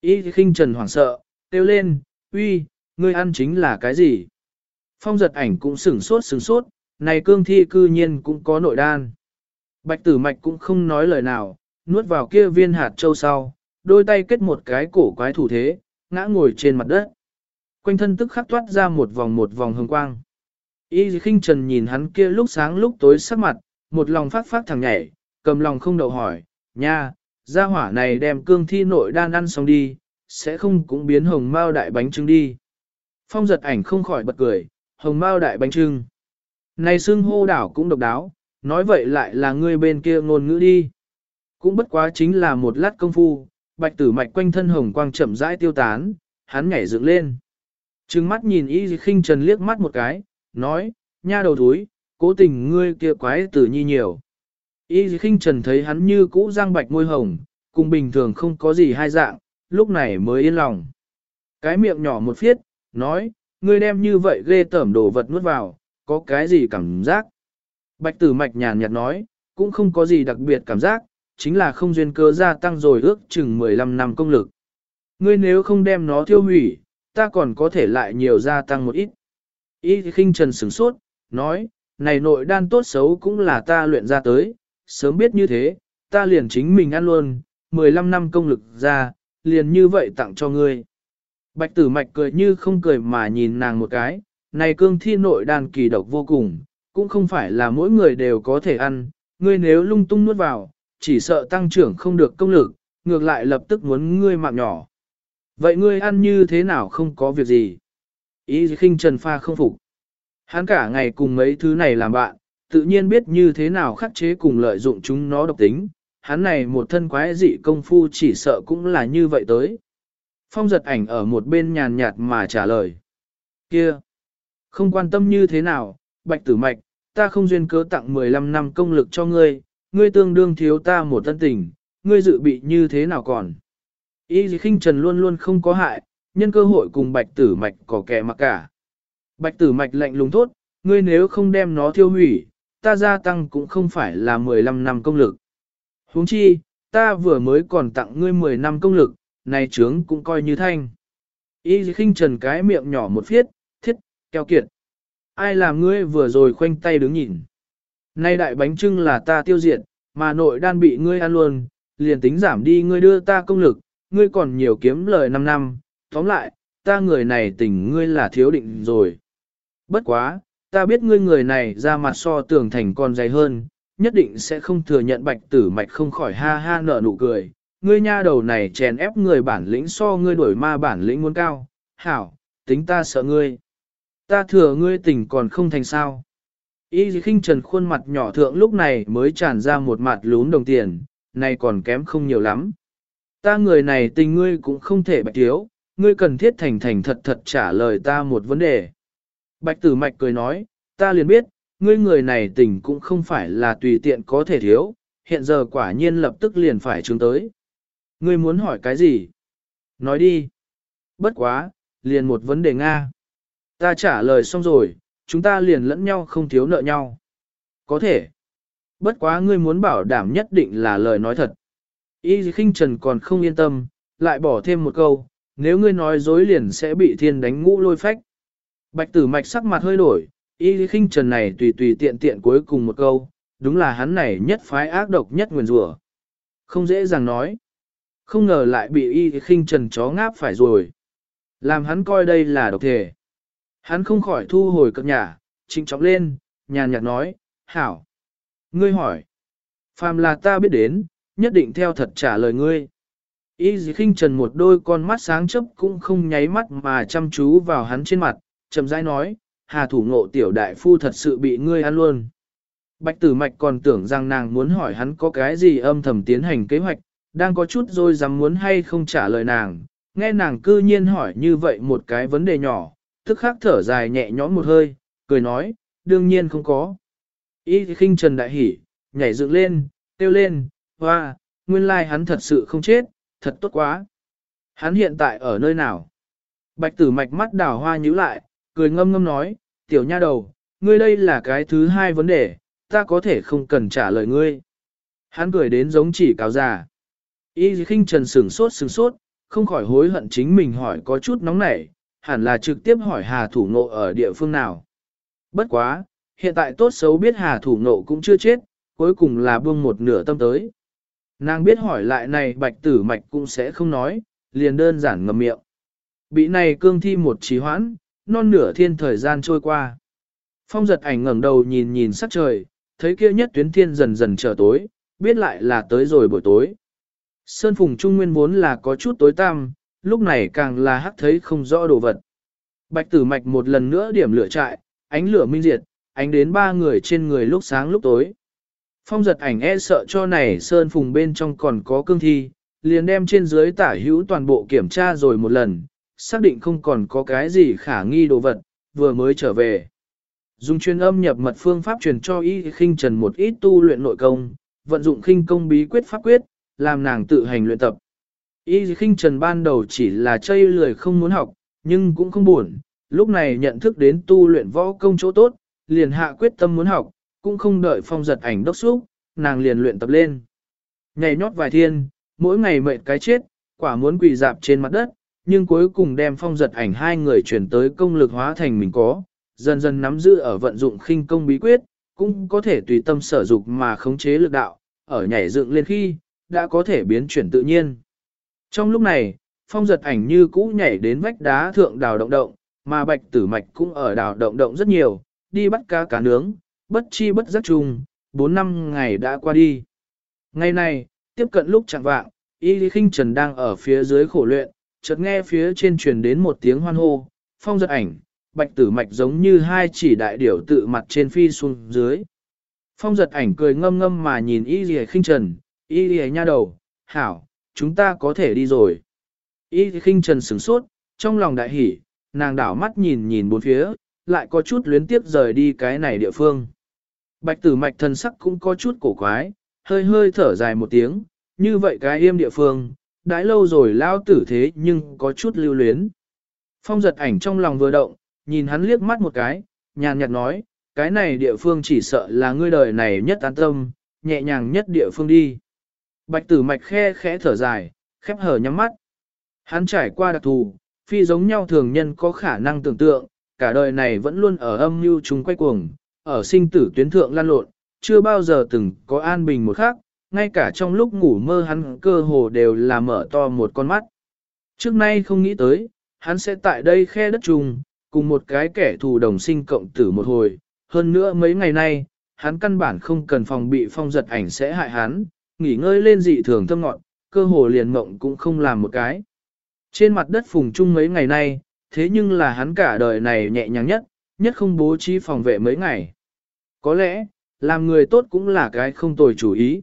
Y khinh trần hoảng sợ, kêu lên, uy, ngươi ăn chính là cái gì? Phong giật ảnh cũng sửng sốt sửng sốt, này cương thi cư nhiên cũng có nội đan. Bạch tử mạch cũng không nói lời nào, nuốt vào kia viên hạt châu sau, đôi tay kết một cái cổ quái thủ thế, ngã ngồi trên mặt đất. Quanh thân tức khắc toát ra một vòng một vòng hồng quang. Y khinh trần nhìn hắn kia lúc sáng lúc tối sắc mặt, một lòng phát phát thằng nhảy, cầm lòng không đậu hỏi, nha, gia hỏa này đem cương thi nội đan ăn xong đi, sẽ không cũng biến hồng mao đại bánh trưng đi. Phong giật ảnh không khỏi bật cười, hồng mao đại bánh trưng. Này xưng hô đảo cũng độc đáo, nói vậy lại là ngươi bên kia ngôn ngữ đi. Cũng bất quá chính là một lát công phu, bạch tử mạch quanh thân hồng quang chậm rãi tiêu tán, hắn nhảy dựng lên. Trừng mắt nhìn y khinh trần liếc mắt một cái, nói, nha đầu thúi, cố tình ngươi kia quái tử nhi nhiều. Y khinh trần thấy hắn như cũ răng bạch môi hồng, cùng bình thường không có gì hai dạng, lúc này mới yên lòng. Cái miệng nhỏ một phiết, nói, ngươi đem như vậy ghê tởm đồ vật nuốt vào, có cái gì cảm giác? Bạch tử mạch nhàn nhạt nói, cũng không có gì đặc biệt cảm giác, chính là không duyên cơ gia tăng rồi ước chừng 15 năm công lực. Ngươi nếu không đem nó tiêu hủy, ta còn có thể lại nhiều gia tăng một ít. Y khinh trần sửng sốt, nói, này nội đan tốt xấu cũng là ta luyện ra tới, sớm biết như thế, ta liền chính mình ăn luôn, 15 năm công lực ra, liền như vậy tặng cho ngươi. Bạch tử mạch cười như không cười mà nhìn nàng một cái, này cương thi nội đàn kỳ độc vô cùng, cũng không phải là mỗi người đều có thể ăn, ngươi nếu lung tung nuốt vào, chỉ sợ tăng trưởng không được công lực, ngược lại lập tức muốn ngươi mạng nhỏ. Vậy ngươi ăn như thế nào không có việc gì? Ý khinh trần pha không phục. Hắn cả ngày cùng mấy thứ này làm bạn, tự nhiên biết như thế nào khắc chế cùng lợi dụng chúng nó độc tính. Hắn này một thân quái dị công phu chỉ sợ cũng là như vậy tới. Phong giật ảnh ở một bên nhàn nhạt mà trả lời. Kia! Không quan tâm như thế nào, bạch tử mạch, ta không duyên cớ tặng 15 năm công lực cho ngươi, ngươi tương đương thiếu ta một thân tình, ngươi dự bị như thế nào còn. Y khinh trần luôn luôn không có hại, nhân cơ hội cùng bạch tử mạch có kẻ mặc cả. Bạch tử mạch lạnh lùng thốt, ngươi nếu không đem nó thiêu hủy, ta gia tăng cũng không phải là 15 năm công lực. huống chi, ta vừa mới còn tặng ngươi 10 năm công lực, này trướng cũng coi như thanh. Y khinh trần cái miệng nhỏ một phiết, thiết, keo kiệt. Ai làm ngươi vừa rồi khoanh tay đứng nhìn. Nay đại bánh trưng là ta tiêu diệt, mà nội đan bị ngươi ăn luôn, liền tính giảm đi ngươi đưa ta công lực, ngươi còn nhiều kiếm lời 5 năm, tóm lại, ta người này tình ngươi là thiếu định rồi. Bất quá, ta biết ngươi người này ra mặt so tường thành con dày hơn, nhất định sẽ không thừa nhận bạch tử mạch không khỏi ha ha nở nụ cười. Ngươi nha đầu này chèn ép người bản lĩnh so ngươi đổi ma bản lĩnh muốn cao, hảo, tính ta sợ ngươi. Ta thừa ngươi tình còn không thành sao. Y khinh trần khuôn mặt nhỏ thượng lúc này mới tràn ra một mặt lún đồng tiền, này còn kém không nhiều lắm. Ta người này tình ngươi cũng không thể bạch thiếu, ngươi cần thiết thành thành thật thật trả lời ta một vấn đề. Bạch tử mạch cười nói, ta liền biết, ngươi người này tình cũng không phải là tùy tiện có thể thiếu, hiện giờ quả nhiên lập tức liền phải chứng tới. Ngươi muốn hỏi cái gì? Nói đi. Bất quá, liền một vấn đề Nga. Ta trả lời xong rồi, chúng ta liền lẫn nhau không thiếu nợ nhau. Có thể. Bất quá ngươi muốn bảo đảm nhất định là lời nói thật. Y khinh trần còn không yên tâm, lại bỏ thêm một câu, nếu ngươi nói dối liền sẽ bị thiên đánh ngũ lôi phách. Bạch tử mạch sắc mặt hơi đổi, y khinh trần này tùy tùy tiện tiện cuối cùng một câu, đúng là hắn này nhất phái ác độc nhất nguyền rủa. Không dễ dàng nói. Không ngờ lại bị y khinh trần chó ngáp phải rồi. Làm hắn coi đây là độc thể. Hắn không khỏi thu hồi cập nhà, trinh trọng lên, nhàn nhạt nói, hảo. Ngươi hỏi. Phàm là ta biết đến, nhất định theo thật trả lời ngươi. Y dì khinh trần một đôi con mắt sáng chấp cũng không nháy mắt mà chăm chú vào hắn trên mặt, chậm rãi nói, hà thủ ngộ tiểu đại phu thật sự bị ngươi ăn luôn. Bạch tử mạch còn tưởng rằng nàng muốn hỏi hắn có cái gì âm thầm tiến hành kế hoạch, đang có chút rồi dám muốn hay không trả lời nàng, nghe nàng cư nhiên hỏi như vậy một cái vấn đề nhỏ, tức khắc thở dài nhẹ nhõm một hơi, cười nói, đương nhiên không có. Y khinh trần đại hỉ, nhảy dựng lên, tiêu lên, hoa, nguyên lai hắn thật sự không chết, thật tốt quá. Hắn hiện tại ở nơi nào? Bạch tử mạch mắt đào hoa nhíu lại, cười ngâm ngâm nói, tiểu nha đầu, ngươi đây là cái thứ hai vấn đề, ta có thể không cần trả lời ngươi. Hắn cười đến giống chỉ cáo già. Y khinh trần sửng sốt sửng sốt, không khỏi hối hận chính mình hỏi có chút nóng nảy, hẳn là trực tiếp hỏi Hà Thủ Nộ ở địa phương nào. Bất quá, hiện tại tốt xấu biết Hà Thủ Nộ cũng chưa chết, cuối cùng là buông một nửa tâm tới. Nàng biết hỏi lại này bạch tử mạch cũng sẽ không nói, liền đơn giản ngầm miệng. Bị này cương thi một trí hoãn, non nửa thiên thời gian trôi qua. Phong giật ảnh ngẩng đầu nhìn nhìn sắc trời, thấy kia nhất tuyến thiên dần dần trở tối, biết lại là tới rồi buổi tối. Sơn phùng trung nguyên vốn là có chút tối tăm, lúc này càng là hắc thấy không rõ đồ vật. Bạch tử mạch một lần nữa điểm lửa trại, ánh lửa minh diệt, ánh đến ba người trên người lúc sáng lúc tối. Phong giật ảnh e sợ cho này sơn phùng bên trong còn có cương thi, liền đem trên dưới tả hữu toàn bộ kiểm tra rồi một lần, xác định không còn có cái gì khả nghi đồ vật, vừa mới trở về. Dùng chuyên âm nhập mật phương pháp truyền cho y khinh trần một ít tu luyện nội công, vận dụng khinh công bí quyết pháp quyết, làm nàng tự hành luyện tập. Y khinh trần ban đầu chỉ là chây lười không muốn học, nhưng cũng không buồn, lúc này nhận thức đến tu luyện võ công chỗ tốt, liền hạ quyết tâm muốn học, cũng không đợi phong giật ảnh đốc xúc, nàng liền luyện tập lên. Ngày nhót vài thiên, mỗi ngày mệt cái chết, quả muốn quỳ dạp trên mặt đất, nhưng cuối cùng đem phong giật ảnh hai người chuyển tới công lực hóa thành mình có, dần dần nắm giữ ở vận dụng khinh công bí quyết, cũng có thể tùy tâm sở dục mà khống chế lực đạo, ở nhảy dựng lên khi, đã có thể biến chuyển tự nhiên. Trong lúc này, phong giật ảnh như cũ nhảy đến vách đá thượng đào động động, mà bạch tử mạch cũng ở đào động động rất nhiều, đi bắt cá cá nướng, bất chi bất giác chung, 4 năm ngày đã qua đi. Ngày này, tiếp cận lúc chẳng vạng, Y Lý Kinh Trần đang ở phía dưới khổ luyện, chợt nghe phía trên truyền đến một tiếng hoan hô, phong giật ảnh, bạch tử mạch giống như hai chỉ đại điểu tự mặt trên phi xuống dưới. Phong giật ảnh cười ngâm ngâm mà nhìn Y lìa Kinh Trần, Y lìa nha đầu, hảo, chúng ta có thể đi rồi. Y khinh Kinh Trần sửng sốt, trong lòng đại hỉ, nàng đảo mắt nhìn nhìn bốn phía, lại có chút luyến tiếp rời đi cái này địa phương. Bạch tử mạch thần sắc cũng có chút cổ quái, hơi hơi thở dài một tiếng, như vậy cái im địa phương, đãi lâu rồi lao tử thế nhưng có chút lưu luyến. Phong giật ảnh trong lòng vừa động, nhìn hắn liếc mắt một cái, nhàn nhạt nói, cái này địa phương chỉ sợ là ngươi đời này nhất an tâm, nhẹ nhàng nhất địa phương đi. Bạch tử mạch khe khẽ thở dài, khép hở nhắm mắt. Hắn trải qua đặc thù, phi giống nhau thường nhân có khả năng tưởng tượng, cả đời này vẫn luôn ở âm mưu chúng quay cuồng, ở sinh tử tuyến thượng lan lộn, chưa bao giờ từng có an bình một khắc, ngay cả trong lúc ngủ mơ hắn cơ hồ đều là mở to một con mắt. Trước nay không nghĩ tới, hắn sẽ tại đây khe đất trùng, cùng một cái kẻ thù đồng sinh cộng tử một hồi, hơn nữa mấy ngày nay, hắn căn bản không cần phòng bị phong giật ảnh sẽ hại hắn, nghỉ ngơi lên dị thường thơm ngọn, cơ hồ liền mộng cũng không làm một cái. Trên mặt đất phùng chung mấy ngày nay, thế nhưng là hắn cả đời này nhẹ nhàng nhất, nhất không bố trí phòng vệ mấy ngày. Có lẽ, làm người tốt cũng là cái không tồi chủ ý.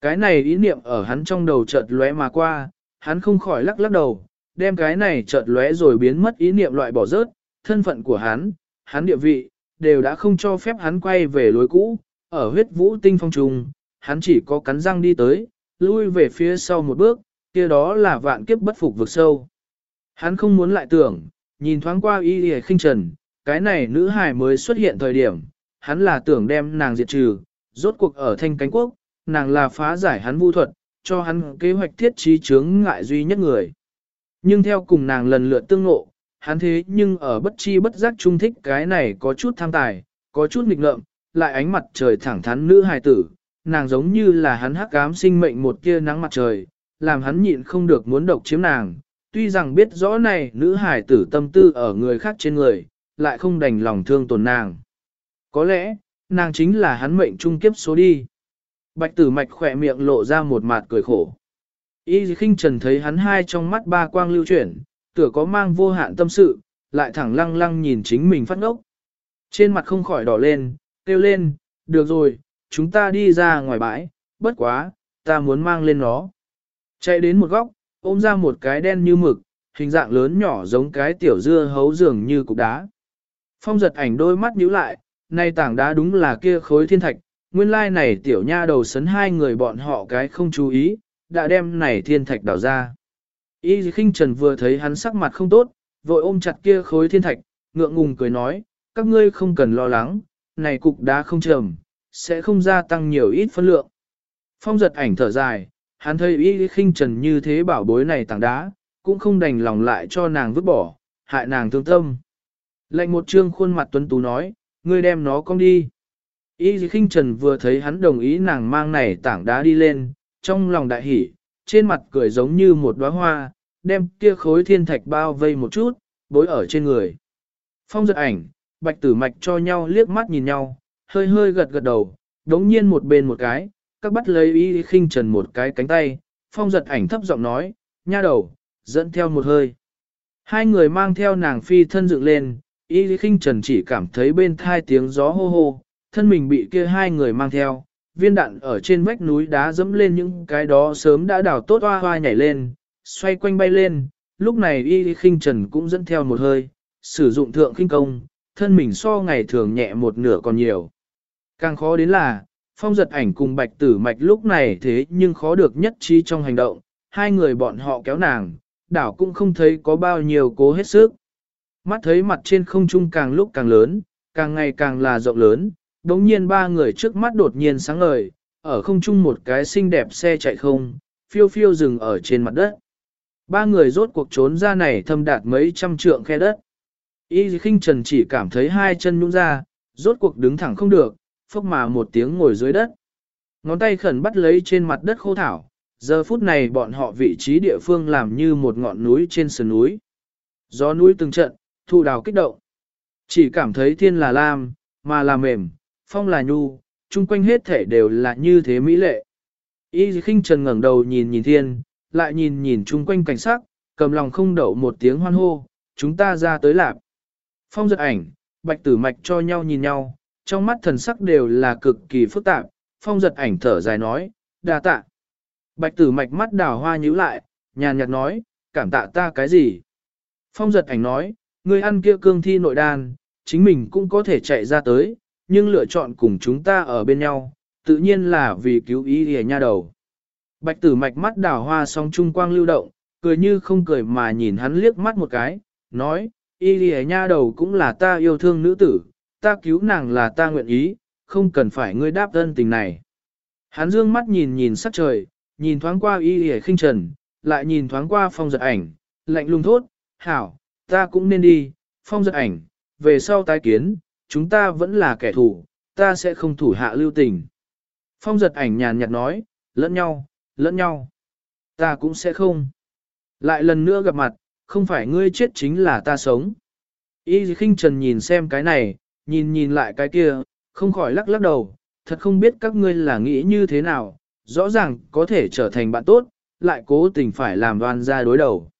Cái này ý niệm ở hắn trong đầu chợt lóe mà qua, hắn không khỏi lắc lắc đầu, đem cái này chợt lóe rồi biến mất ý niệm loại bỏ rớt, thân phận của hắn, hắn địa vị, đều đã không cho phép hắn quay về lối cũ, ở huyết vũ tinh phong trùng, hắn chỉ có cắn răng đi tới, lui về phía sau một bước, kia đó là vạn kiếp bất phục vực sâu. Hắn không muốn lại tưởng, nhìn thoáng qua y y khinh trần, cái này nữ hài mới xuất hiện thời điểm, hắn là tưởng đem nàng diệt trừ, rốt cuộc ở thanh cánh quốc, nàng là phá giải hắn vu thuật, cho hắn kế hoạch thiết trí chướng ngại duy nhất người. Nhưng theo cùng nàng lần lượt tương ngộ, hắn thế nhưng ở bất chi bất giác trung thích cái này có chút tham tài, có chút nghịch ngợm, lại ánh mặt trời thẳng thắn nữ hài tử, nàng giống như là hắn hắc ám sinh mệnh một kia nắng mặt trời, làm hắn nhịn không được muốn độc chiếm nàng. Tuy rằng biết rõ này nữ hài tử tâm tư ở người khác trên người, lại không đành lòng thương tổn nàng. Có lẽ, nàng chính là hắn mệnh trung kiếp số đi. Bạch tử mạch khỏe miệng lộ ra một mặt cười khổ. Y khinh trần thấy hắn hai trong mắt ba quang lưu chuyển, tựa có mang vô hạn tâm sự, lại thẳng lăng lăng nhìn chính mình phát ngốc. Trên mặt không khỏi đỏ lên, kêu lên, được rồi, chúng ta đi ra ngoài bãi, bất quá, ta muốn mang lên nó. Chạy đến một góc, ôm ra một cái đen như mực, hình dạng lớn nhỏ giống cái tiểu dưa hấu dường như cục đá. Phong giật ảnh đôi mắt nhíu lại, nay tảng đá đúng là kia khối thiên thạch, nguyên lai này tiểu nha đầu sấn hai người bọn họ cái không chú ý, đã đem này thiên thạch đào ra. Y khinh trần vừa thấy hắn sắc mặt không tốt, vội ôm chặt kia khối thiên thạch, ngượng ngùng cười nói, các ngươi không cần lo lắng, này cục đá không trầm, sẽ không gia tăng nhiều ít phân lượng. Phong giật ảnh thở dài, hắn thấy y khinh trần như thế bảo bối này tảng đá, cũng không đành lòng lại cho nàng vứt bỏ, hại nàng thương tâm. Lệnh một trương khuôn mặt tuấn tú nói, ngươi đem nó con đi. Y khinh trần vừa thấy hắn đồng ý nàng mang này tảng đá đi lên, trong lòng đại hỉ, trên mặt cười giống như một đóa hoa, đem kia khối thiên thạch bao vây một chút, bối ở trên người. Phong giật ảnh, bạch tử mạch cho nhau liếc mắt nhìn nhau, hơi hơi gật gật đầu, đống nhiên một bên một cái, các bắt lấy y khinh trần một cái cánh tay, phong giật ảnh thấp giọng nói, nha đầu, dẫn theo một hơi. Hai người mang theo nàng phi thân dựng lên, y khinh trần chỉ cảm thấy bên thai tiếng gió hô hô, thân mình bị kia hai người mang theo, viên đạn ở trên vách núi đá dẫm lên những cái đó sớm đã đào tốt hoa hoa nhảy lên, xoay quanh bay lên, lúc này y khinh trần cũng dẫn theo một hơi, sử dụng thượng khinh công, thân mình so ngày thường nhẹ một nửa còn nhiều. Càng khó đến là, phong giật ảnh cùng bạch tử mạch lúc này thế nhưng khó được nhất trí trong hành động, hai người bọn họ kéo nàng, đảo cũng không thấy có bao nhiêu cố hết sức. Mắt thấy mặt trên không trung càng lúc càng lớn, càng ngày càng là rộng lớn, đống nhiên ba người trước mắt đột nhiên sáng ngời, ở không trung một cái xinh đẹp xe chạy không, phiêu phiêu dừng ở trên mặt đất. Ba người rốt cuộc trốn ra này thâm đạt mấy trăm trượng khe đất. Y khinh trần chỉ cảm thấy hai chân nhũn ra, rốt cuộc đứng thẳng không được, phốc mà một tiếng ngồi dưới đất. Ngón tay khẩn bắt lấy trên mặt đất khô thảo, giờ phút này bọn họ vị trí địa phương làm như một ngọn núi trên sườn núi. Gió núi từng trận, thu đào kích động. Chỉ cảm thấy thiên là lam, mà là mềm, phong là nhu, chung quanh hết thể đều là như thế mỹ lệ. Y khinh trần ngẩng đầu nhìn nhìn thiên, lại nhìn nhìn chung quanh cảnh sắc, cầm lòng không đậu một tiếng hoan hô, chúng ta ra tới lạp. Phong giật ảnh, bạch tử mạch cho nhau nhìn nhau, trong mắt thần sắc đều là cực kỳ phức tạp, phong giật ảnh thở dài nói, đa tạ. Bạch tử mạch mắt đào hoa nhíu lại, nhàn nhạt nói, cảm tạ ta cái gì? Phong giật ảnh nói, người ăn kia cương thi nội đan, chính mình cũng có thể chạy ra tới, nhưng lựa chọn cùng chúng ta ở bên nhau, tự nhiên là vì cứu ý hề nha đầu. Bạch tử mạch mắt đào hoa song trung quang lưu động, cười như không cười mà nhìn hắn liếc mắt một cái, nói, y lìa nha đầu cũng là ta yêu thương nữ tử, ta cứu nàng là ta nguyện ý, không cần phải ngươi đáp ân tình này. Hắn dương mắt nhìn nhìn sắc trời, nhìn thoáng qua y lìa khinh trần, lại nhìn thoáng qua phong giật ảnh, lạnh lùng thốt, hảo, ta cũng nên đi, phong giật ảnh, về sau tái kiến, chúng ta vẫn là kẻ thù, ta sẽ không thủ hạ lưu tình. Phong giật ảnh nhàn nhạt nói, lẫn nhau, lẫn nhau. Ta cũng sẽ không. Lại lần nữa gặp mặt, không phải ngươi chết chính là ta sống. Y khinh trần nhìn xem cái này, nhìn nhìn lại cái kia, không khỏi lắc lắc đầu, thật không biết các ngươi là nghĩ như thế nào, rõ ràng có thể trở thành bạn tốt, lại cố tình phải làm đoan ra đối đầu.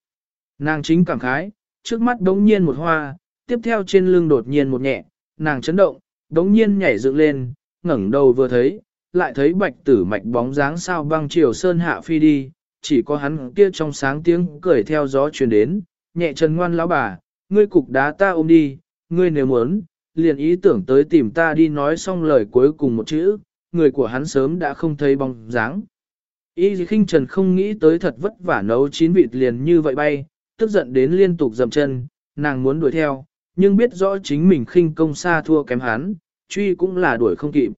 Nàng chính cảm khái, trước mắt đống nhiên một hoa, tiếp theo trên lưng đột nhiên một nhẹ, nàng chấn động, đống nhiên nhảy dựng lên, ngẩng đầu vừa thấy, lại thấy bạch tử mạch bóng dáng sao băng chiều sơn hạ phi đi, chỉ có hắn kia trong sáng tiếng cười theo gió truyền đến, nhẹ chân ngoan lão bà, ngươi cục đá ta ôm đi, ngươi nếu muốn, liền ý tưởng tới tìm ta đi nói xong lời cuối cùng một chữ, người của hắn sớm đã không thấy bóng dáng. Y khinh trần không nghĩ tới thật vất vả nấu chín vịt liền như vậy bay, tức giận đến liên tục dầm chân, nàng muốn đuổi theo, nhưng biết rõ chính mình khinh công xa thua kém hắn, truy cũng là đuổi không kịp.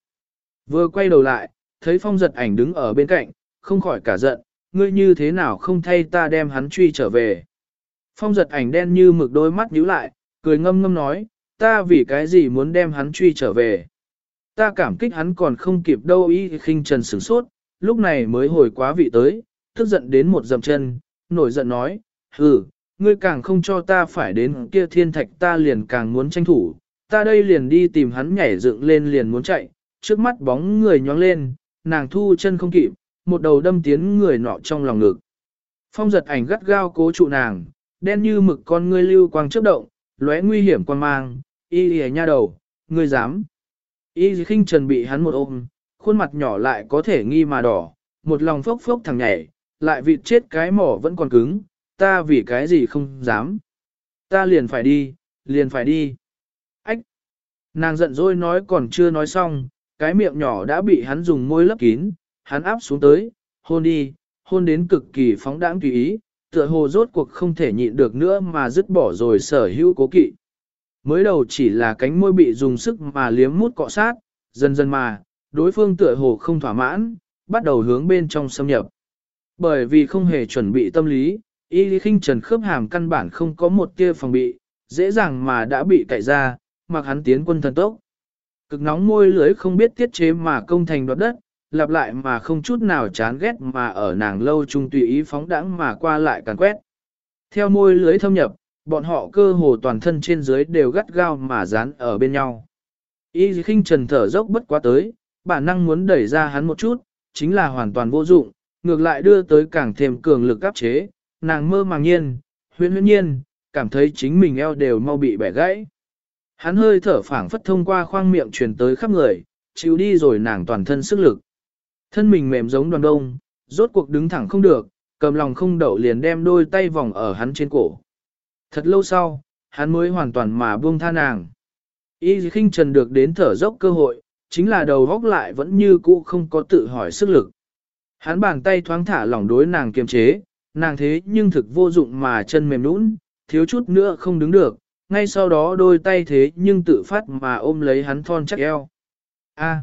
Vừa quay đầu lại, thấy phong giật ảnh đứng ở bên cạnh, không khỏi cả giận, ngươi như thế nào không thay ta đem hắn truy trở về. Phong giật ảnh đen như mực đôi mắt nhíu lại, cười ngâm ngâm nói, ta vì cái gì muốn đem hắn truy trở về. Ta cảm kích hắn còn không kịp đâu ý khinh trần sửng sốt, lúc này mới hồi quá vị tới, tức giận đến một dầm chân, nổi giận nói, hừ, ngươi càng không cho ta phải đến kia thiên thạch ta liền càng muốn tranh thủ, ta đây liền đi tìm hắn nhảy dựng lên liền muốn chạy, trước mắt bóng người nhóng lên, nàng thu chân không kịp, một đầu đâm tiến người nọ trong lòng ngực. Phong giật ảnh gắt gao cố trụ nàng, đen như mực con ngươi lưu quang chớp động, lóe nguy hiểm quan mang, y y nha đầu, ngươi dám. Y khinh trần bị hắn một ôm, khuôn mặt nhỏ lại có thể nghi mà đỏ, một lòng phốc phốc thằng nhảy, lại vịt chết cái mỏ vẫn còn cứng, ta vì cái gì không dám. Ta liền phải đi, liền phải đi. Ách! Nàng giận dỗi nói còn chưa nói xong, cái miệng nhỏ đã bị hắn dùng môi lấp kín, hắn áp xuống tới, hôn đi, hôn đến cực kỳ phóng đãng tùy ý, tựa hồ rốt cuộc không thể nhịn được nữa mà dứt bỏ rồi sở hữu cố kỵ. Mới đầu chỉ là cánh môi bị dùng sức mà liếm mút cọ sát, dần dần mà, đối phương tựa hồ không thỏa mãn, bắt đầu hướng bên trong xâm nhập. Bởi vì không hề chuẩn bị tâm lý, Y khinh trần khớp hàm căn bản không có một tia phòng bị, dễ dàng mà đã bị cậy ra, mặc hắn tiến quân thần tốc. Cực nóng môi lưới không biết tiết chế mà công thành đoạt đất, lặp lại mà không chút nào chán ghét mà ở nàng lâu trung tùy ý phóng đãng mà qua lại càn quét. Theo môi lưới thâm nhập, bọn họ cơ hồ toàn thân trên dưới đều gắt gao mà dán ở bên nhau. Y khinh trần thở dốc bất quá tới, bản năng muốn đẩy ra hắn một chút, chính là hoàn toàn vô dụng, ngược lại đưa tới càng thêm cường lực áp chế, nàng mơ màng nhiên, huyễn huyễn nhiên, cảm thấy chính mình eo đều mau bị bẻ gãy. Hắn hơi thở phảng phất thông qua khoang miệng truyền tới khắp người, chịu đi rồi nàng toàn thân sức lực. Thân mình mềm giống đoàn đông, rốt cuộc đứng thẳng không được, cầm lòng không đậu liền đem đôi tay vòng ở hắn trên cổ. Thật lâu sau, hắn mới hoàn toàn mà buông tha nàng. Y khinh trần được đến thở dốc cơ hội, chính là đầu góc lại vẫn như cũ không có tự hỏi sức lực. Hắn bàn tay thoáng thả lỏng đối nàng kiềm chế, nàng thế nhưng thực vô dụng mà chân mềm nũng, thiếu chút nữa không đứng được, ngay sau đó đôi tay thế nhưng tự phát mà ôm lấy hắn thon chắc eo. A.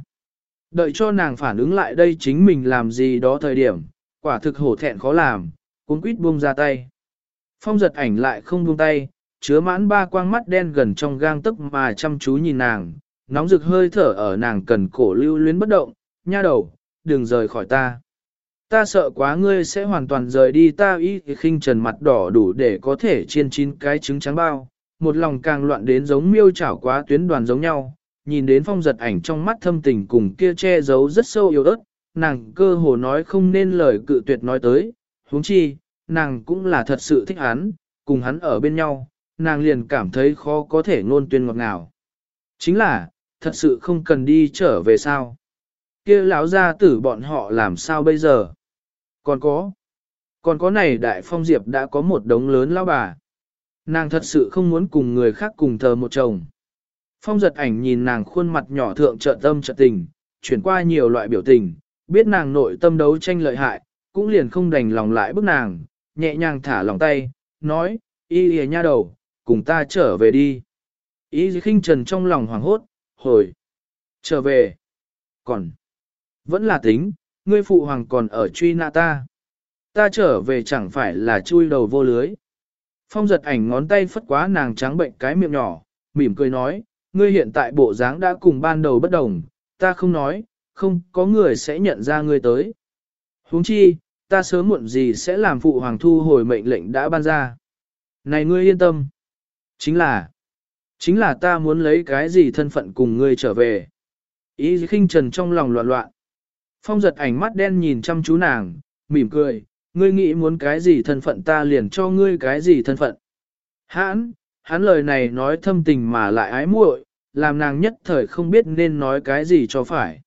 đợi cho nàng phản ứng lại đây chính mình làm gì đó thời điểm, quả thực hổ thẹn khó làm, cuốn quýt buông ra tay. Phong giật ảnh lại không buông tay, chứa mãn ba quang mắt đen gần trong gang tức mà chăm chú nhìn nàng, nóng rực hơi thở ở nàng cần cổ lưu luyến bất động, nha đầu, đừng rời khỏi ta. Ta sợ quá ngươi sẽ hoàn toàn rời đi ta ý khinh trần mặt đỏ đủ để có thể chiên chín cái trứng trắng bao, một lòng càng loạn đến giống miêu chảo quá tuyến đoàn giống nhau, nhìn đến phong giật ảnh trong mắt thâm tình cùng kia che giấu rất sâu yếu ớt, nàng cơ hồ nói không nên lời cự tuyệt nói tới, huống chi, nàng cũng là thật sự thích hắn, cùng hắn ở bên nhau, nàng liền cảm thấy khó có thể ngôn tuyên ngọt ngào. Chính là, thật sự không cần đi trở về sao. kia lão gia tử bọn họ làm sao bây giờ? Còn có, còn có này đại phong diệp đã có một đống lớn lão bà. Nàng thật sự không muốn cùng người khác cùng thờ một chồng. Phong giật ảnh nhìn nàng khuôn mặt nhỏ thượng trợ tâm trợ tình, chuyển qua nhiều loại biểu tình, biết nàng nội tâm đấu tranh lợi hại, cũng liền không đành lòng lại bức nàng, nhẹ nhàng thả lòng tay, nói, y lìa nha đầu, cùng ta trở về đi. Y khinh trần trong lòng hoảng hốt, hồi, trở về, còn, vẫn là tính, ngươi phụ hoàng còn ở truy nạ ta. Ta trở về chẳng phải là chui đầu vô lưới. Phong giật ảnh ngón tay phất quá nàng trắng bệnh cái miệng nhỏ, mỉm cười nói, ngươi hiện tại bộ dáng đã cùng ban đầu bất đồng, ta không nói, không có người sẽ nhận ra ngươi tới. huống chi, ta sớm muộn gì sẽ làm phụ hoàng thu hồi mệnh lệnh đã ban ra. Này ngươi yên tâm. Chính là, chính là ta muốn lấy cái gì thân phận cùng ngươi trở về. Ý khinh trần trong lòng loạn loạn. Phong giật ảnh mắt đen nhìn chăm chú nàng, mỉm cười, ngươi nghĩ muốn cái gì thân phận ta liền cho ngươi cái gì thân phận. Hãn, hắn lời này nói thâm tình mà lại ái muội, làm nàng nhất thời không biết nên nói cái gì cho phải.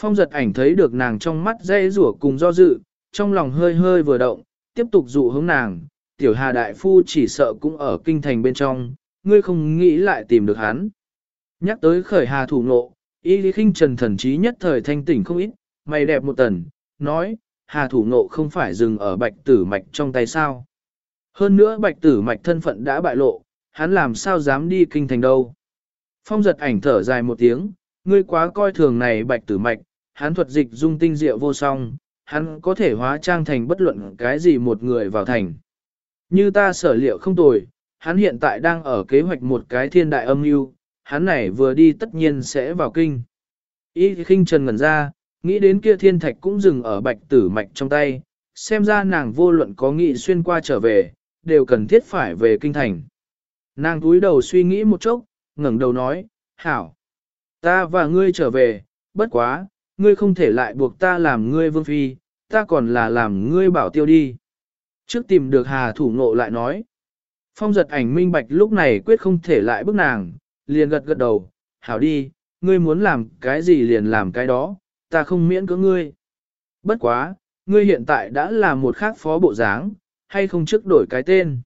Phong giật ảnh thấy được nàng trong mắt dây rủa cùng do dự, trong lòng hơi hơi vừa động, tiếp tục dụ hướng nàng, tiểu hà đại phu chỉ sợ cũng ở kinh thành bên trong, ngươi không nghĩ lại tìm được hắn. Nhắc tới khởi hà thủ nộ, y lý khinh trần thần trí nhất thời thanh tỉnh không ít, mày đẹp một tần, nói, hà thủ nộ không phải dừng ở bạch tử mạch trong tay sao. Hơn nữa bạch tử mạch thân phận đã bại lộ, hắn làm sao dám đi kinh thành đâu. Phong giật ảnh thở dài một tiếng, ngươi quá coi thường này bạch tử mạch, hắn thuật dịch dung tinh diệu vô song, hắn có thể hóa trang thành bất luận cái gì một người vào thành. Như ta sở liệu không tồi, hắn hiện tại đang ở kế hoạch một cái thiên đại âm mưu, hắn này vừa đi tất nhiên sẽ vào kinh. Y khinh trần ngẩn ra, nghĩ đến kia thiên thạch cũng dừng ở bạch tử mạch trong tay, xem ra nàng vô luận có nghị xuyên qua trở về, đều cần thiết phải về kinh thành. Nàng túi đầu suy nghĩ một chốc, ngẩng đầu nói, hảo, ta và ngươi trở về, bất quá, ngươi không thể lại buộc ta làm ngươi vương phi, ta còn là làm ngươi bảo tiêu đi. Trước tìm được hà thủ ngộ lại nói, phong giật ảnh minh bạch lúc này quyết không thể lại bức nàng, liền gật gật đầu, hảo đi, ngươi muốn làm cái gì liền làm cái đó, ta không miễn cưỡng ngươi. Bất quá, ngươi hiện tại đã là một khác phó bộ dáng, hay không trước đổi cái tên.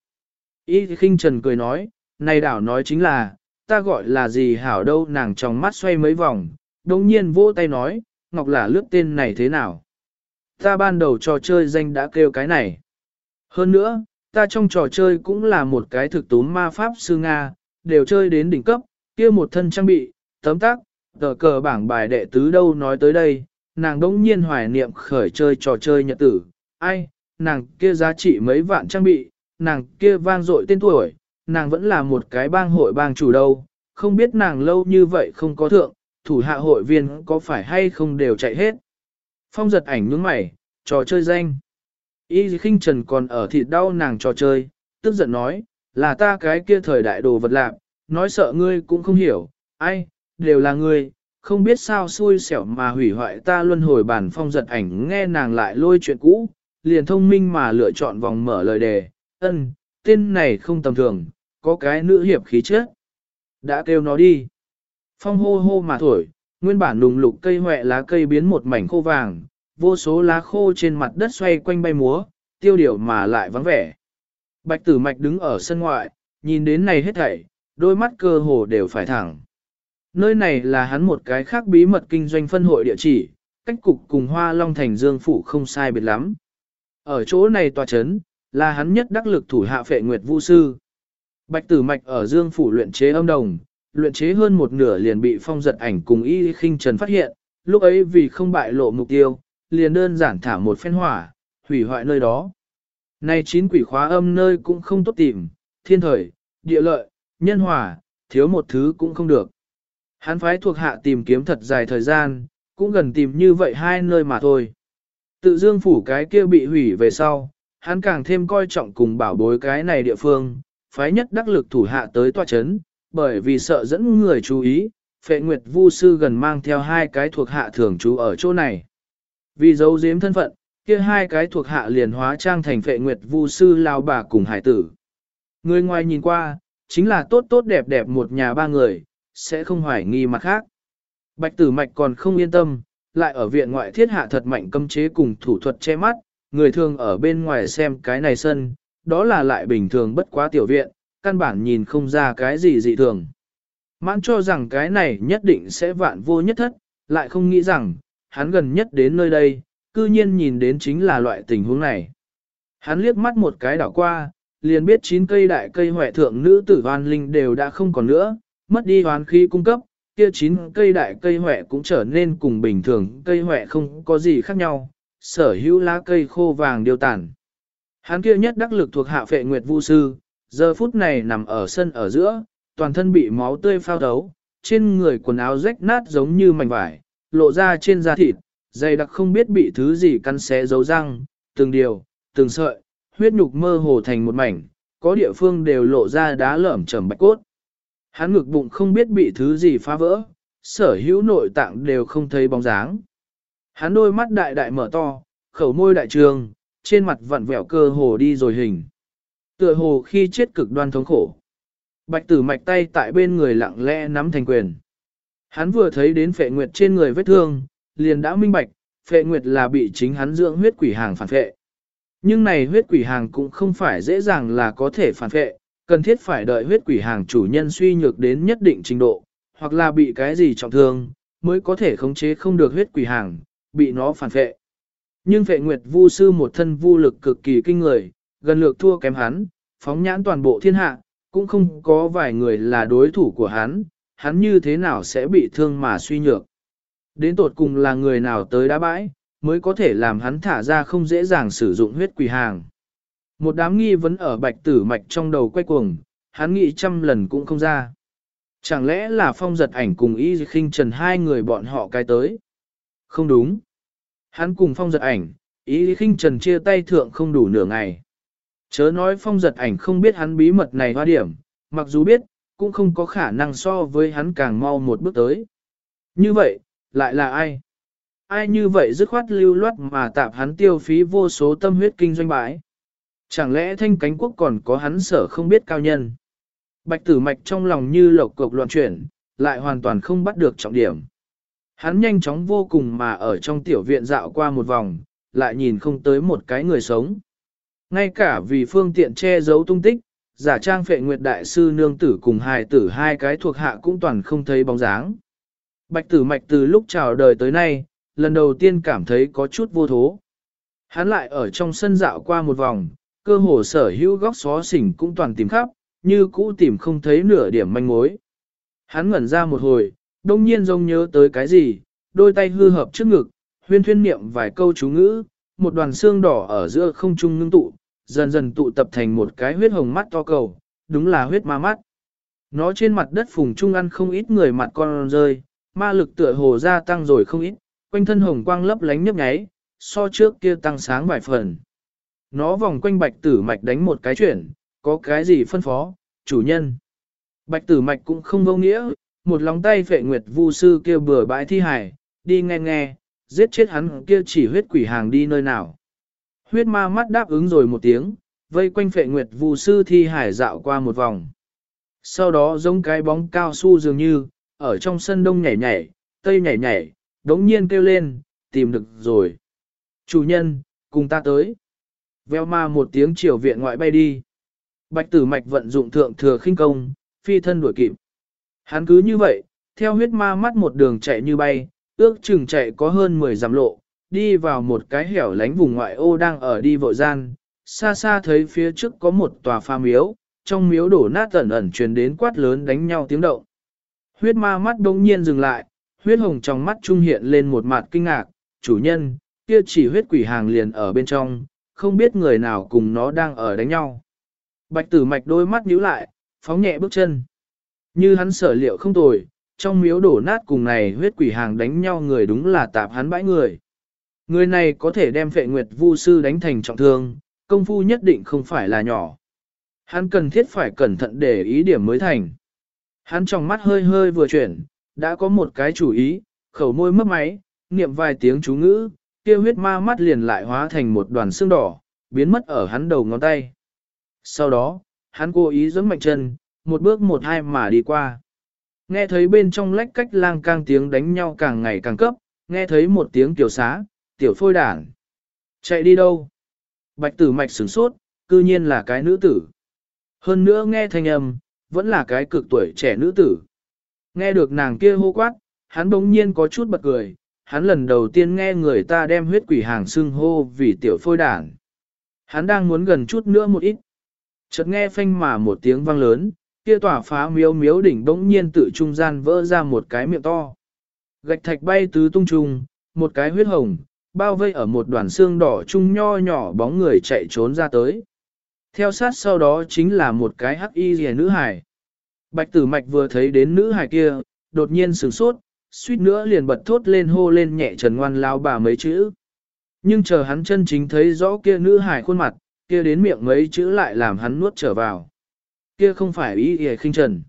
Y khinh trần cười nói, này đảo nói chính là, ta gọi là gì hảo đâu nàng trong mắt xoay mấy vòng, đồng nhiên vỗ tay nói, Ngọc là lướt tên này thế nào. Ta ban đầu trò chơi danh đã kêu cái này. Hơn nữa, ta trong trò chơi cũng là một cái thực tốn ma pháp sư Nga, đều chơi đến đỉnh cấp, kia một thân trang bị, tấm tác, tờ cờ bảng bài đệ tứ đâu nói tới đây, nàng đống nhiên hoài niệm khởi chơi trò chơi nhật tử, ai, nàng kia giá trị mấy vạn trang bị, nàng kia vang dội tên tuổi, nàng vẫn là một cái bang hội bang chủ đâu, không biết nàng lâu như vậy không có thượng, thủ hạ hội viên có phải hay không đều chạy hết. Phong giật ảnh nhướng mày, trò chơi danh. Y khinh trần còn ở thịt đau nàng trò chơi, tức giận nói, là ta cái kia thời đại đồ vật lạc, nói sợ ngươi cũng không hiểu, ai, đều là ngươi, không biết sao xui xẻo mà hủy hoại ta luân hồi bản phong giật ảnh nghe nàng lại lôi chuyện cũ, liền thông minh mà lựa chọn vòng mở lời đề, ân, tên này không tầm thường, có cái nữ hiệp khí chất. Đã kêu nó đi. Phong hô hô mà thổi, nguyên bản nùng lục cây hoẹ lá cây biến một mảnh khô vàng, vô số lá khô trên mặt đất xoay quanh bay múa, tiêu điều mà lại vắng vẻ. Bạch tử mạch đứng ở sân ngoại, nhìn đến này hết thảy, đôi mắt cơ hồ đều phải thẳng. Nơi này là hắn một cái khác bí mật kinh doanh phân hội địa chỉ, cách cục cùng hoa long thành dương phủ không sai biệt lắm. Ở chỗ này tòa chấn, là hắn nhất đắc lực thủ hạ phệ nguyệt vũ sư. Bạch tử mạch ở dương phủ luyện chế âm đồng, luyện chế hơn một nửa liền bị phong giật ảnh cùng y khinh trần phát hiện, lúc ấy vì không bại lộ mục tiêu, liền đơn giản thả một phen hỏa, hủy hoại nơi đó. Nay chín quỷ khóa âm nơi cũng không tốt tìm, thiên thời, địa lợi, nhân hòa, thiếu một thứ cũng không được. Hắn phái thuộc hạ tìm kiếm thật dài thời gian, cũng gần tìm như vậy hai nơi mà thôi. Tự dương phủ cái kia bị hủy về sau, hắn càng thêm coi trọng cùng bảo bối cái này địa phương, phái nhất đắc lực thủ hạ tới tòa chấn, bởi vì sợ dẫn người chú ý, phệ nguyệt vu sư gần mang theo hai cái thuộc hạ thường trú ở chỗ này. Vì giấu giếm thân phận, kia hai cái thuộc hạ liền hóa trang thành phệ nguyệt vu sư lao bà cùng hải tử. Người ngoài nhìn qua, chính là tốt tốt đẹp đẹp một nhà ba người, sẽ không hoài nghi mặt khác. Bạch tử mạch còn không yên tâm, lại ở viện ngoại thiết hạ thật mạnh cấm chế cùng thủ thuật che mắt, người thường ở bên ngoài xem cái này sân, đó là lại bình thường bất quá tiểu viện, căn bản nhìn không ra cái gì dị thường. Mãn cho rằng cái này nhất định sẽ vạn vô nhất thất, lại không nghĩ rằng, hắn gần nhất đến nơi đây, cư nhiên nhìn đến chính là loại tình huống này. Hắn liếc mắt một cái đảo qua, liền biết chín cây đại cây hoại thượng nữ tử hoan linh đều đã không còn nữa, mất đi hoán khí cung cấp, kia chín cây đại cây huệ cũng trở nên cùng bình thường cây huệ không có gì khác nhau, sở hữu lá cây khô vàng điều tản. Hắn kia nhất đắc lực thuộc hạ phệ nguyệt vu sư, giờ phút này nằm ở sân ở giữa, toàn thân bị máu tươi phao thấu, trên người quần áo rách nát giống như mảnh vải, lộ ra trên da thịt, dày đặc không biết bị thứ gì căn xé dấu răng, từng điều, từng sợi, huyết nhục mơ hồ thành một mảnh, có địa phương đều lộ ra đá lởm chởm bạch cốt. Hắn ngực bụng không biết bị thứ gì phá vỡ, sở hữu nội tạng đều không thấy bóng dáng. Hắn đôi mắt đại đại mở to, khẩu môi đại trường, trên mặt vặn vẹo cơ hồ đi rồi hình. Tựa hồ khi chết cực đoan thống khổ. Bạch tử mạch tay tại bên người lặng lẽ nắm thành quyền. Hắn vừa thấy đến phệ nguyệt trên người vết thương, liền đã minh bạch, phệ nguyệt là bị chính hắn dưỡng huyết quỷ hàng phản phệ. Nhưng này huyết quỷ hàng cũng không phải dễ dàng là có thể phản phệ, cần thiết phải đợi huyết quỷ hàng chủ nhân suy nhược đến nhất định trình độ, hoặc là bị cái gì trọng thương, mới có thể khống chế không được huyết quỷ hàng, bị nó phản phệ. Nhưng vệ nguyệt vu sư một thân vu lực cực kỳ kinh người, gần lược thua kém hắn, phóng nhãn toàn bộ thiên hạ, cũng không có vài người là đối thủ của hắn, hắn như thế nào sẽ bị thương mà suy nhược. Đến tột cùng là người nào tới đá bãi, mới có thể làm hắn thả ra không dễ dàng sử dụng huyết quỷ hàng. Một đám nghi vấn ở bạch tử mạch trong đầu quay cuồng, hắn nghĩ trăm lần cũng không ra. Chẳng lẽ là phong giật ảnh cùng y khinh trần hai người bọn họ cái tới? Không đúng. Hắn cùng phong giật ảnh, y khinh trần chia tay thượng không đủ nửa ngày. Chớ nói phong giật ảnh không biết hắn bí mật này hoa điểm, mặc dù biết, cũng không có khả năng so với hắn càng mau một bước tới. Như vậy, lại là ai? Ai như vậy dứt khoát lưu loát mà tạp hắn tiêu phí vô số tâm huyết kinh doanh bãi? Chẳng lẽ thanh cánh quốc còn có hắn sở không biết cao nhân? Bạch tử mạch trong lòng như lộc cục loạn chuyển, lại hoàn toàn không bắt được trọng điểm. Hắn nhanh chóng vô cùng mà ở trong tiểu viện dạo qua một vòng, lại nhìn không tới một cái người sống. Ngay cả vì phương tiện che giấu tung tích, giả trang phệ nguyệt đại sư nương tử cùng hài tử hai cái thuộc hạ cũng toàn không thấy bóng dáng. Bạch tử mạch từ lúc chào đời tới nay, lần đầu tiên cảm thấy có chút vô thố. Hắn lại ở trong sân dạo qua một vòng, cơ hồ sở hữu góc xó xỉnh cũng toàn tìm khắp, như cũ tìm không thấy nửa điểm manh mối. Hắn ngẩn ra một hồi, đông nhiên rông nhớ tới cái gì, đôi tay hư hợp trước ngực, huyên thuyên niệm vài câu chú ngữ, một đoàn xương đỏ ở giữa không trung ngưng tụ, dần dần tụ tập thành một cái huyết hồng mắt to cầu, đúng là huyết ma mắt. Nó trên mặt đất phùng trung ăn không ít người mặt con rơi, ma lực tựa hồ gia tăng rồi không ít, quanh thân hồng quang lấp lánh nhấp nháy, so trước kia tăng sáng vài phần. Nó vòng quanh bạch tử mạch đánh một cái chuyển, có cái gì phân phó, chủ nhân. Bạch tử mạch cũng không vô nghĩa, một lòng tay phệ nguyệt vu sư kia bừa bãi thi hải, đi nghe nghe, giết chết hắn kia chỉ huyết quỷ hàng đi nơi nào. Huyết ma mắt đáp ứng rồi một tiếng, vây quanh phệ nguyệt vu sư thi hải dạo qua một vòng. Sau đó giống cái bóng cao su dường như, ở trong sân đông nhảy nhảy, tây nhảy nhảy, đống nhiên kêu lên, tìm được rồi. Chủ nhân, cùng ta tới. Veo ma một tiếng chiều viện ngoại bay đi. Bạch tử mạch vận dụng thượng thừa khinh công, phi thân đuổi kịp. Hắn cứ như vậy, theo huyết ma mắt một đường chạy như bay, ước chừng chạy có hơn 10 dặm lộ, đi vào một cái hẻo lánh vùng ngoại ô đang ở đi vội gian, xa xa thấy phía trước có một tòa pha miếu, trong miếu đổ nát ẩn ẩn truyền đến quát lớn đánh nhau tiếng động. Huyết ma mắt đông nhiên dừng lại, huyết hồng trong mắt trung hiện lên một mặt kinh ngạc, chủ nhân, kia chỉ huyết quỷ hàng liền ở bên trong, không biết người nào cùng nó đang ở đánh nhau. Bạch tử mạch đôi mắt nhíu lại, phóng nhẹ bước chân. Như hắn sở liệu không tồi, trong miếu đổ nát cùng này huyết quỷ hàng đánh nhau người đúng là tạp hắn bãi người. Người này có thể đem phệ nguyệt vu sư đánh thành trọng thương, công phu nhất định không phải là nhỏ. Hắn cần thiết phải cẩn thận để ý điểm mới thành. Hắn trong mắt hơi hơi vừa chuyển, đã có một cái chủ ý, khẩu môi mấp máy, niệm vài tiếng chú ngữ, kia huyết ma mắt liền lại hóa thành một đoàn xương đỏ, biến mất ở hắn đầu ngón tay. Sau đó, hắn cố ý giẫm mạnh chân, một bước một hai mà đi qua. Nghe thấy bên trong lách cách lang cang tiếng đánh nhau càng ngày càng cấp, nghe thấy một tiếng tiểu xá, tiểu phôi đảng. Chạy đi đâu? Bạch tử mạch sửng sốt, cư nhiên là cái nữ tử. Hơn nữa nghe thanh âm, vẫn là cái cực tuổi trẻ nữ tử. Nghe được nàng kia hô quát, hắn bỗng nhiên có chút bật cười, hắn lần đầu tiên nghe người ta đem huyết quỷ hàng xưng hô vì tiểu phôi đảng. Hắn đang muốn gần chút nữa một ít. Chợt nghe phanh mà một tiếng vang lớn, kia tỏa phá miếu miếu đỉnh bỗng nhiên tự trung gian vỡ ra một cái miệng to. Gạch thạch bay tứ tung trùng, một cái huyết hồng, bao vây ở một đoàn xương đỏ trung nho nhỏ bóng người chạy trốn ra tới. Theo sát sau đó chính là một cái hắc y rìa nữ hải. Bạch tử mạch vừa thấy đến nữ hải kia, đột nhiên sửng sốt, suýt nữa liền bật thốt lên hô lên nhẹ trần ngoan lao bà mấy chữ. Nhưng chờ hắn chân chính thấy rõ kia nữ hải khuôn mặt, kia đến miệng mấy chữ lại làm hắn nuốt trở vào. Kia không phải ý ỉa khinh trần.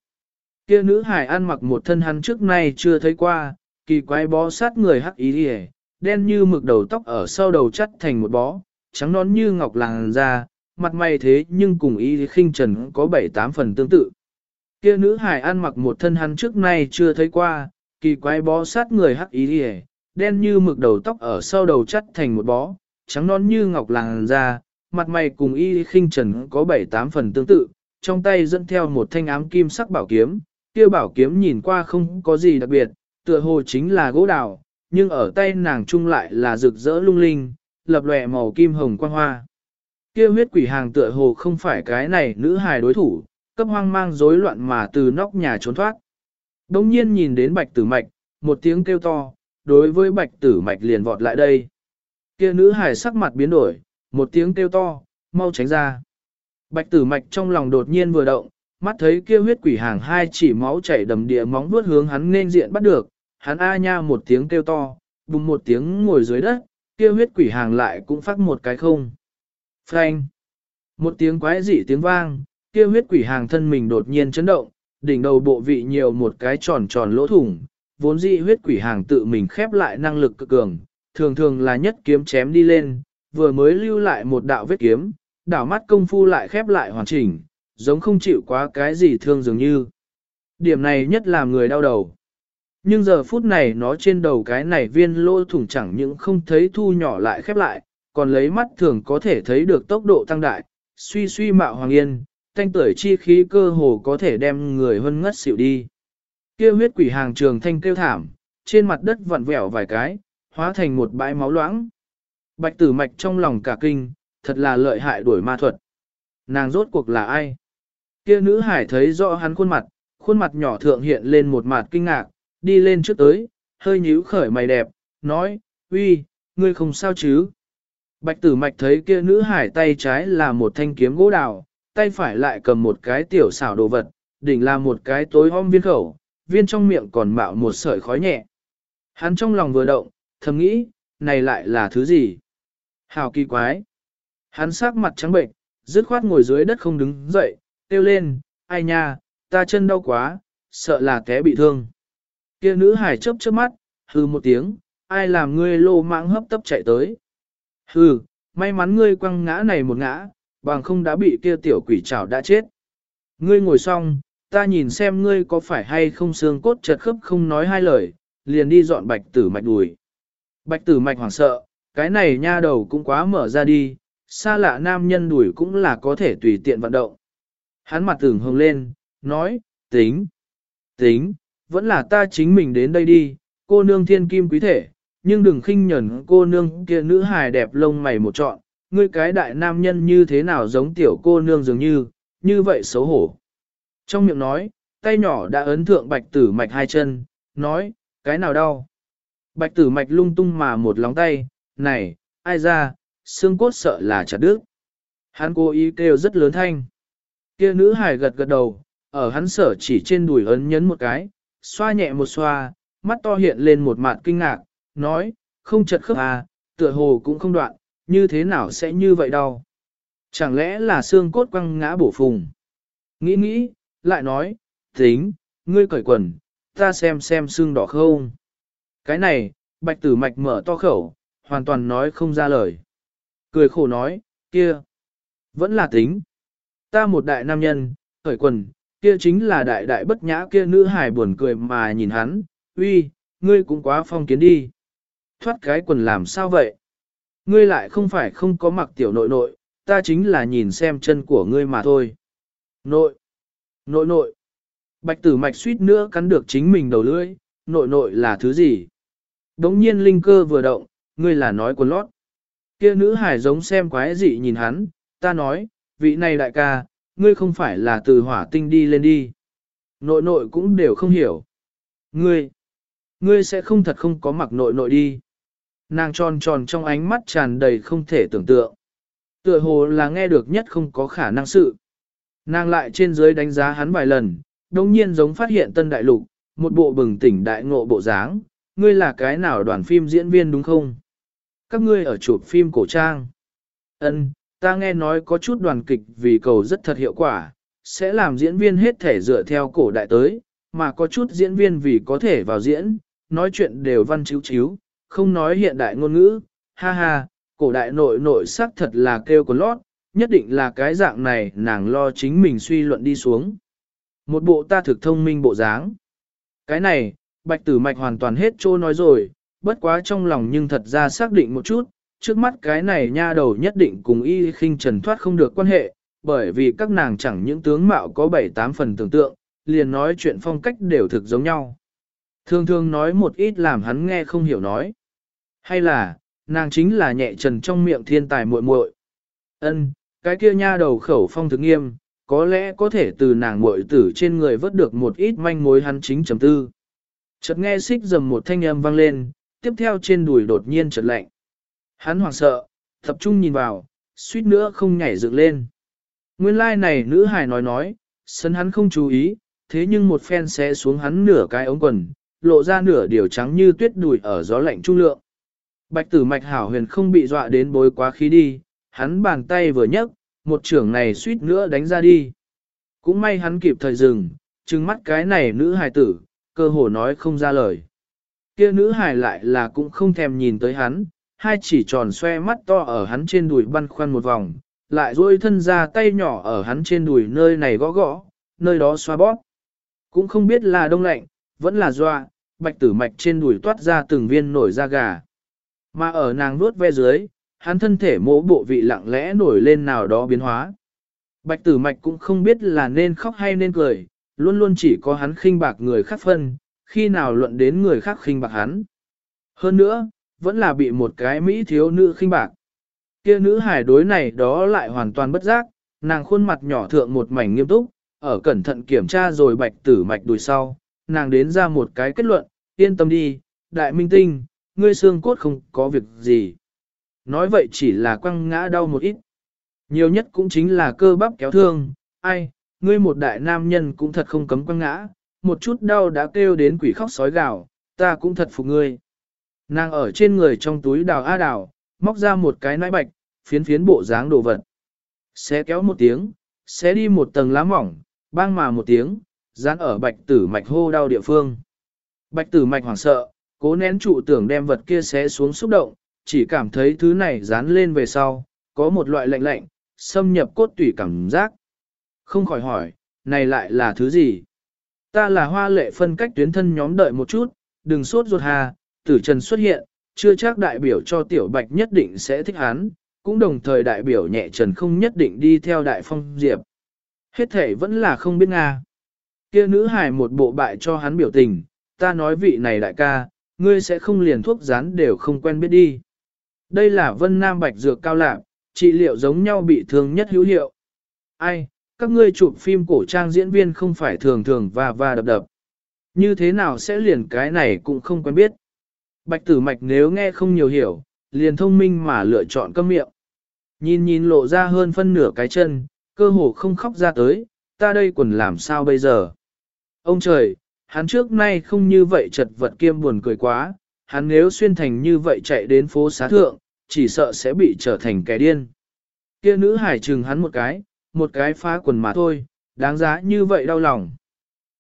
Kia nữ hải ăn mặc một thân hắn trước nay chưa thấy qua, kỳ quái bó sát người hắc ý ỉa, đen như mực đầu tóc ở sau đầu chắt thành một bó, trắng nón như ngọc làng da, mặt mày thế nhưng cùng ý khinh trần có bảy tám phần tương tự. Kia nữ hải ăn mặc một thân hắn trước nay chưa thấy qua, kỳ quái bó sát người hắc ý hề, đen như mực đầu tóc ở sau đầu chắt thành một bó, trắng non như ngọc làng da, mặt mày cùng y khinh trần có bảy tám phần tương tự, trong tay dẫn theo một thanh ám kim sắc bảo kiếm, kia bảo kiếm nhìn qua không có gì đặc biệt, tựa hồ chính là gỗ đào, nhưng ở tay nàng chung lại là rực rỡ lung linh, lập lòe màu kim hồng quang hoa. Kia huyết quỷ hàng tựa hồ không phải cái này nữ hài đối thủ, cấp hoang mang rối loạn mà từ nóc nhà trốn thoát. Đông nhiên nhìn đến bạch tử mạch, một tiếng kêu to, đối với bạch tử mạch liền vọt lại đây. Kia nữ hài sắc mặt biến đổi, một tiếng kêu to, mau tránh ra. Bạch tử mạch trong lòng đột nhiên vừa động, mắt thấy kia huyết quỷ hàng hai chỉ máu chảy đầm địa móng vuốt hướng hắn nên diện bắt được, hắn a nha một tiếng kêu to, bùng một tiếng ngồi dưới đất, kia huyết quỷ hàng lại cũng phát một cái không. Phanh! Một tiếng quái dị tiếng vang, kia huyết quỷ hàng thân mình đột nhiên chấn động, đỉnh đầu bộ vị nhiều một cái tròn tròn lỗ thủng, vốn dị huyết quỷ hàng tự mình khép lại năng lực cực cường, thường thường là nhất kiếm chém đi lên, vừa mới lưu lại một đạo vết kiếm, đảo mắt công phu lại khép lại hoàn chỉnh, giống không chịu quá cái gì thương dường như. Điểm này nhất là người đau đầu. Nhưng giờ phút này nó trên đầu cái này viên lỗ thủng chẳng những không thấy thu nhỏ lại khép lại, còn lấy mắt thường có thể thấy được tốc độ tăng đại, suy suy mạo hoàng yên, thanh tuổi chi khí cơ hồ có thể đem người hân ngất xỉu đi. Kêu huyết quỷ hàng trường thanh kêu thảm, trên mặt đất vặn vẹo vài cái, hóa thành một bãi máu loãng. Bạch tử mạch trong lòng cả kinh, thật là lợi hại đuổi ma thuật. Nàng rốt cuộc là ai? Kia nữ hải thấy rõ hắn khuôn mặt, khuôn mặt nhỏ thượng hiện lên một mặt kinh ngạc, đi lên trước tới, hơi nhíu khởi mày đẹp, nói, uy, ngươi không sao chứ? Bạch tử mạch thấy kia nữ hải tay trái là một thanh kiếm gỗ đào, tay phải lại cầm một cái tiểu xảo đồ vật, đỉnh là một cái tối om viên khẩu, viên trong miệng còn mạo một sợi khói nhẹ. Hắn trong lòng vừa động, thầm nghĩ, này lại là thứ gì? Hào kỳ quái. Hắn sắc mặt trắng bệnh, dứt khoát ngồi dưới đất không đứng dậy, kêu lên, ai nha, ta chân đau quá, sợ là té bị thương. Kia nữ hải chớp chớp mắt, hừ một tiếng, ai làm ngươi lô mạng hấp tấp chạy tới. Hừ, may mắn ngươi quăng ngã này một ngã, bằng không đã bị kia tiểu quỷ trảo đã chết. Ngươi ngồi xong, ta nhìn xem ngươi có phải hay không xương cốt chật khớp không nói hai lời, liền đi dọn bạch tử mạch đùi. Bạch tử mạch hoảng sợ, cái này nha đầu cũng quá mở ra đi, xa lạ nam nhân đùi cũng là có thể tùy tiện vận động. Hắn mặt tưởng hồng lên, nói, tính, tính, vẫn là ta chính mình đến đây đi, cô nương thiên kim quý thể, nhưng đừng khinh nhẫn cô nương kia nữ hài đẹp lông mày một trọn, ngươi cái đại nam nhân như thế nào giống tiểu cô nương dường như, như vậy xấu hổ. Trong miệng nói, tay nhỏ đã ấn thượng bạch tử mạch hai chân, nói, cái nào đau. Bạch tử mạch lung tung mà một lóng tay, này, ai ra, xương cốt sợ là chặt đứt. Hắn cố ý kêu rất lớn thanh. Kia nữ hải gật gật đầu, ở hắn sở chỉ trên đùi ấn nhấn một cái, xoa nhẹ một xoa, mắt to hiện lên một mặt kinh ngạc, nói, không chật khớp à, tựa hồ cũng không đoạn, như thế nào sẽ như vậy đâu. Chẳng lẽ là xương cốt quăng ngã bổ phùng. Nghĩ nghĩ, lại nói, tính, ngươi cởi quần, ta xem xem xương đỏ không. Cái này, bạch tử mạch mở to khẩu, hoàn toàn nói không ra lời. Cười khổ nói, kia, vẫn là tính. Ta một đại nam nhân, cởi quần, kia chính là đại đại bất nhã kia nữ hài buồn cười mà nhìn hắn, uy, ngươi cũng quá phong kiến đi. Thoát cái quần làm sao vậy? Ngươi lại không phải không có mặc tiểu nội nội, ta chính là nhìn xem chân của ngươi mà thôi. Nội, nội nội. Bạch tử mạch suýt nữa cắn được chính mình đầu lưỡi, nội nội là thứ gì? Đống nhiên linh cơ vừa động, ngươi là nói quần lót. Kia nữ hải giống xem quái dị nhìn hắn, ta nói, vị này đại ca, ngươi không phải là từ hỏa tinh đi lên đi. Nội nội cũng đều không hiểu. Ngươi, ngươi sẽ không thật không có mặc nội nội đi. Nàng tròn tròn trong ánh mắt tràn đầy không thể tưởng tượng. Tựa hồ là nghe được nhất không có khả năng sự. Nàng lại trên dưới đánh giá hắn vài lần, đồng nhiên giống phát hiện tân đại lục, một bộ bừng tỉnh đại ngộ bộ dáng, ngươi là cái nào đoàn phim diễn viên đúng không? Các ngươi ở chụp phim cổ trang. Ân, ta nghe nói có chút đoàn kịch vì cầu rất thật hiệu quả, sẽ làm diễn viên hết thể dựa theo cổ đại tới, mà có chút diễn viên vì có thể vào diễn, nói chuyện đều văn chiếu chiếu, không nói hiện đại ngôn ngữ, ha ha, cổ đại nội nội sắc thật là kêu của lót, nhất định là cái dạng này nàng lo chính mình suy luận đi xuống. Một bộ ta thực thông minh bộ dáng. Cái này, bạch tử mạch hoàn toàn hết trô nói rồi, bất quá trong lòng nhưng thật ra xác định một chút, trước mắt cái này nha đầu nhất định cùng y khinh trần thoát không được quan hệ, bởi vì các nàng chẳng những tướng mạo có 7-8 phần tưởng tượng, liền nói chuyện phong cách đều thực giống nhau. Thường thường nói một ít làm hắn nghe không hiểu nói. Hay là, nàng chính là nhẹ trần trong miệng thiên tài muội muội. Ân, cái kia nha đầu khẩu phong thực nghiêm, có lẽ có thể từ nàng muội tử trên người vớt được một ít manh mối hắn chính chấm tư. Chợt nghe xích dầm một thanh âm vang lên, tiếp theo trên đùi đột nhiên chợt lạnh. Hắn hoảng sợ, tập trung nhìn vào, suýt nữa không nhảy dựng lên. Nguyên lai like này nữ hài nói nói, sân hắn không chú ý, thế nhưng một phen sẽ xuống hắn nửa cái ống quần, lộ ra nửa điều trắng như tuyết đùi ở gió lạnh trung lượng. Bạch tử mạch hảo huyền không bị dọa đến bối quá khí đi, hắn bàn tay vừa nhấc, một trưởng này suýt nữa đánh ra đi. Cũng may hắn kịp thời dừng, trừng mắt cái này nữ hài tử, cơ hồ nói không ra lời. Kia nữ hài lại là cũng không thèm nhìn tới hắn, hai chỉ tròn xoe mắt to ở hắn trên đùi băn khoăn một vòng, lại duỗi thân ra tay nhỏ ở hắn trên đùi nơi này gõ gõ, nơi đó xoa bóp. Cũng không biết là đông lạnh, vẫn là doa, bạch tử mạch trên đùi toát ra từng viên nổi da gà. Mà ở nàng nuốt ve dưới, hắn thân thể mỗ bộ vị lặng lẽ nổi lên nào đó biến hóa. Bạch tử mạch cũng không biết là nên khóc hay nên cười, luôn luôn chỉ có hắn khinh bạc người khác phân, khi nào luận đến người khác khinh bạc hắn. Hơn nữa, vẫn là bị một cái Mỹ thiếu nữ khinh bạc. Kia nữ hải đối này đó lại hoàn toàn bất giác, nàng khuôn mặt nhỏ thượng một mảnh nghiêm túc, ở cẩn thận kiểm tra rồi bạch tử mạch đùi sau, nàng đến ra một cái kết luận, yên tâm đi, đại minh tinh, ngươi xương cốt không có việc gì. nói vậy chỉ là quăng ngã đau một ít. Nhiều nhất cũng chính là cơ bắp kéo thương, ai, ngươi một đại nam nhân cũng thật không cấm quăng ngã, một chút đau đã kêu đến quỷ khóc sói gào, ta cũng thật phục ngươi. Nàng ở trên người trong túi đào a đào, móc ra một cái nãi bạch, phiến phiến bộ dáng đồ vật. Xé kéo một tiếng, xé đi một tầng lá mỏng, bang mà một tiếng, dán ở bạch tử mạch hô đau địa phương. Bạch tử mạch hoảng sợ, cố nén trụ tưởng đem vật kia xé xuống xúc động, chỉ cảm thấy thứ này dán lên về sau, có một loại lạnh lạnh, xâm nhập cốt tủy cảm giác. Không khỏi hỏi, này lại là thứ gì? Ta là hoa lệ phân cách tuyến thân nhóm đợi một chút, đừng sốt ruột hà, tử trần xuất hiện, chưa chắc đại biểu cho tiểu bạch nhất định sẽ thích hắn, cũng đồng thời đại biểu nhẹ trần không nhất định đi theo đại phong diệp. Hết thể vẫn là không biết Nga. Kia nữ hài một bộ bại cho hắn biểu tình, ta nói vị này đại ca, ngươi sẽ không liền thuốc rán đều không quen biết đi. Đây là vân nam bạch dược cao lạc, trị liệu giống nhau bị thương nhất hữu hiệu. Ai, các ngươi chụp phim cổ trang diễn viên không phải thường thường và và đập đập. Như thế nào sẽ liền cái này cũng không quen biết. Bạch tử mạch nếu nghe không nhiều hiểu, liền thông minh mà lựa chọn câm miệng. Nhìn nhìn lộ ra hơn phân nửa cái chân, cơ hồ không khóc ra tới, ta đây quần làm sao bây giờ. Ông trời, hắn trước nay không như vậy chật vật kiêm buồn cười quá, hắn nếu xuyên thành như vậy chạy đến phố xá thượng, chỉ sợ sẽ bị trở thành kẻ điên. Kia nữ hải trừng hắn một cái, một cái phá quần mà thôi, đáng giá như vậy đau lòng.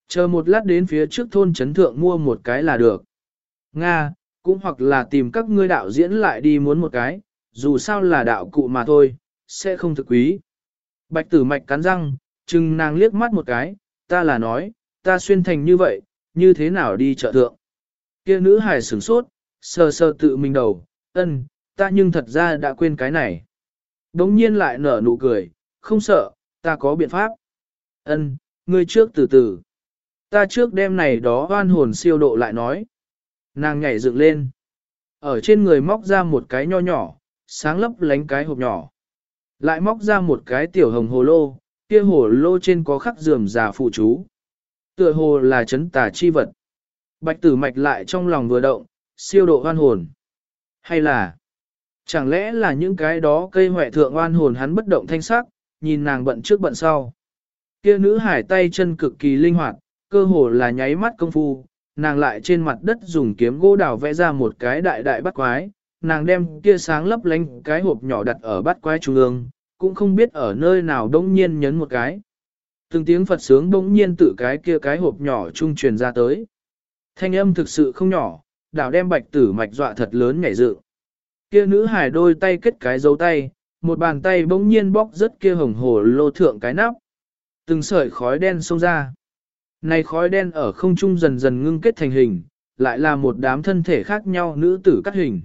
Chờ một lát đến phía trước thôn chấn thượng mua một cái là được. Nga, cũng hoặc là tìm các ngươi đạo diễn lại đi muốn một cái, dù sao là đạo cụ mà thôi, sẽ không thực quý. Bạch tử mạch cắn răng, chừng nàng liếc mắt một cái, ta là nói, ta xuyên thành như vậy, như thế nào đi chợ thượng. Kia nữ hài sửng sốt, sờ sờ tự mình đầu, ân, ta nhưng thật ra đã quên cái này. Đống nhiên lại nở nụ cười, không sợ, ta có biện pháp. Ân, ngươi trước từ từ. Ta trước đêm này đó oan hồn siêu độ lại nói. Nàng nhảy dựng lên. Ở trên người móc ra một cái nho nhỏ, sáng lấp lánh cái hộp nhỏ. Lại móc ra một cái tiểu hồng hồ lô, kia hồ lô trên có khắc dườm già phụ chú. Tựa hồ là chấn tà chi vật. Bạch tử mạch lại trong lòng vừa động, siêu độ oan hồn. Hay là, chẳng lẽ là những cái đó cây hoại thượng oan hồn hắn bất động thanh sắc, nhìn nàng bận trước bận sau. Kia nữ hải tay chân cực kỳ linh hoạt, cơ hồ là nháy mắt công phu, nàng lại trên mặt đất dùng kiếm gỗ đào vẽ ra một cái đại đại bắt quái, nàng đem kia sáng lấp lánh cái hộp nhỏ đặt ở bắt quái trung ương, cũng không biết ở nơi nào đông nhiên nhấn một cái. Từng tiếng Phật sướng bỗng nhiên tự cái kia cái hộp nhỏ trung truyền ra tới. Thanh âm thực sự không nhỏ, đảo đem bạch tử mạch dọa thật lớn nhảy dự. Kia nữ hải đôi tay kết cái dấu tay, một bàn tay bỗng nhiên bóc rất kia hồng hồ lô thượng cái nắp. Từng sợi khói đen xông ra. Này khói đen ở không trung dần dần ngưng kết thành hình, lại là một đám thân thể khác nhau nữ tử cắt hình.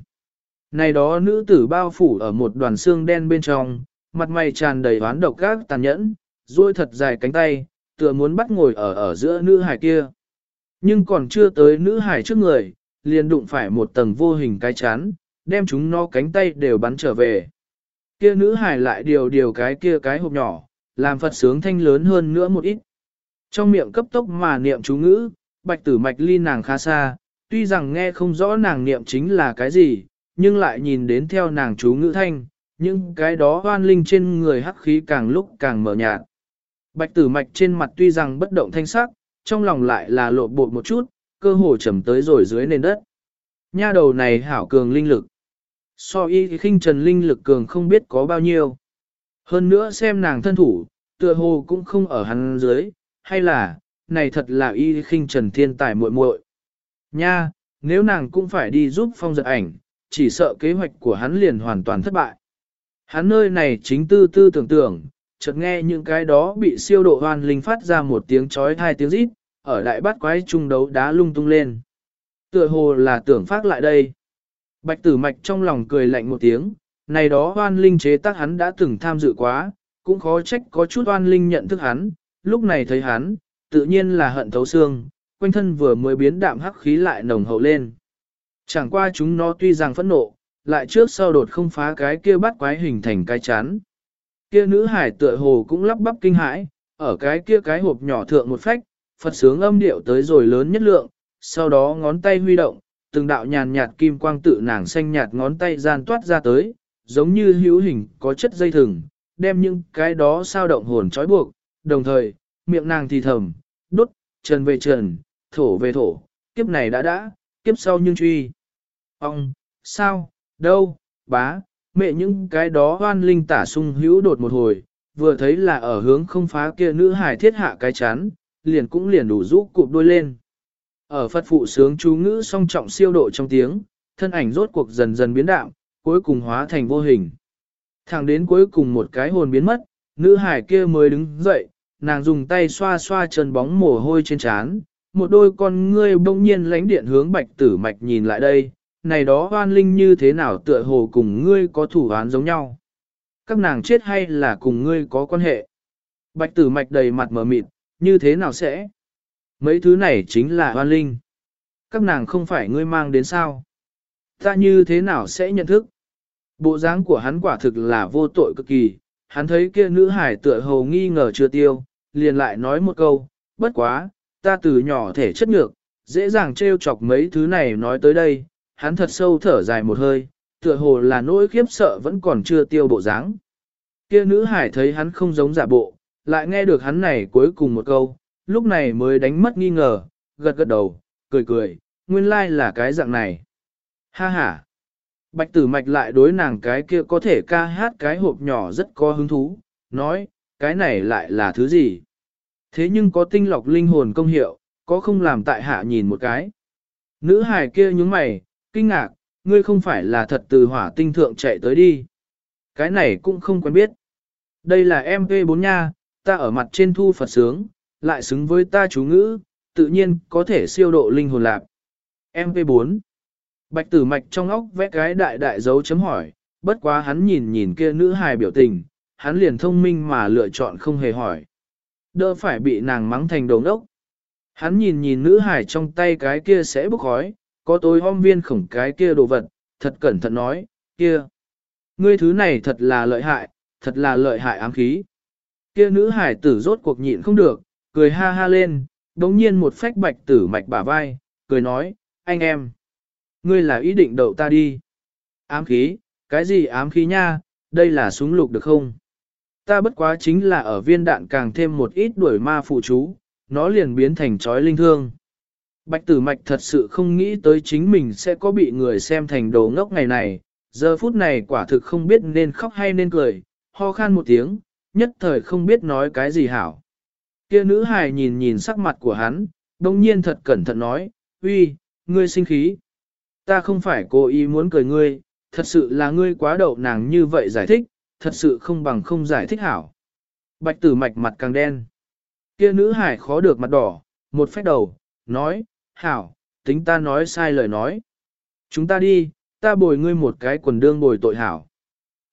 Này đó nữ tử bao phủ ở một đoàn xương đen bên trong, mặt mày tràn đầy oán độc các tàn nhẫn, duỗi thật dài cánh tay, tựa muốn bắt ngồi ở ở giữa nữ hải kia. Nhưng còn chưa tới nữ hải trước người, liền đụng phải một tầng vô hình cái chán, đem chúng nó cánh tay đều bắn trở về. Kia nữ hải lại điều điều cái kia cái hộp nhỏ, làm Phật sướng thanh lớn hơn nữa một ít. Trong miệng cấp tốc mà niệm chú ngữ, bạch tử mạch ly nàng khá xa, tuy rằng nghe không rõ nàng niệm chính là cái gì, nhưng lại nhìn đến theo nàng chú ngữ thanh, những cái đó hoan linh trên người hắc khí càng lúc càng mở nhạt. Bạch tử mạch trên mặt tuy rằng bất động thanh sắc, trong lòng lại là lộ bột một chút, cơ hồ trầm tới rồi dưới nền đất. Nha đầu này hảo cường linh lực. So y khinh trần linh lực cường không biết có bao nhiêu. Hơn nữa xem nàng thân thủ, tựa hồ cũng không ở hắn dưới, hay là, này thật là y khinh trần thiên tài muội muội. Nha, nếu nàng cũng phải đi giúp phong giật ảnh, chỉ sợ kế hoạch của hắn liền hoàn toàn thất bại. Hắn nơi này chính tư tư tưởng tưởng, chợt nghe những cái đó bị siêu độ hoan linh phát ra một tiếng chói hai tiếng rít, ở đại bát quái trung đấu đá lung tung lên. Tựa hồ là tưởng phát lại đây. Bạch tử mạch trong lòng cười lạnh một tiếng, này đó hoan linh chế tác hắn đã từng tham dự quá, cũng khó trách có chút hoan linh nhận thức hắn, lúc này thấy hắn, tự nhiên là hận thấu xương, quanh thân vừa mới biến đạm hắc khí lại nồng hậu lên. Chẳng qua chúng nó tuy rằng phẫn nộ, lại trước sau đột không phá cái kia bắt quái hình thành cái chán. Kia nữ hải tựa hồ cũng lắp bắp kinh hãi, ở cái kia cái hộp nhỏ thượng một phách, Phật sướng âm điệu tới rồi lớn nhất lượng, sau đó ngón tay huy động, từng đạo nhàn nhạt kim quang tự nàng xanh nhạt ngón tay gian toát ra tới, giống như hữu hình có chất dây thừng, đem những cái đó sao động hồn trói buộc, đồng thời, miệng nàng thì thầm, đốt, trần về trần, thổ về thổ, kiếp này đã đã, kiếp sau nhưng truy. Ông, sao, đâu, bá, mẹ những cái đó hoan linh tả sung hữu đột một hồi, vừa thấy là ở hướng không phá kia nữ hải thiết hạ cái chán, liền cũng liền đủ rũ cụp đôi lên. Ở Phật phụ sướng chú ngữ song trọng siêu độ trong tiếng, thân ảnh rốt cuộc dần dần biến đạo, cuối cùng hóa thành vô hình. Thẳng đến cuối cùng một cái hồn biến mất, nữ hải kia mới đứng dậy, nàng dùng tay xoa xoa chân bóng mồ hôi trên trán, một đôi con ngươi bỗng nhiên lánh điện hướng bạch tử mạch nhìn lại đây, này đó hoan linh như thế nào tựa hồ cùng ngươi có thủ án giống nhau. Các nàng chết hay là cùng ngươi có quan hệ. Bạch tử mạch đầy mặt mở mịt, như thế nào sẽ? Mấy thứ này chính là hoan linh. Các nàng không phải ngươi mang đến sao? Ta như thế nào sẽ nhận thức? Bộ dáng của hắn quả thực là vô tội cực kỳ, hắn thấy kia nữ hải tựa hồ nghi ngờ chưa tiêu, liền lại nói một câu, bất quá, ta từ nhỏ thể chất nhược, dễ dàng trêu chọc mấy thứ này nói tới đây, hắn thật sâu thở dài một hơi, tựa hồ là nỗi khiếp sợ vẫn còn chưa tiêu bộ dáng. Kia nữ hải thấy hắn không giống giả bộ, lại nghe được hắn này cuối cùng một câu, lúc này mới đánh mất nghi ngờ, gật gật đầu, cười cười, nguyên lai like là cái dạng này. Ha ha! Bạch tử mạch lại đối nàng cái kia có thể ca hát cái hộp nhỏ rất có hứng thú, nói, cái này lại là thứ gì? Thế nhưng có tinh lọc linh hồn công hiệu, có không làm tại hạ nhìn một cái. Nữ hài kia nhướng mày, kinh ngạc, ngươi không phải là thật từ hỏa tinh thượng chạy tới đi. Cái này cũng không quen biết. Đây là MP4 nha, ta ở mặt trên thu Phật sướng, lại xứng với ta chú ngữ, tự nhiên có thể siêu độ linh hồn lạc. MP4 Bạch tử mạch trong óc vẽ cái đại đại dấu chấm hỏi, bất quá hắn nhìn nhìn kia nữ hài biểu tình, hắn liền thông minh mà lựa chọn không hề hỏi. Đỡ phải bị nàng mắng thành đồ ngốc. Hắn nhìn nhìn nữ hài trong tay cái kia sẽ bốc khói, có tối hôm viên khổng cái kia đồ vật, thật cẩn thận nói, kia. Ngươi thứ này thật là lợi hại, thật là lợi hại ám khí. Kia nữ hải tử rốt cuộc nhịn không được, cười ha ha lên, đống nhiên một phách bạch tử mạch bả vai, cười nói, anh em. Ngươi là ý định đậu ta đi. Ám khí, cái gì ám khí nha, đây là súng lục được không? Ta bất quá chính là ở viên đạn càng thêm một ít đuổi ma phụ chú, nó liền biến thành chói linh thương. Bạch tử mạch thật sự không nghĩ tới chính mình sẽ có bị người xem thành đồ ngốc ngày này, giờ phút này quả thực không biết nên khóc hay nên cười, ho khan một tiếng, nhất thời không biết nói cái gì hảo. Kia nữ hài nhìn nhìn sắc mặt của hắn, đồng nhiên thật cẩn thận nói, uy, ngươi sinh khí. Ta không phải cố ý muốn cười ngươi, thật sự là ngươi quá đậu nàng như vậy giải thích, thật sự không bằng không giải thích hảo. Bạch tử mạch mặt càng đen. Kia nữ hải khó được mặt đỏ, một phép đầu, nói, hảo, tính ta nói sai lời nói. Chúng ta đi, ta bồi ngươi một cái quần đương bồi tội hảo.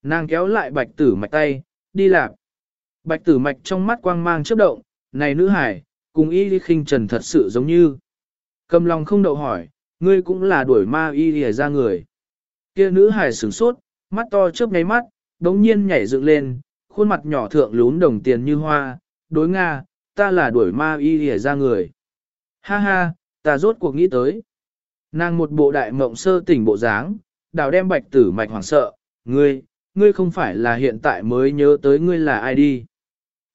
Nàng kéo lại bạch tử mạch tay, đi lạc. Bạch tử mạch trong mắt quang mang chớp động, này nữ hải, cùng y khinh trần thật sự giống như. Cầm lòng không đậu hỏi, ngươi cũng là đuổi ma y lìa ra người. Kia nữ hải sửng sốt, mắt to chớp ngáy mắt, đống nhiên nhảy dựng lên, khuôn mặt nhỏ thượng lún đồng tiền như hoa, đối Nga, ta là đuổi ma y lìa ra người. Ha ha, ta rốt cuộc nghĩ tới. Nàng một bộ đại mộng sơ tỉnh bộ dáng, đào đem bạch tử mạch hoảng sợ, ngươi, ngươi không phải là hiện tại mới nhớ tới ngươi là ai đi.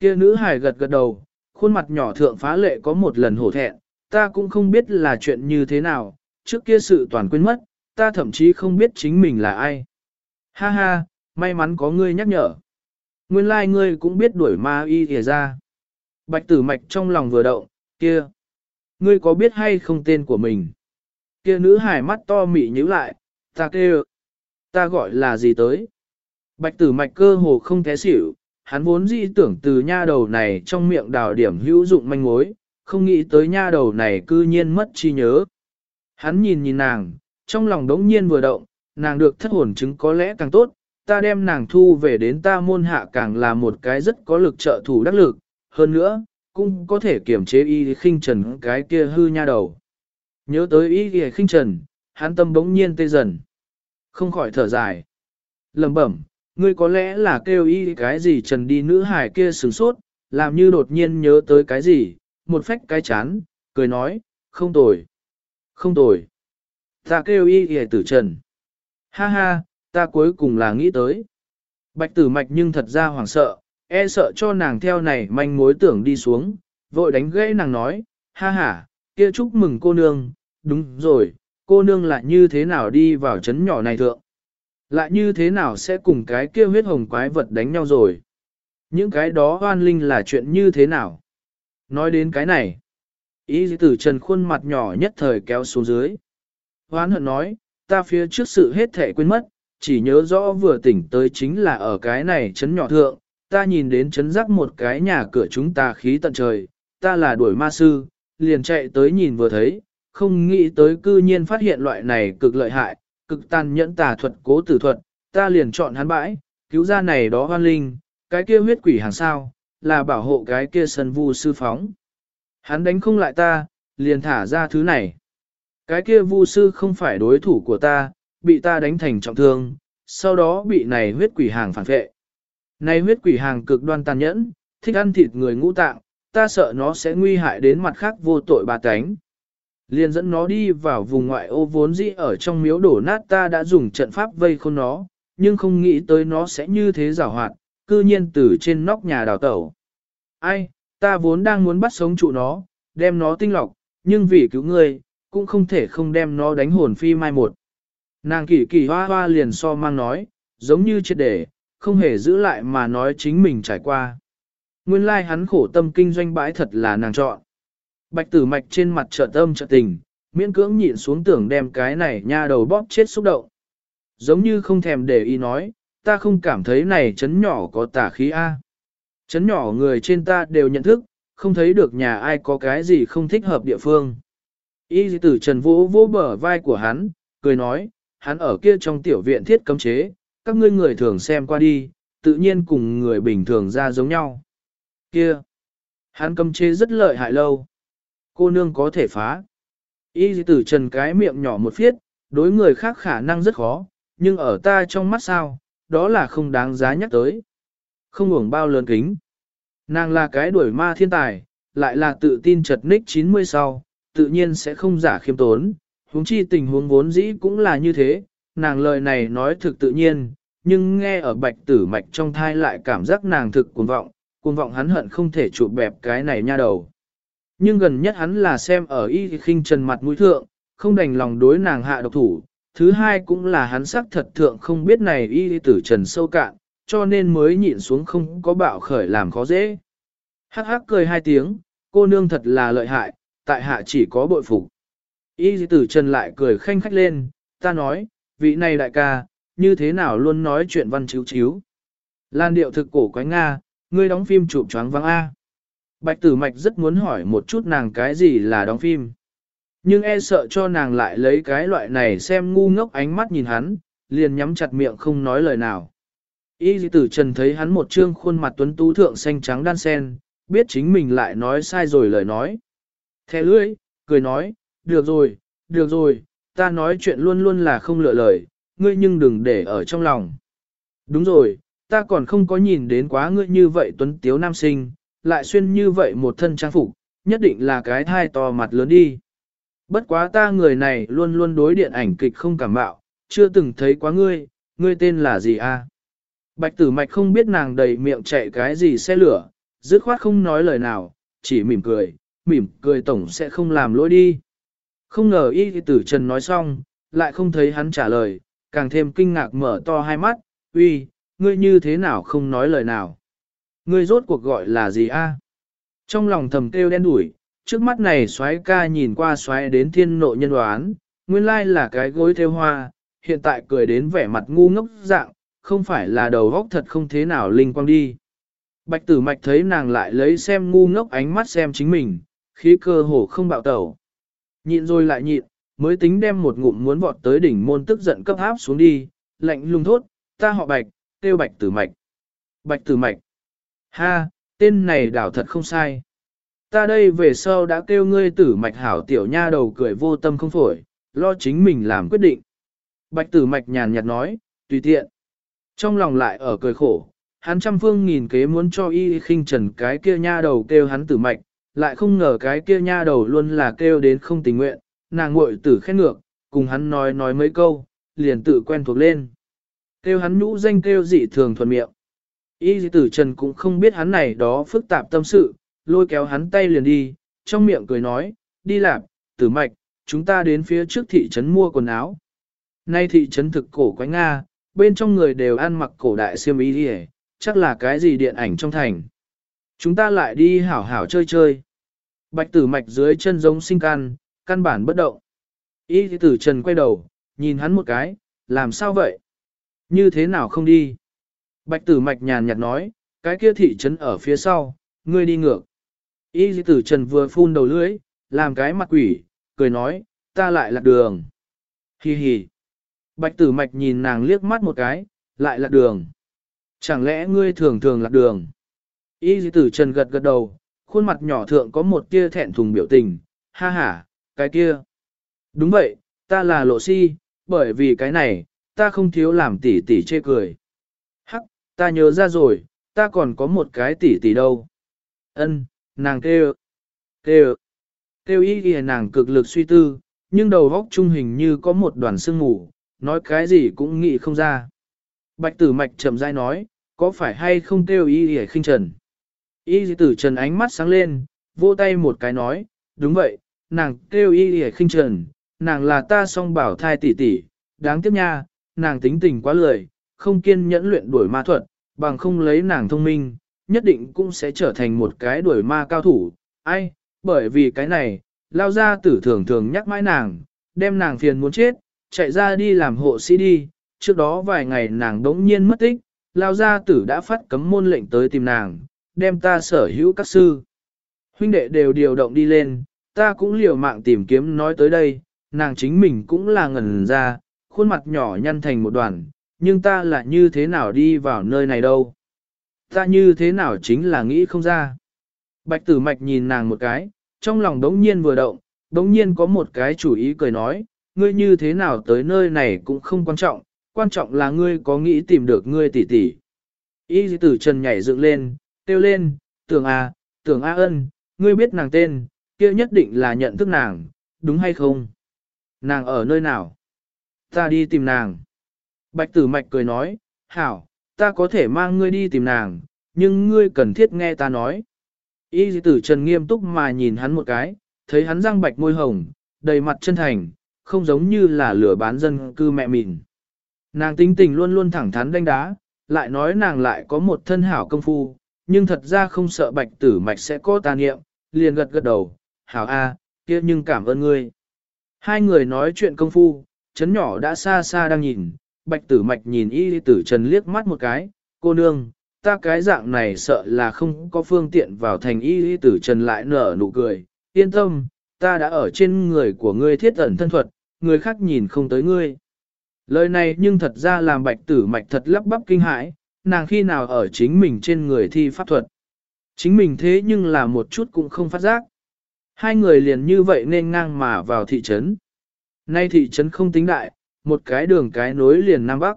Kia nữ hài gật gật đầu, khuôn mặt nhỏ thượng phá lệ có một lần hổ thẹn, ta cũng không biết là chuyện như thế nào, trước kia sự toàn quên mất, ta thậm chí không biết chính mình là ai. Ha ha, may mắn có ngươi nhắc nhở. Nguyên lai like ngươi cũng biết đuổi ma y thìa ra. Bạch tử mạch trong lòng vừa động, kia. Ngươi có biết hay không tên của mình? Kia nữ hải mắt to mị nhíu lại, ta kêu. Ta gọi là gì tới? Bạch tử mạch cơ hồ không té xỉu, hắn vốn dĩ tưởng từ nha đầu này trong miệng đào điểm hữu dụng manh mối, không nghĩ tới nha đầu này cư nhiên mất chi nhớ. Hắn nhìn nhìn nàng, trong lòng đống nhiên vừa động, nàng được thất hồn chứng có lẽ càng tốt, ta đem nàng thu về đến ta môn hạ càng là một cái rất có lực trợ thủ đắc lực, hơn nữa, cũng có thể kiểm chế y khinh trần cái kia hư nha đầu. Nhớ tới y khinh trần, hắn tâm bỗng nhiên tê dần. Không khỏi thở dài. lẩm bẩm, ngươi có lẽ là kêu y cái gì trần đi nữ hải kia sửng sốt, làm như đột nhiên nhớ tới cái gì, một phách cái chán, cười nói, không tồi. Không tồi. Ta kêu y y tử trần. Ha ha, ta cuối cùng là nghĩ tới. Bạch tử mạch nhưng thật ra hoảng sợ, e sợ cho nàng theo này manh mối tưởng đi xuống, vội đánh gãy nàng nói, ha ha, kia chúc mừng cô nương, đúng rồi, cô nương lại như thế nào đi vào chấn nhỏ này thượng. Lại như thế nào sẽ cùng cái kia huyết hồng quái vật đánh nhau rồi. Những cái đó hoan linh là chuyện như thế nào? Nói đến cái này, ý tử trần khuôn mặt nhỏ nhất thời kéo xuống dưới. Hoán hận nói, ta phía trước sự hết thể quên mất, chỉ nhớ rõ vừa tỉnh tới chính là ở cái này chấn nhỏ thượng, ta nhìn đến chấn rắc một cái nhà cửa chúng ta khí tận trời, ta là đuổi ma sư, liền chạy tới nhìn vừa thấy, không nghĩ tới cư nhiên phát hiện loại này cực lợi hại, cực tàn nhẫn tà thuật cố tử thuật, ta liền chọn hắn bãi, cứu ra này đó hoan linh, cái kia huyết quỷ hàng sao, là bảo hộ cái kia sân vu sư phóng. Hắn đánh không lại ta, liền thả ra thứ này. Cái kia vu sư không phải đối thủ của ta, bị ta đánh thành trọng thương, sau đó bị này huyết quỷ hàng phản vệ. Này huyết quỷ hàng cực đoan tàn nhẫn, thích ăn thịt người ngũ tạng, ta sợ nó sẽ nguy hại đến mặt khác vô tội bà tánh. Liền dẫn nó đi vào vùng ngoại ô vốn dĩ ở trong miếu đổ nát ta đã dùng trận pháp vây khôn nó, nhưng không nghĩ tới nó sẽ như thế giảo hoạt, cư nhiên từ trên nóc nhà đào tẩu. Ai, ta vốn đang muốn bắt sống trụ nó, đem nó tinh lọc, nhưng vì cứu ngươi, cũng không thể không đem nó đánh hồn phi mai một. Nàng kỳ kỳ hoa hoa liền so mang nói, giống như chết để, không hề giữ lại mà nói chính mình trải qua. Nguyên lai like hắn khổ tâm kinh doanh bãi thật là nàng chọn. Bạch tử mạch trên mặt trợ tâm trợ tình, miễn cưỡng nhịn xuống tưởng đem cái này nha đầu bóp chết xúc động. Giống như không thèm để ý nói, ta không cảm thấy này chấn nhỏ có tả khí A. Chấn nhỏ người trên ta đều nhận thức, không thấy được nhà ai có cái gì không thích hợp địa phương. Y tử trần vỗ vỗ bờ vai của hắn, cười nói, hắn ở kia trong tiểu viện thiết cấm chế, các ngươi người thường xem qua đi, tự nhiên cùng người bình thường ra giống nhau. Kia, hắn cầm chế rất lợi hại lâu. Cô nương có thể phá. Y tử trần cái miệng nhỏ một phiết, đối người khác khả năng rất khó, nhưng ở ta trong mắt sao, đó là không đáng giá nhắc tới. Không uổng bao lớn kính. Nàng là cái đuổi ma thiên tài, lại là tự tin chật ních 90 sau, tự nhiên sẽ không giả khiêm tốn, huống chi tình huống vốn dĩ cũng là như thế, nàng lời này nói thực tự nhiên, nhưng nghe ở bạch tử mạch trong thai lại cảm giác nàng thực cuồng vọng, cuồng vọng hắn hận không thể chụp bẹp cái này nha đầu. Nhưng gần nhất hắn là xem ở y khinh trần mặt mũi thượng, không đành lòng đối nàng hạ độc thủ, thứ hai cũng là hắn sắc thật thượng không biết này y tử trần sâu cạn, cho nên mới nhịn xuống không có bạo khởi làm khó dễ. Hắc hắc cười hai tiếng, cô nương thật là lợi hại, tại hạ chỉ có bội phục. Y tử trần lại cười khanh khách lên, ta nói, vị này đại ca, như thế nào luôn nói chuyện văn chiếu chiếu. Lan điệu thực cổ quái Nga, ngươi đóng phim chụp choáng vắng A. Bạch tử mạch rất muốn hỏi một chút nàng cái gì là đóng phim. Nhưng e sợ cho nàng lại lấy cái loại này xem ngu ngốc ánh mắt nhìn hắn, liền nhắm chặt miệng không nói lời nào. Y tử trần thấy hắn một trương khuôn mặt tuấn tú thượng xanh trắng đan sen, biết chính mình lại nói sai rồi lời nói. Thè lưỡi, cười nói, được rồi, được rồi, ta nói chuyện luôn luôn là không lựa lời, ngươi nhưng đừng để ở trong lòng. Đúng rồi, ta còn không có nhìn đến quá ngươi như vậy tuấn tiếu nam sinh, lại xuyên như vậy một thân trang phục, nhất định là cái thai to mặt lớn đi. Bất quá ta người này luôn luôn đối điện ảnh kịch không cảm bạo, chưa từng thấy quá ngươi, ngươi tên là gì a? Bạch tử mạch không biết nàng đầy miệng chạy cái gì xe lửa, dứt khoát không nói lời nào, chỉ mỉm cười, mỉm cười tổng sẽ không làm lỗi đi. Không ngờ y tử trần nói xong, lại không thấy hắn trả lời, càng thêm kinh ngạc mở to hai mắt, uy, ngươi như thế nào không nói lời nào. Ngươi rốt cuộc gọi là gì a? Trong lòng thầm kêu đen đủi, trước mắt này xoáy ca nhìn qua xoáy đến thiên nộ nhân đoán, nguyên lai là cái gối theo hoa, hiện tại cười đến vẻ mặt ngu ngốc dạng, không phải là đầu góc thật không thế nào linh quang đi. Bạch tử mạch thấy nàng lại lấy xem ngu ngốc ánh mắt xem chính mình, khí cơ hồ không bạo tẩu. Nhịn rồi lại nhịn, mới tính đem một ngụm muốn vọt tới đỉnh môn tức giận cấp áp xuống đi, lạnh lùng thốt, ta họ bạch, tiêu bạch tử mạch. Bạch tử mạch. Ha, tên này đảo thật không sai. Ta đây về sau đã kêu ngươi tử mạch hảo tiểu nha đầu cười vô tâm không phổi, lo chính mình làm quyết định. Bạch tử mạch nhàn nhạt nói, tùy tiện. Trong lòng lại ở cười khổ, hắn trăm phương nghìn kế muốn cho y khinh trần cái kia nha đầu kêu hắn tử mạch, lại không ngờ cái kia nha đầu luôn là kêu đến không tình nguyện, nàng muội tử khét ngược, cùng hắn nói nói mấy câu, liền tự quen thuộc lên. Kêu hắn nhũ danh kêu dị thường thuần miệng. Y tử trần cũng không biết hắn này đó phức tạp tâm sự, lôi kéo hắn tay liền đi, trong miệng cười nói, đi làm, tử mạch, chúng ta đến phía trước thị trấn mua quần áo. Nay thị trấn thực cổ quái Nga, bên trong người đều ăn mặc cổ đại siêm y đi chắc là cái gì điện ảnh trong thành. Chúng ta lại đi hảo hảo chơi chơi. Bạch tử mạch dưới chân giống sinh can, căn bản bất động. Y tử trần quay đầu, nhìn hắn một cái, làm sao vậy? Như thế nào không đi? Bạch tử mạch nhàn nhạt nói, cái kia thị trấn ở phía sau, ngươi đi ngược. Y tử trần vừa phun đầu lưỡi, làm cái mặt quỷ, cười nói, ta lại lạc đường. Hi hi. Bạch tử mạch nhìn nàng liếc mắt một cái, lại lạc đường. Chẳng lẽ ngươi thường thường lạc đường? Y tử trần gật gật đầu, khuôn mặt nhỏ thượng có một tia thẹn thùng biểu tình, ha ha, cái kia. Đúng vậy, ta là lộ si, bởi vì cái này, ta không thiếu làm tỉ tỉ chê cười. Hắc, ta nhớ ra rồi, ta còn có một cái tỉ tỉ đâu. Ân, nàng kêu, kêu, kêu y ghi nàng cực lực suy tư, nhưng đầu góc trung hình như có một đoàn sương ngủ, nói cái gì cũng nghĩ không ra. Bạch tử mạch chậm rãi nói, có phải hay không kêu y ghi khinh trần. Y tử trần ánh mắt sáng lên, vô tay một cái nói, đúng vậy, nàng kêu y ghi khinh trần, nàng là ta song bảo thai tỷ tỷ, đáng tiếc nha, nàng tính tình quá lười, không kiên nhẫn luyện đuổi ma thuật, bằng không lấy nàng thông minh, nhất định cũng sẽ trở thành một cái đuổi ma cao thủ. Ai, bởi vì cái này, lao ra tử thường thường nhắc mãi nàng, đem nàng phiền muốn chết, chạy ra đi làm hộ sĩ đi, trước đó vài ngày nàng đống nhiên mất tích, lao gia tử đã phát cấm môn lệnh tới tìm nàng, đem ta sở hữu các sư. Huynh đệ đều điều động đi lên, ta cũng liều mạng tìm kiếm nói tới đây, nàng chính mình cũng là ngẩn ra, khuôn mặt nhỏ nhăn thành một đoàn, nhưng ta là như thế nào đi vào nơi này đâu. Ta như thế nào chính là nghĩ không ra. Bạch tử mạch nhìn nàng một cái, trong lòng đống nhiên vừa động, đống nhiên có một cái chủ ý cười nói, ngươi như thế nào tới nơi này cũng không quan trọng, quan trọng là ngươi có nghĩ tìm được ngươi tỷ tỷ. Y tử trần nhảy dựng lên, kêu lên, tưởng a, tưởng a ân, ngươi biết nàng tên, kia nhất định là nhận thức nàng, đúng hay không? Nàng ở nơi nào? Ta đi tìm nàng. Bạch tử mạch cười nói, hảo, ta có thể mang ngươi đi tìm nàng, nhưng ngươi cần thiết nghe ta nói. Y dị tử trần nghiêm túc mà nhìn hắn một cái, thấy hắn răng bạch môi hồng, đầy mặt chân thành, không giống như là lửa bán dân cư mẹ mình. Nàng tính tình luôn luôn thẳng thắn đánh đá, lại nói nàng lại có một thân hảo công phu, nhưng thật ra không sợ bạch tử mạch sẽ có tà niệm, liền gật gật đầu, hảo a, kia nhưng cảm ơn ngươi. Hai người nói chuyện công phu, chấn nhỏ đã xa xa đang nhìn, bạch tử mạch nhìn y tử trần liếc mắt một cái, cô nương, ta cái dạng này sợ là không có phương tiện vào thành y tử trần lại nở nụ cười, yên tâm, ta đã ở trên người của ngươi thiết ẩn thân thuật, người khác nhìn không tới ngươi. Lời này nhưng thật ra làm bạch tử mạch thật lắp bắp kinh hãi, nàng khi nào ở chính mình trên người thi pháp thuật. Chính mình thế nhưng là một chút cũng không phát giác. Hai người liền như vậy nên ngang mà vào thị trấn. Nay thị trấn không tính đại, một cái đường cái nối liền Nam Bắc.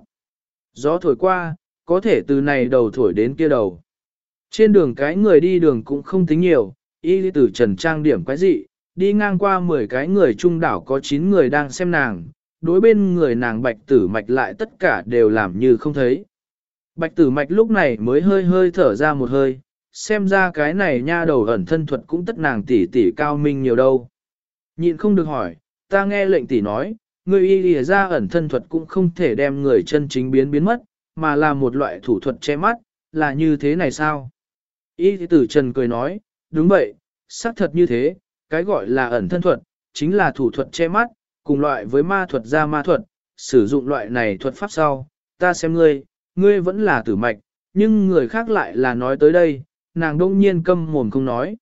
Gió thổi qua, có thể từ này đầu thổi đến kia đầu. Trên đường cái người đi đường cũng không tính nhiều, y tử trần trang điểm quái dị, đi ngang qua 10 cái người trung đảo có 9 người đang xem nàng, đối bên người nàng bạch tử mạch lại tất cả đều làm như không thấy. Bạch tử mạch lúc này mới hơi hơi thở ra một hơi, xem ra cái này nha đầu ẩn thân thuật cũng tất nàng tỷ tỷ cao minh nhiều đâu. Nhịn không được hỏi, ta nghe lệnh tỷ nói, người y lìa ra ẩn thân thuật cũng không thể đem người chân chính biến biến mất, mà là một loại thủ thuật che mắt, là như thế này sao? Y tử Trần cười nói, đúng vậy, xác thật như thế, cái gọi là ẩn thân thuật, chính là thủ thuật che mắt, cùng loại với ma thuật ra ma thuật, sử dụng loại này thuật pháp sau, ta xem ngươi, ngươi vẫn là tử mạch, nhưng người khác lại là nói tới đây, nàng đông nhiên câm mồm không nói.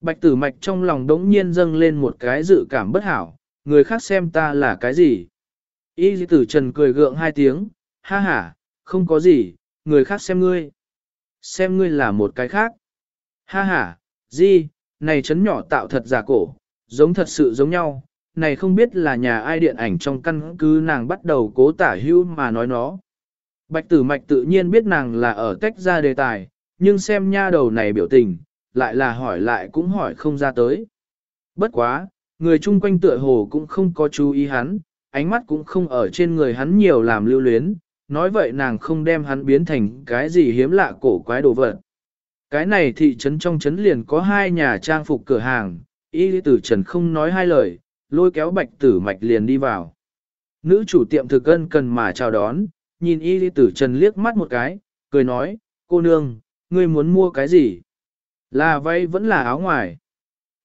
Bạch tử mạch trong lòng đống nhiên dâng lên một cái dự cảm bất hảo, người khác xem ta là cái gì. Y tử trần cười gượng hai tiếng, ha ha, không có gì, người khác xem ngươi. Xem ngươi là một cái khác. Ha ha, di, này chấn nhỏ tạo thật giả cổ, giống thật sự giống nhau, này không biết là nhà ai điện ảnh trong căn cứ nàng bắt đầu cố tả hữu mà nói nó. Bạch tử mạch tự nhiên biết nàng là ở tách ra đề tài, nhưng xem nha đầu này biểu tình, lại là hỏi lại cũng hỏi không ra tới. Bất quá, người chung quanh tựa hồ cũng không có chú ý hắn, ánh mắt cũng không ở trên người hắn nhiều làm lưu luyến, nói vậy nàng không đem hắn biến thành cái gì hiếm lạ cổ quái đồ vật. Cái này thị trấn trong trấn liền có hai nhà trang phục cửa hàng, y tử trần không nói hai lời, lôi kéo bạch tử mạch liền đi vào. Nữ chủ tiệm thực cân cần mà chào đón, nhìn y tử trần liếc mắt một cái, cười nói, cô nương, ngươi muốn mua cái gì? Là váy vẫn là áo ngoài.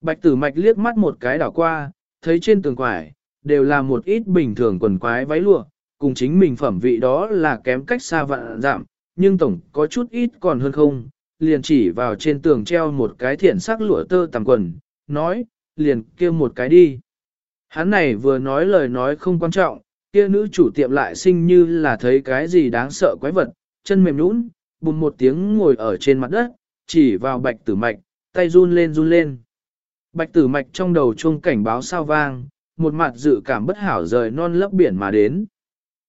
Bạch tử mạch liếc mắt một cái đảo qua, thấy trên tường quải, đều là một ít bình thường quần quái váy lụa, cùng chính mình phẩm vị đó là kém cách xa vạn giảm, nhưng tổng có chút ít còn hơn không, liền chỉ vào trên tường treo một cái thiển sắc lụa tơ tằm quần, nói, liền kêu một cái đi. Hắn này vừa nói lời nói không quan trọng, kia nữ chủ tiệm lại sinh như là thấy cái gì đáng sợ quái vật, chân mềm nhũn, bùm một tiếng ngồi ở trên mặt đất, chỉ vào bạch tử mạch, tay run lên run lên. Bạch tử mạch trong đầu chuông cảnh báo sao vang, một mặt dự cảm bất hảo rời non lấp biển mà đến.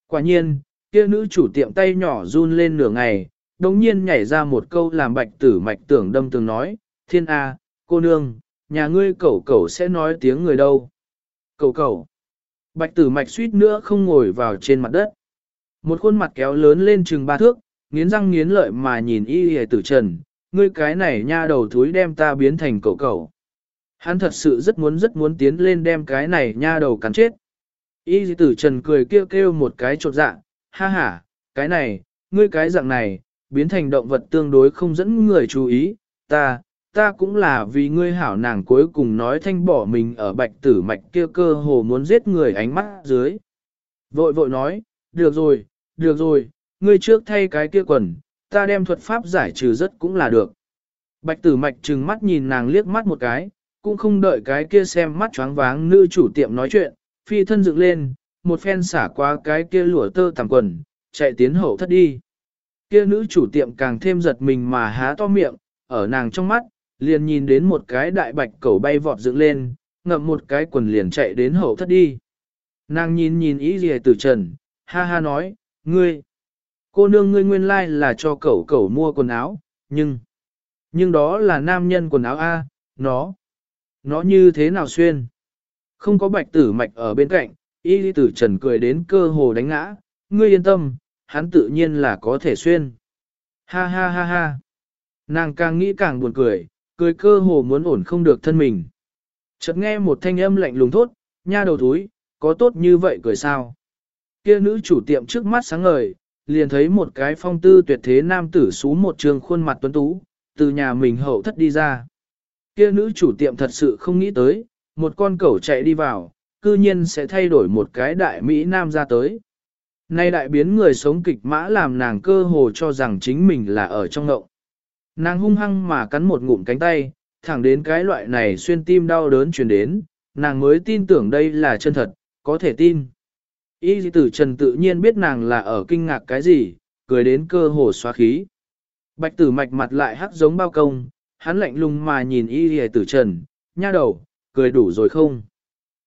Quả nhiên, kia nữ chủ tiệm tay nhỏ run lên nửa ngày, đồng nhiên nhảy ra một câu làm bạch tử mạch tưởng đâm tường nói, thiên A, cô nương, nhà ngươi cẩu cẩu sẽ nói tiếng người đâu. Cẩu cẩu. Bạch tử mạch suýt nữa không ngồi vào trên mặt đất. Một khuôn mặt kéo lớn lên chừng ba thước, nghiến răng nghiến lợi mà nhìn y hề tử trần, ngươi cái này nha đầu thúi đem ta biến thành cậu cậu. Hắn thật sự rất muốn rất muốn tiến lên đem cái này nha đầu cắn chết. Y tử trần cười kêu kêu một cái trột dạ, ha ha, cái này, ngươi cái dạng này, biến thành động vật tương đối không dẫn người chú ý, ta, ta cũng là vì ngươi hảo nàng cuối cùng nói thanh bỏ mình ở bạch tử mạch kia cơ hồ muốn giết người ánh mắt dưới. Vội vội nói, được rồi, được rồi, ngươi trước thay cái kia quần, ta đem thuật pháp giải trừ rất cũng là được. Bạch tử mạch trừng mắt nhìn nàng liếc mắt một cái, cũng không đợi cái kia xem mắt choáng váng nữ chủ tiệm nói chuyện, phi thân dựng lên, một phen xả qua cái kia lụa tơ tằm quần, chạy tiến hậu thất đi. Kia nữ chủ tiệm càng thêm giật mình mà há to miệng, ở nàng trong mắt, liền nhìn đến một cái đại bạch cẩu bay vọt dựng lên, ngậm một cái quần liền chạy đến hậu thất đi. Nàng nhìn nhìn ý gì từ trần, ha ha nói, ngươi, cô nương ngươi nguyên lai like là cho cẩu cẩu mua quần áo, nhưng, nhưng đó là nam nhân quần áo A, nó, nó như thế nào xuyên? Không có bạch tử mạch ở bên cạnh, y lý tử trần cười đến cơ hồ đánh ngã, ngươi yên tâm, hắn tự nhiên là có thể xuyên. Ha ha ha ha. Nàng càng nghĩ càng buồn cười, cười cơ hồ muốn ổn không được thân mình. Chợt nghe một thanh âm lạnh lùng thốt, nha đầu thúi, có tốt như vậy cười sao? Kia nữ chủ tiệm trước mắt sáng ngời, liền thấy một cái phong tư tuyệt thế nam tử xú một trường khuôn mặt tuấn tú, từ nhà mình hậu thất đi ra. Kia nữ chủ tiệm thật sự không nghĩ tới, một con cẩu chạy đi vào, cư nhiên sẽ thay đổi một cái đại Mỹ Nam ra tới. Nay đại biến người sống kịch mã làm nàng cơ hồ cho rằng chính mình là ở trong ngộng. Nàng hung hăng mà cắn một ngụm cánh tay, thẳng đến cái loại này xuyên tim đau đớn truyền đến, nàng mới tin tưởng đây là chân thật, có thể tin. Y tử trần tự nhiên biết nàng là ở kinh ngạc cái gì, cười đến cơ hồ xóa khí. Bạch tử mạch mặt lại hắc giống bao công, hắn lạnh lùng mà nhìn y tử trần, nha đầu, cười đủ rồi không?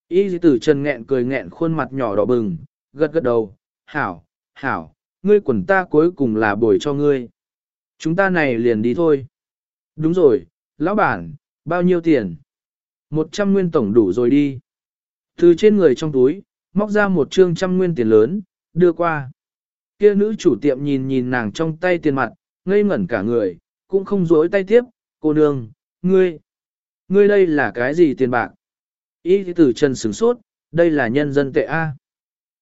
Y tử trần nghẹn cười nghẹn khuôn mặt nhỏ đỏ bừng, gật gật đầu, hảo, hảo, ngươi quần ta cuối cùng là bồi cho ngươi. Chúng ta này liền đi thôi. Đúng rồi, lão bản, bao nhiêu tiền? Một trăm nguyên tổng đủ rồi đi. Từ trên người trong túi, móc ra một trương trăm nguyên tiền lớn, đưa qua. Kia nữ chủ tiệm nhìn nhìn nàng trong tay tiền mặt, ngây ngẩn cả người, cũng không dối tay tiếp, cô nương, ngươi, ngươi đây là cái gì tiền bạc? Ý tử trần sửng sốt, đây là nhân dân tệ A.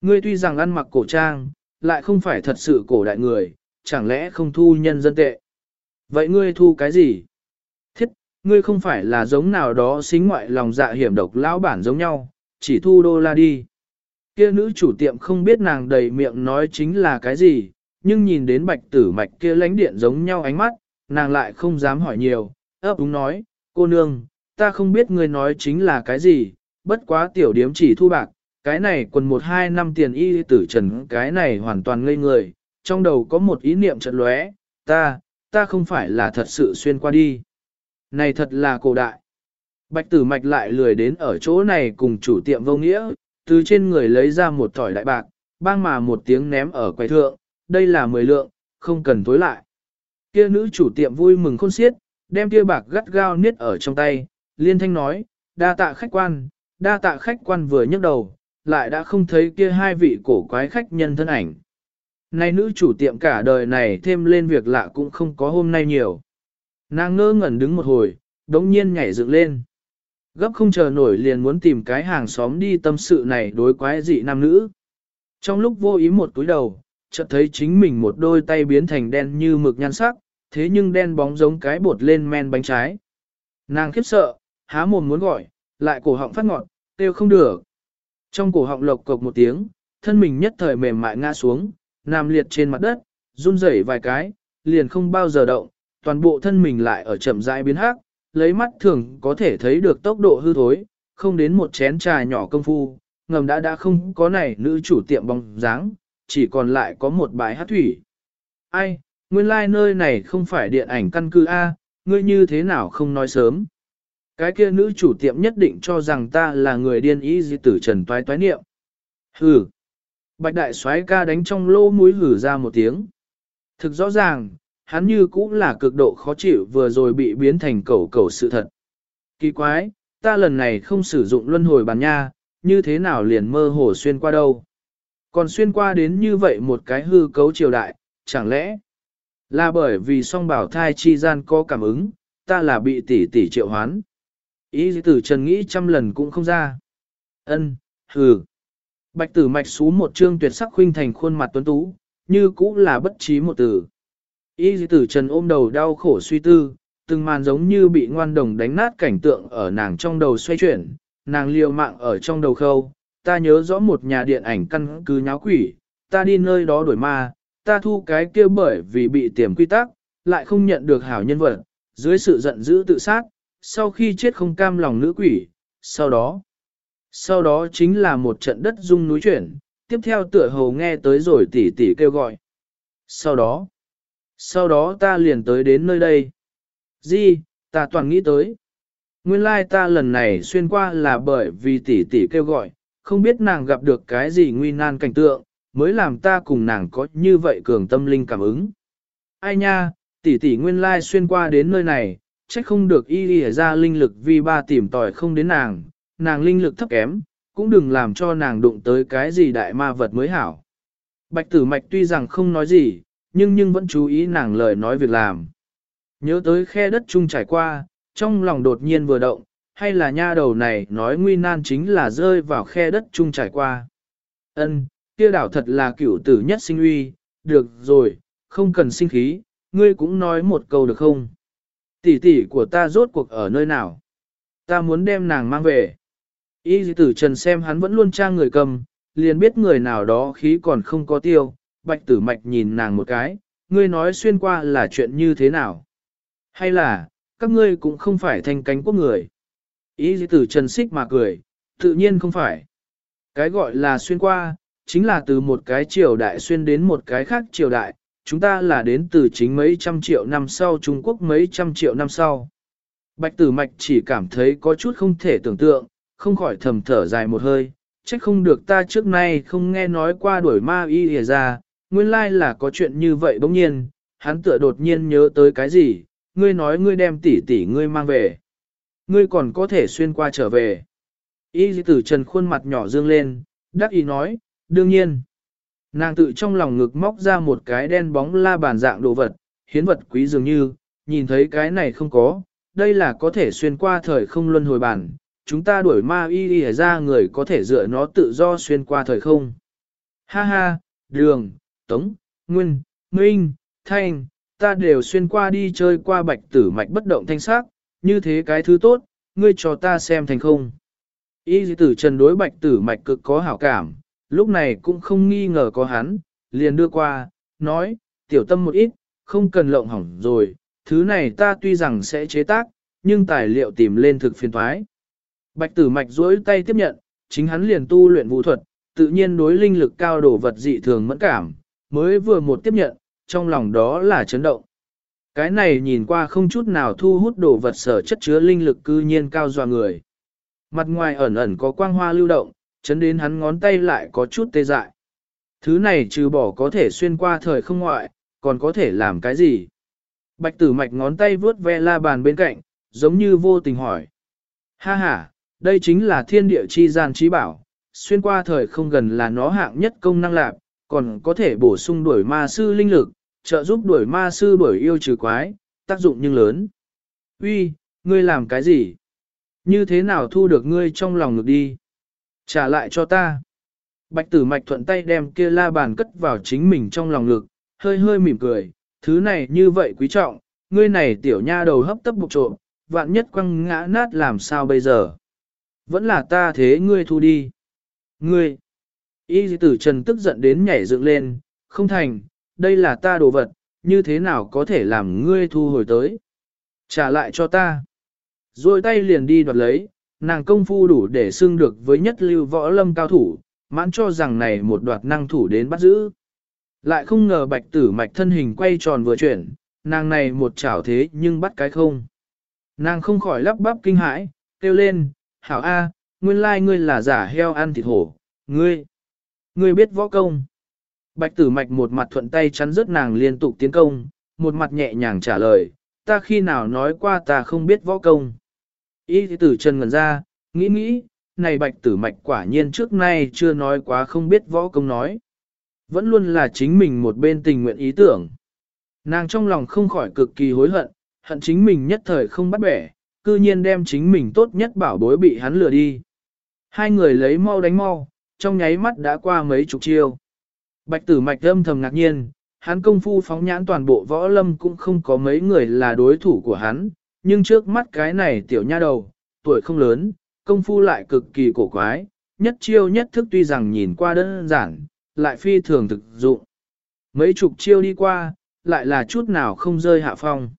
Ngươi tuy rằng ăn mặc cổ trang, lại không phải thật sự cổ đại người, chẳng lẽ không thu nhân dân tệ? Vậy ngươi thu cái gì? Thiết, ngươi không phải là giống nào đó xính ngoại lòng dạ hiểm độc lão bản giống nhau, chỉ thu đô la đi. Kia nữ chủ tiệm không biết nàng đầy miệng nói chính là cái gì, nhưng nhìn đến bạch tử mạch kia lánh điện giống nhau ánh mắt, nàng lại không dám hỏi nhiều, ấp úng nói, cô nương, ta không biết ngươi nói chính là cái gì, bất quá tiểu điếm chỉ thu bạc, cái này quần một hai năm tiền y tử trần cái này hoàn toàn ngây người, trong đầu có một ý niệm chợt lóe, ta, ta không phải là thật sự xuyên qua đi. Này thật là cổ đại. Bạch tử mạch lại lười đến ở chỗ này cùng chủ tiệm vô nghĩa, từ trên người lấy ra một thỏi đại bạc, bang mà một tiếng ném ở quầy thượng, đây là mười lượng, không cần tối lại. Kia nữ chủ tiệm vui mừng khôn xiết, đem kia bạc gắt gao niết ở trong tay, liên thanh nói, đa tạ khách quan, đa tạ khách quan vừa nhấc đầu, lại đã không thấy kia hai vị cổ quái khách nhân thân ảnh. Nay nữ chủ tiệm cả đời này thêm lên việc lạ cũng không có hôm nay nhiều. Nàng ngơ ngẩn đứng một hồi, đống nhiên nhảy dựng lên. Gấp không chờ nổi liền muốn tìm cái hàng xóm đi tâm sự này đối quái dị nam nữ. Trong lúc vô ý một túi đầu, chợt thấy chính mình một đôi tay biến thành đen như mực nhan sắc, thế nhưng đen bóng giống cái bột lên men bánh trái. Nàng khiếp sợ, há mồm muốn gọi, lại cổ họng phát ngọt, kêu không được. Trong cổ họng lộc cộc một tiếng, thân mình nhất thời mềm mại ngã xuống, nằm liệt trên mặt đất, run rẩy vài cái, liền không bao giờ động, toàn bộ thân mình lại ở chậm rãi biến hắc, lấy mắt thường có thể thấy được tốc độ hư thối, không đến một chén trà nhỏ công phu, ngầm đã đã không có này nữ chủ tiệm bóng dáng, chỉ còn lại có một bài hát thủy. Ai, nguyên lai like nơi này không phải điện ảnh căn cứ A, ngươi như thế nào không nói sớm. Cái kia nữ chủ tiệm nhất định cho rằng ta là người điên ý di tử trần toái toái niệm. Hừ. Bạch đại soái ca đánh trong lô mũi hử ra một tiếng. Thực rõ ràng, hắn như cũng là cực độ khó chịu vừa rồi bị biến thành cẩu cẩu sự thật. Kỳ quái, ta lần này không sử dụng luân hồi bàn nha, như thế nào liền mơ hồ xuyên qua đâu. Còn xuyên qua đến như vậy một cái hư cấu triều đại, chẳng lẽ là bởi vì song bảo thai chi gian có cảm ứng, ta là bị tỷ tỷ triệu hoán. Ý tử trần nghĩ trăm lần cũng không ra. Ân, hừ. Bạch tử mạch xú một trương tuyệt sắc khuynh thành khuôn mặt tuấn tú, như cũ là bất trí một từ. Y tử trần ôm đầu đau khổ suy tư, từng màn giống như bị ngoan đồng đánh nát cảnh tượng ở nàng trong đầu xoay chuyển, nàng liều mạng ở trong đầu khâu, ta nhớ rõ một nhà điện ảnh căn cứ nháo quỷ, ta đi nơi đó đổi ma, ta thu cái kia bởi vì bị tiềm quy tắc, lại không nhận được hảo nhân vật, dưới sự giận dữ tự sát, sau khi chết không cam lòng nữ quỷ, sau đó, sau đó chính là một trận đất rung núi chuyển, tiếp theo tựa hồ nghe tới rồi tỉ tỉ kêu gọi. Sau đó, sau đó ta liền tới đến nơi đây. Di, ta toàn nghĩ tới. Nguyên lai ta lần này xuyên qua là bởi vì tỷ tỷ kêu gọi, không biết nàng gặp được cái gì nguy nan cảnh tượng, mới làm ta cùng nàng có như vậy cường tâm linh cảm ứng. Ai nha, tỷ tỷ nguyên lai xuyên qua đến nơi này, trách không được y y ra linh lực vì ba tìm tòi không đến nàng, nàng linh lực thấp kém, cũng đừng làm cho nàng đụng tới cái gì đại ma vật mới hảo. Bạch tử mạch tuy rằng không nói gì, nhưng nhưng vẫn chú ý nàng lời nói việc làm. Nhớ tới khe đất chung trải qua, trong lòng đột nhiên vừa động, hay là nha đầu này nói nguy nan chính là rơi vào khe đất chung trải qua. Ân, kia đảo thật là cửu tử nhất sinh uy, được rồi, không cần sinh khí, ngươi cũng nói một câu được không? Tỷ tỷ của ta rốt cuộc ở nơi nào? Ta muốn đem nàng mang về. Y tử trần xem hắn vẫn luôn trang người cầm, liền biết người nào đó khí còn không có tiêu, bạch tử mạch nhìn nàng một cái, ngươi nói xuyên qua là chuyện như thế nào? Hay là, các ngươi cũng không phải thanh cánh quốc người? Y tử trần xích mà cười, tự nhiên không phải. Cái gọi là xuyên qua, chính là từ một cái triều đại xuyên đến một cái khác triều đại, chúng ta là đến từ chính mấy trăm triệu năm sau Trung Quốc mấy trăm triệu năm sau. Bạch tử mạch chỉ cảm thấy có chút không thể tưởng tượng, không khỏi thầm thở dài một hơi, trách không được ta trước nay không nghe nói qua đuổi ma y hề ra, nguyên lai là có chuyện như vậy bỗng nhiên, hắn tựa đột nhiên nhớ tới cái gì, ngươi nói ngươi đem tỷ tỷ ngươi mang về. Ngươi còn có thể xuyên qua trở về. Y tử trần khuôn mặt nhỏ dương lên, đắc ý nói, đương nhiên. Nàng tự trong lòng ngực móc ra một cái đen bóng la bàn dạng đồ vật, hiến vật quý dường như, nhìn thấy cái này không có, đây là có thể xuyên qua thời không luân hồi bản, chúng ta đuổi ma y y ra người có thể dựa nó tự do xuyên qua thời không. Ha ha, đường, tống, nguyên, minh, thanh, ta đều xuyên qua đi chơi qua bạch tử mạch bất động thanh sắc, như thế cái thứ tốt, ngươi cho ta xem thành không. Y tử trần đối bạch tử mạch cực có hảo cảm, lúc này cũng không nghi ngờ có hắn, liền đưa qua, nói, tiểu tâm một ít, không cần lộng hỏng rồi, thứ này ta tuy rằng sẽ chế tác, nhưng tài liệu tìm lên thực phiền thoái. Bạch tử mạch duỗi tay tiếp nhận, chính hắn liền tu luyện vũ thuật, tự nhiên đối linh lực cao đổ vật dị thường mẫn cảm, mới vừa một tiếp nhận, trong lòng đó là chấn động. Cái này nhìn qua không chút nào thu hút đồ vật sở chất chứa linh lực cư nhiên cao dọa người. Mặt ngoài ẩn ẩn có quang hoa lưu động, chấn đến hắn ngón tay lại có chút tê dại. Thứ này trừ bỏ có thể xuyên qua thời không ngoại, còn có thể làm cái gì? Bạch tử mạch ngón tay vướt ve la bàn bên cạnh, giống như vô tình hỏi. Ha ha, đây chính là thiên địa chi gian trí bảo, xuyên qua thời không gần là nó hạng nhất công năng lạc, còn có thể bổ sung đuổi ma sư linh lực, trợ giúp đuổi ma sư đuổi yêu trừ quái, tác dụng nhưng lớn. Uy, ngươi làm cái gì? Như thế nào thu được ngươi trong lòng ngực đi? Trả lại cho ta. Bạch tử mạch thuận tay đem kia la bàn cất vào chính mình trong lòng ngực, hơi hơi mỉm cười, thứ này như vậy quý trọng, ngươi này tiểu nha đầu hấp tấp bục trộm, vạn nhất quăng ngã nát làm sao bây giờ? Vẫn là ta thế ngươi thu đi. Ngươi! Y tử trần tức giận đến nhảy dựng lên, không thành, đây là ta đồ vật, như thế nào có thể làm ngươi thu hồi tới? Trả lại cho ta. Rồi tay liền đi đoạt lấy, nàng công phu đủ để xưng được với nhất lưu võ lâm cao thủ, mãn cho rằng này một đoạt năng thủ đến bắt giữ. Lại không ngờ bạch tử mạch thân hình quay tròn vừa chuyển, nàng này một chảo thế nhưng bắt cái không. Nàng không khỏi lắp bắp kinh hãi, kêu lên, hảo A, nguyên lai ngươi là giả heo ăn thịt hổ, ngươi, ngươi biết võ công. Bạch tử mạch một mặt thuận tay chắn rớt nàng liên tục tiến công, một mặt nhẹ nhàng trả lời, ta khi nào nói qua ta không biết võ công. Y tử chân ngần ra, nghĩ nghĩ, này bạch tử mạch quả nhiên trước nay chưa nói quá không biết võ công nói. Vẫn luôn là chính mình một bên tình nguyện ý tưởng. Nàng trong lòng không khỏi cực kỳ hối hận, hận chính mình nhất thời không bắt bẻ, cư nhiên đem chính mình tốt nhất bảo bối bị hắn lừa đi. Hai người lấy mau đánh mau, trong nháy mắt đã qua mấy chục chiêu. Bạch tử mạch âm thầm ngạc nhiên, hắn công phu phóng nhãn toàn bộ võ lâm cũng không có mấy người là đối thủ của hắn, nhưng trước mắt cái này tiểu nha đầu, tuổi không lớn, công phu lại cực kỳ cổ quái, nhất chiêu nhất thức tuy rằng nhìn qua đơn giản, lại phi thường thực dụng. Mấy chục chiêu đi qua, lại là chút nào không rơi hạ phong.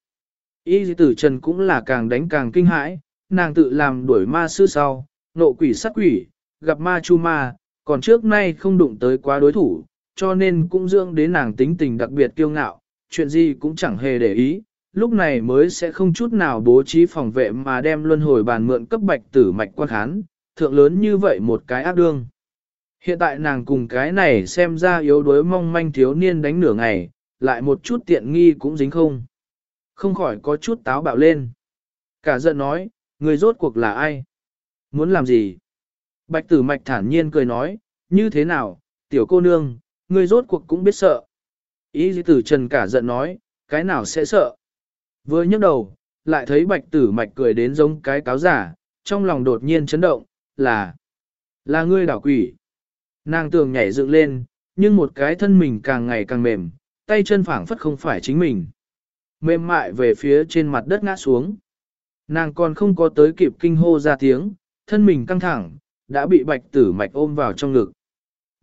Y tử trần cũng là càng đánh càng kinh hãi, nàng tự làm đuổi ma sư sau, nộ quỷ sát quỷ, gặp ma chu ma, còn trước nay không đụng tới quá đối thủ, cho nên cũng dưỡng đến nàng tính tình đặc biệt kiêu ngạo, chuyện gì cũng chẳng hề để ý, lúc này mới sẽ không chút nào bố trí phòng vệ mà đem luân hồi bàn mượn cấp bạch tử mạch quan khán, thượng lớn như vậy một cái ác đương. Hiện tại nàng cùng cái này xem ra yếu đuối mong manh thiếu niên đánh nửa ngày, lại một chút tiện nghi cũng dính không. Không khỏi có chút táo bạo lên. Cả giận nói, người rốt cuộc là ai? Muốn làm gì? Bạch tử mạch thản nhiên cười nói, như thế nào, tiểu cô nương, người rốt cuộc cũng biết sợ. Ý tử trần cả giận nói, cái nào sẽ sợ? Vừa nhấc đầu, lại thấy bạch tử mạch cười đến giống cái cáo giả, trong lòng đột nhiên chấn động, là, là ngươi đảo quỷ. Nàng tường nhảy dựng lên, nhưng một cái thân mình càng ngày càng mềm, tay chân phảng phất không phải chính mình. Mềm mại về phía trên mặt đất ngã xuống. Nàng còn không có tới kịp kinh hô ra tiếng, thân mình căng thẳng, đã bị bạch tử mạch ôm vào trong ngực.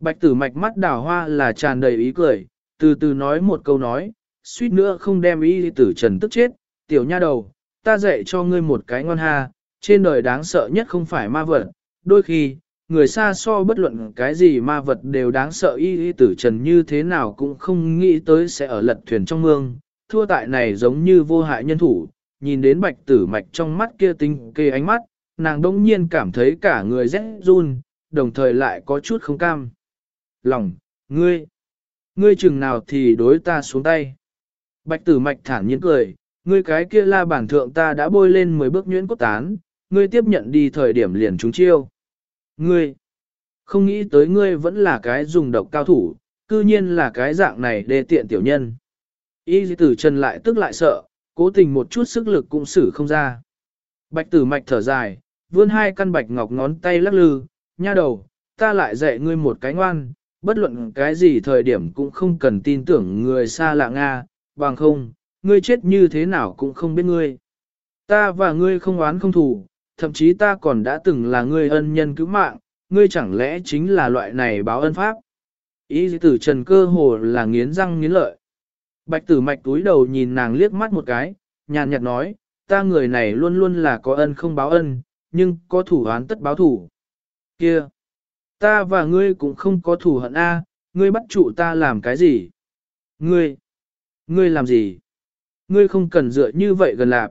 Bạch tử mạch mắt đào hoa là tràn đầy ý cười, từ từ nói một câu nói, suýt nữa không đem ý tử trần tức chết, tiểu nha đầu, ta dạy cho ngươi một cái ngon ha, trên đời đáng sợ nhất không phải ma vật, đôi khi, người xa so bất luận cái gì ma vật đều đáng sợ y y tử trần như thế nào cũng không nghĩ tới sẽ ở lật thuyền trong mương, thua tại này giống như vô hại nhân thủ, nhìn đến bạch tử mạch trong mắt kia tinh kê ánh mắt, nàng đông nhiên cảm thấy cả người rét run, đồng thời lại có chút không cam. Lòng, ngươi, ngươi chừng nào thì đối ta xuống tay. Bạch tử mạch thản nhiên cười, ngươi cái kia la bản thượng ta đã bôi lên 10 bước nhuyễn cốt tán, ngươi tiếp nhận đi thời điểm liền trúng chiêu. Ngươi, không nghĩ tới ngươi vẫn là cái dùng độc cao thủ, cư nhiên là cái dạng này để tiện tiểu nhân. Y tử trần lại tức lại sợ, cố tình một chút sức lực cũng xử không ra. Bạch tử mạch thở dài, vươn hai căn bạch ngọc ngón tay lắc lư, nha đầu, ta lại dạy ngươi một cái ngoan, bất luận cái gì thời điểm cũng không cần tin tưởng người xa lạ Nga, bằng không, ngươi chết như thế nào cũng không biết ngươi. Ta và ngươi không oán không thù, thậm chí ta còn đã từng là ngươi ân nhân cứu mạng, ngươi chẳng lẽ chính là loại này báo ân pháp. Ý tử trần cơ hồ là nghiến răng nghiến lợi. Bạch tử mạch túi đầu nhìn nàng liếc mắt một cái, nhàn nhạt nói, ta người này luôn luôn là có ân không báo ân, nhưng có thủ án tất báo thủ. Kia! Ta và ngươi cũng không có thủ hận A, ngươi bắt trụ ta làm cái gì? Ngươi! Ngươi làm gì? Ngươi không cần dựa như vậy gần lạp.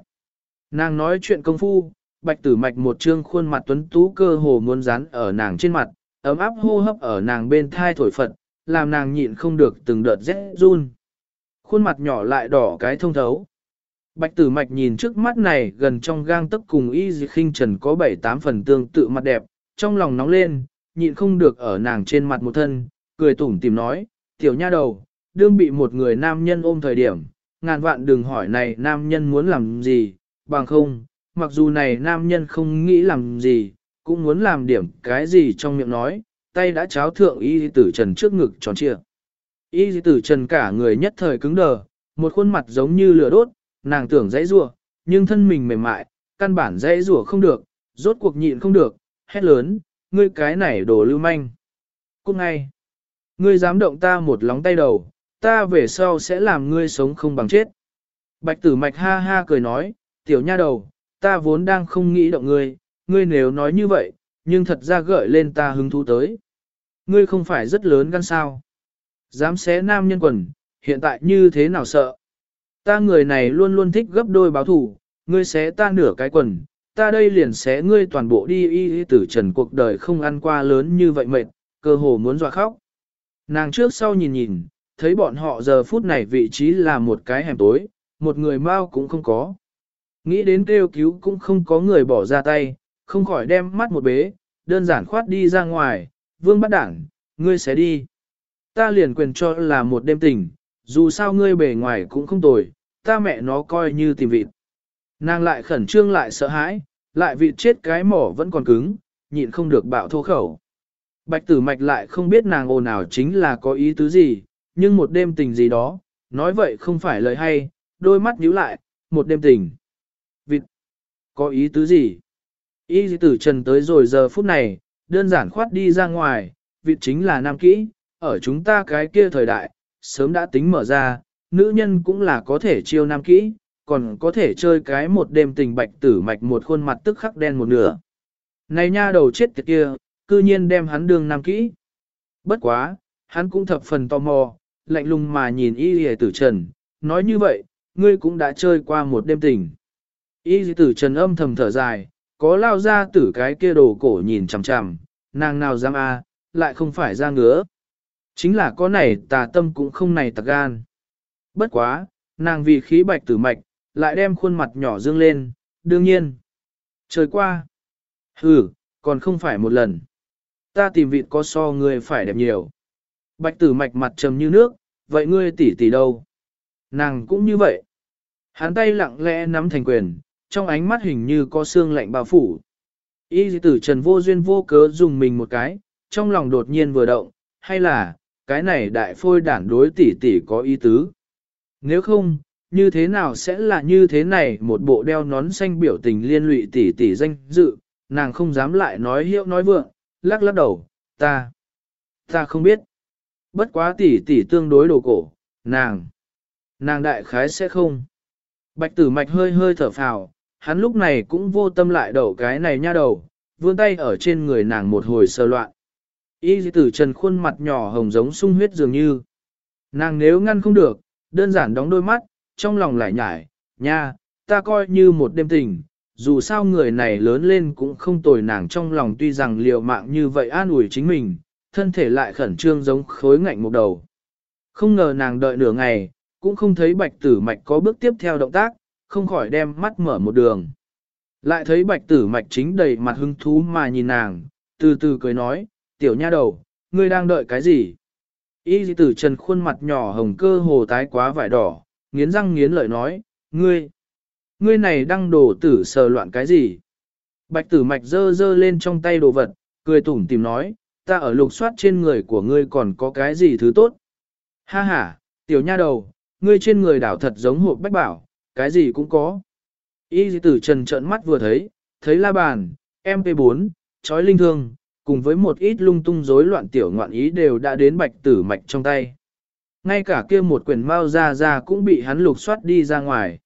Nàng nói chuyện công phu, bạch tử mạch một trương khuôn mặt tuấn tú cơ hồ muốn dán ở nàng trên mặt, ấm áp hô hấp ở nàng bên thai thổi phật, làm nàng nhịn không được từng đợt rét run. Khuôn mặt nhỏ lại đỏ cái thông thấu. Bạch tử mạch nhìn trước mắt này gần trong gang tấc cùng y dị khinh trần có bảy tám phần tương tự mặt đẹp, trong lòng nóng lên, nhịn không được ở nàng trên mặt một thân, cười tủm tìm nói, tiểu nha đầu, đương bị một người nam nhân ôm thời điểm, ngàn vạn đừng hỏi này nam nhân muốn làm gì, bằng không, mặc dù này nam nhân không nghĩ làm gì, cũng muốn làm điểm cái gì trong miệng nói, tay đã cháo thượng y tử trần trước ngực tròn trịa. Y tử trần cả người nhất thời cứng đờ, một khuôn mặt giống như lửa đốt, nàng tưởng dãy rủa, nhưng thân mình mềm mại, căn bản dãy rủa không được, rốt cuộc nhịn không được, hét lớn, ngươi cái này đồ lưu manh. Cút ngay. Ngươi dám động ta một lóng tay đầu, ta về sau sẽ làm ngươi sống không bằng chết. Bạch tử mạch ha ha cười nói, tiểu nha đầu, ta vốn đang không nghĩ động ngươi, ngươi nếu nói như vậy, nhưng thật ra gợi lên ta hứng thú tới. Ngươi không phải rất lớn gan sao. Dám xé nam nhân quần, hiện tại như thế nào sợ. Ta người này luôn luôn thích gấp đôi báo thủ, ngươi xé ta nửa cái quần, ta đây liền xé ngươi toàn bộ đi y y tử trần cuộc đời không ăn qua lớn như vậy mệt, cơ hồ muốn dọa khóc. Nàng trước sau nhìn nhìn, thấy bọn họ giờ phút này vị trí là một cái hẻm tối, một người mau cũng không có. Nghĩ đến kêu cứu cũng không có người bỏ ra tay, không khỏi đem mắt một bế, đơn giản khoát đi ra ngoài, vương bắt đảng, ngươi sẽ đi. Ta liền quyền cho là một đêm tình, dù sao ngươi bề ngoài cũng không tồi, ta mẹ nó coi như tìm vịt. Nàng lại khẩn trương lại sợ hãi, lại vịt chết cái mỏ vẫn còn cứng, nhịn không được bạo thô khẩu. Bạch tử mạch lại không biết nàng ồn nào chính là có ý tứ gì, nhưng một đêm tình gì đó, nói vậy không phải lời hay, đôi mắt nhíu lại, một đêm tình. Vịt, có ý tứ gì? Y tử trần tới rồi giờ phút này, đơn giản khoát đi ra ngoài, vịt chính là nam kỹ, ở chúng ta cái kia thời đại, sớm đã tính mở ra, nữ nhân cũng là có thể chiêu nam kỹ, còn có thể chơi cái một đêm tình bạch tử mạch một khuôn mặt tức khắc đen một nửa. Này nha đầu chết tiệt kia, cư nhiên đem hắn đương nam kỹ. Bất quá, hắn cũng thập phần tò mò, lạnh lùng mà nhìn y hề tử trần, nói như vậy, ngươi cũng đã chơi qua một đêm tình. Y tử trần âm thầm thở dài, có lao ra tử cái kia đồ cổ nhìn chằm chằm, nàng nào dám a, lại không phải ra ngứa. Chính là có này tà tâm cũng không này tà gan. Bất quá, nàng vì khí bạch tử mạch, lại đem khuôn mặt nhỏ dương lên, đương nhiên. Trời qua. Ừ, còn không phải một lần. Ta tìm vịt có so ngươi phải đẹp nhiều. Bạch tử mạch mặt trầm như nước, vậy ngươi tỷ tỷ đâu? Nàng cũng như vậy. Hắn tay lặng lẽ nắm thành quyền, trong ánh mắt hình như có xương lạnh bao phủ. Y tử trần vô duyên vô cớ dùng mình một cái, trong lòng đột nhiên vừa động, hay là, cái này đại phôi đản đối tỷ tỷ có ý tứ. Nếu không, như thế nào sẽ là như thế này một bộ đeo nón xanh biểu tình liên lụy tỷ tỷ danh dự, nàng không dám lại nói hiệu nói vượng, lắc lắc đầu, ta, ta không biết. Bất quá tỷ tỷ tương đối đồ cổ, nàng, nàng đại khái sẽ không. Bạch tử mạch hơi hơi thở phào, hắn lúc này cũng vô tâm lại đầu cái này nha đầu, vươn tay ở trên người nàng một hồi sơ loạn. Y tử trần khuôn mặt nhỏ hồng giống sung huyết dường như. Nàng nếu ngăn không được, đơn giản đóng đôi mắt, trong lòng lại nhải, nha, ta coi như một đêm tình, dù sao người này lớn lên cũng không tồi nàng trong lòng tuy rằng liều mạng như vậy an ủi chính mình, thân thể lại khẩn trương giống khối ngạnh một đầu. Không ngờ nàng đợi nửa ngày, cũng không thấy bạch tử mạch có bước tiếp theo động tác, không khỏi đem mắt mở một đường. Lại thấy bạch tử mạch chính đầy mặt hứng thú mà nhìn nàng, từ từ cười nói, tiểu nha đầu, ngươi đang đợi cái gì? Y tử trần khuôn mặt nhỏ hồng cơ hồ tái quá vải đỏ, nghiến răng nghiến lợi nói, ngươi, ngươi này đang đổ tử sờ loạn cái gì? Bạch tử mạch dơ dơ lên trong tay đồ vật, cười tủm tìm nói, ta ở lục soát trên người của ngươi còn có cái gì thứ tốt? Ha ha, tiểu nha đầu, ngươi trên người đảo thật giống hộp bách bảo, cái gì cũng có. Y tử trần trợn mắt vừa thấy, thấy la bàn, MP4, chói linh thương, cùng với một ít lung tung rối loạn tiểu ngoạn ý đều đã đến bạch tử mạch trong tay. Ngay cả kia một quyển mao ra ra cũng bị hắn lục soát đi ra ngoài.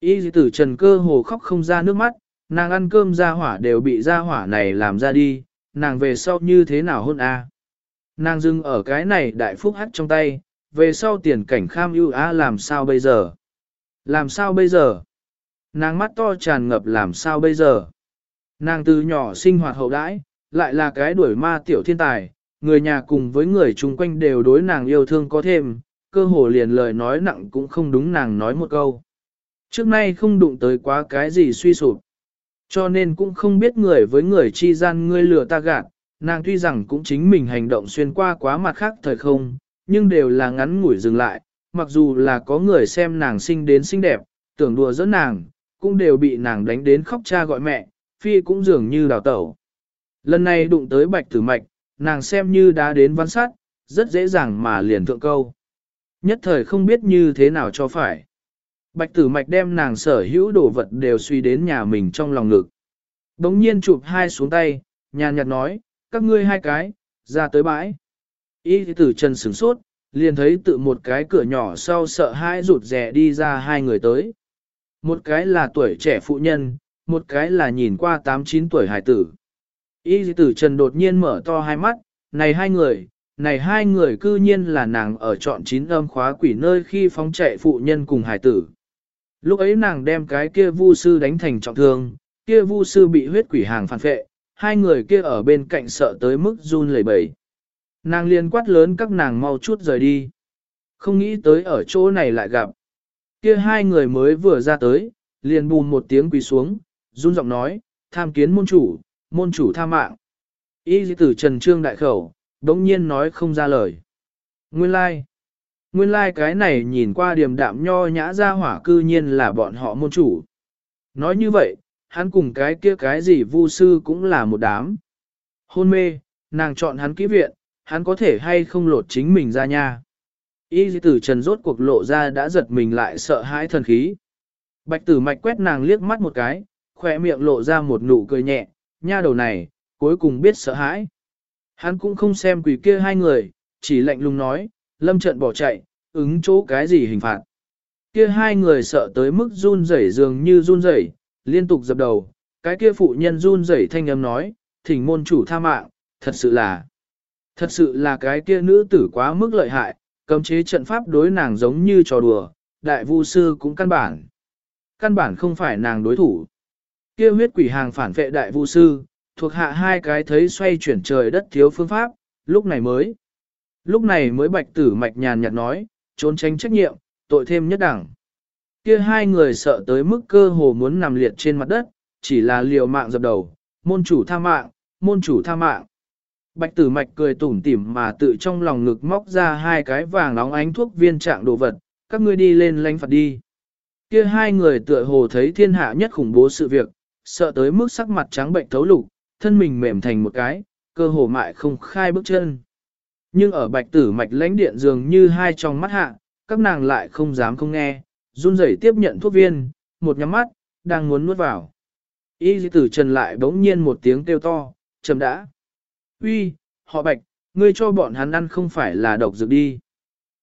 Y tử trần cơ hồ khóc không ra nước mắt, nàng ăn cơm ra hỏa đều bị ra hỏa này làm ra đi, nàng về sau như thế nào hôn a? Nàng dưng ở cái này đại phúc hắt trong tay, về sau tiền cảnh kham ưu á làm sao bây giờ? Làm sao bây giờ? Nàng mắt to tràn ngập làm sao bây giờ? Nàng từ nhỏ sinh hoạt hậu đãi, lại là cái đuổi ma tiểu thiên tài, người nhà cùng với người chung quanh đều đối nàng yêu thương có thêm, cơ hồ liền lời nói nặng cũng không đúng nàng nói một câu. Trước nay không đụng tới quá cái gì suy sụp, cho nên cũng không biết người với người chi gian ngươi lừa ta gạt, nàng tuy rằng cũng chính mình hành động xuyên qua quá mặt khác thời không, nhưng đều là ngắn ngủi dừng lại, mặc dù là có người xem nàng sinh đến xinh đẹp, tưởng đùa giỡn nàng, cũng đều bị nàng đánh đến khóc cha gọi mẹ, phi cũng dường như đào tẩu. Lần này đụng tới bạch tử mạch, nàng xem như đã đến văn sát, rất dễ dàng mà liền thượng câu. Nhất thời không biết như thế nào cho phải. Bạch tử mạch đem nàng sở hữu đồ vật đều suy đến nhà mình trong lòng ngực. Đống nhiên chụp hai xuống tay, nhàn nhạt nói, các ngươi hai cái, ra tới bãi. Y tử chân sửng sốt, liền thấy tự một cái cửa nhỏ sau sợ hai rụt rè đi ra hai người tới. Một cái là tuổi trẻ phụ nhân, một cái là nhìn qua 8-9 tuổi hải tử. Y tử trần đột nhiên mở to hai mắt, này hai người, này hai người cư nhiên là nàng ở trọn chín âm khóa quỷ nơi khi phóng chạy phụ nhân cùng hải tử. Lúc ấy nàng đem cái kia vu sư đánh thành trọng thương, kia vu sư bị huyết quỷ hàng phản phệ, hai người kia ở bên cạnh sợ tới mức run lẩy bẩy. Nàng liền quát lớn các nàng mau chút rời đi. Không nghĩ tới ở chỗ này lại gặp. Kia hai người mới vừa ra tới, liền bùn một tiếng quỳ xuống, run giọng nói, tham kiến môn chủ, môn chủ tha mạng. Y tử trần trương đại khẩu, đống nhiên nói không ra lời. Nguyên lai, like. nguyên lai like cái này nhìn qua điềm đạm nho nhã ra hỏa cư nhiên là bọn họ môn chủ. Nói như vậy, hắn cùng cái kia cái gì vu sư cũng là một đám. Hôn mê, nàng chọn hắn kỹ viện, hắn có thể hay không lột chính mình ra nha. Y tử trần rốt cuộc lộ ra đã giật mình lại sợ hãi thần khí. Bạch tử mạch quét nàng liếc mắt một cái, khỏe miệng lộ ra một nụ cười nhẹ, nha đầu này, cuối cùng biết sợ hãi. Hắn cũng không xem quỷ kia hai người, chỉ lạnh lùng nói, lâm trận bỏ chạy, ứng chỗ cái gì hình phạt. Kia hai người sợ tới mức run rẩy dường như run rẩy, liên tục dập đầu, cái kia phụ nhân run rẩy thanh âm nói, thỉnh môn chủ tha mạng, thật sự là, thật sự là cái kia nữ tử quá mức lợi hại, cấm chế trận pháp đối nàng giống như trò đùa, đại vu sư cũng căn bản. Căn bản không phải nàng đối thủ. Kia huyết quỷ hàng phản vệ đại vu sư, thuộc hạ hai cái thấy xoay chuyển trời đất thiếu phương pháp, lúc này mới. Lúc này mới bạch tử mạch nhàn nhạt nói, trốn tránh trách nhiệm, tội thêm nhất đẳng. Kia hai người sợ tới mức cơ hồ muốn nằm liệt trên mặt đất, chỉ là liều mạng dập đầu, môn chủ tha mạng, môn chủ tha mạng. Bạch tử mạch cười tủm tỉm mà tự trong lòng ngực móc ra hai cái vàng nóng ánh thuốc viên trạng đồ vật, các ngươi đi lên lánh phạt đi. Kia hai người tựa hồ thấy thiên hạ nhất khủng bố sự việc, sợ tới mức sắc mặt trắng bệnh thấu lục, thân mình mềm thành một cái, cơ hồ mại không khai bước chân. Nhưng ở bạch tử mạch lãnh điện dường như hai trong mắt hạ, các nàng lại không dám không nghe, run rẩy tiếp nhận thuốc viên, một nhắm mắt, đang muốn nuốt vào. Y tử trần lại bỗng nhiên một tiếng kêu to, chầm đã. Uy, họ bạch, ngươi cho bọn hắn ăn không phải là độc dược đi.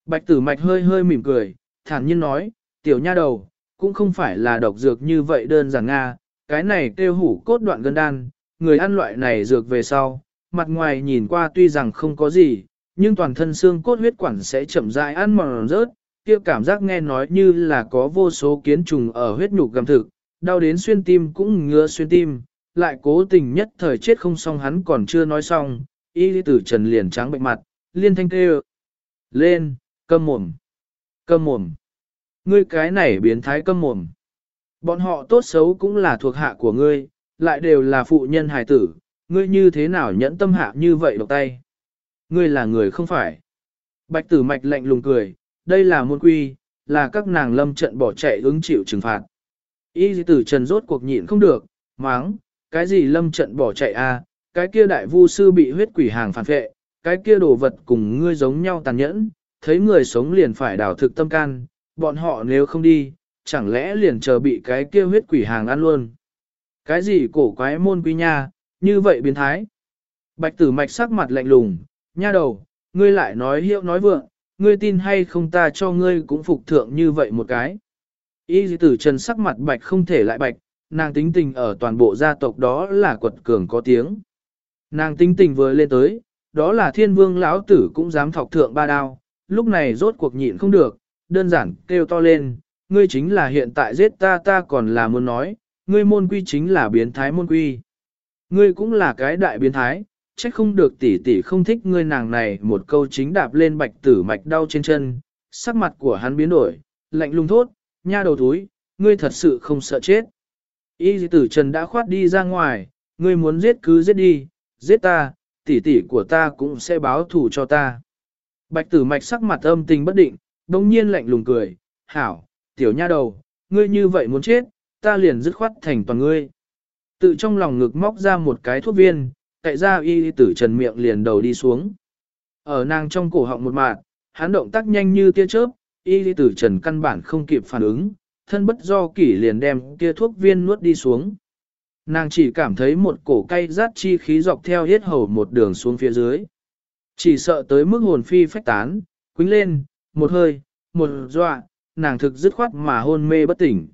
Bạch tử mạch hơi hơi mỉm cười, thản nhiên nói, tiểu nha đầu, cũng không phải là độc dược như vậy đơn giản nga, cái này kêu hủ cốt đoạn gân đan, người ăn loại này dược về sau, mặt ngoài nhìn qua tuy rằng không có gì, nhưng toàn thân xương cốt huyết quản sẽ chậm rãi ăn mòn rớt, kia cảm giác nghe nói như là có vô số kiến trùng ở huyết nhục gầm thực, đau đến xuyên tim cũng ngứa xuyên tim, lại cố tình nhất thời chết không xong hắn còn chưa nói xong, y lý tử trần liền trắng bệnh mặt, liên thanh kêu. Lên, câm mồm, câm mồm. Ngươi cái này biến thái câm mồm. Bọn họ tốt xấu cũng là thuộc hạ của ngươi, lại đều là phụ nhân hài tử, ngươi như thế nào nhẫn tâm hạ như vậy độc tay. Ngươi là người không phải. Bạch tử mạch lạnh lùng cười, đây là môn quy, là các nàng lâm trận bỏ chạy ứng chịu trừng phạt. Y tử trần rốt cuộc nhịn không được, máng, cái gì lâm trận bỏ chạy a? À? cái kia đại vu sư bị huyết quỷ hàng phản vệ, cái kia đồ vật cùng ngươi giống nhau tàn nhẫn, thấy người sống liền phải đảo thực tâm can, bọn họ nếu không đi, chẳng lẽ liền chờ bị cái kia huyết quỷ hàng ăn luôn. Cái gì cổ quái môn quý nha, như vậy biến thái. Bạch tử mạch sắc mặt lạnh lùng, nha đầu, ngươi lại nói hiệu nói vượng, ngươi tin hay không ta cho ngươi cũng phục thượng như vậy một cái. Y tử trần sắc mặt bạch không thể lại bạch, nàng tính tình ở toàn bộ gia tộc đó là quật cường có tiếng. Nàng tính tình vừa lên tới, đó là thiên vương lão tử cũng dám thọc thượng ba đao, lúc này rốt cuộc nhịn không được, đơn giản kêu to lên, ngươi chính là hiện tại giết ta ta còn là muốn nói, ngươi môn quy chính là biến thái môn quy. Ngươi cũng là cái đại biến thái, trách không được tỷ tỷ không thích ngươi nàng này một câu chính đạp lên bạch tử mạch đau trên chân, sắc mặt của hắn biến đổi, lạnh lùng thốt, nha đầu túi, ngươi thật sự không sợ chết. Y tử trần đã khoát đi ra ngoài, ngươi muốn giết cứ giết đi, giết ta, tỷ tỷ của ta cũng sẽ báo thù cho ta. Bạch tử mạch sắc mặt âm tình bất định, đồng nhiên lạnh lùng cười, hảo, tiểu nha đầu, ngươi như vậy muốn chết, ta liền dứt khoát thành toàn ngươi. Tự trong lòng ngực móc ra một cái thuốc viên, cậy ra y tử trần miệng liền đầu đi xuống. Ở nàng trong cổ họng một mạng, hắn động tác nhanh như tia chớp, y tử trần căn bản không kịp phản ứng, thân bất do kỷ liền đem kia thuốc viên nuốt đi xuống. Nàng chỉ cảm thấy một cổ cay rát chi khí dọc theo hết hầu một đường xuống phía dưới. Chỉ sợ tới mức hồn phi phách tán, quính lên, một hơi, một dọa, nàng thực dứt khoát mà hôn mê bất tỉnh.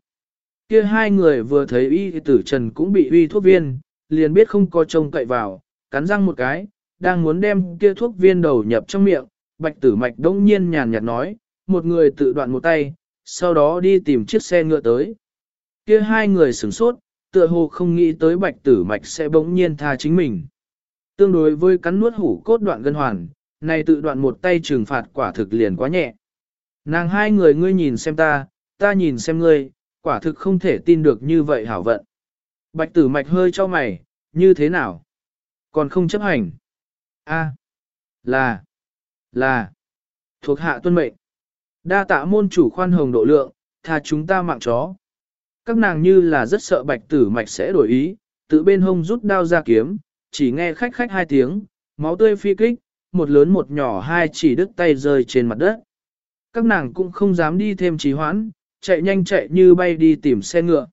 Kia hai người vừa thấy y tử trần cũng bị uy thuốc viên, liền biết không có trông cậy vào, cắn răng một cái, đang muốn đem kia thuốc viên đầu nhập trong miệng, bạch tử mạch đông nhiên nhàn nhạt nói, một người tự đoạn một tay, sau đó đi tìm chiếc xe ngựa tới. Kia hai người sửng sốt, tựa hồ không nghĩ tới bạch tử mạch sẽ bỗng nhiên tha chính mình. Tương đối với cắn nuốt hủ cốt đoạn gân hoàn, này tự đoạn một tay trừng phạt quả thực liền quá nhẹ. Nàng hai người ngươi nhìn xem ta, ta nhìn xem ngươi, quả thực không thể tin được như vậy hảo vận. Bạch tử mạch hơi cho mày, như thế nào? Còn không chấp hành. A, là, là, thuộc hạ tuân mệnh. Đa tạ môn chủ khoan hồng độ lượng, tha chúng ta mạng chó. Các nàng như là rất sợ bạch tử mạch sẽ đổi ý, tự bên hông rút đao ra kiếm, chỉ nghe khách khách hai tiếng, máu tươi phi kích, một lớn một nhỏ hai chỉ đứt tay rơi trên mặt đất. Các nàng cũng không dám đi thêm trì hoãn, chạy nhanh chạy như bay đi tìm xe ngựa.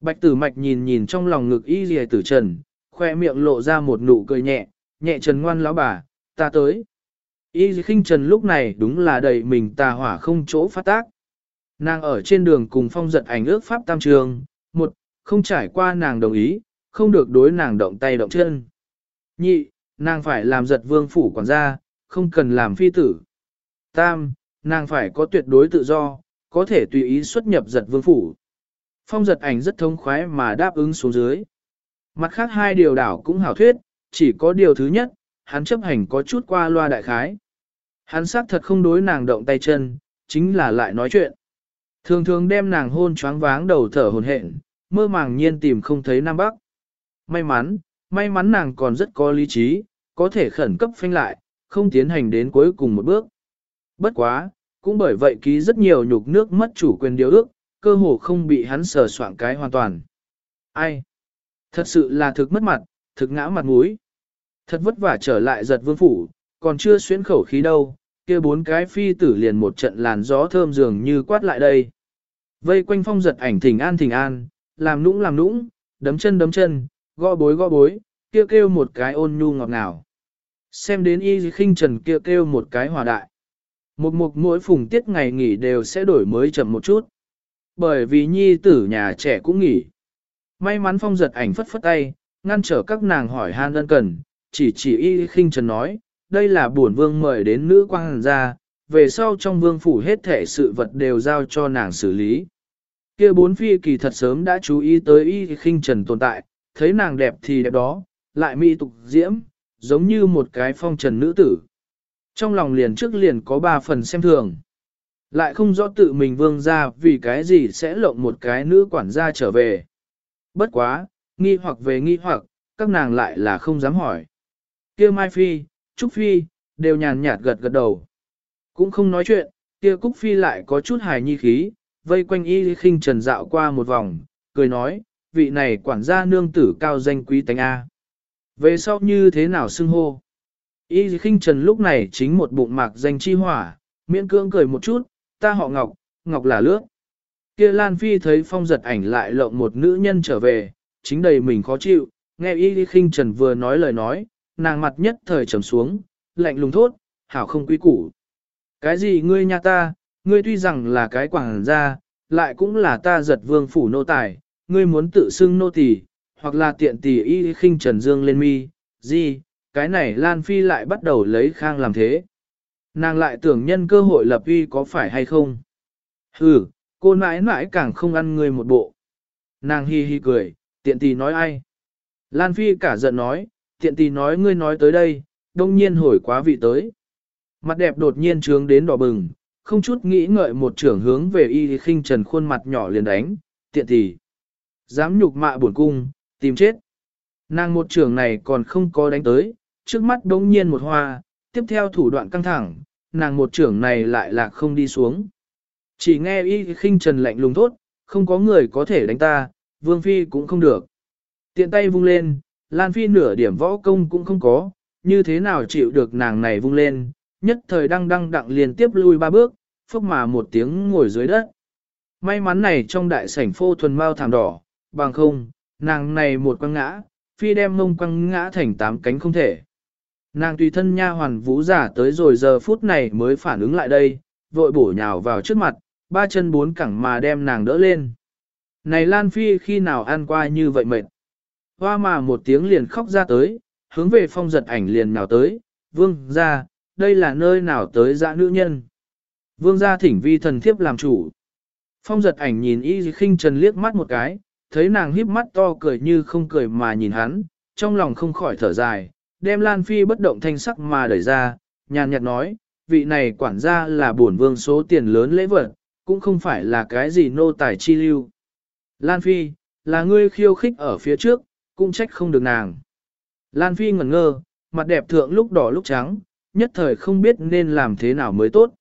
Bạch tử mạch nhìn nhìn trong lòng ngực y dì tử trần, khoe miệng lộ ra một nụ cười nhẹ, nhẹ trần ngoan lão bà, ta tới. Y dì khinh trần lúc này đúng là đầy mình tà hỏa không chỗ phát tác. Nàng ở trên đường cùng phong giật ảnh ước pháp tam trường, một, không trải qua nàng đồng ý, không được đối nàng động tay động chân. Nhị, nàng phải làm giật vương phủ quản gia, không cần làm phi tử. Tam, nàng phải có tuyệt đối tự do, có thể tùy ý xuất nhập giật vương phủ. Phong giật ảnh rất thông khoái mà đáp ứng xuống dưới. Mặt khác hai điều đảo cũng hảo thuyết, chỉ có điều thứ nhất, hắn chấp hành có chút qua loa đại khái. Hắn xác thật không đối nàng động tay chân, chính là lại nói chuyện. Thường thường đem nàng hôn choáng váng đầu thở hồn hện, mơ màng nhiên tìm không thấy Nam Bắc. May mắn, may mắn nàng còn rất có lý trí, có thể khẩn cấp phanh lại, không tiến hành đến cuối cùng một bước. Bất quá, cũng bởi vậy ký rất nhiều nhục nước mất chủ quyền điều ước, cơ hồ không bị hắn sờ soạn cái hoàn toàn. Ai? Thật sự là thực mất mặt, thực ngã mặt mũi. Thật vất vả trở lại giật vương phủ, còn chưa xuyến khẩu khí đâu, kia bốn cái phi tử liền một trận làn gió thơm dường như quát lại đây. Vây quanh phong giật ảnh thỉnh an thỉnh an, làm nũng làm nũng, đấm chân đấm chân, gõ bối gõ bối, kia kêu, kêu một cái ôn nhu ngọt ngào. Xem đến y khinh trần kia kêu, kêu một cái hòa đại. Một mục mỗi phùng tiết ngày nghỉ đều sẽ đổi mới chậm một chút. Bởi vì nhi tử nhà trẻ cũng nghỉ. May mắn phong giật ảnh phất phất tay, ngăn trở các nàng hỏi han đơn cần, chỉ chỉ y khinh trần nói, đây là bổn vương mời đến nữ quang gia, về sau trong vương phủ hết thể sự vật đều giao cho nàng xử lý. kia bốn phi kỳ thật sớm đã chú ý tới y khinh trần tồn tại, thấy nàng đẹp thì đẹp đó, lại mỹ tục diễm, giống như một cái phong trần nữ tử. Trong lòng liền trước liền có ba phần xem thường. Lại không rõ tự mình vương ra vì cái gì sẽ lộng một cái nữ quản gia trở về. Bất quá, nghi hoặc về nghi hoặc, các nàng lại là không dám hỏi. kia Mai Phi, Trúc Phi, đều nhàn nhạt gật gật đầu. Cũng không nói chuyện, kia Cúc Phi lại có chút hài nhi khí, vây quanh y khinh trần dạo qua một vòng, cười nói, vị này quản gia nương tử cao danh quý tánh A. Về sau như thế nào xưng hô? Y khinh trần lúc này chính một bụng mạc danh chi hỏa, miễn cưỡng cười một chút, ta họ Ngọc, Ngọc là lướt. Kia Lan Phi thấy phong giật ảnh lại lộng một nữ nhân trở về, chính đầy mình khó chịu, nghe Y khinh trần vừa nói lời nói, nàng mặt nhất thời trầm xuống, lạnh lùng thốt, hảo không quý củ. Cái gì ngươi nha ta, ngươi tuy rằng là cái quảng gia, lại cũng là ta giật vương phủ nô tài, ngươi muốn tự xưng nô tỳ, hoặc là tiện tỳ y khinh trần dương lên mi, gì, cái này Lan Phi lại bắt đầu lấy khang làm thế. Nàng lại tưởng nhân cơ hội lập uy có phải hay không? Hừ, cô nãi nãi càng không ăn người một bộ. Nàng hi hi cười, tiện tì nói ai? Lan Phi cả giận nói, tiện tì nói ngươi nói tới đây, đông nhiên hồi quá vị tới. Mặt đẹp đột nhiên trướng đến đỏ bừng, không chút nghĩ ngợi một trưởng hướng về y khinh trần khuôn mặt nhỏ liền đánh, tiện tì. Dám nhục mạ buồn cung, tìm chết. Nàng một trưởng này còn không có đánh tới, trước mắt đống nhiên một hoa, tiếp theo thủ đoạn căng thẳng, nàng một trưởng này lại là không đi xuống. Chỉ nghe y khinh trần lạnh lùng thốt, không có người có thể đánh ta, vương phi cũng không được. Tiện tay vung lên, Lan Phi nửa điểm võ công cũng không có, như thế nào chịu được nàng này vung lên, nhất thời đăng đăng đặng liên tiếp lui ba bước, phốc mà một tiếng ngồi dưới đất. May mắn này trong đại sảnh phô thuần mau thảm đỏ, bằng không, nàng này một quăng ngã, Phi đem mông quăng ngã thành tám cánh không thể. Nàng tùy thân nha hoàn vũ giả tới rồi giờ phút này mới phản ứng lại đây, vội bổ nhào vào trước mặt, ba chân bốn cẳng mà đem nàng đỡ lên. Này Lan Phi khi nào ăn qua như vậy mệt? Hoa mà một tiếng liền khóc ra tới, hướng về phong giật ảnh liền nào tới, vương ra, đây là nơi nào tới dã nữ nhân. Vương ra thỉnh vi thần thiếp làm chủ. Phong giật ảnh nhìn y khinh trần liếc mắt một cái, thấy nàng híp mắt to cười như không cười mà nhìn hắn, trong lòng không khỏi thở dài, đem Lan Phi bất động thanh sắc mà đẩy ra, nhàn nhạt nói, vị này quản gia là bổn vương số tiền lớn lễ vật, cũng không phải là cái gì nô tài chi lưu. Lan Phi, là ngươi khiêu khích ở phía trước, cũng trách không được nàng. Lan Phi ngẩn ngơ, mặt đẹp thượng lúc đỏ lúc trắng, nhất thời không biết nên làm thế nào mới tốt.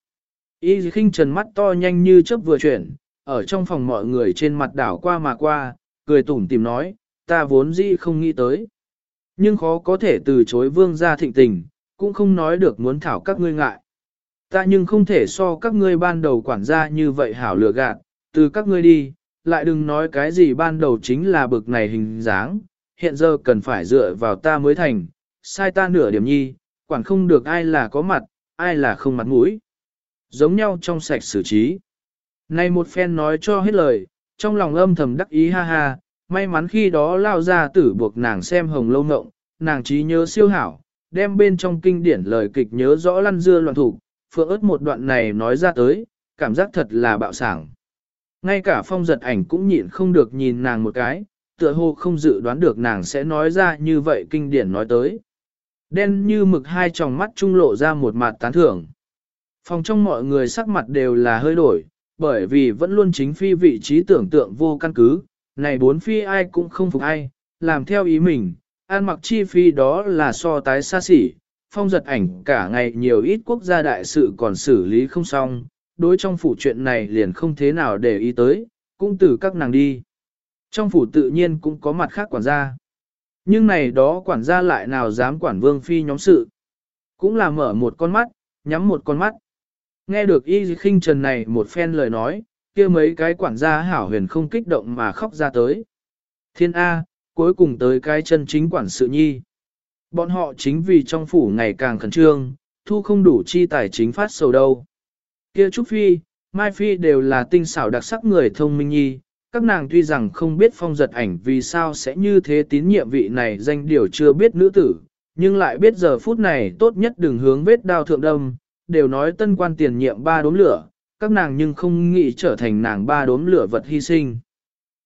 Y khinh trần mắt to nhanh như chớp vừa chuyển, ở trong phòng mọi người trên mặt đảo qua mà qua, cười tủm tìm nói, ta vốn dĩ không nghĩ tới. Nhưng khó có thể từ chối vương gia thịnh tình, cũng không nói được muốn thảo các ngươi ngại. Ta nhưng không thể so các ngươi ban đầu quản gia như vậy hảo lừa gạt, từ các ngươi đi, lại đừng nói cái gì ban đầu chính là bực này hình dáng, hiện giờ cần phải dựa vào ta mới thành, sai ta nửa điểm nhi, quản không được ai là có mặt, ai là không mặt mũi. Giống nhau trong sạch xử trí. Này một phen nói cho hết lời, trong lòng âm thầm đắc ý ha ha, may mắn khi đó lao ra tử buộc nàng xem hồng lâu ngộng, nàng trí nhớ siêu hảo, đem bên trong kinh điển lời kịch nhớ rõ lăn dưa loạn thủ, phượng ớt một đoạn này nói ra tới, cảm giác thật là bạo sảng. Ngay cả phong giật ảnh cũng nhịn không được nhìn nàng một cái, tựa hồ không dự đoán được nàng sẽ nói ra như vậy kinh điển nói tới. Đen như mực hai tròng mắt trung lộ ra một mặt tán thưởng. Phòng trong mọi người sắc mặt đều là hơi đổi, bởi vì vẫn luôn chính phi vị trí tưởng tượng vô căn cứ, này bốn phi ai cũng không phục ai, làm theo ý mình, an mặc chi phi đó là so tái xa xỉ, phong giật ảnh cả ngày nhiều ít quốc gia đại sự còn xử lý không xong, đối trong phủ chuyện này liền không thế nào để ý tới, cũng từ các nàng đi. Trong phủ tự nhiên cũng có mặt khác quản gia. Nhưng này đó quản gia lại nào dám quản vương phi nhóm sự. Cũng là mở một con mắt, nhắm một con mắt. Nghe được y khinh trần này một phen lời nói, kia mấy cái quản gia hảo huyền không kích động mà khóc ra tới. Thiên A, cuối cùng tới cái chân chính quản sự nhi. Bọn họ chính vì trong phủ ngày càng khẩn trương, thu không đủ chi tài chính phát sầu đâu. Kia Trúc Phi, Mai Phi đều là tinh xảo đặc sắc người thông minh nhi, các nàng tuy rằng không biết phong giật ảnh vì sao sẽ như thế tín nhiệm vị này danh điều chưa biết nữ tử, nhưng lại biết giờ phút này tốt nhất đừng hướng vết đao thượng đâm, đều nói tân quan tiền nhiệm ba đốm lửa, các nàng nhưng không nghĩ trở thành nàng ba đốm lửa vật hy sinh.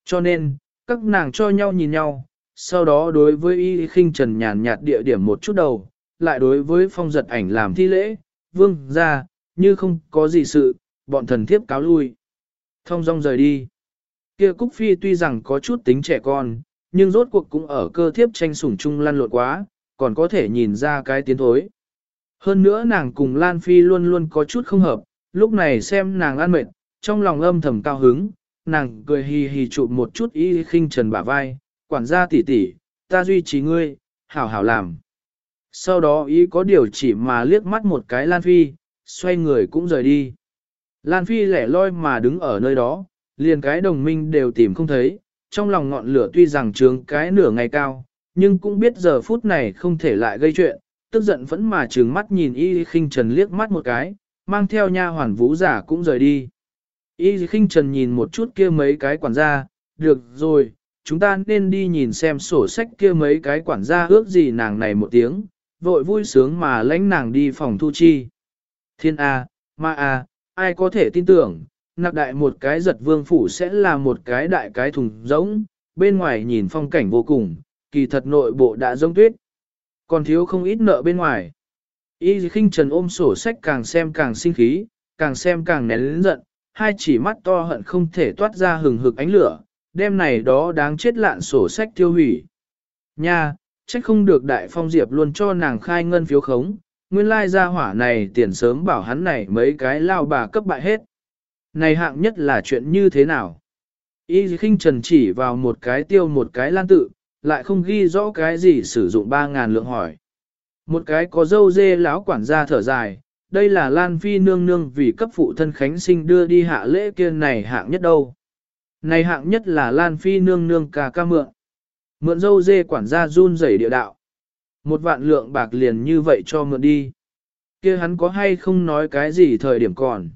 Cho nên, các nàng cho nhau nhìn nhau, sau đó đối với y khinh trần nhàn nhạt địa điểm một chút đầu, lại đối với phong giật ảnh làm thi lễ, vương ra, như không có gì sự, bọn thần thiếp cáo lui. Thông dong rời đi. Kia Cúc Phi tuy rằng có chút tính trẻ con, nhưng rốt cuộc cũng ở cơ thiếp tranh sủng chung lăn lộn quá, còn có thể nhìn ra cái tiến thối. Hơn nữa nàng cùng Lan Phi luôn luôn có chút không hợp, lúc này xem nàng ăn mệt, trong lòng âm thầm cao hứng, nàng cười hì hì chụp một chút y khinh trần bả vai, quản gia tỷ tỷ, ta duy trì ngươi, hảo hảo làm. Sau đó ý có điều chỉ mà liếc mắt một cái Lan Phi, xoay người cũng rời đi. Lan Phi lẻ loi mà đứng ở nơi đó, liền cái đồng minh đều tìm không thấy, trong lòng ngọn lửa tuy rằng trướng cái nửa ngày cao, nhưng cũng biết giờ phút này không thể lại gây chuyện, tức giận vẫn mà trừng mắt nhìn y khinh trần liếc mắt một cái, mang theo nha hoàn vũ giả cũng rời đi. Y khinh trần nhìn một chút kia mấy cái quản gia, được rồi, chúng ta nên đi nhìn xem sổ sách kia mấy cái quản gia ước gì nàng này một tiếng, vội vui sướng mà lãnh nàng đi phòng thu chi. Thiên A, ma A, ai có thể tin tưởng, nặc đại một cái giật vương phủ sẽ là một cái đại cái thùng giống, bên ngoài nhìn phong cảnh vô cùng, kỳ thật nội bộ đã giống tuyết. Còn thiếu không ít nợ bên ngoài. Y khinh trần ôm sổ sách càng xem càng sinh khí, càng xem càng nén lĩnh giận, hai chỉ mắt to hận không thể toát ra hừng hực ánh lửa, đêm này đó đáng chết lạn sổ sách tiêu hủy. Nha, trách không được đại phong diệp luôn cho nàng khai ngân phiếu khống, nguyên lai gia hỏa này tiền sớm bảo hắn này mấy cái lao bà cấp bại hết. Này hạng nhất là chuyện như thế nào? Y khinh trần chỉ vào một cái tiêu một cái lan tự, lại không ghi rõ cái gì sử dụng 3.000 lượng hỏi. Một cái có dâu dê lão quản gia thở dài, đây là Lan Phi nương nương vì cấp phụ thân Khánh sinh đưa đi hạ lễ kia này hạng nhất đâu. Này hạng nhất là Lan Phi nương nương ca ca mượn. Mượn dâu dê quản gia run rẩy địa đạo. Một vạn lượng bạc liền như vậy cho mượn đi. kia hắn có hay không nói cái gì thời điểm còn.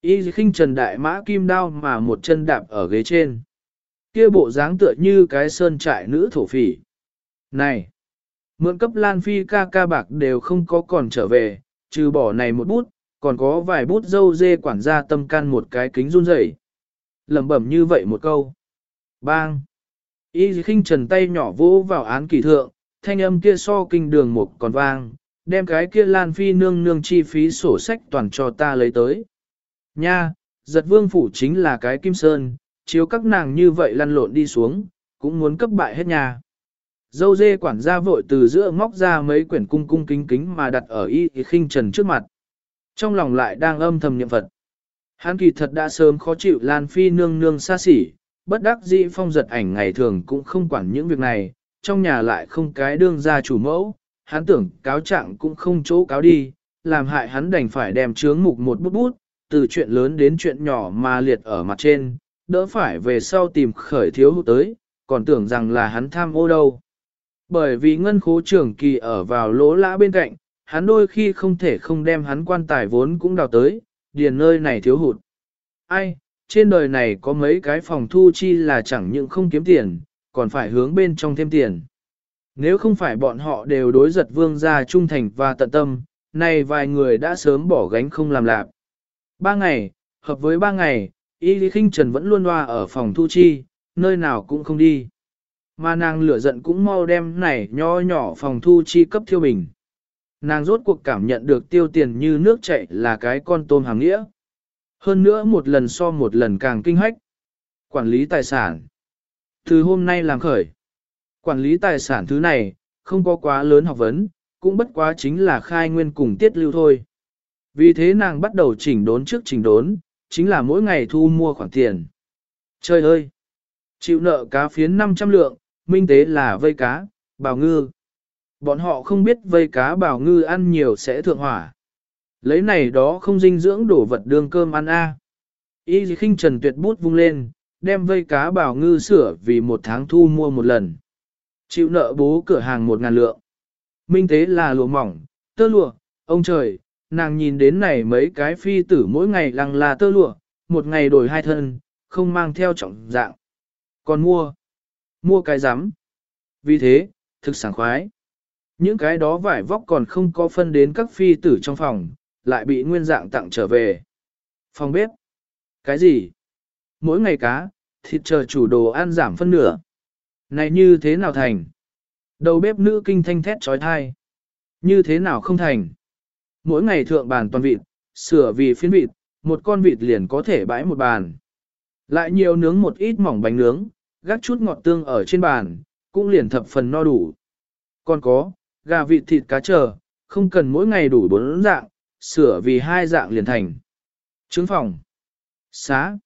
Y khinh trần đại mã kim đao mà một chân đạp ở ghế trên. Kia bộ dáng tựa như cái sơn trại nữ thổ phỉ. Này! Mượn cấp Lan Phi ca ca bạc đều không có còn trở về, trừ bỏ này một bút, còn có vài bút dâu dê quản gia tâm can một cái kính run rẩy. lẩm bẩm như vậy một câu. Bang! Y khinh trần tay nhỏ vỗ vào án kỳ thượng, thanh âm kia so kinh đường một còn vang, đem cái kia Lan Phi nương nương chi phí sổ sách toàn cho ta lấy tới. Nha, giật vương phủ chính là cái kim sơn, chiếu các nàng như vậy lăn lộn đi xuống, cũng muốn cấp bại hết nhà. Dâu dê quản gia vội từ giữa móc ra mấy quyển cung cung kính kính mà đặt ở y khinh trần trước mặt. Trong lòng lại đang âm thầm niệm Phật. Hắn kỳ thật đã sớm khó chịu Lan Phi nương nương xa xỉ, bất đắc dĩ phong giật ảnh ngày thường cũng không quản những việc này, trong nhà lại không cái đương gia chủ mẫu, hắn tưởng cáo trạng cũng không chỗ cáo đi, làm hại hắn đành phải đem chướng mục một bút bút, từ chuyện lớn đến chuyện nhỏ mà liệt ở mặt trên, đỡ phải về sau tìm khởi thiếu hụt tới, còn tưởng rằng là hắn tham ô đâu. Bởi vì ngân khố trưởng kỳ ở vào lỗ lã bên cạnh, hắn đôi khi không thể không đem hắn quan tài vốn cũng đào tới, điền nơi này thiếu hụt. Ai, trên đời này có mấy cái phòng thu chi là chẳng những không kiếm tiền, còn phải hướng bên trong thêm tiền. Nếu không phải bọn họ đều đối giật vương gia trung thành và tận tâm, này vài người đã sớm bỏ gánh không làm lạc. Ba ngày, hợp với ba ngày, Y Lý Kinh Trần vẫn luôn loa ở phòng thu chi, nơi nào cũng không đi. Mà nàng lửa giận cũng mau đem này nho nhỏ phòng thu chi cấp thiêu bình. Nàng rốt cuộc cảm nhận được tiêu tiền như nước chảy là cái con tôm hàng nghĩa. Hơn nữa một lần so một lần càng kinh hách. Quản lý tài sản. Từ hôm nay làm khởi. Quản lý tài sản thứ này, không có quá lớn học vấn, cũng bất quá chính là khai nguyên cùng tiết lưu thôi. Vì thế nàng bắt đầu chỉnh đốn trước chỉnh đốn, chính là mỗi ngày thu mua khoản tiền. Trời ơi! Chịu nợ cá phiến 500 lượng, minh tế là vây cá, bào ngư. Bọn họ không biết vây cá bào ngư ăn nhiều sẽ thượng hỏa. Lấy này đó không dinh dưỡng đổ vật đương cơm ăn a. Y khinh trần tuyệt bút vung lên, đem vây cá bào ngư sửa vì một tháng thu mua một lần. Chịu nợ bố cửa hàng một ngàn lượng. Minh tế là lụa mỏng, tơ lụa, ông trời, nàng nhìn đến này mấy cái phi tử mỗi ngày lăng là tơ lụa, một ngày đổi hai thân, không mang theo trọng dạng. Còn mua, mua cái rắm Vì thế, thực sảng khoái. Những cái đó vải vóc còn không có phân đến các phi tử trong phòng, lại bị nguyên dạng tặng trở về. Phòng bếp. Cái gì? Mỗi ngày cá, thịt chờ chủ đồ ăn giảm phân nửa. Này như thế nào thành? Đầu bếp nữ kinh thanh thét trói thai. Như thế nào không thành? mỗi ngày thượng bàn toàn vịt, sửa vì phiên vịt, một con vịt liền có thể bãi một bàn. Lại nhiều nướng một ít mỏng bánh nướng, gác chút ngọt tương ở trên bàn, cũng liền thập phần no đủ. Còn có, gà vịt thịt cá chờ, không cần mỗi ngày đủ bốn dạng, sửa vì hai dạng liền thành. Trứng phòng. Xá.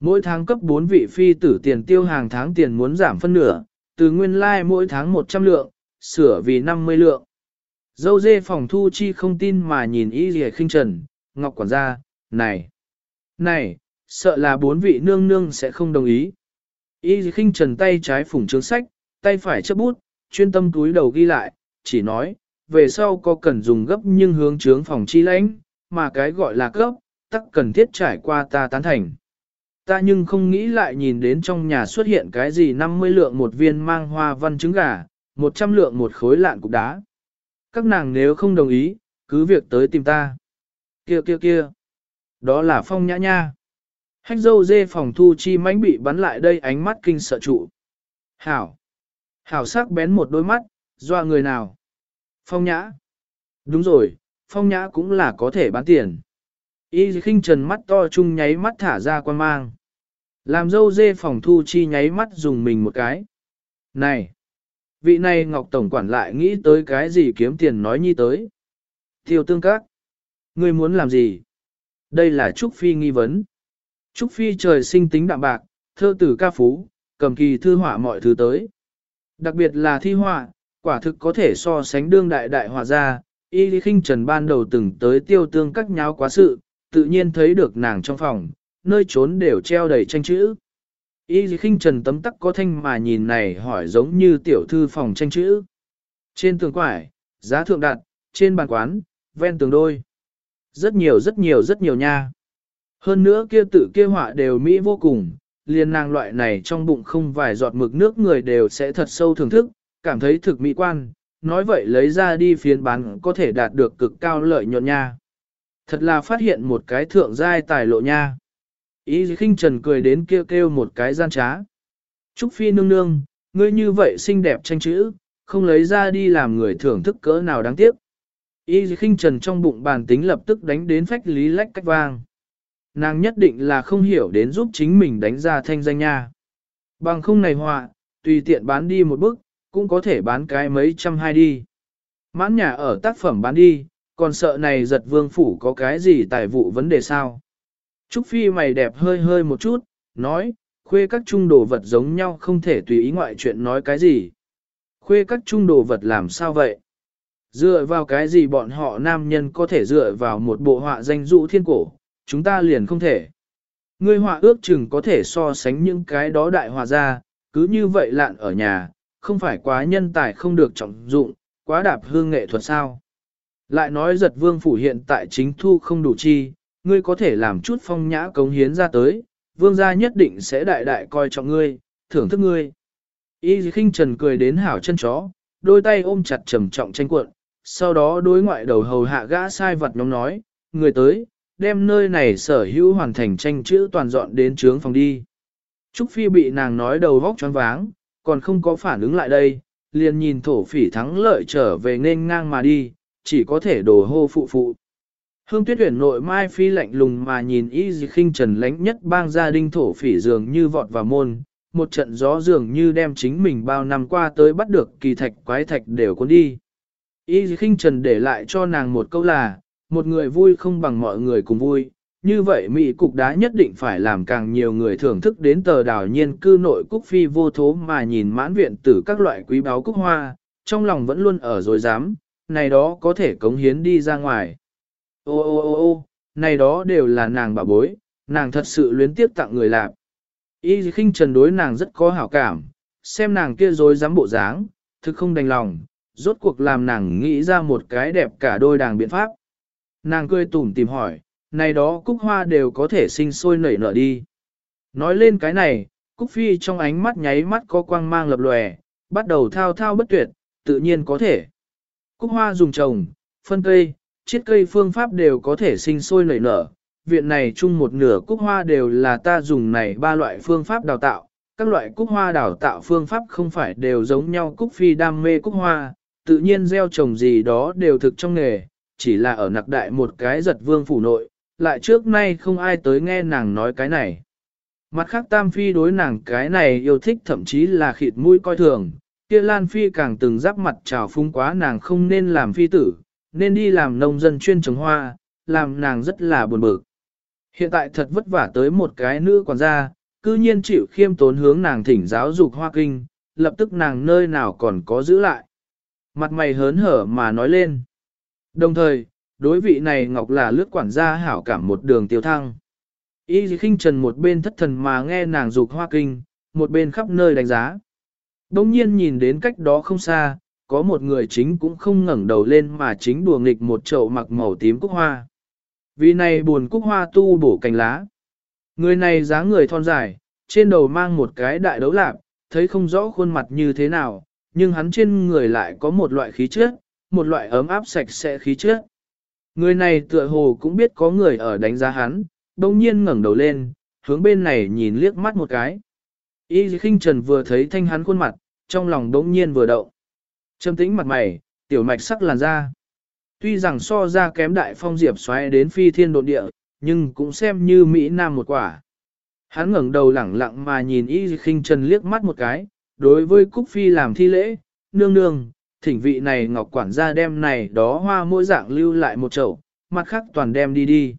Mỗi tháng cấp 4 vị phi tử tiền tiêu hàng tháng tiền muốn giảm phân nửa, từ nguyên lai like mỗi tháng 100 lượng, sửa vì 50 lượng. Dâu dê phòng thu chi không tin mà nhìn y rìa khinh trần, ngọc quản gia, này, này, sợ là bốn vị nương nương sẽ không đồng ý. Y khinh trần tay trái phủng trướng sách, tay phải chấp bút, chuyên tâm túi đầu ghi lại, chỉ nói, về sau có cần dùng gấp nhưng hướng trướng phòng chi lãnh, mà cái gọi là gấp, tắc cần thiết trải qua ta tán thành. Ta nhưng không nghĩ lại nhìn đến trong nhà xuất hiện cái gì 50 lượng một viên mang hoa văn trứng gà, 100 lượng một khối lạn cục đá. Các nàng nếu không đồng ý, cứ việc tới tìm ta. Kia kia kia. Đó là phong nhã nha. Hách dâu dê phòng thu chi mánh bị bắn lại đây ánh mắt kinh sợ trụ. Hảo. Hảo sắc bén một đôi mắt, doa người nào. Phong nhã. Đúng rồi, phong nhã cũng là có thể bán tiền. Y khinh trần mắt to chung nháy mắt thả ra quan mang. Làm dâu dê phòng thu chi nháy mắt dùng mình một cái. Này! Vị này Ngọc Tổng quản lại nghĩ tới cái gì kiếm tiền nói nhi tới. Tiêu tương các. Ngươi muốn làm gì? Đây là Trúc Phi nghi vấn. Trúc Phi trời sinh tính đạm bạc, thơ tử ca phú, cầm kỳ thư họa mọi thứ tới. Đặc biệt là thi họa, quả thực có thể so sánh đương đại đại họa gia, y lý khinh trần ban đầu từng tới tiêu tương các nháo quá sự, tự nhiên thấy được nàng trong phòng, nơi trốn đều treo đầy tranh chữ. Y lý khinh trần tấm tắc có thanh mà nhìn này hỏi giống như tiểu thư phòng tranh chữ. Trên tường quải, giá thượng đặt, trên bàn quán, ven tường đôi. Rất nhiều rất nhiều rất nhiều nha. Hơn nữa kia tự kia họa đều mỹ vô cùng, liền nàng loại này trong bụng không vài giọt mực nước người đều sẽ thật sâu thưởng thức, cảm thấy thực mỹ quan, nói vậy lấy ra đi phiến bán có thể đạt được cực cao lợi nhuận nha. Thật là phát hiện một cái thượng giai tài lộ nha. Ý khinh trần cười đến kêu kêu một cái gian trá. Trúc Phi nương nương, ngươi như vậy xinh đẹp tranh chữ, không lấy ra đi làm người thưởng thức cỡ nào đáng tiếc. Y khinh trần trong bụng bàn tính lập tức đánh đến phách lý lách cách vang. Nàng nhất định là không hiểu đến giúp chính mình đánh ra thanh danh nha. Bằng không này họa, tùy tiện bán đi một bức, cũng có thể bán cái mấy trăm hai đi. Mãn nhà ở tác phẩm bán đi, còn sợ này giật vương phủ có cái gì tài vụ vấn đề sao. Trúc Phi mày đẹp hơi hơi một chút, nói, khuê các trung đồ vật giống nhau không thể tùy ý ngoại chuyện nói cái gì. Khuê các trung đồ vật làm sao vậy? Dựa vào cái gì bọn họ nam nhân có thể dựa vào một bộ họa danh dụ thiên cổ, chúng ta liền không thể. Ngươi họa ước chừng có thể so sánh những cái đó đại hòa ra, cứ như vậy lạn ở nhà, không phải quá nhân tài không được trọng dụng, quá đạp hương nghệ thuật sao. Lại nói giật vương phủ hiện tại chính thu không đủ chi, ngươi có thể làm chút phong nhã cống hiến ra tới, vương gia nhất định sẽ đại đại coi trọng ngươi, thưởng thức ngươi. Y khinh trần cười đến hảo chân chó, đôi tay ôm chặt trầm trọng tranh cuộn, sau đó đối ngoại đầu hầu hạ gã sai vật nhóm nói, người tới, đem nơi này sở hữu hoàn thành tranh chữ toàn dọn đến trướng phòng đi. Trúc Phi bị nàng nói đầu vóc choáng váng, còn không có phản ứng lại đây, liền nhìn thổ phỉ thắng lợi trở về nên ngang mà đi, chỉ có thể đổ hô phụ phụ. Hương tuyết huyển nội mai phi lạnh lùng mà nhìn y dì khinh trần lánh nhất bang gia đình thổ phỉ dường như vọt vào môn, một trận gió dường như đem chính mình bao năm qua tới bắt được kỳ thạch quái thạch đều cuốn đi. Y dì khinh trần để lại cho nàng một câu là, một người vui không bằng mọi người cùng vui, như vậy Mỹ cục đá nhất định phải làm càng nhiều người thưởng thức đến tờ đảo nhiên cư nội cúc phi vô thố mà nhìn mãn viện tử các loại quý báo cúc hoa, trong lòng vẫn luôn ở dối dám, này đó có thể cống hiến đi ra ngoài. Ô ô ô ô, này đó đều là nàng bà bối, nàng thật sự luyến tiếp tặng người làm. Y khinh trần đối nàng rất có hảo cảm, xem nàng kia dối dám bộ dáng, thực không đành lòng, rốt cuộc làm nàng nghĩ ra một cái đẹp cả đôi đàng biện pháp. Nàng cười tủm tìm hỏi, này đó cúc hoa đều có thể sinh sôi nảy nở đi. Nói lên cái này, cúc phi trong ánh mắt nháy mắt có quang mang lập lòe, bắt đầu thao thao bất tuyệt, tự nhiên có thể. Cúc hoa dùng trồng, phân cây, chiết cây phương pháp đều có thể sinh sôi nảy nở. Viện này chung một nửa cúc hoa đều là ta dùng này ba loại phương pháp đào tạo. Các loại cúc hoa đào tạo phương pháp không phải đều giống nhau cúc phi đam mê cúc hoa, tự nhiên gieo trồng gì đó đều thực trong nghề, chỉ là ở nặc đại một cái giật vương phủ nội, lại trước nay không ai tới nghe nàng nói cái này. Mặt khác Tam Phi đối nàng cái này yêu thích thậm chí là khịt mũi coi thường, kia Lan Phi càng từng giáp mặt trào phung quá nàng không nên làm phi tử, nên đi làm nông dân chuyên trồng hoa, làm nàng rất là buồn bực. Hiện tại thật vất vả tới một cái nữ quản gia, cư nhiên chịu khiêm tốn hướng nàng thỉnh giáo dục hoa kinh, lập tức nàng nơi nào còn có giữ lại. Mặt mày hớn hở mà nói lên. Đồng thời, đối vị này Ngọc là lướt quản gia hảo cảm một đường tiêu thăng. Y khinh trần một bên thất thần mà nghe nàng dục hoa kinh, một bên khắp nơi đánh giá. Đông nhiên nhìn đến cách đó không xa, có một người chính cũng không ngẩng đầu lên mà chính đùa nghịch một chậu mặc màu tím cúc hoa. Vì này buồn cúc hoa tu bổ cành lá. Người này dáng người thon dài, trên đầu mang một cái đại đấu lạp, thấy không rõ khuôn mặt như thế nào, nhưng hắn trên người lại có một loại khí chất, một loại ấm áp sạch sẽ khí chất. Người này tựa hồ cũng biết có người ở đánh giá hắn, đông nhiên ngẩng đầu lên, hướng bên này nhìn liếc mắt một cái. Y khinh trần vừa thấy thanh hắn khuôn mặt, trong lòng đống nhiên vừa động. Trầm tĩnh mặt mày, tiểu mạch sắc làn da. Tuy rằng so ra kém đại phong diệp xoáy đến phi thiên độ địa, nhưng cũng xem như Mỹ Nam một quả. Hắn ngẩng đầu lẳng lặng mà nhìn Y khinh trần liếc mắt một cái, đối với Cúc Phi làm thi lễ, nương nương, thỉnh vị này ngọc quản gia đem này đó hoa mỗi dạng lưu lại một chậu, mặt khác toàn đem đi đi.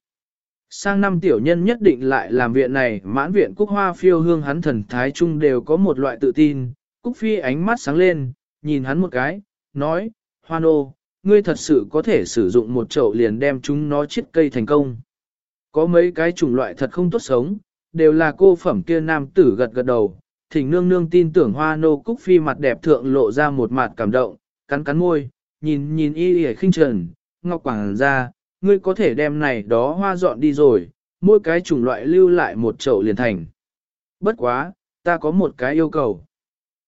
Sang năm tiểu nhân nhất định lại làm viện này mãn viện cúc hoa phiêu hương hắn thần thái trung đều có một loại tự tin, cúc phi ánh mắt sáng lên, nhìn hắn một cái, nói, hoa nô, ngươi thật sự có thể sử dụng một chậu liền đem chúng nó chiết cây thành công. Có mấy cái chủng loại thật không tốt sống, đều là cô phẩm kia nam tử gật gật đầu, thỉnh nương nương tin tưởng hoa nô cúc phi mặt đẹp thượng lộ ra một mặt cảm động, cắn cắn môi, nhìn nhìn y y khinh trần, ngọc quảng ra, ngươi có thể đem này đó hoa dọn đi rồi, mỗi cái chủng loại lưu lại một chậu liền thành. Bất quá, ta có một cái yêu cầu.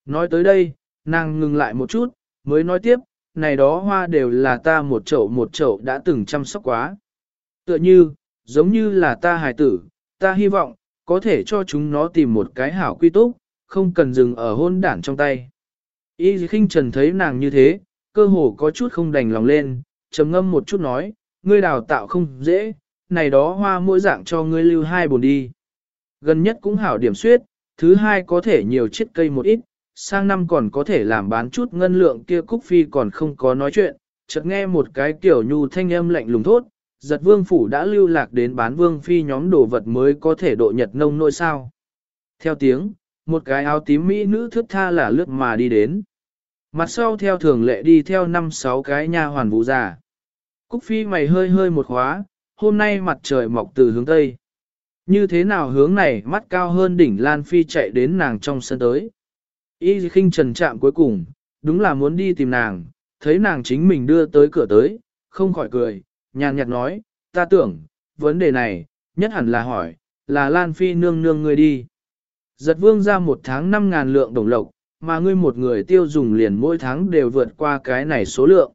Nói tới đây, nàng ngừng lại một chút, mới nói tiếp, này đó hoa đều là ta một chậu một chậu đã từng chăm sóc quá. Tựa như, giống như là ta hài tử, ta hy vọng, có thể cho chúng nó tìm một cái hảo quy túc, không cần dừng ở hôn đản trong tay. Y khinh trần thấy nàng như thế, cơ hồ có chút không đành lòng lên, trầm ngâm một chút nói, ngươi đào tạo không dễ, này đó hoa mỗi dạng cho ngươi lưu hai bồn đi. Gần nhất cũng hảo điểm suyết, thứ hai có thể nhiều chiếc cây một ít, sang năm còn có thể làm bán chút ngân lượng kia Cúc Phi còn không có nói chuyện, chợt nghe một cái kiểu nhu thanh âm lạnh lùng thốt, giật vương phủ đã lưu lạc đến bán vương phi nhóm đồ vật mới có thể độ nhật nông nôi sao. Theo tiếng, một cái áo tím mỹ nữ thước tha là lướt mà đi đến. Mặt sau theo thường lệ đi theo năm sáu cái nha hoàn vũ già. Cúc phi mày hơi hơi một khóa, hôm nay mặt trời mọc từ hướng tây. Như thế nào hướng này mắt cao hơn đỉnh Lan Phi chạy đến nàng trong sân tới. Y khinh trần chạm cuối cùng, đúng là muốn đi tìm nàng, thấy nàng chính mình đưa tới cửa tới, không khỏi cười, nhàn nhạt nói, ta tưởng, vấn đề này, nhất hẳn là hỏi, là Lan Phi nương nương ngươi đi. Giật vương ra một tháng năm ngàn lượng đồng lộc, mà ngươi một người tiêu dùng liền mỗi tháng đều vượt qua cái này số lượng.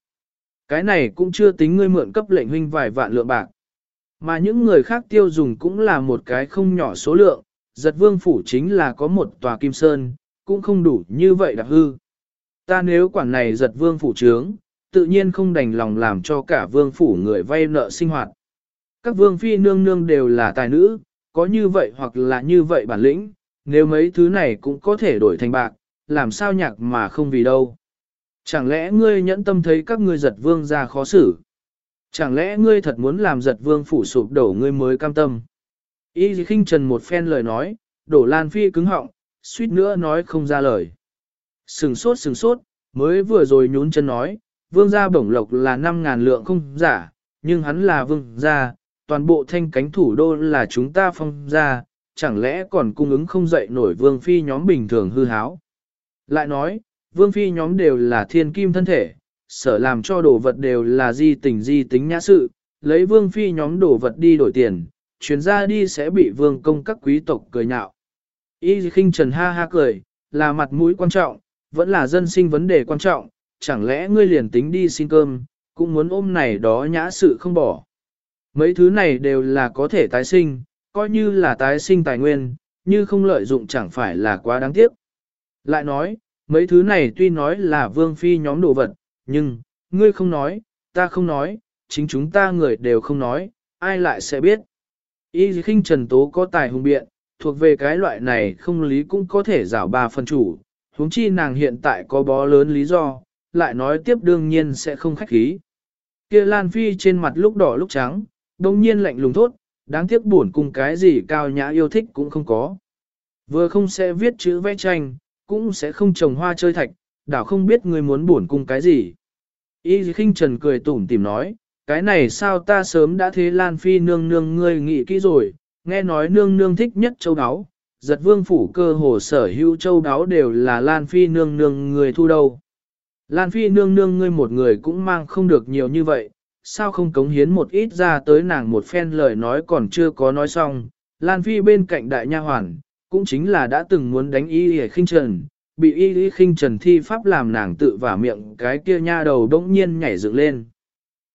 Cái này cũng chưa tính ngươi mượn cấp lệnh huynh vài vạn lượng bạc. Mà những người khác tiêu dùng cũng là một cái không nhỏ số lượng, giật vương phủ chính là có một tòa kim sơn, cũng không đủ như vậy đặc hư. Ta nếu quản này giật vương phủ trướng, tự nhiên không đành lòng làm cho cả vương phủ người vay nợ sinh hoạt. Các vương phi nương nương đều là tài nữ, có như vậy hoặc là như vậy bản lĩnh, nếu mấy thứ này cũng có thể đổi thành bạc, làm sao nhạc mà không vì đâu. Chẳng lẽ ngươi nhẫn tâm thấy các ngươi giật vương ra khó xử? Chẳng lẽ ngươi thật muốn làm giật vương phủ sụp đổ ngươi mới cam tâm? Y khinh trần một phen lời nói, đổ lan phi cứng họng, suýt nữa nói không ra lời. Sừng sốt sừng sốt, mới vừa rồi nhún chân nói, vương gia bổng lộc là 5.000 lượng không giả, nhưng hắn là vương gia, toàn bộ thanh cánh thủ đô là chúng ta phong gia, chẳng lẽ còn cung ứng không dậy nổi vương phi nhóm bình thường hư háo. Lại nói, vương phi nhóm đều là thiên kim thân thể, sở làm cho đồ vật đều là di tình di tính nhã sự, lấy vương phi nhóm đồ vật đi đổi tiền, chuyến ra đi sẽ bị vương công các quý tộc cười nhạo. Y khinh trần ha ha cười, là mặt mũi quan trọng, vẫn là dân sinh vấn đề quan trọng, chẳng lẽ ngươi liền tính đi xin cơm, cũng muốn ôm này đó nhã sự không bỏ. Mấy thứ này đều là có thể tái sinh, coi như là tái sinh tài nguyên, như không lợi dụng chẳng phải là quá đáng tiếc. Lại nói, mấy thứ này tuy nói là vương phi nhóm đồ vật, nhưng, ngươi không nói, ta không nói, chính chúng ta người đều không nói, ai lại sẽ biết. Y khinh trần tố có tài hùng biện, thuộc về cái loại này không lý cũng có thể giảo ba phân chủ, huống chi nàng hiện tại có bó lớn lý do, lại nói tiếp đương nhiên sẽ không khách khí. Kia Lan Phi trên mặt lúc đỏ lúc trắng, đồng nhiên lạnh lùng thốt, đáng tiếc buồn cùng cái gì cao nhã yêu thích cũng không có. Vừa không sẽ viết chữ vẽ tranh, cũng sẽ không trồng hoa chơi thạch, đảo không biết ngươi muốn bổn cung cái gì. Y khinh trần cười tủm tìm nói, cái này sao ta sớm đã thế Lan Phi nương nương ngươi nghĩ kỹ rồi, nghe nói nương nương thích nhất châu đáo, giật vương phủ cơ hồ sở hữu châu đáo đều là Lan Phi nương nương người thu đâu. Lan Phi nương nương ngươi một người cũng mang không được nhiều như vậy, sao không cống hiến một ít ra tới nàng một phen lời nói còn chưa có nói xong. Lan Phi bên cạnh đại nha hoàn, cũng chính là đã từng muốn đánh y y khinh trần, bị y y khinh trần thi pháp làm nàng tự vả miệng cái kia nha đầu đống nhiên nhảy dựng lên.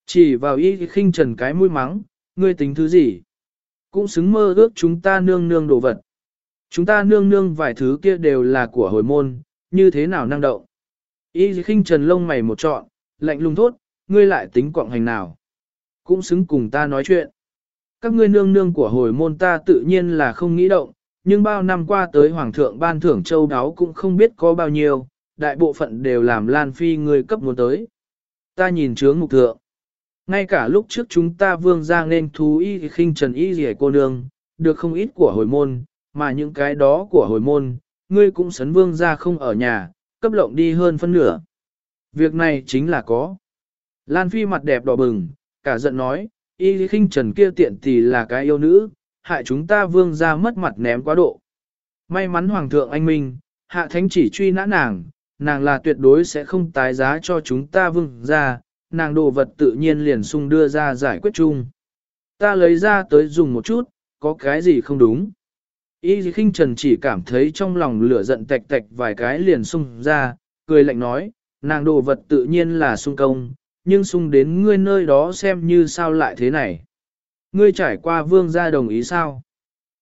Chỉ vào y y khinh trần cái mũi mắng, ngươi tính thứ gì? Cũng xứng mơ ước chúng ta nương nương đồ vật. Chúng ta nương nương vài thứ kia đều là của hồi môn, như thế nào năng động. Y khinh trần lông mày một trọn, lạnh lùng thốt, ngươi lại tính quọng hành nào. Cũng xứng cùng ta nói chuyện. Các ngươi nương nương của hồi môn ta tự nhiên là không nghĩ động, nhưng bao năm qua tới Hoàng thượng ban thưởng châu đáo cũng không biết có bao nhiêu, đại bộ phận đều làm Lan Phi người cấp muốn tới. Ta nhìn chướng mục thượng. Ngay cả lúc trước chúng ta vương ra nên thú y khinh trần y rẻ cô nương, được không ít của hồi môn, mà những cái đó của hồi môn, ngươi cũng sấn vương ra không ở nhà, cấp lộng đi hơn phân nửa. Việc này chính là có. Lan Phi mặt đẹp đỏ bừng, cả giận nói, y khinh trần kia tiện thì là cái yêu nữ, hại chúng ta vương ra mất mặt ném quá độ. May mắn Hoàng thượng anh Minh, hạ thánh chỉ truy nã nàng, nàng là tuyệt đối sẽ không tái giá cho chúng ta vương ra, nàng đồ vật tự nhiên liền sung đưa ra giải quyết chung. Ta lấy ra tới dùng một chút, có cái gì không đúng. Y khinh trần chỉ cảm thấy trong lòng lửa giận tạch tạch vài cái liền sung ra, cười lạnh nói, nàng đồ vật tự nhiên là sung công, nhưng sung đến ngươi nơi đó xem như sao lại thế này. Ngươi trải qua vương gia đồng ý sao?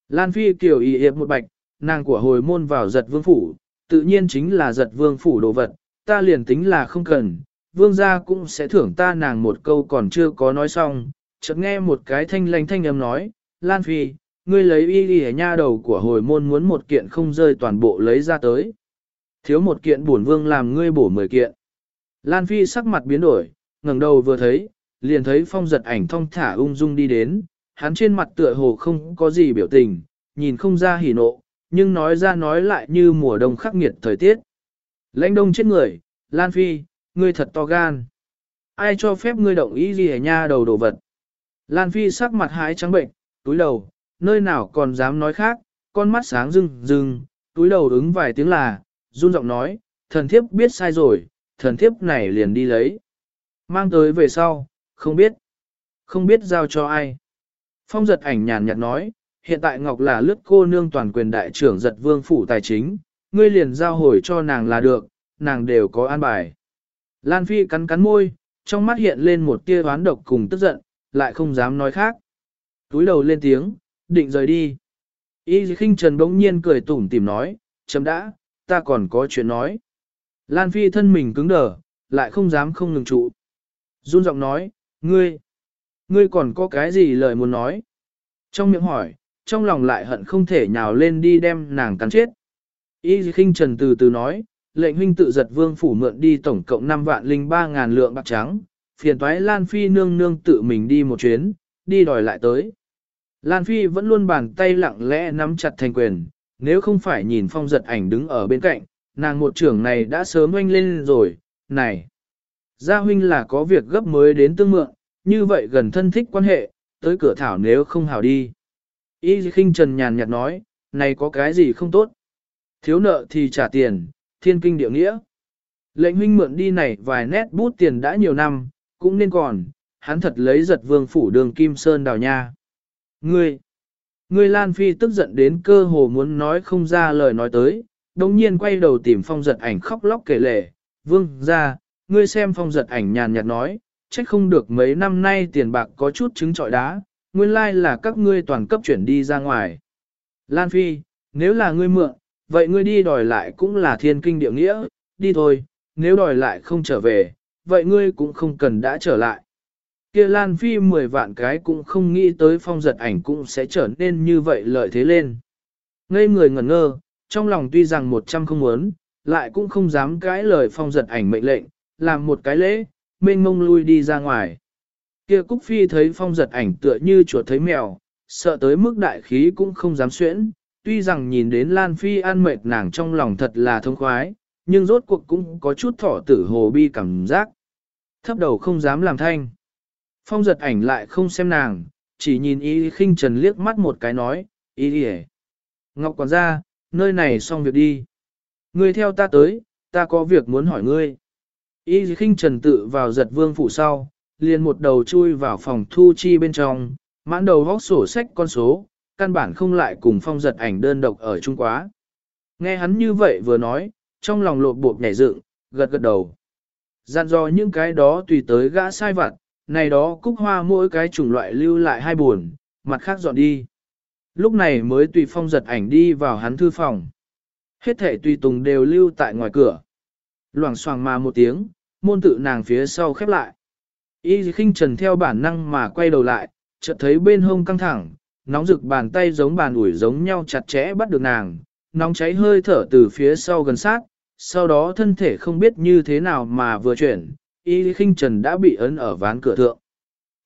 Lan Phi kiểu ý hiệp một bạch, nàng của hồi môn vào giật vương phủ, tự nhiên chính là giật vương phủ đồ vật, ta liền tính là không cần, vương gia cũng sẽ thưởng ta nàng một câu còn chưa có nói xong, chợt nghe một cái thanh lanh thanh âm nói, Lan Phi, ngươi lấy y đi nha đầu của hồi môn muốn một kiện không rơi toàn bộ lấy ra tới. Thiếu một kiện bổn vương làm ngươi bổ mười kiện. Lan Phi sắc mặt biến đổi, ngẩng đầu vừa thấy, liền thấy phong giật ảnh thong thả ung dung đi đến, hắn trên mặt tựa hồ không có gì biểu tình, nhìn không ra hỉ nộ, nhưng nói ra nói lại như mùa đông khắc nghiệt thời tiết. Lãnh đông chết người, Lan Phi, ngươi thật to gan. Ai cho phép ngươi động ý gì ở nha đầu đồ vật. Lan Phi sắc mặt hái trắng bệnh, túi đầu, nơi nào còn dám nói khác, con mắt sáng rưng rưng, túi đầu ứng vài tiếng là, run giọng nói, thần thiếp biết sai rồi, thần thiếp này liền đi lấy. Mang tới về sau, không biết, không biết giao cho ai. Phong giật ảnh nhàn nhạt nói, hiện tại Ngọc là lướt cô nương toàn quyền đại trưởng giật vương phủ tài chính, ngươi liền giao hồi cho nàng là được, nàng đều có an bài. Lan Phi cắn cắn môi, trong mắt hiện lên một tia oán độc cùng tức giận, lại không dám nói khác. Túi đầu lên tiếng, định rời đi. Y khinh trần bỗng nhiên cười tủm tìm nói, chấm đã, ta còn có chuyện nói. Lan Phi thân mình cứng đờ, lại không dám không ngừng trụ. Run giọng nói, ngươi, ngươi còn có cái gì lời muốn nói? Trong miệng hỏi, trong lòng lại hận không thể nhào lên đi đem nàng cắn chết. Y khinh trần từ từ nói, lệnh huynh tự giật vương phủ mượn đi tổng cộng 5 vạn linh 3 ngàn lượng bạc trắng, phiền toái Lan Phi nương nương tự mình đi một chuyến, đi đòi lại tới. Lan Phi vẫn luôn bàn tay lặng lẽ nắm chặt thành quyền, nếu không phải nhìn phong giật ảnh đứng ở bên cạnh, nàng một trưởng này đã sớm oanh lên rồi, này. Gia huynh là có việc gấp mới đến tương mượn, như vậy gần thân thích quan hệ, tới cửa thảo nếu không hào đi. Y khinh trần nhàn nhạt nói, này có cái gì không tốt. Thiếu nợ thì trả tiền, thiên kinh địa nghĩa. Lệnh huynh mượn đi này vài nét bút tiền đã nhiều năm, cũng nên còn, hắn thật lấy giật vương phủ đường Kim Sơn đào nha. Ngươi, ngươi Lan Phi tức giận đến cơ hồ muốn nói không ra lời nói tới, đồng nhiên quay đầu tìm phong giật ảnh khóc lóc kể lể, vương ra, ngươi xem phong giật ảnh nhàn nhạt nói, trách không được mấy năm nay tiền bạc có chút trứng trọi đá, nguyên lai là các ngươi toàn cấp chuyển đi ra ngoài. Lan Phi, nếu là ngươi mượn, vậy ngươi đi đòi lại cũng là thiên kinh địa nghĩa, đi thôi, nếu đòi lại không trở về, vậy ngươi cũng không cần đã trở lại. Kia Lan Phi 10 vạn cái cũng không nghĩ tới phong giật ảnh cũng sẽ trở nên như vậy lợi thế lên. Ngây người ngẩn ngơ, trong lòng tuy rằng một trăm không muốn, lại cũng không dám cãi lời phong giật ảnh mệnh lệnh, làm một cái lễ, mênh mông lui đi ra ngoài. Kia Cúc Phi thấy phong giật ảnh tựa như chuột thấy mèo, sợ tới mức đại khí cũng không dám xuyễn, tuy rằng nhìn đến Lan Phi an mệt nàng trong lòng thật là thông khoái, nhưng rốt cuộc cũng có chút thỏ tử hồ bi cảm giác. Thấp đầu không dám làm thanh. Phong giật ảnh lại không xem nàng, chỉ nhìn y khinh trần liếc mắt một cái nói, y đi Ngọc quản gia, nơi này xong việc đi. Ngươi theo ta tới, ta có việc muốn hỏi ngươi. Y khinh trần tự vào giật vương phủ sau, liền một đầu chui vào phòng thu chi bên trong, mãn đầu vóc sổ sách con số, căn bản không lại cùng phong giật ảnh đơn độc ở chung quá. Nghe hắn như vậy vừa nói, trong lòng lộp bộp nhảy dựng, gật gật đầu. Dặn dò những cái đó tùy tới gã sai vặt, này đó cúc hoa mỗi cái chủng loại lưu lại hai buồn, mặt khác dọn đi. Lúc này mới tùy phong giật ảnh đi vào hắn thư phòng. Hết thể tùy tùng đều lưu tại ngoài cửa. Loảng xoàng mà một tiếng, môn tự nàng phía sau khép lại. Y khinh trần theo bản năng mà quay đầu lại, chợt thấy bên hông căng thẳng, nóng rực bàn tay giống bàn ủi giống nhau chặt chẽ bắt được nàng, nóng cháy hơi thở từ phía sau gần sát, sau đó thân thể không biết như thế nào mà vừa chuyển, y khinh trần đã bị ấn ở ván cửa thượng.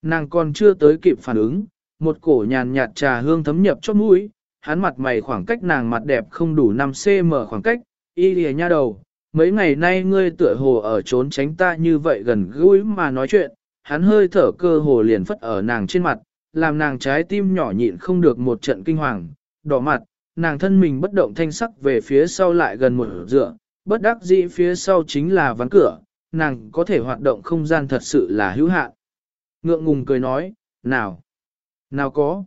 Nàng còn chưa tới kịp phản ứng, một cổ nhàn nhạt trà hương thấm nhập chót mũi, hắn mặt mày khoảng cách nàng mặt đẹp không đủ 5cm khoảng cách, y lìa nha đầu, mấy ngày nay ngươi tựa hồ ở trốn tránh ta như vậy gần gũi mà nói chuyện, hắn hơi thở cơ hồ liền phất ở nàng trên mặt, làm nàng trái tim nhỏ nhịn không được một trận kinh hoàng, đỏ mặt, nàng thân mình bất động thanh sắc về phía sau lại gần một dựa, bất đắc dĩ phía sau chính là ván cửa, nàng có thể hoạt động không gian thật sự là hữu hạn. Ngượng ngùng cười nói, nào, nào có,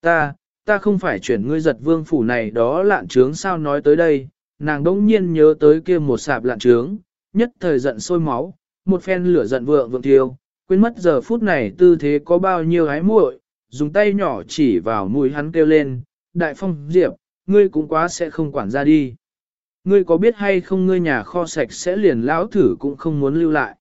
ta, ta không phải chuyển ngươi giật vương phủ này đó lạn trướng sao nói tới đây, nàng đông nhiên nhớ tới kia một sạp lạn trướng, nhất thời giận sôi máu, một phen lửa giận vượng vượng thiêu, quên mất giờ phút này tư thế có bao nhiêu hái muội, dùng tay nhỏ chỉ vào mũi hắn kêu lên, đại phong diệp, ngươi cũng quá sẽ không quản ra đi. Ngươi có biết hay không ngươi nhà kho sạch sẽ liền lão thử cũng không muốn lưu lại.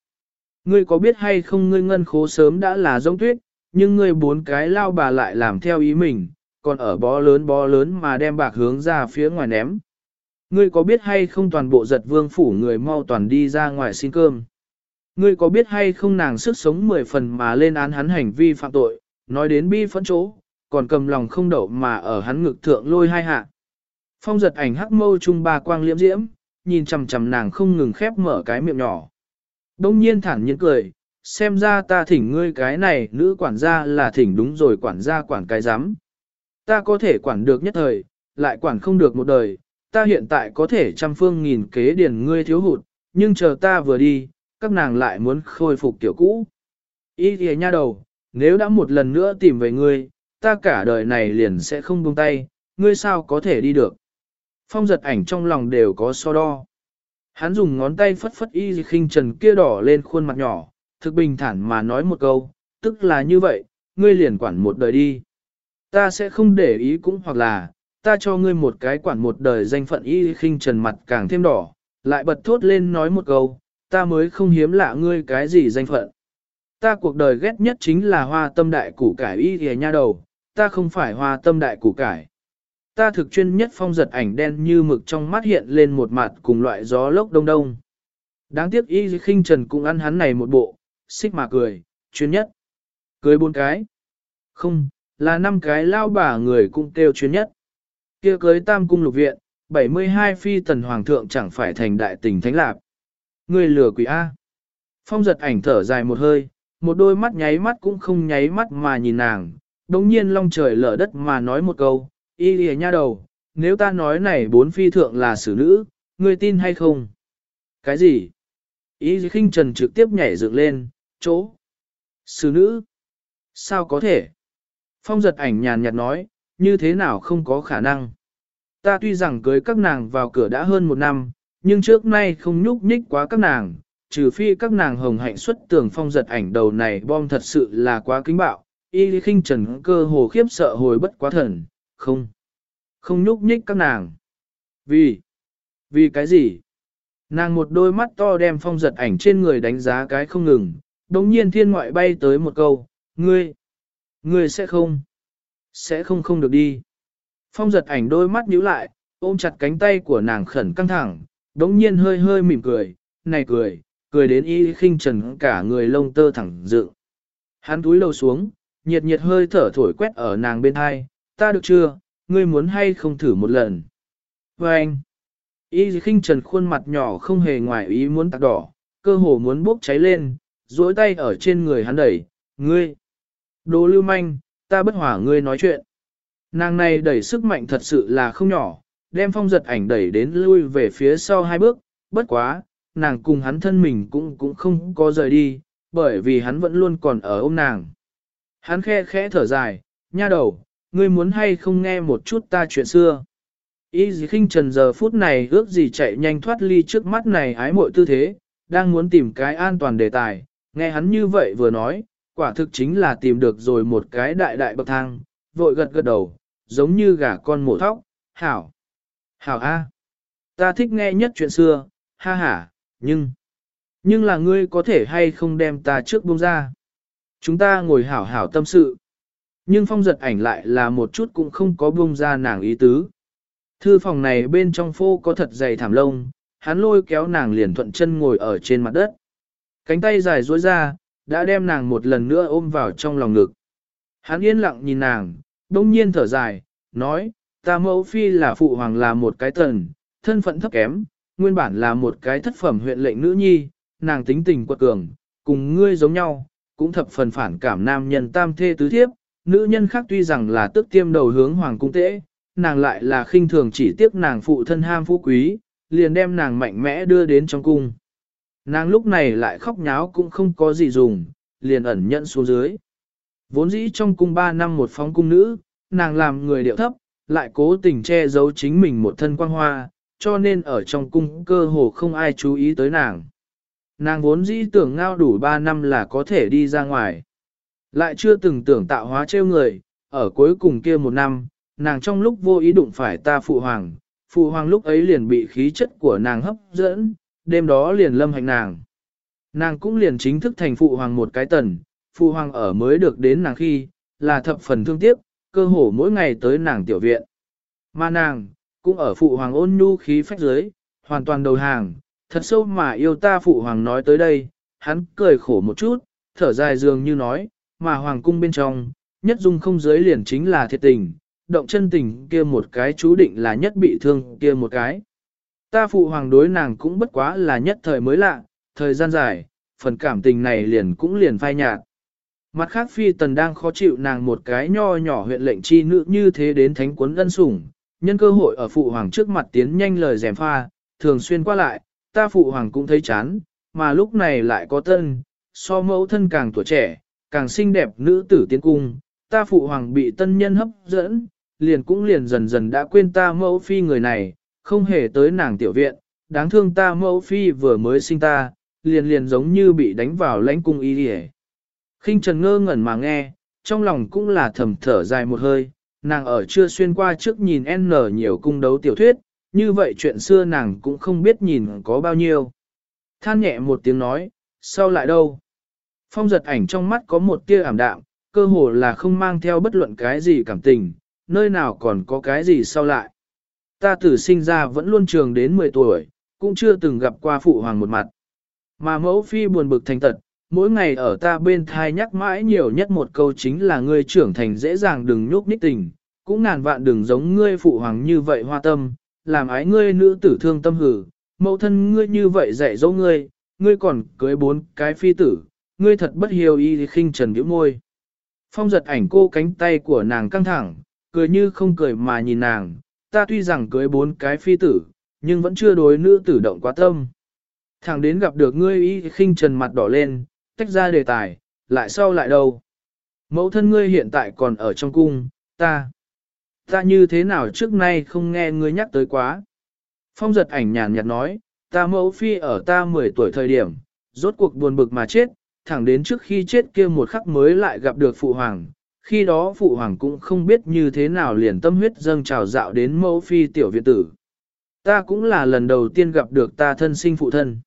Ngươi có biết hay không ngươi ngân khố sớm đã là giống tuyết, nhưng ngươi bốn cái lao bà lại làm theo ý mình, còn ở bó lớn bó lớn mà đem bạc hướng ra phía ngoài ném. Ngươi có biết hay không toàn bộ giật vương phủ người mau toàn đi ra ngoài xin cơm. Ngươi có biết hay không nàng sức sống mười phần mà lên án hắn hành vi phạm tội, nói đến bi phẫn chỗ, còn cầm lòng không đậu mà ở hắn ngực thượng lôi hai hạ. Phong giật ảnh hắc mâu trung ba quang liễm diễm, nhìn chằm chằm nàng không ngừng khép mở cái miệng nhỏ. Đông nhiên thản nhiên cười, xem ra ta thỉnh ngươi cái này nữ quản gia là thỉnh đúng rồi quản gia quản cái giám. Ta có thể quản được nhất thời, lại quản không được một đời, ta hiện tại có thể trăm phương nghìn kế điền ngươi thiếu hụt, nhưng chờ ta vừa đi, các nàng lại muốn khôi phục tiểu cũ. Ý thì nha đầu, nếu đã một lần nữa tìm về ngươi, ta cả đời này liền sẽ không buông tay, ngươi sao có thể đi được. Phong giật ảnh trong lòng đều có so đo. Hắn dùng ngón tay phất phất y khinh trần kia đỏ lên khuôn mặt nhỏ, thực bình thản mà nói một câu, tức là như vậy, ngươi liền quản một đời đi. Ta sẽ không để ý cũng hoặc là, ta cho ngươi một cái quản một đời danh phận y khinh trần mặt càng thêm đỏ, lại bật thốt lên nói một câu, ta mới không hiếm lạ ngươi cái gì danh phận. Ta cuộc đời ghét nhất chính là hoa tâm đại củ cải y ghề nha đầu, ta không phải hoa tâm đại củ cải. Ta thực chuyên nhất phong giật ảnh đen như mực trong mắt hiện lên một mặt cùng loại gió lốc đông đông. Đáng tiếc y khinh trần cũng ăn hắn này một bộ, xích mà cười, chuyên nhất. Cười bốn cái. Không, là năm cái lao bả người cũng kêu chuyên nhất kia cưới tam cung lục viện, 72 phi tần hoàng thượng chẳng phải thành đại tình thánh lạc. Người lừa quỷ A. Phong giật ảnh thở dài một hơi, một đôi mắt nháy mắt cũng không nháy mắt mà nhìn nàng, đồng nhiên long trời lở đất mà nói một câu, y lìa nha đầu, nếu ta nói này bốn phi thượng là xử nữ, ngươi tin hay không? Cái gì? Y khinh trần trực tiếp nhảy dựng lên, chỗ. Xử nữ? Sao có thể? Phong giật ảnh nhàn nhạt nói, như thế nào không có khả năng. Ta tuy rằng cưới các nàng vào cửa đã hơn một năm, nhưng trước nay không nhúc nhích quá các nàng, trừ phi các nàng hồng hạnh xuất tường phong giật ảnh đầu này bom thật sự là quá kính bạo, y khinh trần cơ hồ khiếp sợ hồi bất quá thần, không, không nhúc nhích các nàng. Vì, vì cái gì? Nàng một đôi mắt to đem phong giật ảnh trên người đánh giá cái không ngừng, đồng nhiên thiên ngoại bay tới một câu, ngươi, ngươi sẽ không, sẽ không không được đi. Phong giật ảnh đôi mắt nhíu lại, ôm chặt cánh tay của nàng khẩn căng thẳng, đống nhiên hơi hơi mỉm cười, này cười, cười đến y khinh trần cả người lông tơ thẳng dựng. Hắn túi lầu xuống, nhiệt nhiệt hơi thở thổi quét ở nàng bên hai, ta được chưa, ngươi muốn hay không thử một lần. Và anh, y khinh trần khuôn mặt nhỏ không hề ngoài ý muốn tạc đỏ, cơ hồ muốn bốc cháy lên, duỗi tay ở trên người hắn đẩy, ngươi. Đồ lưu manh, ta bất hòa ngươi nói chuyện. Nàng này đẩy sức mạnh thật sự là không nhỏ, đem phong giật ảnh đẩy đến lui về phía sau hai bước, bất quá, nàng cùng hắn thân mình cũng cũng không có rời đi, bởi vì hắn vẫn luôn còn ở ôm nàng. Hắn khe khẽ thở dài, nha đầu, ngươi muốn hay không nghe một chút ta chuyện xưa. Y gì khinh trần giờ phút này ước gì chạy nhanh thoát ly trước mắt này ái mội tư thế, đang muốn tìm cái an toàn đề tài, nghe hắn như vậy vừa nói, quả thực chính là tìm được rồi một cái đại đại bậc thang, vội gật gật đầu, giống như gà con mổ thóc, hảo. Hảo A. Ta thích nghe nhất chuyện xưa, ha ha, nhưng... Nhưng là ngươi có thể hay không đem ta trước buông ra. Chúng ta ngồi hảo hảo tâm sự. Nhưng phong giật ảnh lại là một chút cũng không có buông ra nàng ý tứ. Thư phòng này bên trong phô có thật dày thảm lông, hắn lôi kéo nàng liền thuận chân ngồi ở trên mặt đất. Cánh tay dài duỗi ra, đã đem nàng một lần nữa ôm vào trong lòng ngực. Hắn yên lặng nhìn nàng, đông nhiên thở dài, nói, ta mẫu phi là phụ hoàng là một cái tần, thân phận thấp kém, nguyên bản là một cái thất phẩm huyện lệnh nữ nhi, nàng tính tình quật cường, cùng ngươi giống nhau, cũng thập phần phản cảm nam nhân tam thê tứ thiếp, nữ nhân khác tuy rằng là tức tiêm đầu hướng hoàng cung tễ, nàng lại là khinh thường chỉ tiếc nàng phụ thân ham phú quý, liền đem nàng mạnh mẽ đưa đến trong cung. Nàng lúc này lại khóc nháo cũng không có gì dùng, liền ẩn nhận xuống dưới. Vốn dĩ trong cung 3 năm một phóng cung nữ, nàng làm người điệu thấp, lại cố tình che giấu chính mình một thân quang hoa, cho nên ở trong cung cơ hồ không ai chú ý tới nàng. Nàng vốn dĩ tưởng ngao đủ 3 năm là có thể đi ra ngoài. Lại chưa từng tưởng tạo hóa trêu người, ở cuối cùng kia một năm, nàng trong lúc vô ý đụng phải ta phụ hoàng, phụ hoàng lúc ấy liền bị khí chất của nàng hấp dẫn, đêm đó liền lâm hạnh nàng. Nàng cũng liền chính thức thành phụ hoàng một cái tần, phụ hoàng ở mới được đến nàng khi, là thập phần thương tiếc, cơ hồ mỗi ngày tới nàng tiểu viện. Mà nàng, cũng ở phụ hoàng ôn nhu khí phách giới, hoàn toàn đầu hàng, thật sâu mà yêu ta phụ hoàng nói tới đây, hắn cười khổ một chút, thở dài dường như nói, mà hoàng cung bên trong, nhất dung không giới liền chính là thiệt tình, động chân tình kia một cái chú định là nhất bị thương kia một cái. Ta phụ hoàng đối nàng cũng bất quá là nhất thời mới lạ, thời gian dài, phần cảm tình này liền cũng liền phai nhạt. Mặt khác phi tần đang khó chịu nàng một cái nho nhỏ huyện lệnh chi nữ như thế đến thánh quấn ân sủng, nhân cơ hội ở phụ hoàng trước mặt tiến nhanh lời dèm pha, thường xuyên qua lại, ta phụ hoàng cũng thấy chán, mà lúc này lại có tân, so mẫu thân càng tuổi trẻ, càng xinh đẹp nữ tử tiến cung, ta phụ hoàng bị tân nhân hấp dẫn, liền cũng liền dần dần đã quên ta mẫu phi người này, không hề tới nàng tiểu viện, đáng thương ta mẫu phi vừa mới sinh ta, liền liền giống như bị đánh vào lãnh cung y đi khinh trần ngơ ngẩn mà nghe, trong lòng cũng là thầm thở dài một hơi, nàng ở chưa xuyên qua trước nhìn N nhiều cung đấu tiểu thuyết, như vậy chuyện xưa nàng cũng không biết nhìn có bao nhiêu. Than nhẹ một tiếng nói, sau lại đâu? Phong giật ảnh trong mắt có một tia ảm đạm, cơ hồ là không mang theo bất luận cái gì cảm tình, nơi nào còn có cái gì sau lại. Ta tử sinh ra vẫn luôn trường đến 10 tuổi, cũng chưa từng gặp qua phụ hoàng một mặt. Mà mẫu phi buồn bực thành tật, mỗi ngày ở ta bên thai nhắc mãi nhiều nhất một câu chính là ngươi trưởng thành dễ dàng đừng nhúc nhích tình, cũng ngàn vạn đừng giống ngươi phụ hoàng như vậy hoa tâm, làm ái ngươi nữ tử thương tâm hử, mẫu thân ngươi như vậy dạy dỗ ngươi, ngươi còn cưới bốn cái phi tử, ngươi thật bất hiếu y khinh trần biểu môi. Phong giật ảnh cô cánh tay của nàng căng thẳng, cười như không cười mà nhìn nàng, ta tuy rằng cưới bốn cái phi tử, nhưng vẫn chưa đối nữ tử động quá tâm. Thẳng đến gặp được ngươi y khinh trần mặt đỏ lên, tách ra đề tài, lại sau lại đâu. Mẫu thân ngươi hiện tại còn ở trong cung, ta. Ta như thế nào trước nay không nghe ngươi nhắc tới quá. Phong giật ảnh nhàn nhạt nói, ta mẫu phi ở ta 10 tuổi thời điểm, rốt cuộc buồn bực mà chết, thẳng đến trước khi chết kia một khắc mới lại gặp được phụ hoàng. Khi đó phụ hoàng cũng không biết như thế nào liền tâm huyết dâng trào dạo đến mẫu phi tiểu viện tử. Ta cũng là lần đầu tiên gặp được ta thân sinh phụ thân.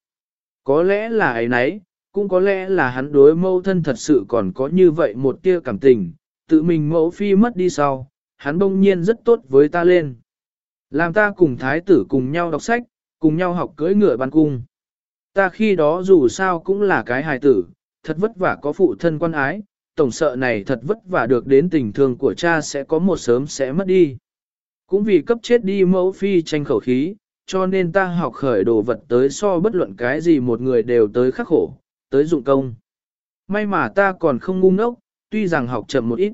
Có lẽ là ấy nấy, cũng có lẽ là hắn đối mẫu thân thật sự còn có như vậy một tia cảm tình, tự mình mẫu phi mất đi sau, hắn bỗng nhiên rất tốt với ta lên. Làm ta cùng thái tử cùng nhau đọc sách, cùng nhau học cưỡi ngựa ban cung. Ta khi đó dù sao cũng là cái hài tử, thật vất vả có phụ thân quan ái, tổng sợ này thật vất vả được đến tình thương của cha sẽ có một sớm sẽ mất đi. Cũng vì cấp chết đi mẫu phi tranh khẩu khí, cho nên ta học khởi đồ vật tới so bất luận cái gì một người đều tới khắc khổ, tới dụng công. May mà ta còn không ngu ngốc, tuy rằng học chậm một ít.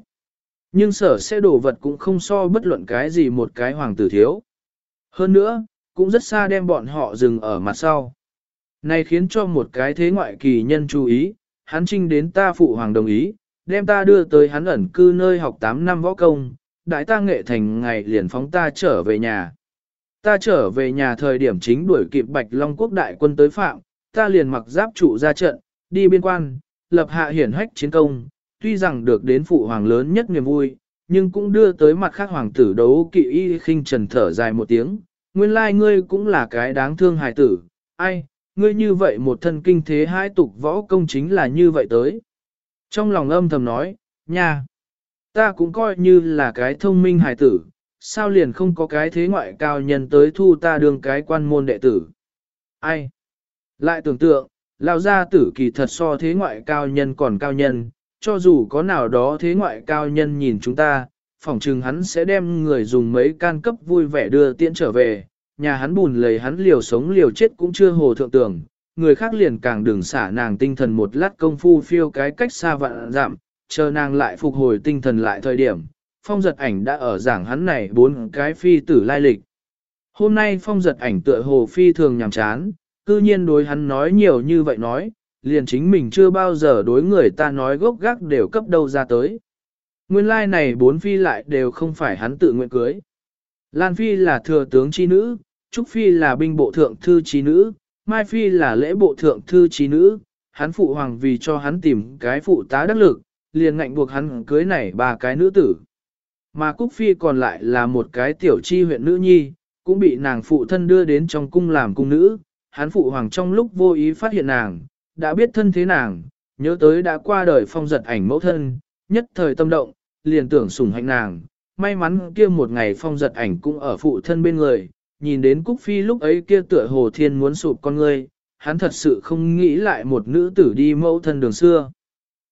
Nhưng sở sẽ đồ vật cũng không so bất luận cái gì một cái hoàng tử thiếu. Hơn nữa, cũng rất xa đem bọn họ dừng ở mặt sau. Này khiến cho một cái thế ngoại kỳ nhân chú ý, hắn trinh đến ta phụ hoàng đồng ý, đem ta đưa tới hắn ẩn cư nơi học 8 năm võ công, đại ta nghệ thành ngày liền phóng ta trở về nhà. Ta trở về nhà thời điểm chính đuổi kịp Bạch Long quốc đại quân tới phạm, ta liền mặc giáp trụ ra trận, đi biên quan, lập hạ hiển hách chiến công, tuy rằng được đến phụ hoàng lớn nhất niềm vui, nhưng cũng đưa tới mặt khác hoàng tử đấu kỵ y khinh trần thở dài một tiếng, nguyên lai ngươi cũng là cái đáng thương hài tử, ai, ngươi như vậy một thân kinh thế hai tục võ công chính là như vậy tới. Trong lòng âm thầm nói, nha, ta cũng coi như là cái thông minh hài tử, sao liền không có cái thế ngoại cao nhân tới thu ta đương cái quan môn đệ tử. Ai? Lại tưởng tượng, lao gia tử kỳ thật so thế ngoại cao nhân còn cao nhân, cho dù có nào đó thế ngoại cao nhân nhìn chúng ta, phỏng chừng hắn sẽ đem người dùng mấy can cấp vui vẻ đưa tiễn trở về, nhà hắn bùn lầy hắn liều sống liều chết cũng chưa hồ thượng tưởng, người khác liền càng đừng xả nàng tinh thần một lát công phu phiêu cái cách xa vạn giảm, chờ nàng lại phục hồi tinh thần lại thời điểm, phong giật ảnh đã ở giảng hắn này bốn cái phi tử lai lịch. Hôm nay phong giật ảnh tựa hồ phi thường nhàm chán, cư nhiên đối hắn nói nhiều như vậy nói, liền chính mình chưa bao giờ đối người ta nói gốc gác đều cấp đâu ra tới. Nguyên lai like này bốn phi lại đều không phải hắn tự nguyện cưới. Lan phi là thừa tướng chi nữ, Trúc phi là binh bộ thượng thư chi nữ, Mai phi là lễ bộ thượng thư trí nữ, hắn phụ hoàng vì cho hắn tìm cái phụ tá đắc lực, liền ngạnh buộc hắn cưới này ba cái nữ tử. Mà Cúc Phi còn lại là một cái tiểu chi huyện nữ nhi, cũng bị nàng phụ thân đưa đến trong cung làm cung nữ, hắn phụ hoàng trong lúc vô ý phát hiện nàng, đã biết thân thế nàng, nhớ tới đã qua đời phong giật ảnh mẫu thân, nhất thời tâm động, liền tưởng sủng hạnh nàng, may mắn kia một ngày phong giật ảnh cũng ở phụ thân bên người, nhìn đến Cúc Phi lúc ấy kia tựa hồ thiên muốn sụp con ngươi, hắn thật sự không nghĩ lại một nữ tử đi mẫu thân đường xưa.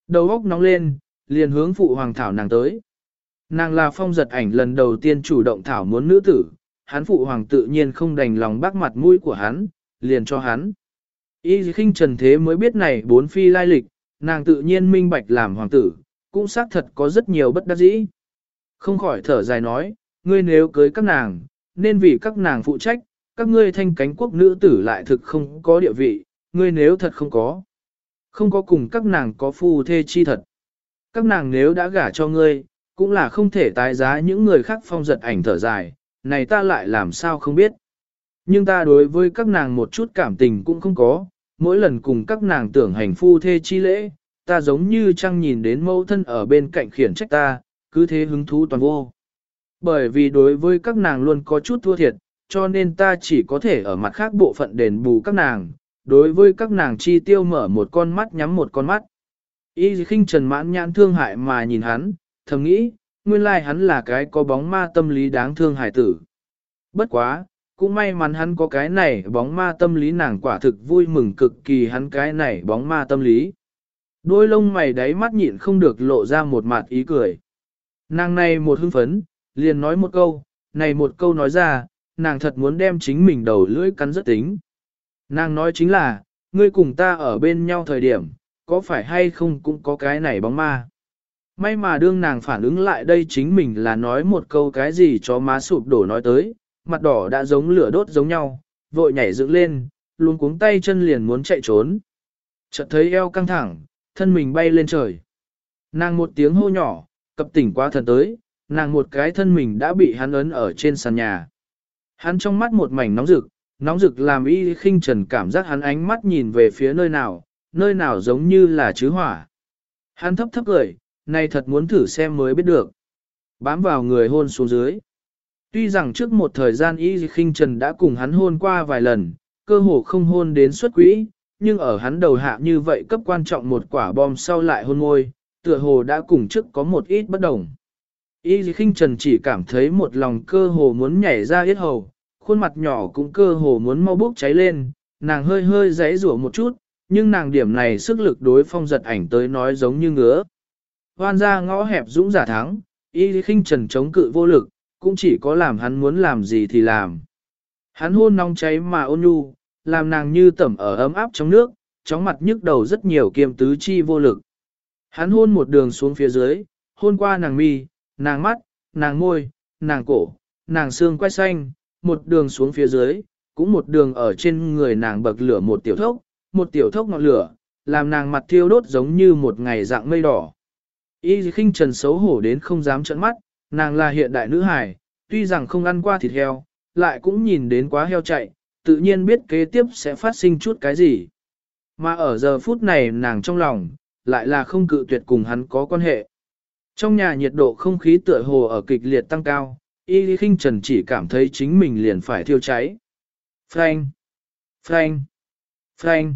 Đầu óc nóng lên, liền hướng phụ hoàng thảo nàng tới. Nàng là phong giật ảnh lần đầu tiên chủ động thảo muốn nữ tử, hắn phụ hoàng tự nhiên không đành lòng bác mặt mũi của hắn, liền cho hắn. Y khinh trần thế mới biết này bốn phi lai lịch, nàng tự nhiên minh bạch làm hoàng tử, cũng xác thật có rất nhiều bất đắc dĩ. Không khỏi thở dài nói, ngươi nếu cưới các nàng, nên vì các nàng phụ trách, các ngươi thanh cánh quốc nữ tử lại thực không có địa vị, ngươi nếu thật không có. Không có cùng các nàng có phu thê chi thật. Các nàng nếu đã gả cho ngươi, cũng là không thể tái giá những người khác phong giật ảnh thở dài, này ta lại làm sao không biết. Nhưng ta đối với các nàng một chút cảm tình cũng không có, mỗi lần cùng các nàng tưởng hành phu thê chi lễ, ta giống như trăng nhìn đến mẫu thân ở bên cạnh khiển trách ta, cứ thế hứng thú toàn vô. Bởi vì đối với các nàng luôn có chút thua thiệt, cho nên ta chỉ có thể ở mặt khác bộ phận đền bù các nàng, đối với các nàng chi tiêu mở một con mắt nhắm một con mắt. Y khinh trần mãn nhãn thương hại mà nhìn hắn, thầm nghĩ, nguyên lai hắn là cái có bóng ma tâm lý đáng thương hải tử. Bất quá, cũng may mắn hắn có cái này bóng ma tâm lý nàng quả thực vui mừng cực kỳ hắn cái này bóng ma tâm lý. Đôi lông mày đáy mắt nhịn không được lộ ra một mặt ý cười. Nàng này một hưng phấn, liền nói một câu, này một câu nói ra, nàng thật muốn đem chính mình đầu lưỡi cắn rất tính. Nàng nói chính là, ngươi cùng ta ở bên nhau thời điểm, có phải hay không cũng có cái này bóng ma. May mà đương nàng phản ứng lại đây chính mình là nói một câu cái gì cho má sụp đổ nói tới, mặt đỏ đã giống lửa đốt giống nhau, vội nhảy dựng lên, luôn cuống tay chân liền muốn chạy trốn. Chợt thấy eo căng thẳng, thân mình bay lên trời. Nàng một tiếng hô nhỏ, cập tỉnh quá thần tới, nàng một cái thân mình đã bị hắn ấn ở trên sàn nhà. Hắn trong mắt một mảnh nóng rực, nóng rực làm y khinh trần cảm giác hắn ánh mắt nhìn về phía nơi nào, nơi nào giống như là chứ hỏa. Hắn thấp thấp cười, này thật muốn thử xem mới biết được. Bám vào người hôn xuống dưới. Tuy rằng trước một thời gian y khinh trần đã cùng hắn hôn qua vài lần, cơ hồ không hôn đến xuất quỹ, nhưng ở hắn đầu hạ như vậy cấp quan trọng một quả bom sau lại hôn môi, tựa hồ đã cùng trước có một ít bất đồng. Y khinh trần chỉ cảm thấy một lòng cơ hồ muốn nhảy ra yết hầu, khuôn mặt nhỏ cũng cơ hồ muốn mau bốc cháy lên, nàng hơi hơi giãy rủa một chút, nhưng nàng điểm này sức lực đối phong giật ảnh tới nói giống như ngứa. Hoan ra ngõ hẹp dũng giả thắng, y khinh trần chống cự vô lực, cũng chỉ có làm hắn muốn làm gì thì làm. Hắn hôn nóng cháy mà ôn nhu, làm nàng như tẩm ở ấm áp trong nước, chóng mặt nhức đầu rất nhiều kiềm tứ chi vô lực. Hắn hôn một đường xuống phía dưới, hôn qua nàng mi, nàng mắt, nàng môi, nàng cổ, nàng xương quay xanh, một đường xuống phía dưới, cũng một đường ở trên người nàng bậc lửa một tiểu thốc, một tiểu thốc ngọn lửa, làm nàng mặt thiêu đốt giống như một ngày dạng mây đỏ. Y khinh trần xấu hổ đến không dám trợn mắt, nàng là hiện đại nữ hài, tuy rằng không ăn qua thịt heo, lại cũng nhìn đến quá heo chạy, tự nhiên biết kế tiếp sẽ phát sinh chút cái gì. Mà ở giờ phút này nàng trong lòng, lại là không cự tuyệt cùng hắn có quan hệ. Trong nhà nhiệt độ không khí tựa hồ ở kịch liệt tăng cao, Y Lý Trần chỉ cảm thấy chính mình liền phải thiêu cháy. Frank! Frank! Frank!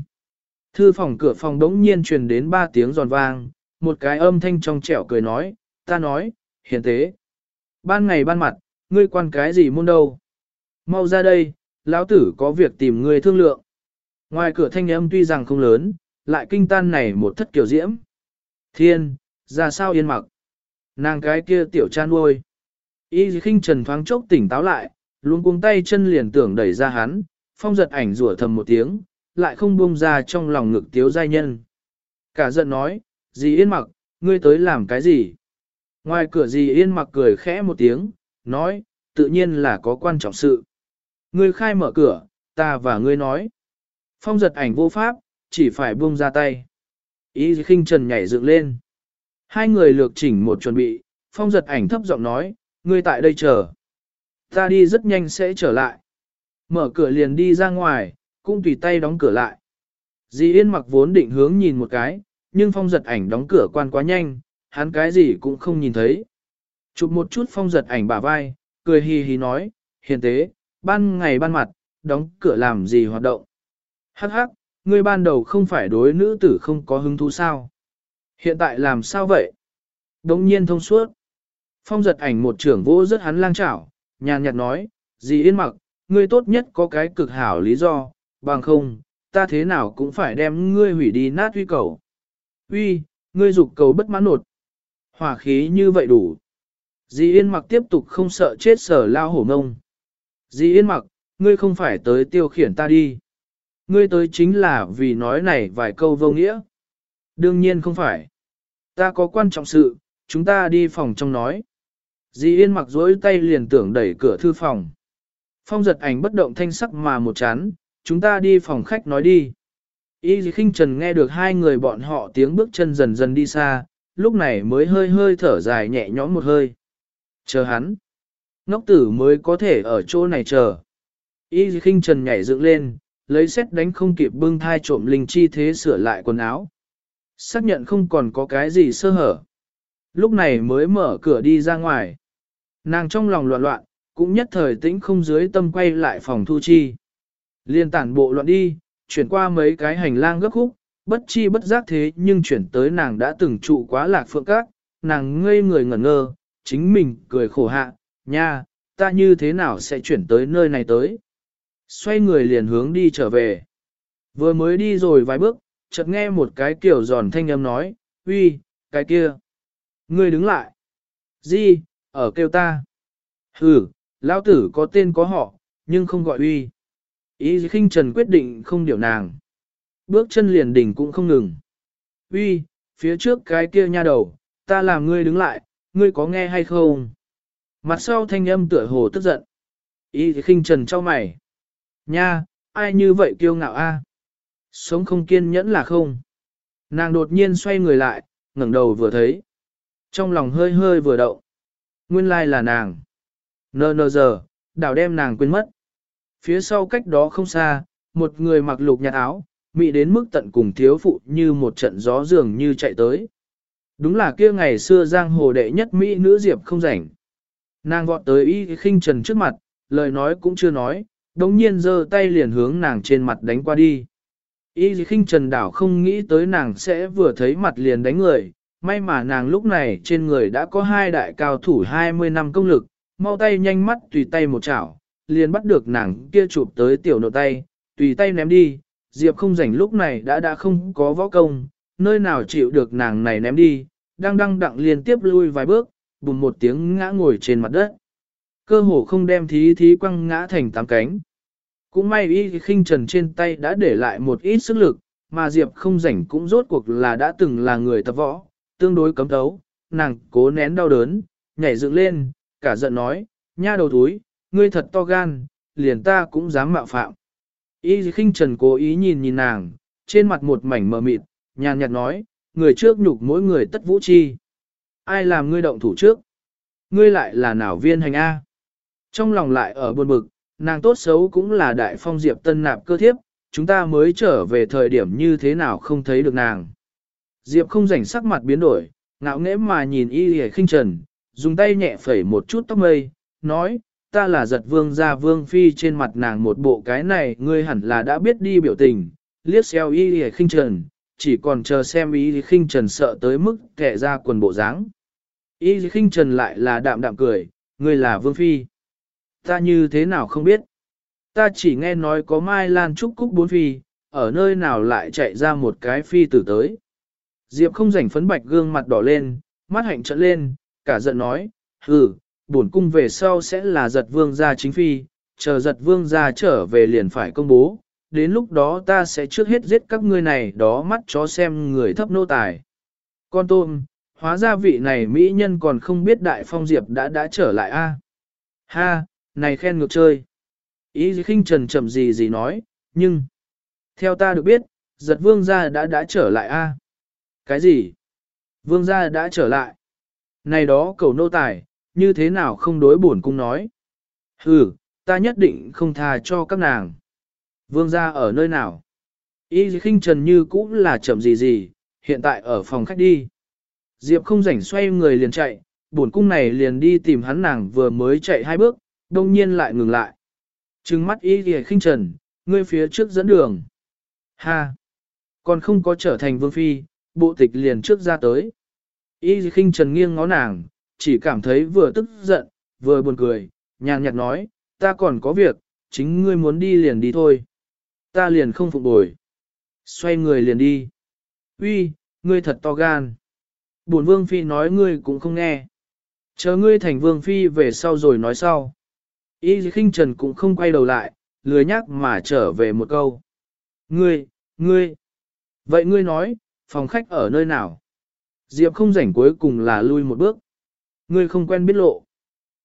Thư phòng cửa phòng đống nhiên truyền đến ba tiếng giòn vang, một cái âm thanh trong trẻo cười nói, ta nói, hiện tế. Ban ngày ban mặt, ngươi quan cái gì môn đâu? Mau ra đây, lão tử có việc tìm ngươi thương lượng. Ngoài cửa thanh âm tuy rằng không lớn, lại kinh tan này một thất kiểu diễm. Thiên, ra sao yên mặc? Nàng cái kia tiểu cha nuôi. Y khinh trần thoáng chốc tỉnh táo lại, luôn cuống tay chân liền tưởng đẩy ra hắn, phong giật ảnh rủa thầm một tiếng, lại không buông ra trong lòng ngực tiếu giai nhân. Cả giận nói, dì yên mặc, ngươi tới làm cái gì? Ngoài cửa dì yên mặc cười khẽ một tiếng, nói, tự nhiên là có quan trọng sự. Ngươi khai mở cửa, ta và ngươi nói. Phong giật ảnh vô pháp, chỉ phải buông ra tay. Ý khinh trần nhảy dựng lên. Hai người lược chỉnh một chuẩn bị, phong giật ảnh thấp giọng nói, ngươi tại đây chờ. Ta đi rất nhanh sẽ trở lại. Mở cửa liền đi ra ngoài, cũng tùy tay đóng cửa lại. Dì Yên mặc vốn định hướng nhìn một cái, nhưng phong giật ảnh đóng cửa quan quá nhanh, hắn cái gì cũng không nhìn thấy. Chụp một chút phong giật ảnh bả vai, cười hì hì nói, hiền tế, ban ngày ban mặt, đóng cửa làm gì hoạt động. Hắc hắc, ngươi ban đầu không phải đối nữ tử không có hứng thú sao. Hiện tại làm sao vậy? Đống nhiên thông suốt. Phong giật ảnh một trưởng vô rất hắn lang trảo, nhàn nhạt nói, gì yên mặc, ngươi tốt nhất có cái cực hảo lý do, bằng không, ta thế nào cũng phải đem ngươi hủy đi nát huy cầu. Uy, ngươi dục cầu bất mãn nột. Hỏa khí như vậy đủ. Dì Yên mặc tiếp tục không sợ chết sở lao hổ ngông. Dì Yên mặc, ngươi không phải tới tiêu khiển ta đi. Ngươi tới chính là vì nói này vài câu vô nghĩa. Đương nhiên không phải. Ta có quan trọng sự, chúng ta đi phòng trong nói. Dì Yên mặc dối tay liền tưởng đẩy cửa thư phòng. Phong giật ảnh bất động thanh sắc mà một chán, chúng ta đi phòng khách nói đi. Y khinh trần nghe được hai người bọn họ tiếng bước chân dần dần đi xa, lúc này mới hơi hơi thở dài nhẹ nhõm một hơi. Chờ hắn. Ngốc tử mới có thể ở chỗ này chờ. Y khinh trần nhảy dựng lên, lấy xét đánh không kịp bưng thai trộm linh chi thế sửa lại quần áo. Xác nhận không còn có cái gì sơ hở. Lúc này mới mở cửa đi ra ngoài. Nàng trong lòng loạn loạn, cũng nhất thời tĩnh không dưới tâm quay lại phòng thu chi. Liên tản bộ loạn đi, chuyển qua mấy cái hành lang gấp khúc, bất chi bất giác thế nhưng chuyển tới nàng đã từng trụ quá lạc phượng các, nàng ngây người ngẩn ngơ, chính mình cười khổ hạ, nha, ta như thế nào sẽ chuyển tới nơi này tới. Xoay người liền hướng đi trở về. Vừa mới đi rồi vài bước, chợt nghe một cái kiểu giòn thanh âm nói, uy, cái kia. Ngươi đứng lại. Di, ở kêu ta. Hừ, lão tử có tên có họ, nhưng không gọi uy. Ý khinh trần quyết định không điều nàng. Bước chân liền đỉnh cũng không ngừng. Uy, phía trước cái kia nha đầu, ta làm ngươi đứng lại, ngươi có nghe hay không? Mặt sau thanh âm tựa hồ tức giận. Ý khinh trần cho mày. Nha, ai như vậy kiêu ngạo a? Sống không kiên nhẫn là không? Nàng đột nhiên xoay người lại, ngẩng đầu vừa thấy. Trong lòng hơi hơi vừa động. Nguyên lai là nàng. Nơ nơ giờ, đảo đem nàng quên mất. Phía sau cách đó không xa, một người mặc lục nhạt áo, mị đến mức tận cùng thiếu phụ như một trận gió dường như chạy tới. Đúng là kia ngày xưa giang hồ đệ nhất mỹ nữ diệp không rảnh. Nàng vọt tới y khinh trần trước mặt, lời nói cũng chưa nói, đống nhiên giơ tay liền hướng nàng trên mặt đánh qua đi. Y khinh trần đảo không nghĩ tới nàng sẽ vừa thấy mặt liền đánh người, may mà nàng lúc này trên người đã có hai đại cao thủ 20 năm công lực, mau tay nhanh mắt tùy tay một chảo, liền bắt được nàng kia chụp tới tiểu nộ tay, tùy tay ném đi, Diệp không rảnh lúc này đã đã không có võ công, nơi nào chịu được nàng này ném đi, đang đăng đặng liên tiếp lui vài bước, bùm một tiếng ngã ngồi trên mặt đất. Cơ hồ không đem thí thí quăng ngã thành tám cánh. Cũng may y khinh trần trên tay đã để lại một ít sức lực, mà Diệp không rảnh cũng rốt cuộc là đã từng là người tập võ, tương đối cấm đấu, nàng cố nén đau đớn, nhảy dựng lên, cả giận nói, nha đầu túi, ngươi thật to gan, liền ta cũng dám mạo phạm. Y khinh trần cố ý nhìn nhìn nàng, trên mặt một mảnh mờ mịt, nhàn nhạt nói, người trước nhục mỗi người tất vũ chi. Ai làm ngươi động thủ trước? Ngươi lại là nào viên hành A? Trong lòng lại ở buồn bực, nàng tốt xấu cũng là đại phong diệp tân nạp cơ thiếp, chúng ta mới trở về thời điểm như thế nào không thấy được nàng. Diệp không rảnh sắc mặt biến đổi, ngạo nghễ mà nhìn y hề khinh trần, dùng tay nhẹ phẩy một chút tóc mây, nói, ta là giật vương gia vương phi trên mặt nàng một bộ cái này ngươi hẳn là đã biết đi biểu tình, liếc xeo y hề khinh trần, chỉ còn chờ xem y khinh trần sợ tới mức kẻ ra quần bộ dáng. Y khinh trần lại là đạm đạm cười, ngươi là vương phi. Ta như thế nào không biết. Ta chỉ nghe nói có Mai Lan Trúc Cúc bốn phi, ở nơi nào lại chạy ra một cái phi tử tới. Diệp không rảnh phấn bạch gương mặt đỏ lên, mắt hạnh trợn lên, cả giận nói, hừ, bổn cung về sau sẽ là giật vương gia chính phi, chờ giật vương gia trở về liền phải công bố, đến lúc đó ta sẽ trước hết giết các ngươi này đó mắt chó xem người thấp nô tài. Con tôm, hóa ra vị này mỹ nhân còn không biết đại phong diệp đã đã trở lại a. Ha, này khen ngược chơi. Ý khinh trần chậm gì gì nói, nhưng, theo ta được biết, giật vương gia đã đã trở lại a. Cái gì? Vương gia đã trở lại. Này đó cầu nô tài, như thế nào không đối bổn cung nói. Ừ, ta nhất định không tha cho các nàng. Vương gia ở nơi nào? Y khinh trần như cũng là chậm gì gì, hiện tại ở phòng khách đi. Diệp không rảnh xoay người liền chạy, bổn cung này liền đi tìm hắn nàng vừa mới chạy hai bước, đông nhiên lại ngừng lại. Trừng mắt y kìa khinh trần, ngươi phía trước dẫn đường. Ha! Còn không có trở thành vương phi, bộ tịch liền trước ra tới. Y khinh trần nghiêng ngó nàng, chỉ cảm thấy vừa tức giận, vừa buồn cười, nhàn nhạt nói, ta còn có việc, chính ngươi muốn đi liền đi thôi. Ta liền không phục bồi. Xoay người liền đi. Uy, ngươi thật to gan. Bổn vương phi nói ngươi cũng không nghe. Chờ ngươi thành vương phi về sau rồi nói sau. Y khinh trần cũng không quay đầu lại, lười nhắc mà trở về một câu. Ngươi, ngươi. Vậy ngươi nói, phòng khách ở nơi nào? Diệp không rảnh cuối cùng là lui một bước. Ngươi không quen biết lộ.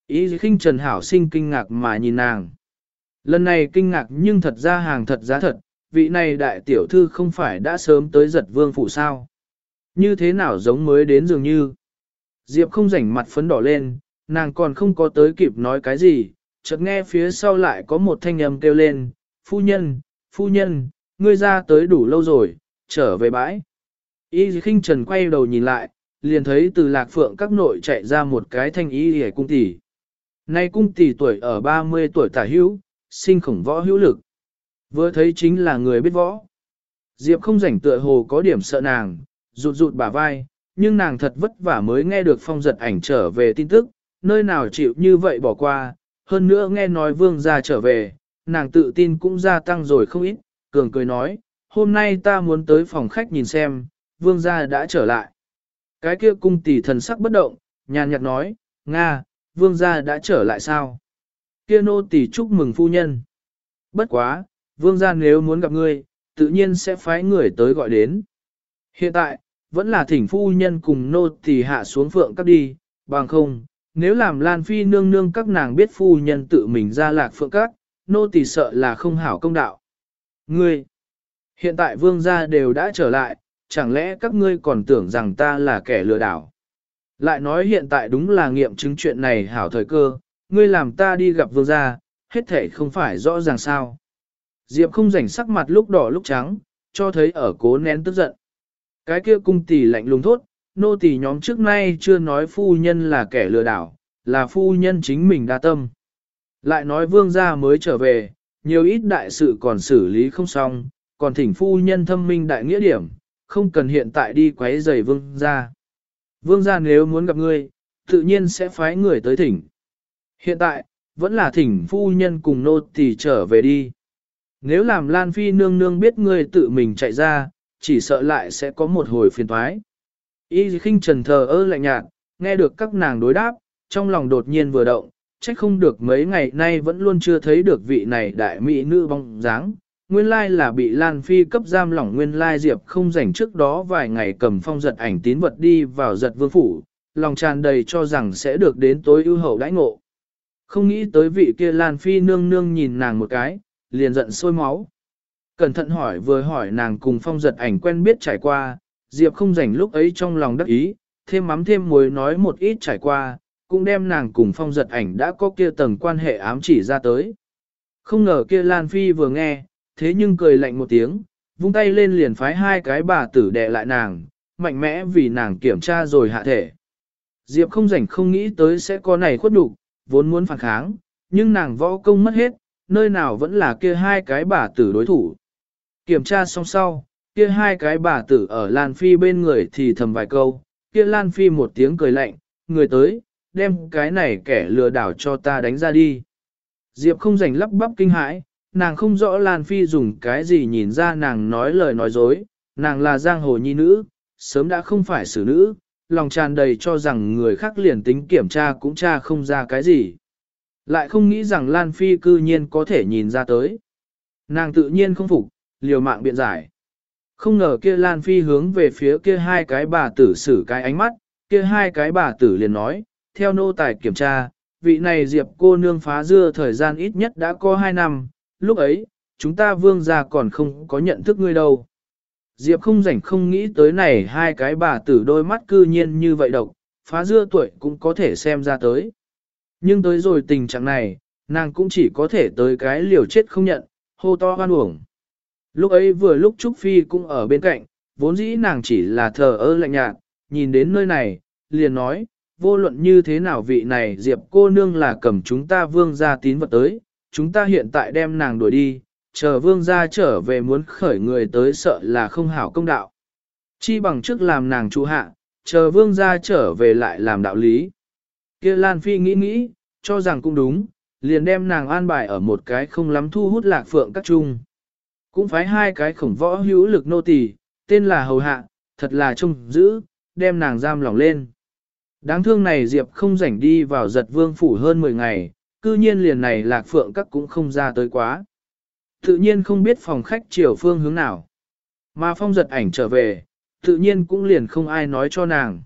Ý khinh trần hảo sinh kinh ngạc mà nhìn nàng. Lần này kinh ngạc nhưng thật ra hàng thật giá thật, vị này đại tiểu thư không phải đã sớm tới giật vương phủ sao. Như thế nào giống mới đến dường như. Diệp không rảnh mặt phấn đỏ lên, nàng còn không có tới kịp nói cái gì, chợt nghe phía sau lại có một thanh âm kêu lên, phu nhân, phu nhân, ngươi ra tới đủ lâu rồi, trở về bãi. Y khinh trần quay đầu nhìn lại, liền thấy từ lạc phượng các nội chạy ra một cái thanh y hề cung tỷ. Nay cung tỷ tuổi ở 30 tuổi tả hữu, sinh khổng võ hữu lực. Vừa thấy chính là người biết võ. Diệp không rảnh tựa hồ có điểm sợ nàng, rụt rụt bả vai, nhưng nàng thật vất vả mới nghe được phong giật ảnh trở về tin tức, nơi nào chịu như vậy bỏ qua, hơn nữa nghe nói vương gia trở về, nàng tự tin cũng gia tăng rồi không ít, cường cười nói, hôm nay ta muốn tới phòng khách nhìn xem, vương gia đã trở lại. Cái kia cung tỷ thần sắc bất động, nhàn nhạt nói, Nga, vương gia đã trở lại sao? Kia nô tỷ chúc mừng phu nhân. Bất quá, vương gia nếu muốn gặp ngươi, tự nhiên sẽ phái người tới gọi đến. Hiện tại, vẫn là thỉnh phu nhân cùng nô tỷ hạ xuống phượng các đi, bằng không, nếu làm Lan Phi nương nương các nàng biết phu nhân tự mình ra lạc phượng các, nô tỳ sợ là không hảo công đạo. Ngươi, hiện tại vương gia đều đã trở lại, chẳng lẽ các ngươi còn tưởng rằng ta là kẻ lừa đảo? Lại nói hiện tại đúng là nghiệm chứng chuyện này hảo thời cơ, ngươi làm ta đi gặp vương gia, hết thể không phải rõ ràng sao. Diệp không rảnh sắc mặt lúc đỏ lúc trắng, cho thấy ở cố nén tức giận. Cái kia cung tỷ lạnh lùng thốt, nô tỳ nhóm trước nay chưa nói phu nhân là kẻ lừa đảo, là phu nhân chính mình đa tâm. Lại nói vương gia mới trở về, nhiều ít đại sự còn xử lý không xong, còn thỉnh phu nhân thâm minh đại nghĩa điểm, không cần hiện tại đi quấy rầy vương gia. Vương gia nếu muốn gặp ngươi, tự nhiên sẽ phái người tới thỉnh. Hiện tại, vẫn là thỉnh phu nhân cùng nô tỳ trở về đi. Nếu làm Lan Phi nương nương biết ngươi tự mình chạy ra, chỉ sợ lại sẽ có một hồi phiền thoái. Y khinh trần thờ ơ lạnh nhạt, nghe được các nàng đối đáp, trong lòng đột nhiên vừa động, trách không được mấy ngày nay vẫn luôn chưa thấy được vị này đại mỹ nữ bóng dáng, nguyên lai là bị Lan Phi cấp giam lỏng nguyên lai Diệp không rảnh trước đó vài ngày cầm phong giật ảnh tín vật đi vào giật vương phủ, lòng tràn đầy cho rằng sẽ được đến tối ưu hậu đãi ngộ. Không nghĩ tới vị kia Lan Phi nương nương nhìn nàng một cái, liền giận sôi máu. Cẩn thận hỏi vừa hỏi nàng cùng phong giật ảnh quen biết trải qua, Diệp không rảnh lúc ấy trong lòng đắc ý, thêm mắm thêm muối nói một ít trải qua, cũng đem nàng cùng phong giật ảnh đã có kia tầng quan hệ ám chỉ ra tới. Không ngờ kia Lan Phi vừa nghe, thế nhưng cười lạnh một tiếng, vung tay lên liền phái hai cái bà tử đè lại nàng, mạnh mẽ vì nàng kiểm tra rồi hạ thể. Diệp không rảnh không nghĩ tới sẽ có này khuất đủ, vốn muốn phản kháng, nhưng nàng võ công mất hết, nơi nào vẫn là kia hai cái bà tử đối thủ. Kiểm tra xong sau, kia hai cái bà tử ở Lan Phi bên người thì thầm vài câu, kia Lan Phi một tiếng cười lạnh, người tới, đem cái này kẻ lừa đảo cho ta đánh ra đi. Diệp không rảnh lắp bắp kinh hãi, nàng không rõ Lan Phi dùng cái gì nhìn ra nàng nói lời nói dối, nàng là giang hồ nhi nữ, sớm đã không phải xử nữ, lòng tràn đầy cho rằng người khác liền tính kiểm tra cũng tra không ra cái gì. Lại không nghĩ rằng Lan Phi cư nhiên có thể nhìn ra tới. Nàng tự nhiên không phục, liều mạng biện giải. Không ngờ kia Lan Phi hướng về phía kia hai cái bà tử xử cái ánh mắt, kia hai cái bà tử liền nói, theo nô tài kiểm tra, vị này diệp cô nương phá dưa thời gian ít nhất đã có hai năm, lúc ấy, chúng ta vương gia còn không có nhận thức ngươi đâu. Diệp không rảnh không nghĩ tới này hai cái bà tử đôi mắt cư nhiên như vậy độc, phá dưa tuổi cũng có thể xem ra tới. Nhưng tới rồi tình trạng này, nàng cũng chỉ có thể tới cái liều chết không nhận, hô to hoan uổng. Lúc ấy vừa lúc Trúc Phi cũng ở bên cạnh, vốn dĩ nàng chỉ là thờ ơ lạnh nhạt, nhìn đến nơi này, liền nói, vô luận như thế nào vị này Diệp cô nương là cầm chúng ta vương gia tín vật tới, chúng ta hiện tại đem nàng đuổi đi, chờ vương gia trở về muốn khởi người tới sợ là không hảo công đạo. Chi bằng trước làm nàng trụ hạ, chờ vương gia trở về lại làm đạo lý. kia Lan Phi nghĩ nghĩ, cho rằng cũng đúng, liền đem nàng an bài ở một cái không lắm thu hút lạc phượng các trung. Cũng phái hai cái khổng võ hữu lực nô tỳ, tên là hầu hạ, thật là trông giữ, đem nàng giam lỏng lên. Đáng thương này Diệp không rảnh đi vào giật vương phủ hơn 10 ngày, cư nhiên liền này lạc phượng các cũng không ra tới quá. Tự nhiên không biết phòng khách chiều phương hướng nào. Mà phong giật ảnh trở về, tự nhiên cũng liền không ai nói cho nàng.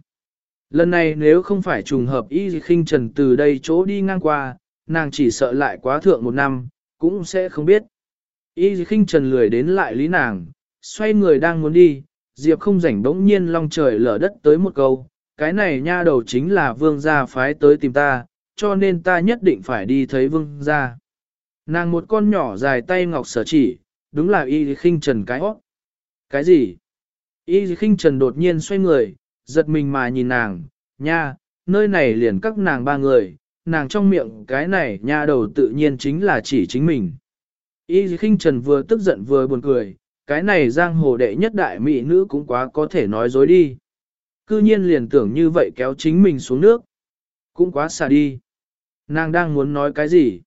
Lần này nếu không phải trùng hợp y khinh trần từ đây chỗ đi ngang qua, nàng chỉ sợ lại quá thượng một năm, cũng sẽ không biết. Y khinh trần lười đến lại lý nàng, xoay người đang muốn đi, Diệp không rảnh bỗng nhiên long trời lở đất tới một câu, cái này nha đầu chính là vương gia phái tới tìm ta, cho nên ta nhất định phải đi thấy vương gia. Nàng một con nhỏ dài tay ngọc sở chỉ, đúng là y khinh trần cái hót. Cái gì? Y khinh trần đột nhiên xoay người, giật mình mà nhìn nàng, nha, nơi này liền các nàng ba người, nàng trong miệng cái này nha đầu tự nhiên chính là chỉ chính mình. Y khinh trần vừa tức giận vừa buồn cười, cái này giang hồ đệ nhất đại mỹ nữ cũng quá có thể nói dối đi. Cư nhiên liền tưởng như vậy kéo chính mình xuống nước. Cũng quá xa đi. Nàng đang muốn nói cái gì?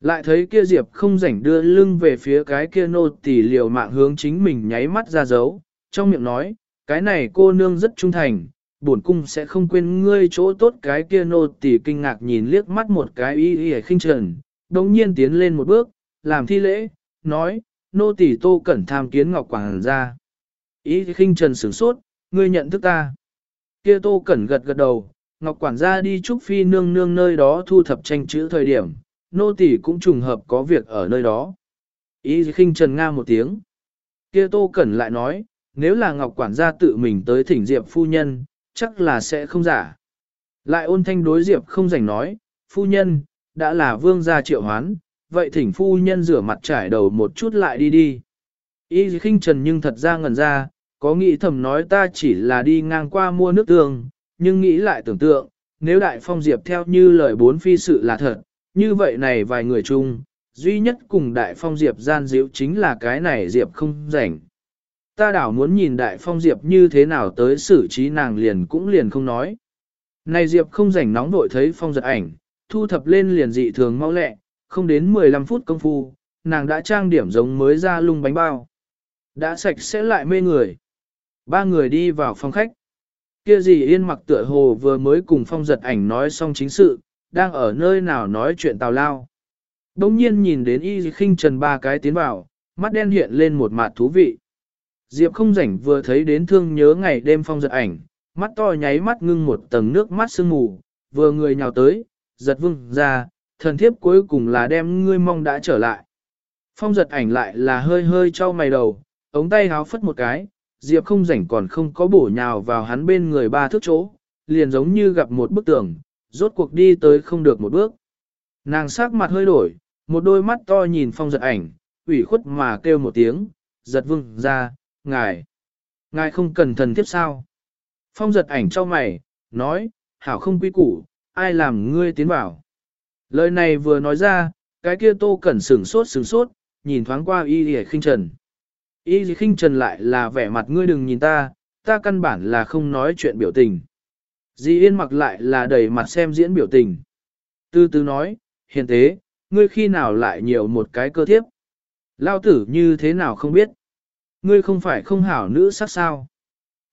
Lại thấy kia Diệp không rảnh đưa lưng về phía cái kia nô tỳ liều mạng hướng chính mình nháy mắt ra dấu, trong miệng nói, cái này cô nương rất trung thành, bổn cung sẽ không quên ngươi chỗ tốt cái kia nô tỳ kinh ngạc nhìn liếc mắt một cái y y khinh trần, đồng nhiên tiến lên một bước, làm thi lễ, nói, nô tỷ tô cẩn tham kiến ngọc quảng ra. ý khinh trần sửng sốt, ngươi nhận thức ta. Kia tô cẩn gật gật đầu, ngọc quản gia đi chúc phi nương nương nơi đó thu thập tranh chữ thời điểm, nô tỷ cũng trùng hợp có việc ở nơi đó. ý khinh trần nga một tiếng. Kia tô cẩn lại nói, nếu là ngọc quản gia tự mình tới thỉnh diệp phu nhân, chắc là sẽ không giả. Lại ôn thanh đối diệp không rảnh nói, phu nhân, đã là vương gia triệu hoán, vậy thỉnh phu nhân rửa mặt trải đầu một chút lại đi đi. Y khinh trần nhưng thật ra ngẩn ra, có nghĩ thầm nói ta chỉ là đi ngang qua mua nước tương, nhưng nghĩ lại tưởng tượng, nếu đại phong diệp theo như lời bốn phi sự là thật, như vậy này vài người chung, duy nhất cùng đại phong diệp gian diệu chính là cái này diệp không rảnh. Ta đảo muốn nhìn đại phong diệp như thế nào tới xử trí nàng liền cũng liền không nói. Này diệp không rảnh nóng vội thấy phong giật ảnh, thu thập lên liền dị thường mau lẹ, không đến 15 phút công phu, nàng đã trang điểm giống mới ra lung bánh bao. Đã sạch sẽ lại mê người. Ba người đi vào phòng khách. Kia gì yên mặc tựa hồ vừa mới cùng phong giật ảnh nói xong chính sự, đang ở nơi nào nói chuyện tào lao. Đông nhiên nhìn đến y khinh trần ba cái tiến vào, mắt đen hiện lên một mặt thú vị. Diệp không rảnh vừa thấy đến thương nhớ ngày đêm phong giật ảnh, mắt to nháy mắt ngưng một tầng nước mắt sương mù, vừa người nhào tới, giật vương ra, thần thiếp cuối cùng là đem ngươi mong đã trở lại. Phong giật ảnh lại là hơi hơi cho mày đầu, ống tay háo phất một cái, Diệp không rảnh còn không có bổ nhào vào hắn bên người ba thước chỗ, liền giống như gặp một bức tường, rốt cuộc đi tới không được một bước. Nàng sắc mặt hơi đổi, một đôi mắt to nhìn phong giật ảnh, ủy khuất mà kêu một tiếng, giật vương ra, ngài, ngài không cần thần thiếp sao. Phong giật ảnh cho mày, nói, hảo không quy củ, ai làm ngươi tiến vào. Lời này vừa nói ra, cái kia tô cẩn sửng sốt sửng sốt, nhìn thoáng qua y lìa khinh trần. Y lìa khinh trần lại là vẻ mặt ngươi đừng nhìn ta, ta căn bản là không nói chuyện biểu tình. Di yên mặc lại là đầy mặt xem diễn biểu tình. Tư tư nói, hiền tế, ngươi khi nào lại nhiều một cái cơ thiếp. Lao tử như thế nào không biết. Ngươi không phải không hảo nữ sắc sao.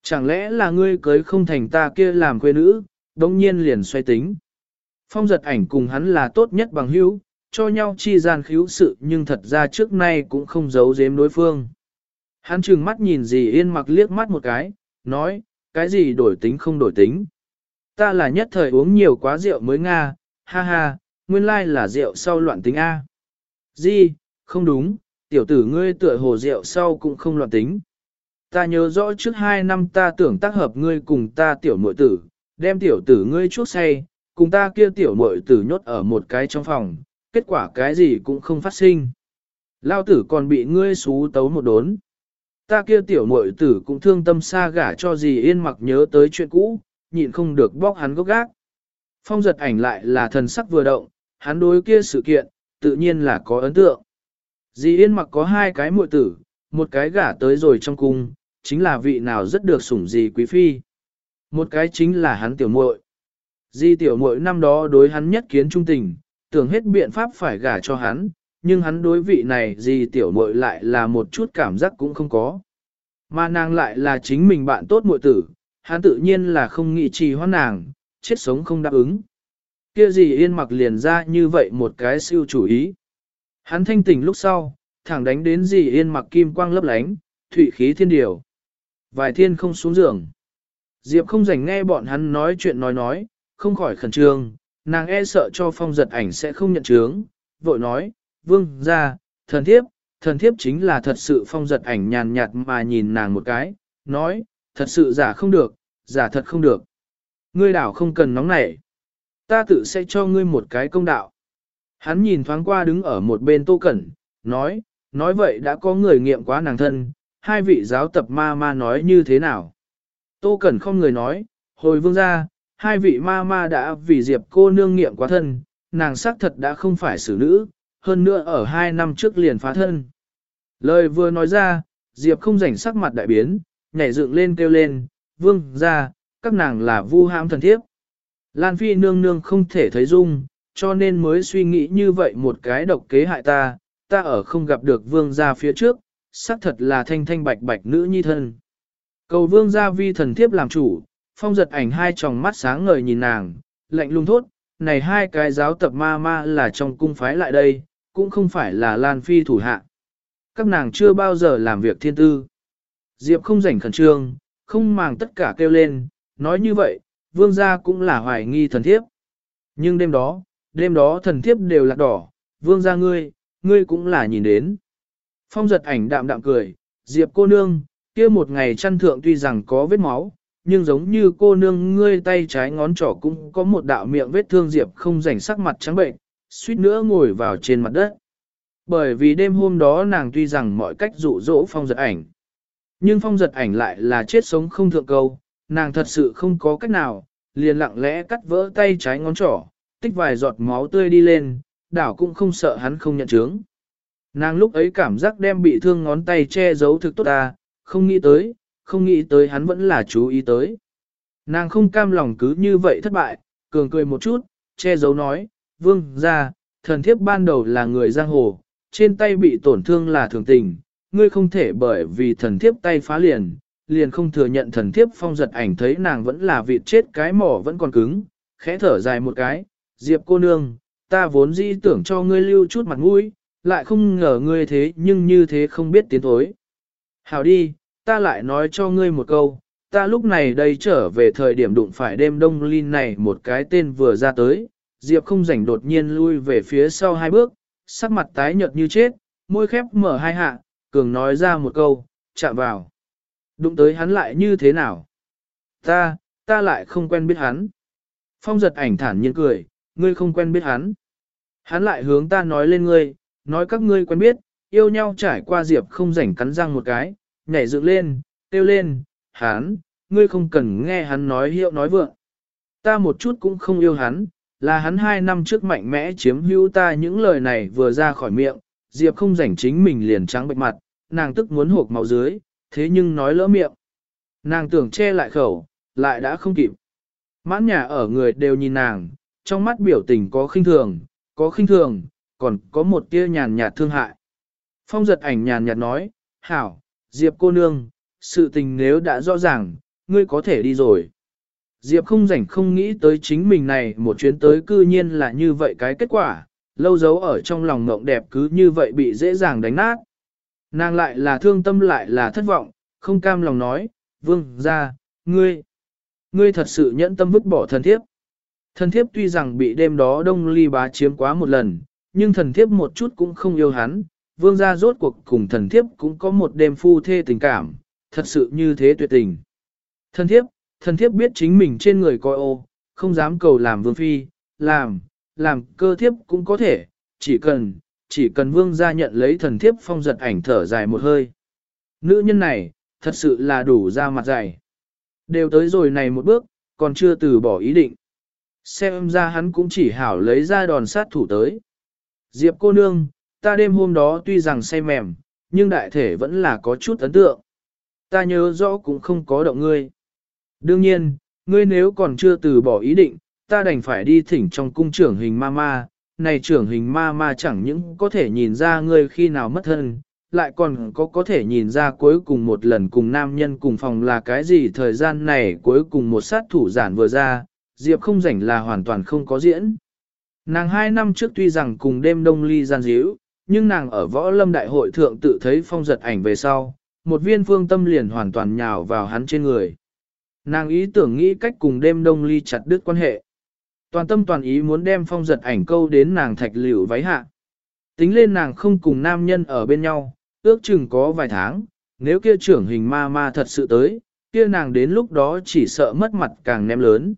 Chẳng lẽ là ngươi cưới không thành ta kia làm quê nữ, đống nhiên liền xoay tính. Phong giật ảnh cùng hắn là tốt nhất bằng hữu, cho nhau chi gian khíu sự nhưng thật ra trước nay cũng không giấu giếm đối phương. Hắn trừng mắt nhìn dì yên mặc liếc mắt một cái, nói, cái gì đổi tính không đổi tính. Ta là nhất thời uống nhiều quá rượu mới Nga, ha ha, nguyên lai là rượu sau loạn tính A. Di, không đúng, tiểu tử ngươi tựa hồ rượu sau cũng không loạn tính. Ta nhớ rõ trước hai năm ta tưởng tác hợp ngươi cùng ta tiểu muội tử, đem tiểu tử ngươi chuốc say, cùng ta kia tiểu muội tử nhốt ở một cái trong phòng, kết quả cái gì cũng không phát sinh. Lao tử còn bị ngươi xú tấu một đốn. Ta kia tiểu muội tử cũng thương tâm xa gả cho gì yên mặc nhớ tới chuyện cũ, nhịn không được bóc hắn gốc gác. Phong giật ảnh lại là thần sắc vừa động, hắn đối kia sự kiện, tự nhiên là có ấn tượng. Dì yên mặc có hai cái muội tử, một cái gả tới rồi trong cung, chính là vị nào rất được sủng dì quý phi. Một cái chính là hắn tiểu muội. Di tiểu muội năm đó đối hắn nhất kiến trung tình, tưởng hết biện pháp phải gả cho hắn, nhưng hắn đối vị này di tiểu muội lại là một chút cảm giác cũng không có. Mà nàng lại là chính mình bạn tốt muội tử, hắn tự nhiên là không nghĩ trì hoãn nàng, chết sống không đáp ứng. Kia gì yên mặc liền ra như vậy một cái siêu chủ ý. Hắn thanh tỉnh lúc sau, thẳng đánh đến gì yên mặc kim quang lấp lánh, thủy khí thiên điều. Vài thiên không xuống giường. Diệp không rảnh nghe bọn hắn nói chuyện nói nói, không khỏi khẩn trương, nàng e sợ cho phong giật ảnh sẽ không nhận chướng, vội nói, vương ra, thần thiếp, thần thiếp chính là thật sự phong giật ảnh nhàn nhạt mà nhìn nàng một cái, nói, thật sự giả không được, giả thật không được. Ngươi đảo không cần nóng nảy. Ta tự sẽ cho ngươi một cái công đạo. Hắn nhìn thoáng qua đứng ở một bên tô cẩn, nói, nói vậy đã có người nghiệm quá nàng thân, hai vị giáo tập ma ma nói như thế nào. Tô cẩn không người nói, hồi vương ra, hai vị ma ma đã vì diệp cô nương nghiệm quá thân, nàng xác thật đã không phải xử nữ, hơn nữa ở hai năm trước liền phá thân. Lời vừa nói ra, diệp không rảnh sắc mặt đại biến, nhảy dựng lên kêu lên, vương ra, các nàng là vu hãm thần thiếp. Lan Phi nương nương không thể thấy dung, cho nên mới suy nghĩ như vậy một cái độc kế hại ta, ta ở không gặp được vương gia phía trước, xác thật là thanh thanh bạch bạch nữ nhi thân. Cầu vương gia vi thần thiếp làm chủ, phong giật ảnh hai tròng mắt sáng ngời nhìn nàng, lạnh lung thốt, này hai cái giáo tập ma ma là trong cung phái lại đây, cũng không phải là Lan Phi thủ hạ. Các nàng chưa bao giờ làm việc thiên tư. Diệp không rảnh khẩn trương, không màng tất cả kêu lên, nói như vậy, vương gia cũng là hoài nghi thần thiếp. Nhưng đêm đó, đêm đó thần thiếp đều lạc đỏ, vương gia ngươi, ngươi cũng là nhìn đến. Phong giật ảnh đạm đạm cười, Diệp cô nương, kia một ngày chăn thượng tuy rằng có vết máu, nhưng giống như cô nương ngươi tay trái ngón trỏ cũng có một đạo miệng vết thương Diệp không rảnh sắc mặt trắng bệnh, suýt nữa ngồi vào trên mặt đất. Bởi vì đêm hôm đó nàng tuy rằng mọi cách dụ dỗ phong giật ảnh, nhưng phong giật ảnh lại là chết sống không thượng câu, nàng thật sự không có cách nào, liền lặng lẽ cắt vỡ tay trái ngón trỏ, tích vài giọt máu tươi đi lên, đảo cũng không sợ hắn không nhận chứng. Nàng lúc ấy cảm giác đem bị thương ngón tay che giấu thực tốt ta, không nghĩ tới, không nghĩ tới hắn vẫn là chú ý tới. Nàng không cam lòng cứ như vậy thất bại, cường cười một chút, che giấu nói, vương ra, thần thiếp ban đầu là người giang hồ, trên tay bị tổn thương là thường tình, ngươi không thể bởi vì thần thiếp tay phá liền, liền không thừa nhận thần thiếp phong giật ảnh thấy nàng vẫn là vịt chết cái mỏ vẫn còn cứng, khẽ thở dài một cái, diệp cô nương, ta vốn dĩ tưởng cho ngươi lưu chút mặt mũi, lại không ngờ ngươi thế nhưng như thế không biết tiến thối. Hảo đi, ta lại nói cho ngươi một câu, ta lúc này đây trở về thời điểm đụng phải đêm đông linh này một cái tên vừa ra tới, Diệp không rảnh đột nhiên lui về phía sau hai bước, sắc mặt tái nhợt như chết, môi khép mở hai hạ, cường nói ra một câu, chạm vào. Đụng tới hắn lại như thế nào? Ta, ta lại không quen biết hắn. Phong giật ảnh thản nhiên cười, ngươi không quen biết hắn. Hắn lại hướng ta nói lên ngươi, nói các ngươi quen biết, yêu nhau trải qua Diệp không rảnh cắn răng một cái, nhảy dựng lên, kêu lên, hắn, ngươi không cần nghe hắn nói hiệu nói vượng. Ta một chút cũng không yêu hắn, là hắn hai năm trước mạnh mẽ chiếm hữu ta những lời này vừa ra khỏi miệng, Diệp không rảnh chính mình liền trắng bệch mặt, nàng tức muốn hộp màu dưới, thế nhưng nói lỡ miệng. Nàng tưởng che lại khẩu, lại đã không kịp. Mãn nhà ở người đều nhìn nàng, trong mắt biểu tình có khinh thường, có khinh thường, còn có một tia nhàn nhạt thương hại. Phong giật ảnh nhàn nhạt nói, hảo, Diệp cô nương, sự tình nếu đã rõ ràng, ngươi có thể đi rồi. Diệp không rảnh không nghĩ tới chính mình này một chuyến tới cư nhiên là như vậy cái kết quả, lâu dấu ở trong lòng ngộng đẹp cứ như vậy bị dễ dàng đánh nát. Nàng lại là thương tâm lại là thất vọng, không cam lòng nói, vương ra, ngươi, ngươi thật sự nhẫn tâm vứt bỏ thần thiếp. Thần thiếp tuy rằng bị đêm đó đông ly bá chiếm quá một lần, nhưng thần thiếp một chút cũng không yêu hắn, vương gia rốt cuộc cùng thần thiếp cũng có một đêm phu thê tình cảm, thật sự như thế tuyệt tình. Thần thiếp, thần thiếp biết chính mình trên người coi ô, không dám cầu làm vương phi, làm, làm cơ thiếp cũng có thể, chỉ cần, chỉ cần vương gia nhận lấy thần thiếp phong giật ảnh thở dài một hơi. Nữ nhân này, thật sự là đủ ra mặt dày. Đều tới rồi này một bước, còn chưa từ bỏ ý định. Xem ra hắn cũng chỉ hảo lấy ra đòn sát thủ tới. Diệp cô nương, ta đêm hôm đó tuy rằng say mềm, nhưng đại thể vẫn là có chút ấn tượng. Ta nhớ rõ cũng không có động ngươi. Đương nhiên, ngươi nếu còn chưa từ bỏ ý định, ta đành phải đi thỉnh trong cung trưởng hình ma ma. Này trưởng hình ma ma chẳng những có thể nhìn ra ngươi khi nào mất thân, lại còn có có thể nhìn ra cuối cùng một lần cùng nam nhân cùng phòng là cái gì thời gian này cuối cùng một sát thủ giản vừa ra, Diệp không rảnh là hoàn toàn không có diễn. Nàng hai năm trước tuy rằng cùng đêm đông ly gian díu, nhưng nàng ở võ lâm đại hội thượng tự thấy phong giật ảnh về sau, một viên phương tâm liền hoàn toàn nhào vào hắn trên người. Nàng ý tưởng nghĩ cách cùng đêm đông ly chặt đứt quan hệ. Toàn tâm toàn ý muốn đem phong giật ảnh câu đến nàng thạch liễu váy hạ. Tính lên nàng không cùng nam nhân ở bên nhau, ước chừng có vài tháng, nếu kia trưởng hình ma ma thật sự tới, kia nàng đến lúc đó chỉ sợ mất mặt càng ném lớn.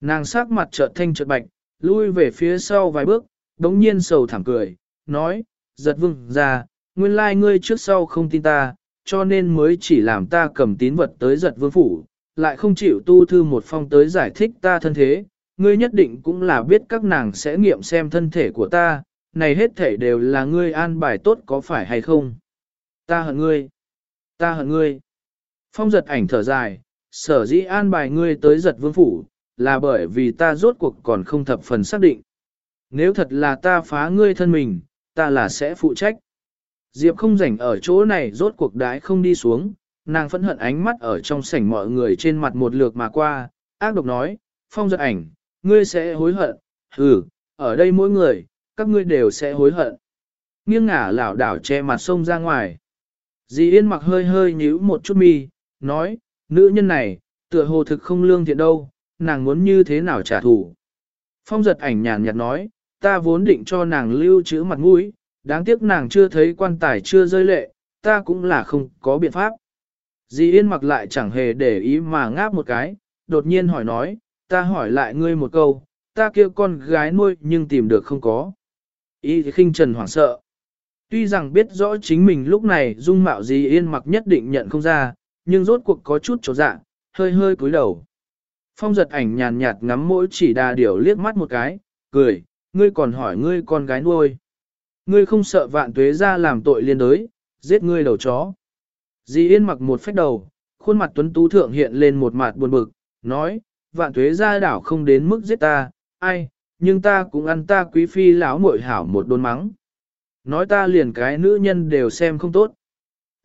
Nàng sắc mặt chợt thanh chợt bạch, lui về phía sau vài bước, đống nhiên sầu thảm cười, nói, giật vương ra, nguyên lai ngươi trước sau không tin ta, cho nên mới chỉ làm ta cầm tín vật tới giật vương phủ, lại không chịu tu thư một phong tới giải thích ta thân thế, ngươi nhất định cũng là biết các nàng sẽ nghiệm xem thân thể của ta, này hết thể đều là ngươi an bài tốt có phải hay không. Ta hận ngươi, ta hận ngươi. Phong giật ảnh thở dài, sở dĩ an bài ngươi tới giật vương phủ, là bởi vì ta rốt cuộc còn không thập phần xác định. Nếu thật là ta phá ngươi thân mình, ta là sẽ phụ trách. Diệp không rảnh ở chỗ này rốt cuộc đái không đi xuống, nàng phẫn hận ánh mắt ở trong sảnh mọi người trên mặt một lượt mà qua, ác độc nói, phong giật ảnh, ngươi sẽ hối hận, ừ, ở đây mỗi người, các ngươi đều sẽ hối hận. Nghiêng ngả lảo đảo che mặt sông ra ngoài. Dì Yên mặc hơi hơi nhíu một chút mi, nói, nữ nhân này, tựa hồ thực không lương thiện đâu, nàng muốn như thế nào trả thù. Phong giật ảnh nhàn nhạt nói, ta vốn định cho nàng lưu trữ mặt mũi, đáng tiếc nàng chưa thấy quan tài chưa rơi lệ, ta cũng là không có biện pháp. Dì Yên mặc lại chẳng hề để ý mà ngáp một cái, đột nhiên hỏi nói, ta hỏi lại ngươi một câu, ta kêu con gái nuôi nhưng tìm được không có. Ý khinh trần hoảng sợ. Tuy rằng biết rõ chính mình lúc này dung mạo dì Yên mặc nhất định nhận không ra, nhưng rốt cuộc có chút chỗ dạ, hơi hơi cúi đầu. Phong giật ảnh nhàn nhạt ngắm mỗi chỉ đà điểu liếc mắt một cái, cười, ngươi còn hỏi ngươi con gái nuôi. Ngươi không sợ vạn tuế ra làm tội liên đới, giết ngươi đầu chó. Di Yên mặc một phách đầu, khuôn mặt tuấn tú thượng hiện lên một mặt buồn bực, nói, vạn tuế ra đảo không đến mức giết ta, ai, nhưng ta cũng ăn ta quý phi lão muội hảo một đốn mắng. Nói ta liền cái nữ nhân đều xem không tốt.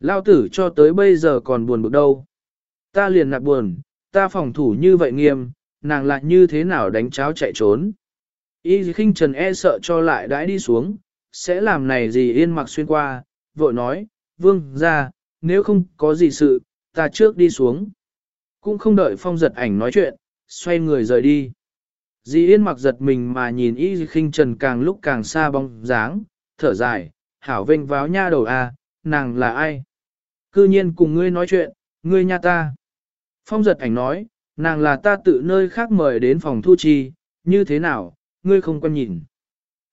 Lao tử cho tới bây giờ còn buồn bực đâu. Ta liền nạp buồn, ta phòng thủ như vậy nghiêm, nàng lại như thế nào đánh cháo chạy trốn. Y khinh trần e sợ cho lại đãi đi xuống, sẽ làm này gì yên mặc xuyên qua, vội nói, vương ra, nếu không có gì sự, ta trước đi xuống. Cũng không đợi phong giật ảnh nói chuyện, xoay người rời đi. Dì yên mặc giật mình mà nhìn y khinh trần càng lúc càng xa bóng dáng, thở dài, hảo vinh váo nha đầu a, à, nàng là ai? Cư nhiên cùng ngươi nói chuyện, ngươi nha ta. Phong giật ảnh nói, nàng là ta tự nơi khác mời đến phòng thu chi, như thế nào, ngươi không quan nhìn.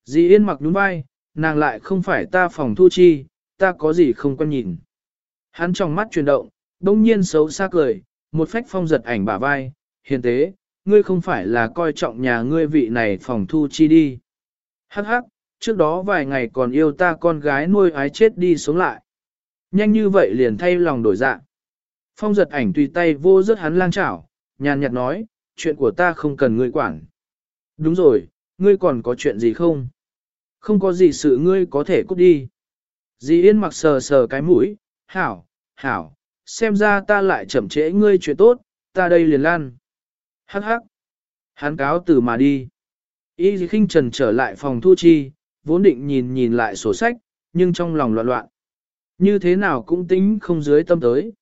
Dì yên mặc đúng vai, nàng lại không phải ta phòng thu chi, ta có gì không quan nhìn. Hắn trong mắt chuyển động, đông nhiên xấu xa cười, một phách phong giật ảnh bả vai, hiền tế, ngươi không phải là coi trọng nhà ngươi vị này phòng thu chi đi. Hắc hắc, trước đó vài ngày còn yêu ta con gái nuôi ái chết đi sống lại. Nhanh như vậy liền thay lòng đổi dạng. Phong giật ảnh tùy tay vô rất hắn lang chảo, nhàn nhạt nói, chuyện của ta không cần ngươi quản. Đúng rồi, ngươi còn có chuyện gì không? Không có gì sự ngươi có thể cút đi. Dì Yên mặc sờ sờ cái mũi, hảo, hảo, xem ra ta lại chậm trễ ngươi chuyện tốt, ta đây liền lan. Hắc hắc. Hắn cáo từ mà đi. Y khinh trần trở lại phòng thu chi, vốn định nhìn nhìn lại sổ sách, nhưng trong lòng loạn loạn. Như thế nào cũng tính không dưới tâm tới.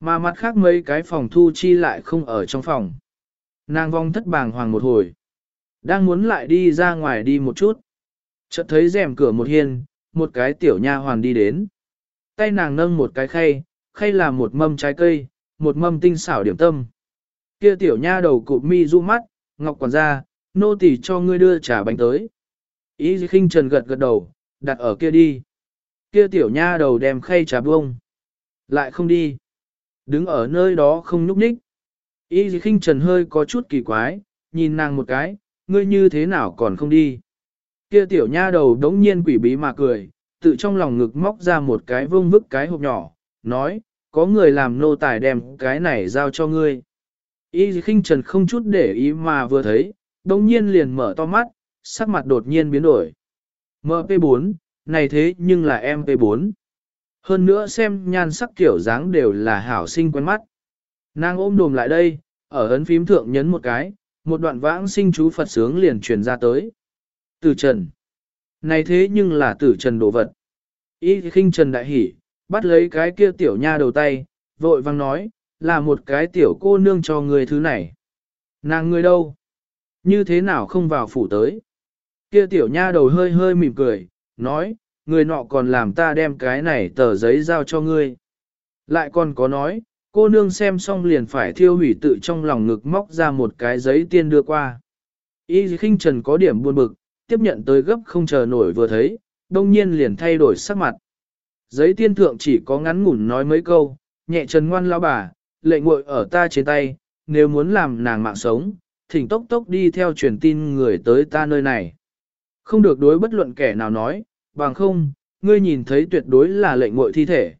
Mà mặt khác mấy cái phòng thu chi lại không ở trong phòng. Nàng vong thất bàng hoàng một hồi. Đang muốn lại đi ra ngoài đi một chút. Chợt thấy rèm cửa một hiên, một cái tiểu nha hoàn đi đến. Tay nàng nâng một cái khay, khay là một mâm trái cây, một mâm tinh xảo điểm tâm. Kia tiểu nha đầu cụp mi du mắt, ngọc quản gia, nô tỳ cho ngươi đưa trà bánh tới. Ý khinh trần gật gật đầu, đặt ở kia đi. Kia tiểu nha đầu đem khay trà buông. Lại không đi. Đứng ở nơi đó không nhúc nhích. Ý khinh trần hơi có chút kỳ quái, nhìn nàng một cái, ngươi như thế nào còn không đi. Kia tiểu nha đầu đống nhiên quỷ bí mà cười, tự trong lòng ngực móc ra một cái vương vức cái hộp nhỏ, nói, có người làm nô tài đem cái này giao cho ngươi. Y khinh trần không chút để ý mà vừa thấy, đống nhiên liền mở to mắt, sắc mặt đột nhiên biến đổi. MP4, này thế nhưng là MP4. Hơn nữa xem nhan sắc kiểu dáng đều là hảo sinh quen mắt. Nàng ôm đồm lại đây, ở ấn phím thượng nhấn một cái, một đoạn vãng sinh chú Phật sướng liền truyền ra tới. Tử trần. Này thế nhưng là tử trần đồ vật. Y khinh trần đại hỉ, bắt lấy cái kia tiểu nha đầu tay, vội vang nói, là một cái tiểu cô nương cho người thứ này. Nàng người đâu? Như thế nào không vào phủ tới? Kia tiểu nha đầu hơi hơi mỉm cười, nói, người nọ còn làm ta đem cái này tờ giấy giao cho ngươi. Lại còn có nói, cô nương xem xong liền phải thiêu hủy tự trong lòng ngực móc ra một cái giấy tiên đưa qua. Y khinh trần có điểm buồn bực, tiếp nhận tới gấp không chờ nổi vừa thấy, đông nhiên liền thay đổi sắc mặt. Giấy tiên thượng chỉ có ngắn ngủn nói mấy câu, nhẹ trần ngoan lao bà, lệ ngội ở ta trên tay, nếu muốn làm nàng mạng sống, thỉnh tốc tốc đi theo truyền tin người tới ta nơi này. Không được đối bất luận kẻ nào nói, bằng không, ngươi nhìn thấy tuyệt đối là lệnh ngội thi thể.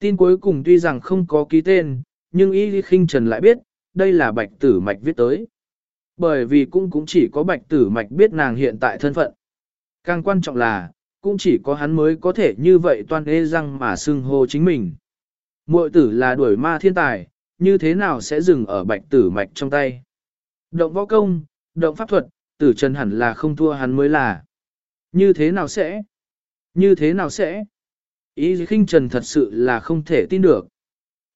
Tin cuối cùng tuy rằng không có ký tên, nhưng y Kinh trần lại biết, đây là bạch tử mạch viết tới. Bởi vì cũng cũng chỉ có bạch tử mạch biết nàng hiện tại thân phận. Càng quan trọng là, cũng chỉ có hắn mới có thể như vậy toan ê răng mà xưng hô chính mình. Muội tử là đuổi ma thiên tài, như thế nào sẽ dừng ở bạch tử mạch trong tay. Động võ công, động pháp thuật, tử trần hẳn là không thua hắn mới là. Như thế nào sẽ? Như thế nào sẽ? Ý khinh trần thật sự là không thể tin được.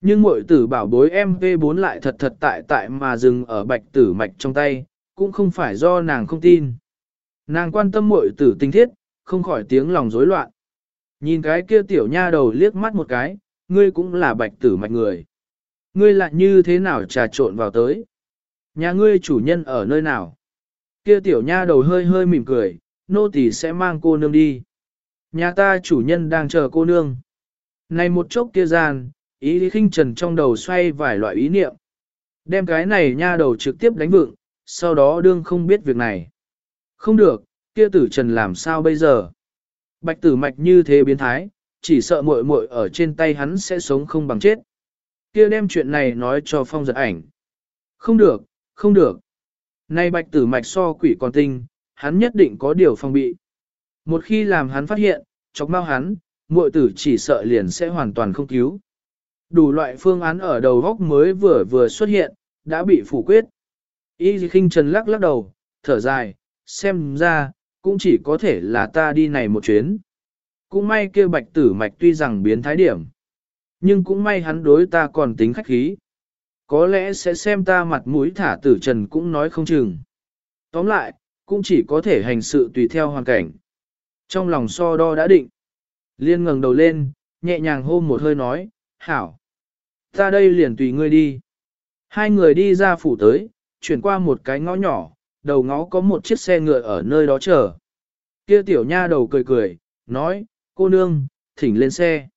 Nhưng muội tử bảo bối MP4 lại thật thật tại tại mà dừng ở bạch tử mạch trong tay, cũng không phải do nàng không tin. Nàng quan tâm muội tử tinh thiết, không khỏi tiếng lòng rối loạn. Nhìn cái kia tiểu nha đầu liếc mắt một cái, ngươi cũng là bạch tử mạch người. Ngươi lại như thế nào trà trộn vào tới? Nhà ngươi chủ nhân ở nơi nào? Kia tiểu nha đầu hơi hơi mỉm cười, nô tỳ sẽ mang cô nương đi. Nhà ta chủ nhân đang chờ cô nương. Này một chốc kia gian, ý lý khinh trần trong đầu xoay vài loại ý niệm. Đem cái này nha đầu trực tiếp đánh vựng, sau đó đương không biết việc này. Không được, kia tử trần làm sao bây giờ? Bạch tử mạch như thế biến thái, chỉ sợ muội muội ở trên tay hắn sẽ sống không bằng chết. Kia đem chuyện này nói cho phong giật ảnh. Không được, không được. Nay bạch tử mạch so quỷ còn tinh, hắn nhất định có điều phong bị. Một khi làm hắn phát hiện, chọc mau hắn, muội tử chỉ sợ liền sẽ hoàn toàn không cứu. Đủ loại phương án ở đầu góc mới vừa vừa xuất hiện, đã bị phủ quyết. Y khinh trần lắc lắc đầu, thở dài, xem ra, cũng chỉ có thể là ta đi này một chuyến. Cũng may kia bạch tử mạch tuy rằng biến thái điểm. Nhưng cũng may hắn đối ta còn tính khách khí. Có lẽ sẽ xem ta mặt mũi thả tử trần cũng nói không chừng. Tóm lại, cũng chỉ có thể hành sự tùy theo hoàn cảnh. Trong lòng so đo đã định. Liên ngẩng đầu lên, nhẹ nhàng hô một hơi nói, hảo. Ta đây liền tùy ngươi đi. Hai người đi ra phủ tới, chuyển qua một cái ngõ nhỏ, đầu ngõ có một chiếc xe ngựa ở nơi đó chờ. Kia tiểu nha đầu cười cười, nói, cô nương, thỉnh lên xe.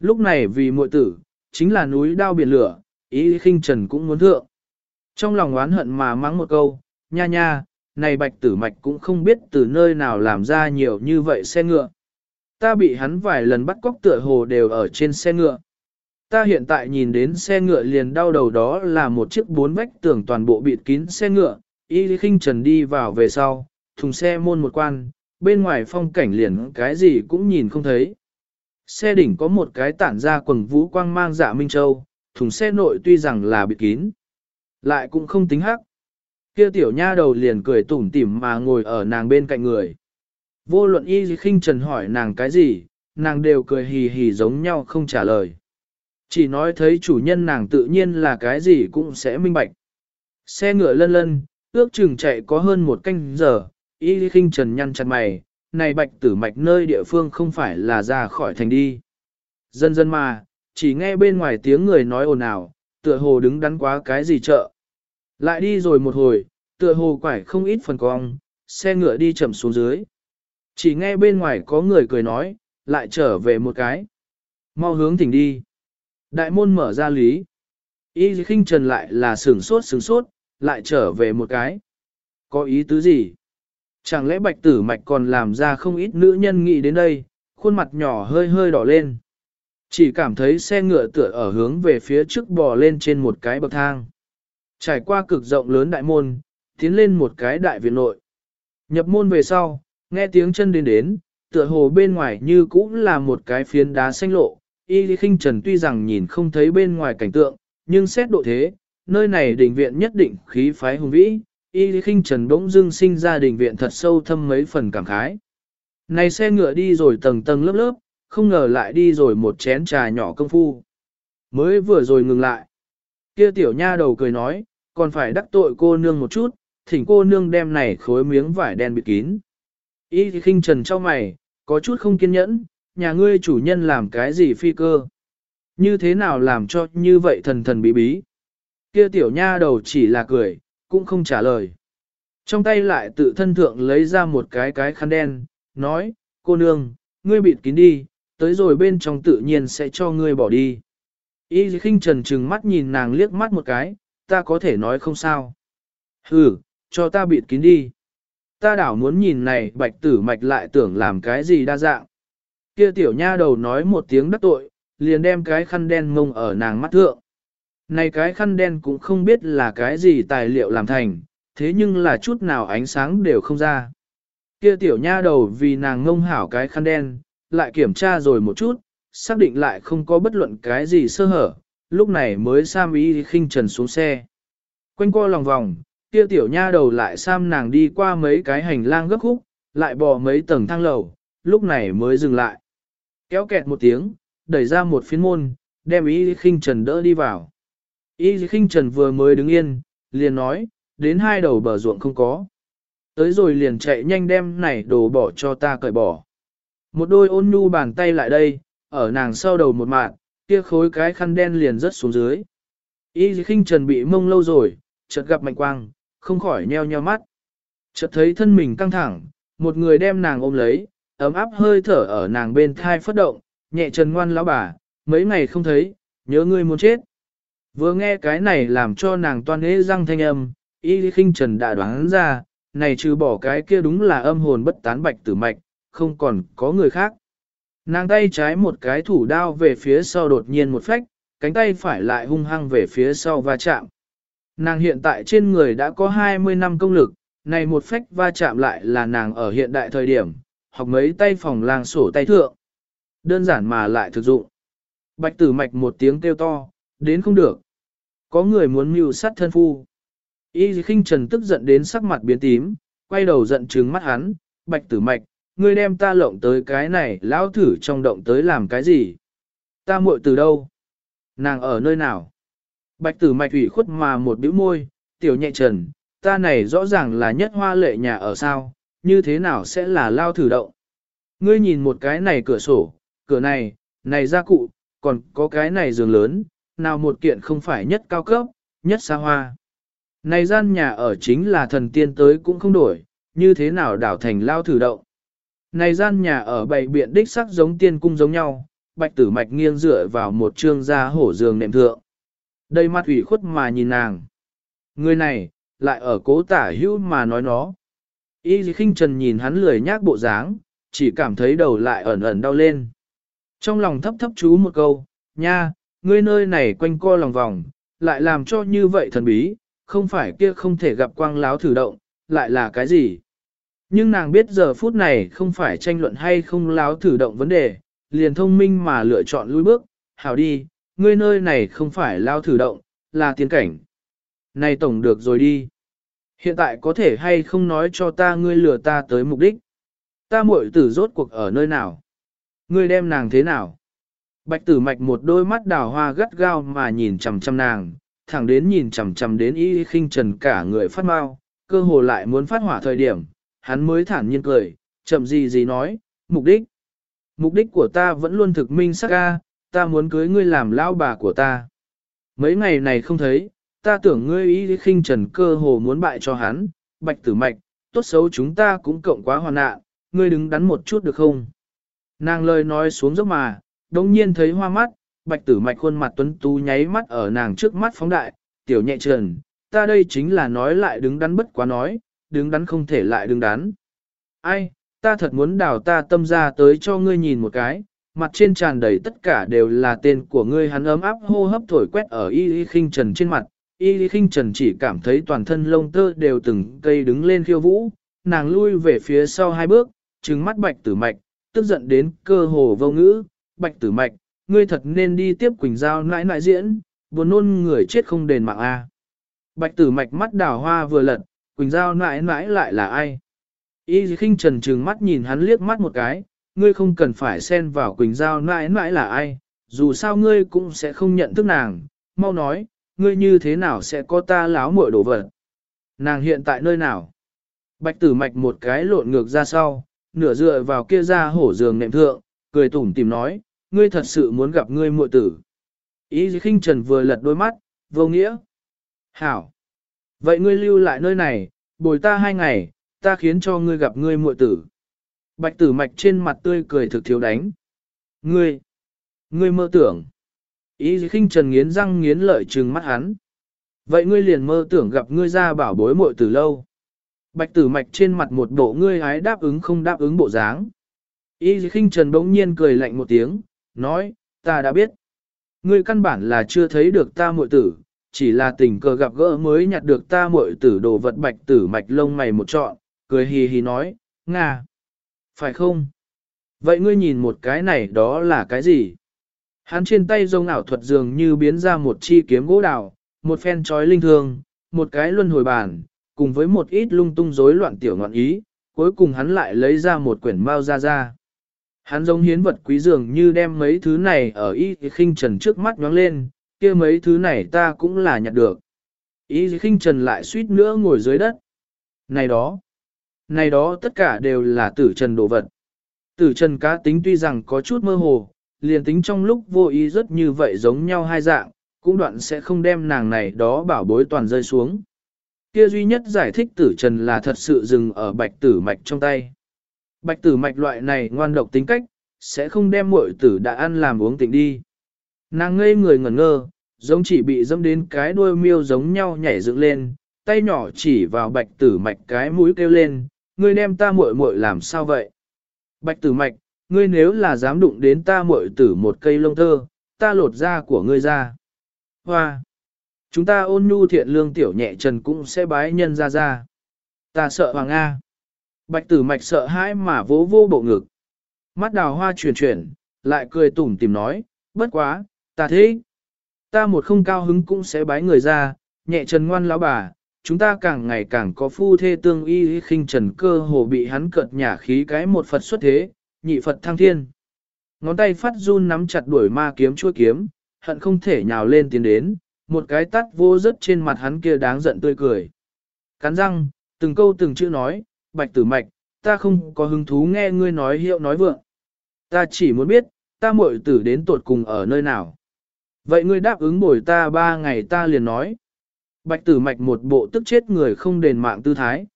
Lúc này vì muội tử, chính là núi đao biển lửa, ý khinh trần cũng muốn thượng. Trong lòng oán hận mà mắng một câu, nha nha, này bạch tử mạch cũng không biết từ nơi nào làm ra nhiều như vậy xe ngựa. Ta bị hắn vài lần bắt cóc tựa hồ đều ở trên xe ngựa. Ta hiện tại nhìn đến xe ngựa liền đau đầu đó là một chiếc bốn vách tường toàn bộ bịt kín xe ngựa, y lý khinh trần đi vào về sau, thùng xe môn một quan, bên ngoài phong cảnh liền cái gì cũng nhìn không thấy. Xe đỉnh có một cái tản ra quần vũ quang mang dạ Minh Châu, thùng xe nội tuy rằng là bịt kín, lại cũng không tính hắc. Kia tiểu nha đầu liền cười tủm tỉm mà ngồi ở nàng bên cạnh người. Vô luận y khinh trần hỏi nàng cái gì, nàng đều cười hì hì giống nhau không trả lời. Chỉ nói thấy chủ nhân nàng tự nhiên là cái gì cũng sẽ minh bạch. Xe ngựa lân lân, ước chừng chạy có hơn một canh giờ, y khinh trần nhăn chặt mày, này bạch tử mạch nơi địa phương không phải là ra khỏi thành đi. dân dân mà, chỉ nghe bên ngoài tiếng người nói ồn ào, tựa hồ đứng đắn quá cái gì chợ. Lại đi rồi một hồi, tựa hồ quải không ít phần cong, xe ngựa đi chậm xuống dưới. Chỉ nghe bên ngoài có người cười nói, lại trở về một cái. Mau hướng tỉnh đi. Đại môn mở ra lý. Y khinh trần lại là sửng sốt sửng sốt, lại trở về một cái. Có ý tứ gì? Chẳng lẽ bạch tử mạch còn làm ra không ít nữ nhân nghĩ đến đây, khuôn mặt nhỏ hơi hơi đỏ lên. Chỉ cảm thấy xe ngựa tựa ở hướng về phía trước bò lên trên một cái bậc thang. Trải qua cực rộng lớn đại môn, tiến lên một cái đại viện nội. Nhập môn về sau, nghe tiếng chân đến đến, tựa hồ bên ngoài như cũng là một cái phiến đá xanh lộ. Y Lý Kinh Trần tuy rằng nhìn không thấy bên ngoài cảnh tượng, nhưng xét độ thế, nơi này đỉnh viện nhất định khí phái hùng vĩ, Y Lý Kinh Trần bỗng dưng sinh ra đỉnh viện thật sâu thâm mấy phần cảm khái. Này xe ngựa đi rồi tầng tầng lớp lớp, không ngờ lại đi rồi một chén trà nhỏ công phu. Mới vừa rồi ngừng lại. Kia tiểu nha đầu cười nói, còn phải đắc tội cô nương một chút, thỉnh cô nương đem này khối miếng vải đen bịt kín. Y thì Kinh Trần cho mày, có chút không kiên nhẫn, nhà ngươi chủ nhân làm cái gì phi cơ. Như thế nào làm cho như vậy thần thần bí bí. Kia tiểu nha đầu chỉ là cười, cũng không trả lời. Trong tay lại tự thân thượng lấy ra một cái cái khăn đen, nói, cô nương, ngươi bịt kín đi, tới rồi bên trong tự nhiên sẽ cho ngươi bỏ đi. Y khinh trần trừng mắt nhìn nàng liếc mắt một cái, ta có thể nói không sao. Hừ, cho ta bịt kín đi. Ta đảo muốn nhìn này bạch tử mạch lại tưởng làm cái gì đa dạng. Kia tiểu nha đầu nói một tiếng đắc tội, liền đem cái khăn đen ngông ở nàng mắt thượng. Này cái khăn đen cũng không biết là cái gì tài liệu làm thành, thế nhưng là chút nào ánh sáng đều không ra. Kia tiểu nha đầu vì nàng ngông hảo cái khăn đen, lại kiểm tra rồi một chút, xác định lại không có bất luận cái gì sơ hở, lúc này mới sam ý khinh trần xuống xe. Quanh qua lòng vòng, kia tiểu nha đầu lại sam nàng đi qua mấy cái hành lang gấp khúc, lại bò mấy tầng thang lầu, lúc này mới dừng lại. Kéo kẹt một tiếng, đẩy ra một phiến môn, đem ý khinh trần đỡ đi vào. Y khinh trần vừa mới đứng yên, liền nói, đến hai đầu bờ ruộng không có. Tới rồi liền chạy nhanh đem này đồ bỏ cho ta cởi bỏ. Một đôi ôn nhu bàn tay lại đây, ở nàng sau đầu một mạng, kia khối cái khăn đen liền rớt xuống dưới. Y khinh trần bị mông lâu rồi, chợt gặp mạnh quang, không khỏi nheo nheo mắt. Chợt thấy thân mình căng thẳng, một người đem nàng ôm lấy, ấm áp hơi thở ở nàng bên thai phất động, nhẹ trần ngoan lão bà, mấy ngày không thấy, nhớ ngươi muốn chết. Vừa nghe cái này làm cho nàng toan ế răng thanh âm, y khinh trần đã đoán ra, này trừ bỏ cái kia đúng là âm hồn bất tán bạch tử mạch, không còn có người khác. Nàng tay trái một cái thủ đao về phía sau đột nhiên một phách, cánh tay phải lại hung hăng về phía sau va chạm. Nàng hiện tại trên người đã có 20 năm công lực, này một phách va chạm lại là nàng ở hiện đại thời điểm, học mấy tay phòng làng sổ tay thượng. Đơn giản mà lại thực dụng. Bạch tử mạch một tiếng kêu to, đến không được. Có người muốn mưu sát thân phu. Y khinh trần tức giận đến sắc mặt biến tím, quay đầu giận trừng mắt hắn, bạch tử mạch, ngươi đem ta lộng tới cái này lão thử trong động tới làm cái gì? Ta muội từ đâu? Nàng ở nơi nào? Bạch tử mạch ủy khuất mà một bĩu môi, tiểu nhẹ trần, ta này rõ ràng là nhất hoa lệ nhà ở sao, như thế nào sẽ là lao thử động? Ngươi nhìn một cái này cửa sổ, cửa này, này gia cụ, còn có cái này giường lớn, nào một kiện không phải nhất cao cấp, nhất xa hoa. Này gian nhà ở chính là thần tiên tới cũng không đổi, như thế nào đảo thành lao thử động. Này gian nhà ở bảy biện đích sắc giống tiên cung giống nhau, bạch tử mạch nghiêng dựa vào một trương da hổ giường nệm thượng. Đây mặt ủy khuất mà nhìn nàng. Người này, lại ở cố tả hữu mà nói nó. Y khinh trần nhìn hắn lười nhác bộ dáng, chỉ cảm thấy đầu lại ẩn ẩn đau lên. Trong lòng thấp thấp chú một câu, nha, ngươi nơi này quanh co lòng vòng, lại làm cho như vậy thần bí, không phải kia không thể gặp quang láo thử động, lại là cái gì? Nhưng nàng biết giờ phút này không phải tranh luận hay không láo thử động vấn đề, liền thông minh mà lựa chọn lui bước, hảo đi, ngươi nơi này không phải lao thử động, là tiến cảnh. Này tổng được rồi đi. Hiện tại có thể hay không nói cho ta ngươi lừa ta tới mục đích. Ta muội tử rốt cuộc ở nơi nào? Ngươi đem nàng thế nào? Bạch tử mạch một đôi mắt đào hoa gắt gao mà nhìn chằm chằm nàng, thẳng đến nhìn chằm chằm đến y khinh trần cả người phát mau, cơ hồ lại muốn phát hỏa thời điểm, hắn mới thản nhiên cười, chậm gì gì nói, mục đích. Mục đích của ta vẫn luôn thực minh sắc ca, ta muốn cưới ngươi làm lão bà của ta. Mấy ngày này không thấy, ta tưởng ngươi ý khinh trần cơ hồ muốn bại cho hắn, bạch tử mạch, tốt xấu chúng ta cũng cộng quá hoàn nạn, ngươi đứng đắn một chút được không? Nàng lời nói xuống dốc mà, đồng nhiên thấy hoa mắt, bạch tử mạch khuôn mặt tuấn tú nháy mắt ở nàng trước mắt phóng đại, tiểu nhẹ trần, ta đây chính là nói lại đứng đắn bất quá nói, đứng đắn không thể lại đứng đắn. Ai, ta thật muốn đào ta tâm ra tới cho ngươi nhìn một cái, mặt trên tràn đầy tất cả đều là tên của ngươi hắn ấm áp hô hấp thổi quét ở y y khinh trần trên mặt, y y khinh trần chỉ cảm thấy toàn thân lông tơ đều từng cây đứng lên khiêu vũ, nàng lui về phía sau hai bước, trừng mắt bạch tử mạch, tức giận đến cơ hồ vô ngữ, bạch tử mạch, ngươi thật nên đi tiếp Quỳnh Giao nãi nãi diễn, buồn nôn người chết không đền mạng a. Bạch tử mạch mắt đào hoa vừa lật, Quỳnh Giao nãi nãi lại là ai? Y khinh trần trừng mắt nhìn hắn liếc mắt một cái, ngươi không cần phải xen vào Quỳnh Giao nãi nãi là ai, dù sao ngươi cũng sẽ không nhận thức nàng, mau nói, ngươi như thế nào sẽ có ta láo muội đổ vật. Nàng hiện tại nơi nào? Bạch tử mạch một cái lộn ngược ra sau, nửa dựa vào kia ra hổ giường nệm thượng, cười tủm tìm nói, ngươi thật sự muốn gặp ngươi muội tử. Ý khinh trần vừa lật đôi mắt, vô nghĩa. Hảo. Vậy ngươi lưu lại nơi này, bồi ta hai ngày, ta khiến cho ngươi gặp ngươi muội tử. Bạch tử mạch trên mặt tươi cười thực thiếu đánh. Ngươi, ngươi mơ tưởng. Ý khinh trần nghiến răng nghiến lợi trừng mắt hắn. Vậy ngươi liền mơ tưởng gặp ngươi ra bảo bối muội tử lâu. Bạch tử mạch trên mặt một bộ ngươi hái đáp ứng không đáp ứng bộ dáng. Y khinh trần bỗng nhiên cười lạnh một tiếng, nói, ta đã biết. Ngươi căn bản là chưa thấy được ta muội tử, chỉ là tình cờ gặp gỡ mới nhặt được ta muội tử đồ vật bạch tử mạch lông mày một trọn, cười hì hì nói, Nga. Phải không? Vậy ngươi nhìn một cái này đó là cái gì? Hắn trên tay rông ảo thuật dường như biến ra một chi kiếm gỗ đào, một phen trói linh thương, một cái luân hồi bàn, cùng với một ít lung tung rối loạn tiểu ngọn ý, cuối cùng hắn lại lấy ra một quyển bao ra ra. Hắn giống hiến vật quý dường như đem mấy thứ này ở y khinh trần trước mắt nhoáng lên, kia mấy thứ này ta cũng là nhặt được. Ý khinh trần lại suýt nữa ngồi dưới đất. Này đó, này đó tất cả đều là tử trần đồ vật. Tử trần cá tính tuy rằng có chút mơ hồ, liền tính trong lúc vô ý rất như vậy giống nhau hai dạng, cũng đoạn sẽ không đem nàng này đó bảo bối toàn rơi xuống. Kia duy nhất giải thích tử trần là thật sự dừng ở bạch tử mạch trong tay. Bạch tử mạch loại này ngoan độc tính cách, sẽ không đem muội tử đã ăn làm uống tỉnh đi. Nàng ngây người ngẩn ngơ, giống chỉ bị dâm đến cái đuôi miêu giống nhau nhảy dựng lên, tay nhỏ chỉ vào bạch tử mạch cái mũi kêu lên, ngươi đem ta muội muội làm sao vậy? Bạch tử mạch, ngươi nếu là dám đụng đến ta muội tử một cây lông thơ, ta lột da của ngươi ra. Hoa! Chúng ta ôn nhu thiện lương tiểu nhẹ trần cũng sẽ bái nhân ra ra. Ta sợ Hoàng A. Bạch tử mạch sợ hãi mà vỗ vô bộ ngực. Mắt đào hoa chuyển chuyển, lại cười tủm tìm nói, bất quá, ta thế. Ta một không cao hứng cũng sẽ bái người ra, nhẹ trần ngoan lão bà, chúng ta càng ngày càng có phu thê tương y khinh trần cơ hồ bị hắn cợt nhả khí cái một Phật xuất thế, nhị Phật thăng thiên. Ngón tay phát run nắm chặt đuổi ma kiếm chua kiếm, hận không thể nhào lên tiến đến, một cái tắt vô rất trên mặt hắn kia đáng giận tươi cười. Cắn răng, từng câu từng chữ nói, bạch tử mạch, ta không có hứng thú nghe ngươi nói hiệu nói vượng. Ta chỉ muốn biết, ta muội tử đến tột cùng ở nơi nào. Vậy ngươi đáp ứng bồi ta ba ngày ta liền nói. Bạch tử mạch một bộ tức chết người không đền mạng tư thái.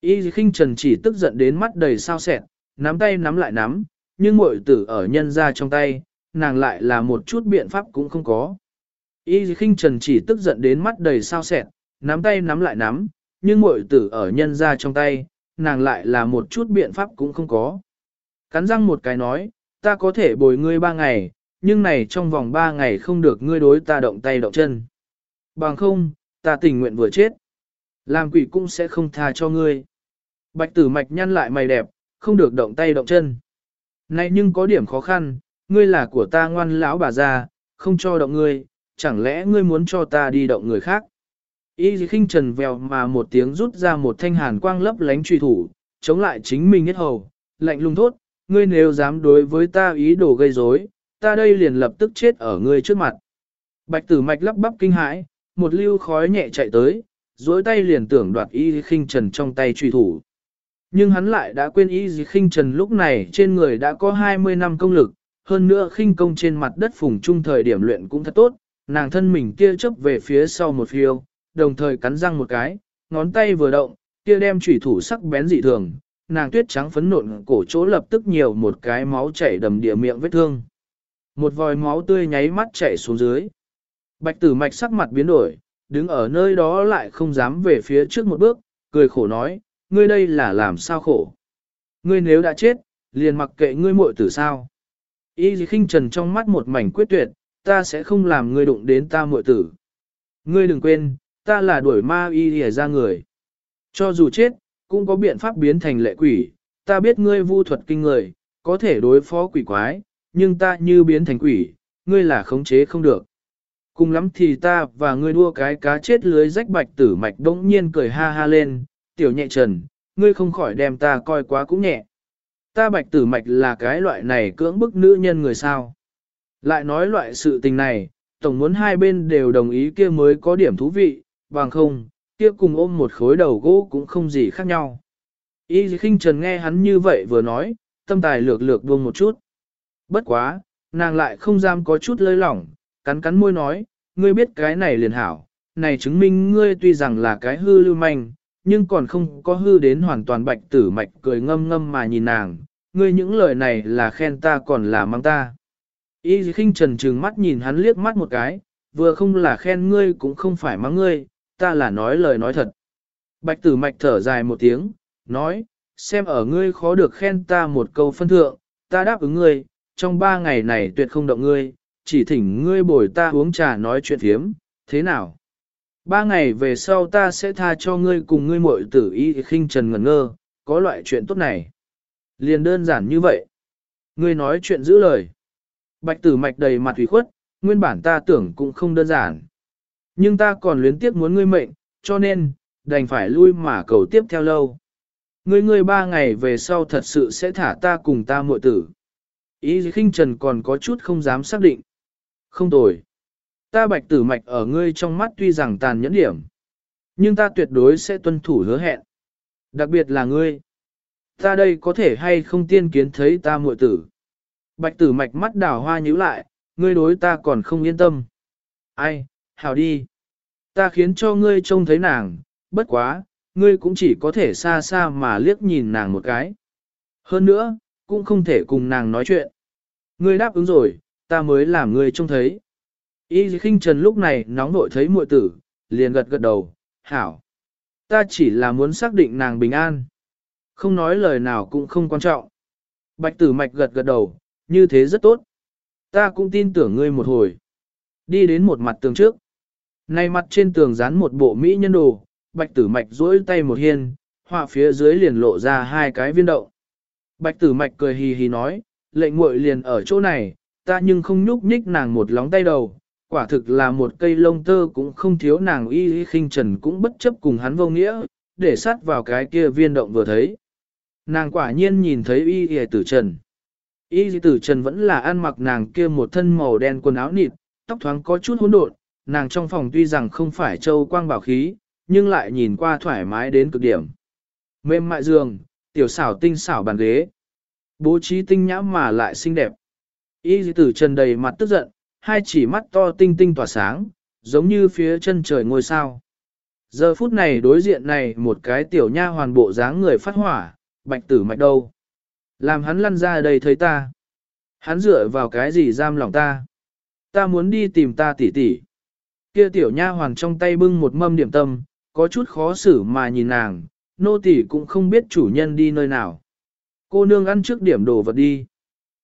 Y khinh trần chỉ tức giận đến mắt đầy sao sẹn, nắm tay nắm lại nắm, nhưng mội tử ở nhân ra trong tay, nàng lại là một chút biện pháp cũng không có. Y khinh trần chỉ tức giận đến mắt đầy sao sẹn, nắm tay nắm lại nắm, nhưng mội tử ở nhân ra trong tay, nàng lại là một chút biện pháp cũng không có. Cắn răng một cái nói, ta có thể bồi ngươi ba ngày, nhưng này trong vòng ba ngày không được ngươi đối ta động tay động chân. Bằng không, ta tình nguyện vừa chết. Làm quỷ cũng sẽ không tha cho ngươi. Bạch tử mạch nhăn lại mày đẹp, không được động tay động chân. Này nhưng có điểm khó khăn, ngươi là của ta ngoan lão bà già, không cho động ngươi, chẳng lẽ ngươi muốn cho ta đi động người khác? Y khinh trần vèo mà một tiếng rút ra một thanh hàn quang lấp lánh truy thủ, chống lại chính mình nhất hầu, lạnh lùng thốt, ngươi nếu dám đối với ta ý đồ gây rối, ta đây liền lập tức chết ở ngươi trước mặt. Bạch tử mạch lắp bắp kinh hãi, một lưu khói nhẹ chạy tới, dối tay liền tưởng đoạt y khinh trần trong tay truy thủ. Nhưng hắn lại đã quên y khinh trần lúc này trên người đã có 20 năm công lực, hơn nữa khinh công trên mặt đất phùng trung thời điểm luyện cũng thật tốt, nàng thân mình kia chấp về phía sau một phiêu, đồng thời cắn răng một cái, ngón tay vừa động, kia đem chủy thủ sắc bén dị thường, nàng tuyết trắng phấn nộn cổ chỗ lập tức nhiều một cái máu chảy đầm địa miệng vết thương. Một vòi máu tươi nháy mắt chảy xuống dưới. Bạch tử mạch sắc mặt biến đổi, đứng ở nơi đó lại không dám về phía trước một bước, cười khổ nói, ngươi đây là làm sao khổ. Ngươi nếu đã chết, liền mặc kệ ngươi muội tử sao. Y khinh trần trong mắt một mảnh quyết tuyệt, ta sẽ không làm ngươi đụng đến ta muội tử. Ngươi đừng quên, ta là đuổi ma y lìa ra người. Cho dù chết, cũng có biện pháp biến thành lệ quỷ, ta biết ngươi vu thuật kinh người, có thể đối phó quỷ quái, nhưng ta như biến thành quỷ, ngươi là khống chế không được. Cùng lắm thì ta và ngươi đua cái cá chết lưới rách bạch tử mạch đống nhiên cười ha ha lên, tiểu nhẹ trần, ngươi không khỏi đem ta coi quá cũng nhẹ. Ta bạch tử mạch là cái loại này cưỡng bức nữ nhân người sao. Lại nói loại sự tình này, tổng muốn hai bên đều đồng ý kia mới có điểm thú vị, bằng không, kia cùng ôm một khối đầu gỗ cũng không gì khác nhau. Y khinh trần nghe hắn như vậy vừa nói, tâm tài lược lược buông một chút. Bất quá, nàng lại không dám có chút lơi lỏng, cắn cắn môi nói, ngươi biết cái này liền hảo, này chứng minh ngươi tuy rằng là cái hư lưu manh, nhưng còn không có hư đến hoàn toàn bạch tử mạch cười ngâm ngâm mà nhìn nàng, ngươi những lời này là khen ta còn là mang ta. Y khinh trần trừng mắt nhìn hắn liếc mắt một cái, vừa không là khen ngươi cũng không phải mắng ngươi, ta là nói lời nói thật. Bạch tử mạch thở dài một tiếng, nói, xem ở ngươi khó được khen ta một câu phân thượng, ta đáp ứng ngươi, trong ba ngày này tuyệt không động ngươi, chỉ thỉnh ngươi bồi ta uống trà nói chuyện thiếm, thế nào? Ba ngày về sau ta sẽ tha cho ngươi cùng ngươi muội tử y khinh trần ngẩn ngơ, có loại chuyện tốt này. Liền đơn giản như vậy. Ngươi nói chuyện giữ lời. Bạch tử mạch đầy mặt ủy khuất, nguyên bản ta tưởng cũng không đơn giản. Nhưng ta còn luyến tiếc muốn ngươi mệnh, cho nên, đành phải lui mà cầu tiếp theo lâu. Ngươi ngươi ba ngày về sau thật sự sẽ thả ta cùng ta muội tử. Ý khinh trần còn có chút không dám xác định. Không tồi. Ta bạch tử mạch ở ngươi trong mắt tuy rằng tàn nhẫn điểm. Nhưng ta tuyệt đối sẽ tuân thủ hứa hẹn. Đặc biệt là ngươi. Ta đây có thể hay không tiên kiến thấy ta muội tử. Bạch tử mạch mắt đảo hoa nhíu lại, ngươi đối ta còn không yên tâm. Ai, hảo đi. Ta khiến cho ngươi trông thấy nàng, bất quá, ngươi cũng chỉ có thể xa xa mà liếc nhìn nàng một cái. Hơn nữa, cũng không thể cùng nàng nói chuyện. Ngươi đáp ứng rồi, ta mới làm ngươi trông thấy. Y khinh trần lúc này nóng nội thấy muội tử, liền gật gật đầu, hảo. Ta chỉ là muốn xác định nàng bình an. Không nói lời nào cũng không quan trọng. Bạch tử mạch gật gật đầu, như thế rất tốt. Ta cũng tin tưởng ngươi một hồi. Đi đến một mặt tường trước. Nay mặt trên tường dán một bộ mỹ nhân đồ, bạch tử mạch duỗi tay một hiên, họa phía dưới liền lộ ra hai cái viên đậu. Bạch tử mạch cười hì hì nói, lệnh muội liền ở chỗ này, ta nhưng không nhúc nhích nàng một lóng tay đầu, quả thực là một cây lông tơ cũng không thiếu nàng y y khinh trần cũng bất chấp cùng hắn vô nghĩa, để sát vào cái kia viên động vừa thấy. Nàng quả nhiên nhìn thấy y y tử trần. Y y tử trần vẫn là ăn mặc nàng kia một thân màu đen quần áo nịt, tóc thoáng có chút hỗn độn, nàng trong phòng tuy rằng không phải châu quang bảo khí, nhưng lại nhìn qua thoải mái đến cực điểm. Mềm mại giường, tiểu xảo tinh xảo bàn ghế. Bố trí tinh nhã mà lại xinh đẹp. Y dì tử trần đầy mặt tức giận, hai chỉ mắt to tinh tinh tỏa sáng, giống như phía chân trời ngôi sao. Giờ phút này đối diện này một cái tiểu nha hoàn bộ dáng người phát hỏa, bạch tử mạch đâu. Làm hắn lăn ra đây thấy ta. Hắn dựa vào cái gì giam lòng ta. Ta muốn đi tìm ta tỷ tỷ. Kia tiểu nha hoàn trong tay bưng một mâm điểm tâm, có chút khó xử mà nhìn nàng, nô tỳ cũng không biết chủ nhân đi nơi nào. Cô nương ăn trước điểm đồ vật đi.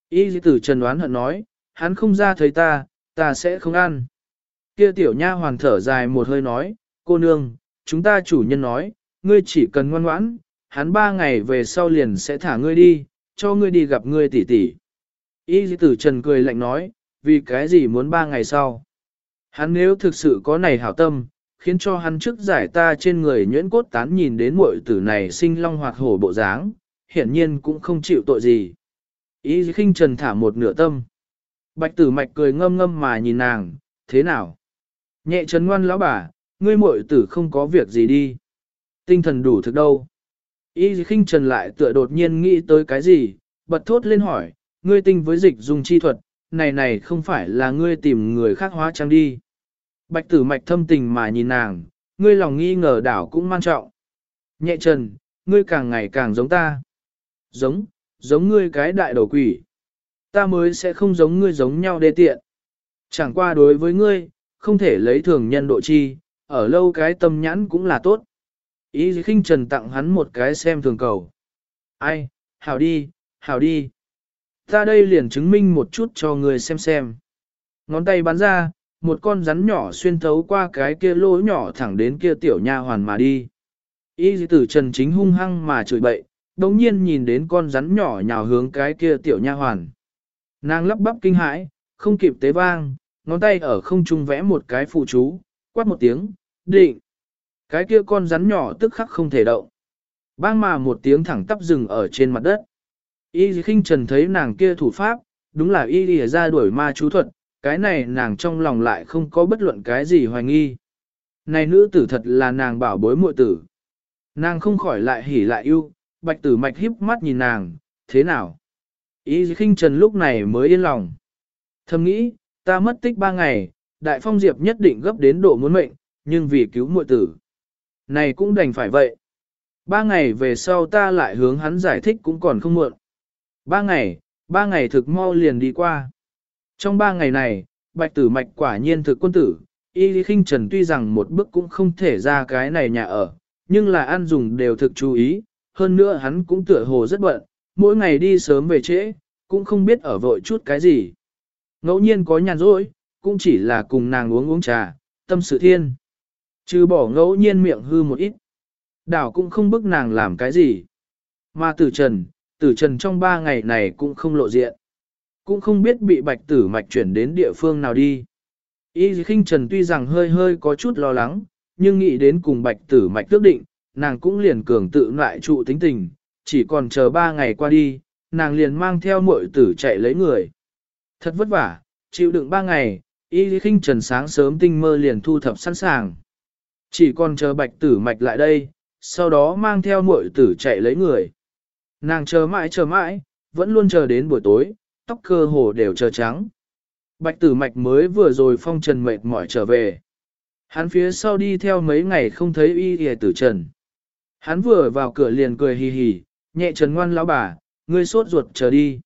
Y tử trần đoán hận nói, hắn không ra thấy ta, ta sẽ không ăn. Kia tiểu nha hoàn thở dài một hơi nói, cô nương, chúng ta chủ nhân nói, ngươi chỉ cần ngoan ngoãn, hắn ba ngày về sau liền sẽ thả ngươi đi, cho ngươi đi gặp ngươi tỷ tỷ. Y tử trần cười lạnh nói, vì cái gì muốn ba ngày sau. Hắn nếu thực sự có này hảo tâm, khiến cho hắn trước giải ta trên người nhuyễn cốt tán nhìn đến muội tử này sinh long hoạt hổ bộ dáng, hiển nhiên cũng không chịu tội gì. Y khinh trần thả một nửa tâm. Bạch tử mạch cười ngâm ngâm mà nhìn nàng, thế nào? Nhẹ trấn ngoan lão bà, ngươi muội tử không có việc gì đi. Tinh thần đủ thực đâu. Y khinh trần lại tựa đột nhiên nghĩ tới cái gì, bật thốt lên hỏi, ngươi tinh với dịch dùng chi thuật, này này không phải là ngươi tìm người khác hóa trang đi. Bạch tử mạch thâm tình mà nhìn nàng, ngươi lòng nghi ngờ đảo cũng man trọng. Nhẹ trần, ngươi càng ngày càng giống ta. Giống, giống ngươi cái đại đầu quỷ. Ta mới sẽ không giống ngươi giống nhau đê tiện. Chẳng qua đối với ngươi, không thể lấy thường nhân độ chi, ở lâu cái tâm nhãn cũng là tốt. Ý khinh trần tặng hắn một cái xem thường cầu. Ai, hảo đi, hảo đi. Ta đây liền chứng minh một chút cho ngươi xem xem. Ngón tay bắn ra, một con rắn nhỏ xuyên thấu qua cái kia lỗ nhỏ thẳng đến kia tiểu nha hoàn mà đi. Y tử trần chính hung hăng mà chửi bậy, đồng nhiên nhìn đến con rắn nhỏ nhào hướng cái kia tiểu nha hoàn. Nàng lắp bắp kinh hãi, không kịp tế vang, ngón tay ở không trung vẽ một cái phụ chú, quát một tiếng, định. Cái kia con rắn nhỏ tức khắc không thể động. Bang mà một tiếng thẳng tắp rừng ở trên mặt đất. Y khinh trần thấy nàng kia thủ pháp, đúng là y lìa ra đuổi ma chú thuật, cái này nàng trong lòng lại không có bất luận cái gì hoài nghi. Này nữ tử thật là nàng bảo bối muội tử. Nàng không khỏi lại hỉ lại yêu, bạch tử mạch híp mắt nhìn nàng, thế nào? ý khinh trần lúc này mới yên lòng. Thầm nghĩ, ta mất tích ba ngày, đại phong diệp nhất định gấp đến độ muốn mệnh, nhưng vì cứu muội tử. Này cũng đành phải vậy. Ba ngày về sau ta lại hướng hắn giải thích cũng còn không muộn. Ba ngày, ba ngày thực mau liền đi qua. Trong ba ngày này, bạch tử mạch quả nhiên thực quân tử, y lý khinh trần tuy rằng một bước cũng không thể ra cái này nhà ở, nhưng là ăn dùng đều thực chú ý, hơn nữa hắn cũng tựa hồ rất bận, mỗi ngày đi sớm về trễ, cũng không biết ở vội chút cái gì. Ngẫu nhiên có nhàn rỗi, cũng chỉ là cùng nàng uống uống trà, tâm sự thiên. Trừ bỏ ngẫu nhiên miệng hư một ít. Đảo cũng không bức nàng làm cái gì. Mà tử trần, tử trần trong ba ngày này cũng không lộ diện. Cũng không biết bị bạch tử mạch chuyển đến địa phương nào đi. Y khinh trần tuy rằng hơi hơi có chút lo lắng, nhưng nghĩ đến cùng bạch tử mạch tước định, nàng cũng liền cường tự lại trụ tính tình, chỉ còn chờ ba ngày qua đi, nàng liền mang theo muội tử chạy lấy người. Thật vất vả, chịu đựng ba ngày, y khinh trần sáng sớm tinh mơ liền thu thập sẵn sàng. Chỉ còn chờ bạch tử mạch lại đây, sau đó mang theo muội tử chạy lấy người. Nàng chờ mãi chờ mãi, vẫn luôn chờ đến buổi tối, tóc cơ hồ đều trơ trắng. Bạch tử mạch mới vừa rồi phong trần mệt mỏi trở về. Hắn phía sau đi theo mấy ngày không thấy y hề tử trần. Hắn vừa vào cửa liền cười hì hì, nhẹ trần ngoan lão bà, ngươi sốt ruột chờ đi.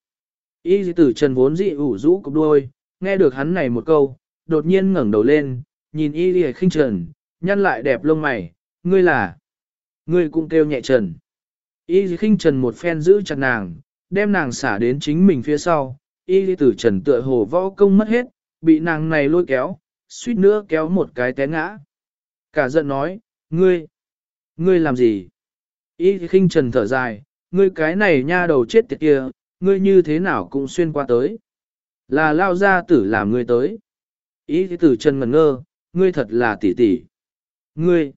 Y tử trần vốn dị ủ rũ cục đuôi, nghe được hắn này một câu, đột nhiên ngẩng đầu lên, nhìn y hề khinh trần, nhăn lại đẹp lông mày, ngươi là, ngươi cũng kêu nhẹ trần. Y khinh trần một phen giữ chặt nàng, đem nàng xả đến chính mình phía sau, y tử trần tựa hồ võ công mất hết, bị nàng này lôi kéo, suýt nữa kéo một cái té ngã. Cả giận nói, ngươi, ngươi làm gì? Y khinh trần thở dài, ngươi cái này nha đầu chết tiệt kia, ngươi như thế nào cũng xuyên qua tới. Là lao ra tử làm ngươi tới. Y tử trần ngẩn ngơ, ngươi thật là tỷ tỷ. Ngươi,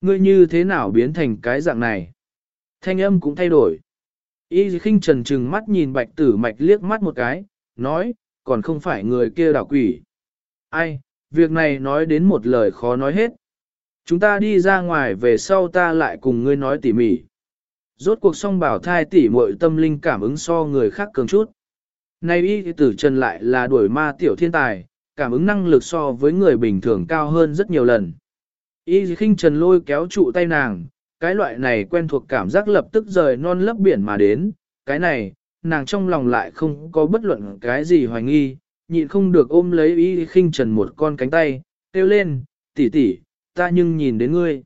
ngươi như thế nào biến thành cái dạng này? Thanh âm cũng thay đổi. Y khinh trần trừng mắt nhìn bạch tử mạch liếc mắt một cái, nói, còn không phải người kia đảo quỷ. Ai, việc này nói đến một lời khó nói hết. Chúng ta đi ra ngoài về sau ta lại cùng ngươi nói tỉ mỉ. Rốt cuộc song bảo thai tỉ muội tâm linh cảm ứng so người khác cường chút. Nay y tử trần lại là đuổi ma tiểu thiên tài, cảm ứng năng lực so với người bình thường cao hơn rất nhiều lần. Y khinh trần lôi kéo trụ tay nàng, cái loại này quen thuộc cảm giác lập tức rời non lấp biển mà đến, cái này, nàng trong lòng lại không có bất luận cái gì hoài nghi, nhịn không được ôm lấy y khinh trần một con cánh tay, kêu lên, tỷ tỷ, ta nhưng nhìn đến ngươi.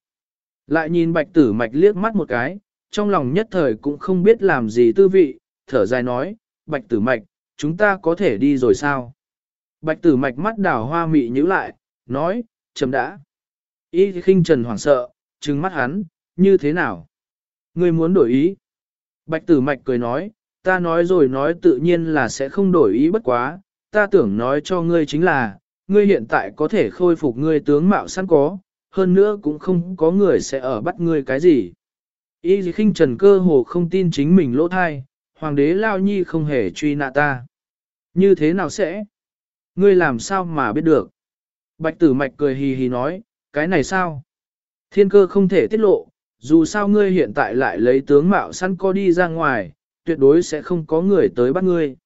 Lại nhìn bạch tử mạch liếc mắt một cái, trong lòng nhất thời cũng không biết làm gì tư vị, thở dài nói, bạch tử mạch, chúng ta có thể đi rồi sao? Bạch tử mạch mắt đảo hoa mị nhíu lại, nói, chấm đã. Y khinh trần hoảng sợ, trừng mắt hắn, như thế nào? Ngươi muốn đổi ý? Bạch tử mạch cười nói, Ta nói rồi nói tự nhiên là sẽ không đổi ý bất quá, ta tưởng nói cho ngươi chính là, ngươi hiện tại có thể khôi phục ngươi tướng mạo sẵn có, hơn nữa cũng không có người sẽ ở bắt ngươi cái gì. Y khinh trần cơ hồ không tin chính mình lỗ thai, hoàng đế lao nhi không hề truy nạ ta. Như thế nào sẽ? Ngươi làm sao mà biết được? Bạch tử mạch cười hì hì nói, cái này sao? Thiên cơ không thể tiết lộ, dù sao ngươi hiện tại lại lấy tướng mạo săn co đi ra ngoài, tuyệt đối sẽ không có người tới bắt ngươi.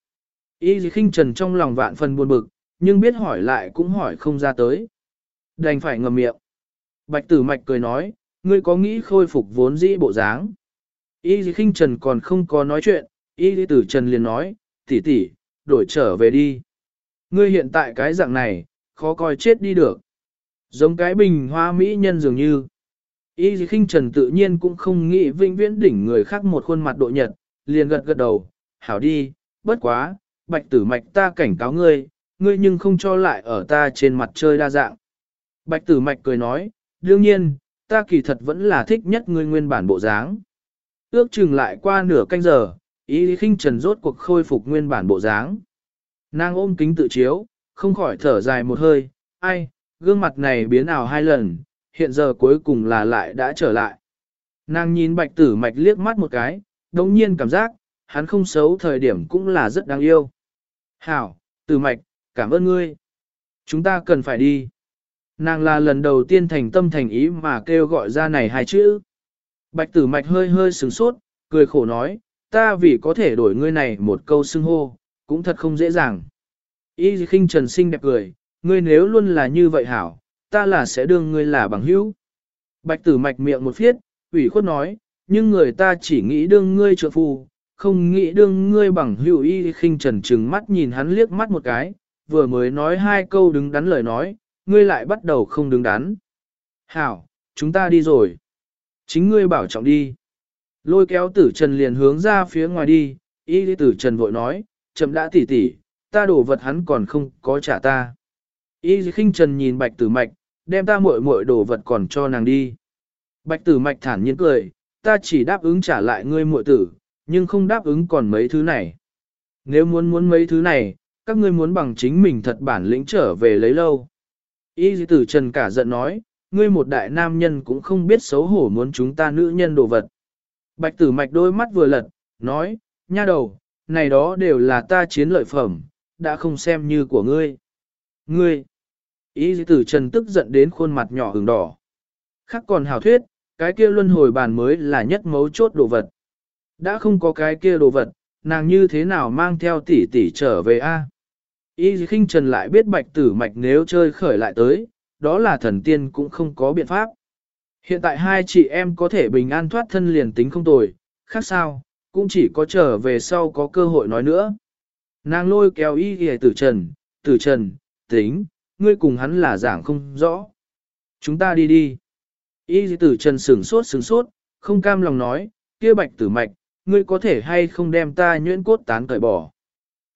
Y khinh trần trong lòng vạn phần buồn bực, nhưng biết hỏi lại cũng hỏi không ra tới. Đành phải ngầm miệng. Bạch tử mạch cười nói, ngươi có nghĩ khôi phục vốn dĩ bộ dáng. Y khinh trần còn không có nói chuyện, y tử trần liền nói, tỷ tỷ, đổi trở về đi. Ngươi hiện tại cái dạng này, khó coi chết đi được. Giống cái bình hoa mỹ nhân dường như. Y khinh trần tự nhiên cũng không nghĩ vinh viễn đỉnh người khác một khuôn mặt độ nhật, liền gật gật đầu, hảo đi, bất quá, bạch tử mạch ta cảnh cáo ngươi, ngươi nhưng không cho lại ở ta trên mặt chơi đa dạng. Bạch tử mạch cười nói, đương nhiên, ta kỳ thật vẫn là thích nhất ngươi nguyên bản bộ dáng. Ước chừng lại qua nửa canh giờ, ý khinh trần rốt cuộc khôi phục nguyên bản bộ dáng. Nàng ôm kính tự chiếu, không khỏi thở dài một hơi, ai, gương mặt này biến ảo hai lần, hiện giờ cuối cùng là lại đã trở lại. Nàng nhìn bạch tử mạch liếc mắt một cái, đồng nhiên cảm giác, hắn không xấu thời điểm cũng là rất đáng yêu. Hảo, tử mạch, cảm ơn ngươi. Chúng ta cần phải đi. Nàng là lần đầu tiên thành tâm thành ý mà kêu gọi ra này hai chữ. Bạch tử mạch hơi hơi sừng sốt, cười khổ nói, ta vì có thể đổi ngươi này một câu xưng hô, cũng thật không dễ dàng. Y khinh trần sinh đẹp cười, ngươi nếu luôn là như vậy hảo, ta là sẽ đương ngươi là bằng hữu. Bạch tử mạch miệng một phiết, ủy khuất nói, nhưng người ta chỉ nghĩ đương ngươi trợ phù, không nghĩ đương ngươi bằng hữu y khinh trần trừng mắt nhìn hắn liếc mắt một cái, vừa mới nói hai câu đứng đắn lời nói, ngươi lại bắt đầu không đứng đắn. Hảo, chúng ta đi rồi. Chính ngươi bảo trọng đi. Lôi kéo tử trần liền hướng ra phía ngoài đi, y tử trần vội nói, chậm đã tỉ tỉ, ta đổ vật hắn còn không có trả ta. Y khinh trần nhìn bạch tử mạch, đem ta muội muội đồ vật còn cho nàng đi. Bạch tử mạch thản nhiên cười, ta chỉ đáp ứng trả lại ngươi muội tử, nhưng không đáp ứng còn mấy thứ này. Nếu muốn muốn mấy thứ này, các ngươi muốn bằng chính mình thật bản lĩnh trở về lấy lâu. Y tử trần cả giận nói, ngươi một đại nam nhân cũng không biết xấu hổ muốn chúng ta nữ nhân đồ vật. Bạch tử mạch đôi mắt vừa lật, nói, nha đầu, này đó đều là ta chiến lợi phẩm, đã không xem như của ngươi. Ngươi! Y tử trần tức giận đến khuôn mặt nhỏ hừng đỏ. Khác còn hảo thuyết, cái kia luân hồi bàn mới là nhất mấu chốt đồ vật. Đã không có cái kia đồ vật, nàng như thế nào mang theo tỷ tỷ trở về a? Y khinh trần lại biết bạch tử mạch nếu chơi khởi lại tới, đó là thần tiên cũng không có biện pháp. Hiện tại hai chị em có thể bình an thoát thân liền tính không tồi, khác sao, cũng chỉ có trở về sau có cơ hội nói nữa. Nàng lôi kéo y ghề tử trần, tử trần, tính, ngươi cùng hắn là giảng không rõ. Chúng ta đi đi. Y tử trần sửng sốt sửng sốt, không cam lòng nói, kia bạch tử mạch, ngươi có thể hay không đem ta nhuyễn cốt tán cởi bỏ.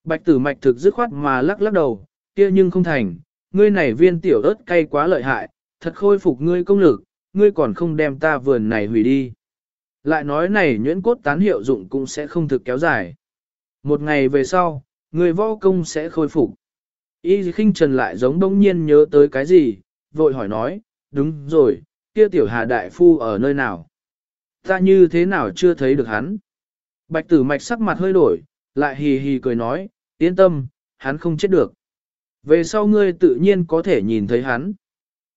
Bạch tử mạch thực dứt khoát mà lắc lắc đầu, kia nhưng không thành, ngươi này viên tiểu ớt cay quá lợi hại, thật khôi phục ngươi công lực, ngươi còn không đem ta vườn này hủy đi. Lại nói này nhuyễn cốt tán hiệu dụng cũng sẽ không thực kéo dài. Một ngày về sau, người võ công sẽ khôi phục. Y khinh trần lại giống đông nhiên nhớ tới cái gì, vội hỏi nói, đúng rồi, kia tiểu hà đại phu ở nơi nào? Ta như thế nào chưa thấy được hắn? Bạch tử mạch sắc mặt hơi đổi, lại hì hì cười nói, yên tâm, hắn không chết được. Về sau ngươi tự nhiên có thể nhìn thấy hắn.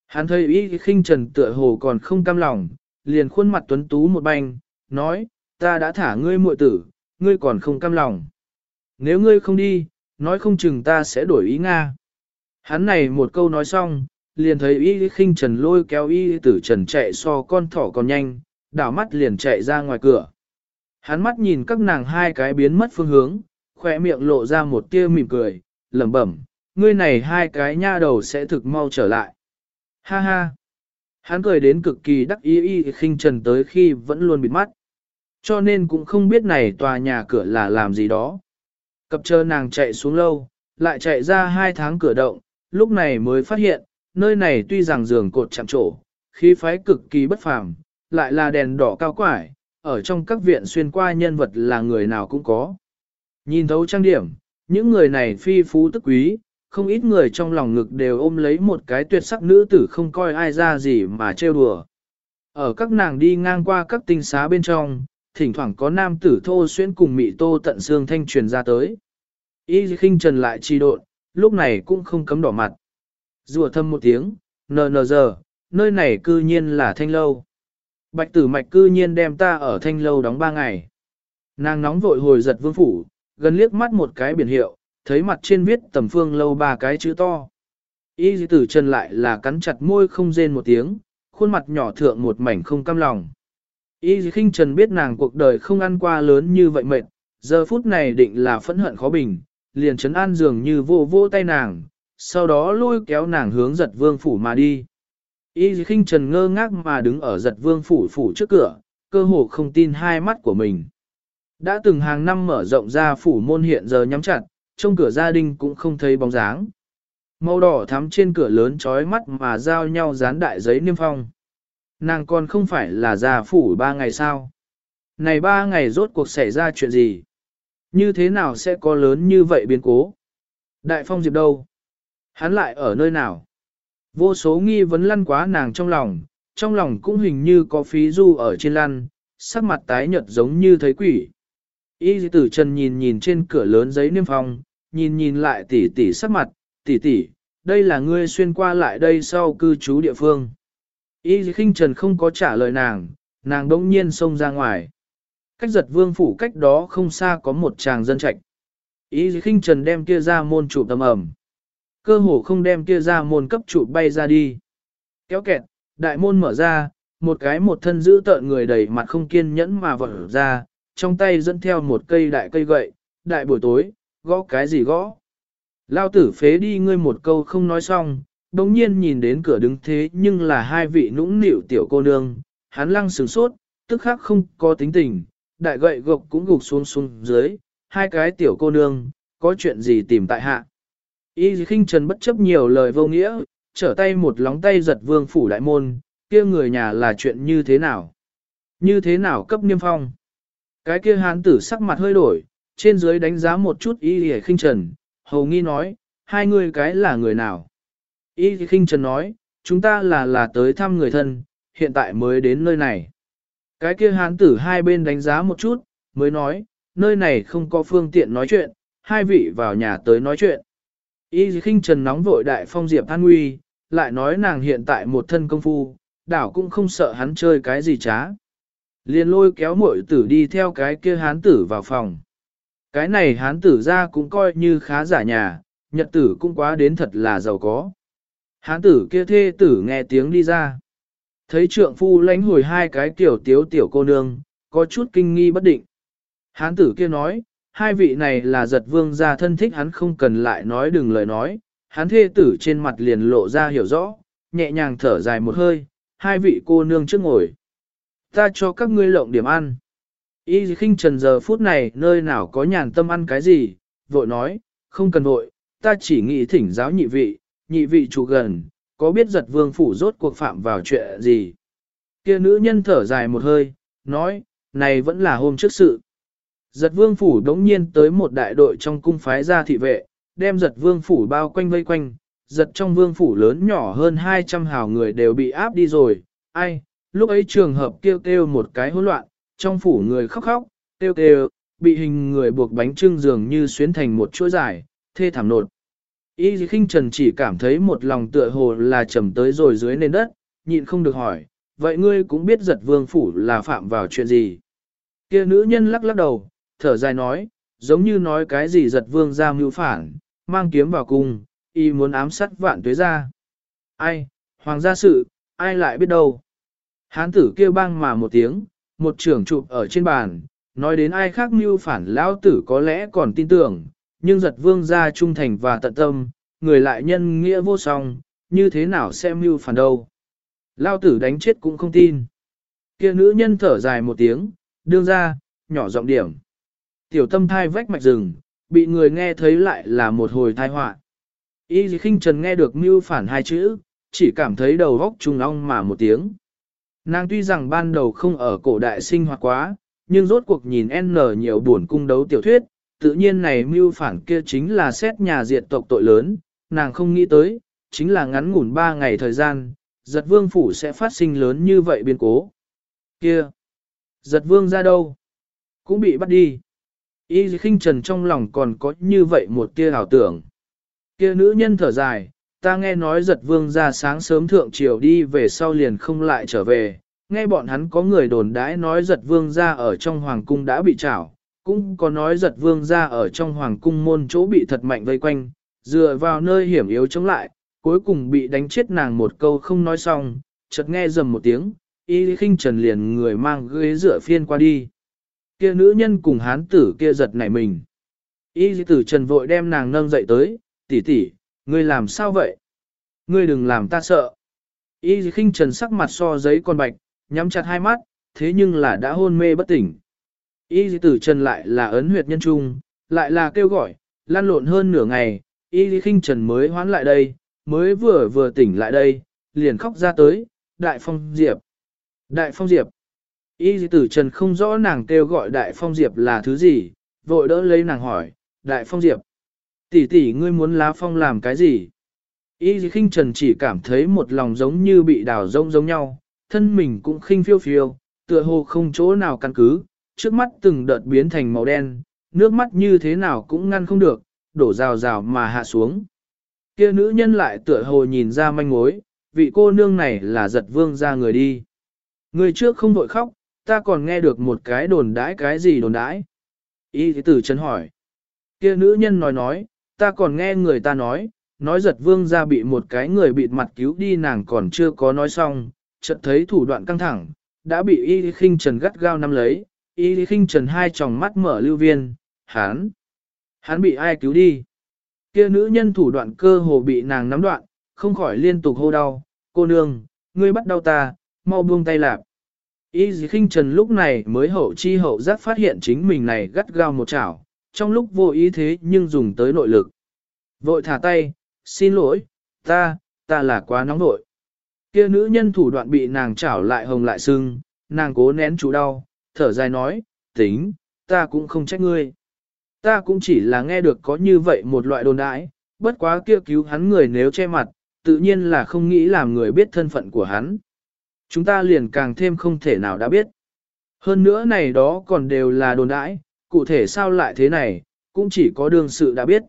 Hắn thấy y khinh trần tựa hồ còn không cam lòng, liền khuôn mặt tuấn tú một banh, nói, ta đã thả ngươi muội tử, ngươi còn không cam lòng. Nếu ngươi không đi, nói không chừng ta sẽ đổi ý Nga. Hắn này một câu nói xong, liền thấy y khinh trần lôi kéo y tử trần chạy so con thỏ còn nhanh, đảo mắt liền chạy ra ngoài cửa. Hắn mắt nhìn các nàng hai cái biến mất phương hướng, khỏe miệng lộ ra một tia mỉm cười, lẩm bẩm, ngươi này hai cái nha đầu sẽ thực mau trở lại. Ha ha! Hắn cười đến cực kỳ đắc ý y khinh trần tới khi vẫn luôn bịt mắt. Cho nên cũng không biết này tòa nhà cửa là làm gì đó. Cập chờ nàng chạy xuống lâu, lại chạy ra hai tháng cửa động, lúc này mới phát hiện, nơi này tuy rằng giường cột chạm trổ, khí phái cực kỳ bất phàm, lại là đèn đỏ cao quải, ở trong các viện xuyên qua nhân vật là người nào cũng có. Nhìn thấu trang điểm, những người này phi phú tức quý, không ít người trong lòng ngực đều ôm lấy một cái tuyệt sắc nữ tử không coi ai ra gì mà trêu đùa. Ở các nàng đi ngang qua các tinh xá bên trong, thỉnh thoảng có nam tử thô xuyên cùng mị tô tận xương thanh truyền ra tới. Y khinh trần lại trì độn, lúc này cũng không cấm đỏ mặt. Rùa thâm một tiếng, nờ nờ giờ, nơi này cư nhiên là thanh lâu. Bạch tử mạch cư nhiên đem ta ở thanh lâu đóng ba ngày. Nàng nóng vội hồi giật vương phủ, gần liếc mắt một cái biển hiệu, thấy mặt trên viết tầm phương lâu ba cái chữ to. Y tử trần lại là cắn chặt môi không rên một tiếng, khuôn mặt nhỏ thượng một mảnh không cam lòng. Y khinh trần biết nàng cuộc đời không ăn qua lớn như vậy mệt, giờ phút này định là phẫn hận khó bình, liền chấn an dường như vô vô tay nàng, sau đó lôi kéo nàng hướng giật vương phủ mà đi. Y khinh trần ngơ ngác mà đứng ở giật vương phủ phủ trước cửa, cơ hồ không tin hai mắt của mình. Đã từng hàng năm mở rộng ra phủ môn hiện giờ nhắm chặt, trong cửa gia đình cũng không thấy bóng dáng. Màu đỏ thắm trên cửa lớn trói mắt mà giao nhau dán đại giấy niêm phong. Nàng còn không phải là già phủ ba ngày sao? Này ba ngày rốt cuộc xảy ra chuyện gì? Như thế nào sẽ có lớn như vậy biến cố? Đại phong diệp đâu? Hắn lại ở nơi nào? Vô số nghi vấn lăn quá nàng trong lòng, trong lòng cũng hình như có phí du ở trên lăn, sắc mặt tái nhợt giống như thấy quỷ. Y tử trần nhìn nhìn trên cửa lớn giấy niêm phong, nhìn nhìn lại tỉ tỉ sắc mặt, tỉ tỉ, đây là ngươi xuyên qua lại đây sau cư trú địa phương. Y khinh trần không có trả lời nàng, nàng đỗng nhiên xông ra ngoài. Cách giật vương phủ cách đó không xa có một chàng dân trạch. Ý khinh trần đem kia ra môn trụ tầm ẩm. Cơ hồ không đem kia ra môn cấp trụ bay ra đi. Kéo kẹt, đại môn mở ra, một cái một thân giữ tợn người đầy mặt không kiên nhẫn mà vỡ ra, trong tay dẫn theo một cây đại cây gậy, đại buổi tối, gõ cái gì gõ. Lao tử phế đi ngươi một câu không nói xong, đồng nhiên nhìn đến cửa đứng thế nhưng là hai vị nũng nịu tiểu cô nương, hắn lăng sửng sốt, tức khắc không có tính tình, đại gậy gộc cũng gục xuống xuống dưới, hai cái tiểu cô nương, có chuyện gì tìm tại hạ. Y khinh trần bất chấp nhiều lời vô nghĩa, trở tay một lóng tay giật vương phủ đại môn, kia người nhà là chuyện như thế nào? Như thế nào cấp niêm phong? Cái kia hán tử sắc mặt hơi đổi, trên dưới đánh giá một chút y hề khinh trần, hầu nghi nói, hai người cái là người nào? Y khinh trần nói, chúng ta là là tới thăm người thân, hiện tại mới đến nơi này. Cái kia hán tử hai bên đánh giá một chút, mới nói, nơi này không có phương tiện nói chuyện, hai vị vào nhà tới nói chuyện. Y khinh trần nóng vội đại phong diệp an nguy, lại nói nàng hiện tại một thân công phu, đảo cũng không sợ hắn chơi cái gì trá. Liền lôi kéo muội tử đi theo cái kia hán tử vào phòng. Cái này hán tử ra cũng coi như khá giả nhà, nhật tử cũng quá đến thật là giàu có. Hán tử kia thê tử nghe tiếng đi ra. Thấy trượng phu lánh hồi hai cái tiểu tiếu tiểu cô nương, có chút kinh nghi bất định. Hán tử kia nói, hai vị này là giật vương gia thân thích hắn không cần lại nói đừng lời nói, hắn thê tử trên mặt liền lộ ra hiểu rõ, nhẹ nhàng thở dài một hơi, hai vị cô nương trước ngồi. Ta cho các ngươi lộng điểm ăn. Y khinh trần giờ phút này nơi nào có nhàn tâm ăn cái gì, vội nói, không cần vội, ta chỉ nghĩ thỉnh giáo nhị vị, nhị vị chủ gần, có biết giật vương phủ rốt cuộc phạm vào chuyện gì. Kia nữ nhân thở dài một hơi, nói, này vẫn là hôm trước sự. Giật vương phủ đống nhiên tới một đại đội trong cung phái ra thị vệ, đem giật vương phủ bao quanh vây quanh, giật trong vương phủ lớn nhỏ hơn 200 hào người đều bị áp đi rồi, ai, lúc ấy trường hợp kêu kêu một cái hỗn loạn, trong phủ người khóc khóc, kêu kêu, bị hình người buộc bánh trưng dường như xuyến thành một chuỗi dài, thê thảm nột. Y khinh trần chỉ cảm thấy một lòng tựa hồ là trầm tới rồi dưới nền đất, nhịn không được hỏi, vậy ngươi cũng biết giật vương phủ là phạm vào chuyện gì? Kia nữ nhân lắc lắc đầu, thở dài nói, giống như nói cái gì giật vương ra mưu phản, mang kiếm vào cung, y muốn ám sát vạn tuế ra. Ai, hoàng gia sự, ai lại biết đâu. Hán tử kêu bang mà một tiếng, một trưởng chụp ở trên bàn, nói đến ai khác mưu phản lão tử có lẽ còn tin tưởng, nhưng giật vương gia trung thành và tận tâm, người lại nhân nghĩa vô song, như thế nào xem mưu phản đâu. Lao tử đánh chết cũng không tin. Kia nữ nhân thở dài một tiếng, đương ra, nhỏ giọng điểm. Tiểu tâm thai vách mạch rừng, bị người nghe thấy lại là một hồi tai họa. Y khinh trần nghe được mưu phản hai chữ, chỉ cảm thấy đầu góc trùng ong mà một tiếng. Nàng tuy rằng ban đầu không ở cổ đại sinh hoạt quá, nhưng rốt cuộc nhìn N nhiều buồn cung đấu tiểu thuyết, tự nhiên này mưu phản kia chính là xét nhà diệt tộc tội lớn, nàng không nghĩ tới, chính là ngắn ngủn ba ngày thời gian, giật vương phủ sẽ phát sinh lớn như vậy biến cố. Kia! Giật vương ra đâu? Cũng bị bắt đi. Y khinh trần trong lòng còn có như vậy một tia ảo tưởng. Kia nữ nhân thở dài, ta nghe nói giật vương ra sáng sớm thượng chiều đi về sau liền không lại trở về, nghe bọn hắn có người đồn đãi nói giật vương ra ở trong hoàng cung đã bị trảo, cũng có nói giật vương ra ở trong hoàng cung môn chỗ bị thật mạnh vây quanh, dựa vào nơi hiểm yếu chống lại, cuối cùng bị đánh chết nàng một câu không nói xong, chợt nghe dầm một tiếng, y khinh trần liền người mang ghế dựa phiên qua đi. Kia nữ nhân cùng hán tử kia giật nảy mình. Y tử trần vội đem nàng nâng dậy tới, tỷ tỷ, ngươi làm sao vậy? Ngươi đừng làm ta sợ. Y khinh trần sắc mặt so giấy con bạch, nhắm chặt hai mắt, thế nhưng là đã hôn mê bất tỉnh. Y tử trần lại là ấn huyệt nhân trung, lại là kêu gọi, lan lộn hơn nửa ngày, y khinh trần mới hoán lại đây, mới vừa vừa tỉnh lại đây, liền khóc ra tới, đại phong diệp. Đại phong diệp. Y tử trần không rõ nàng kêu gọi đại phong diệp là thứ gì, vội đỡ lấy nàng hỏi, đại phong diệp. Tỷ tỷ ngươi muốn lá phong làm cái gì? Y khinh trần chỉ cảm thấy một lòng giống như bị đào rông giống nhau, thân mình cũng khinh phiêu phiêu, tựa hồ không chỗ nào căn cứ, trước mắt từng đợt biến thành màu đen, nước mắt như thế nào cũng ngăn không được, đổ rào rào mà hạ xuống. Kia nữ nhân lại tựa hồ nhìn ra manh mối, vị cô nương này là giật vương ra người đi. Người trước không vội khóc, ta còn nghe được một cái đồn đãi cái gì đồn đãi. Y tử chân hỏi. Kia nữ nhân nói nói, ta còn nghe người ta nói, nói giật vương ra bị một cái người bịt mặt cứu đi nàng còn chưa có nói xong, chợt thấy thủ đoạn căng thẳng, đã bị y khinh trần gắt gao nắm lấy, y khinh trần hai tròng mắt mở lưu viên, hán, hắn bị ai cứu đi. Kia nữ nhân thủ đoạn cơ hồ bị nàng nắm đoạn, không khỏi liên tục hô đau, cô nương, ngươi bắt đau ta, mau buông tay lạp. Y khinh trần lúc này mới hậu chi hậu giác phát hiện chính mình này gắt gao một chảo, trong lúc vô ý thế nhưng dùng tới nội lực. Vội thả tay, xin lỗi, ta, ta là quá nóng nội. Kia nữ nhân thủ đoạn bị nàng chảo lại hồng lại sưng, nàng cố nén chủ đau, thở dài nói, tính, ta cũng không trách ngươi. Ta cũng chỉ là nghe được có như vậy một loại đồn đãi, bất quá kia cứu hắn người nếu che mặt, tự nhiên là không nghĩ làm người biết thân phận của hắn. Chúng ta liền càng thêm không thể nào đã biết. Hơn nữa này đó còn đều là đồn đãi, cụ thể sao lại thế này, cũng chỉ có đương sự đã biết.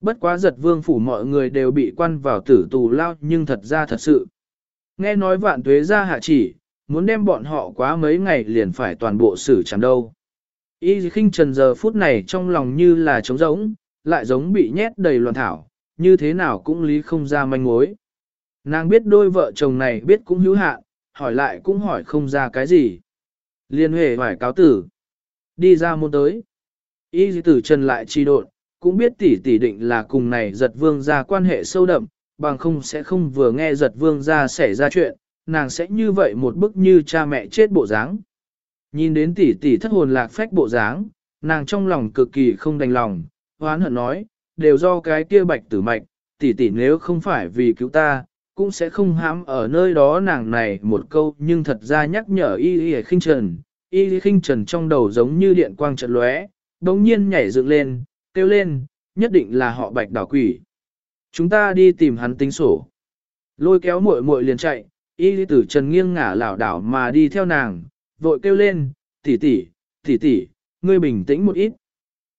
Bất quá giật vương phủ mọi người đều bị quan vào tử tù lao nhưng thật ra thật sự. Nghe nói vạn tuế ra hạ chỉ, muốn đem bọn họ quá mấy ngày liền phải toàn bộ xử chẳng đâu. Y khinh trần giờ phút này trong lòng như là trống rỗng, lại giống bị nhét đầy loạn thảo, như thế nào cũng lý không ra manh mối. Nàng biết đôi vợ chồng này biết cũng hữu hạn, hỏi lại cũng hỏi không ra cái gì. Liên huệ hỏi cáo tử. Đi ra môn tới. Y tử trần lại chi độn, cũng biết tỷ tỷ định là cùng này giật vương ra quan hệ sâu đậm, bằng không sẽ không vừa nghe giật vương ra xảy ra chuyện, nàng sẽ như vậy một bức như cha mẹ chết bộ dáng. Nhìn đến tỷ tỷ thất hồn lạc phách bộ dáng, nàng trong lòng cực kỳ không đành lòng, hoán hận nói, đều do cái kia bạch tử mạch, tỷ tỷ nếu không phải vì cứu ta, cũng sẽ không hãm ở nơi đó nàng này một câu nhưng thật ra nhắc nhở y y khinh trần, y khinh trần trong đầu giống như điện quang trận lóe, đống nhiên nhảy dựng lên, kêu lên, nhất định là họ bạch đảo quỷ. Chúng ta đi tìm hắn tính sổ. Lôi kéo muội muội liền chạy, y tử trần nghiêng ngả lảo đảo mà đi theo nàng, vội kêu lên, tỷ tỷ, tỷ tỷ, ngươi bình tĩnh một ít.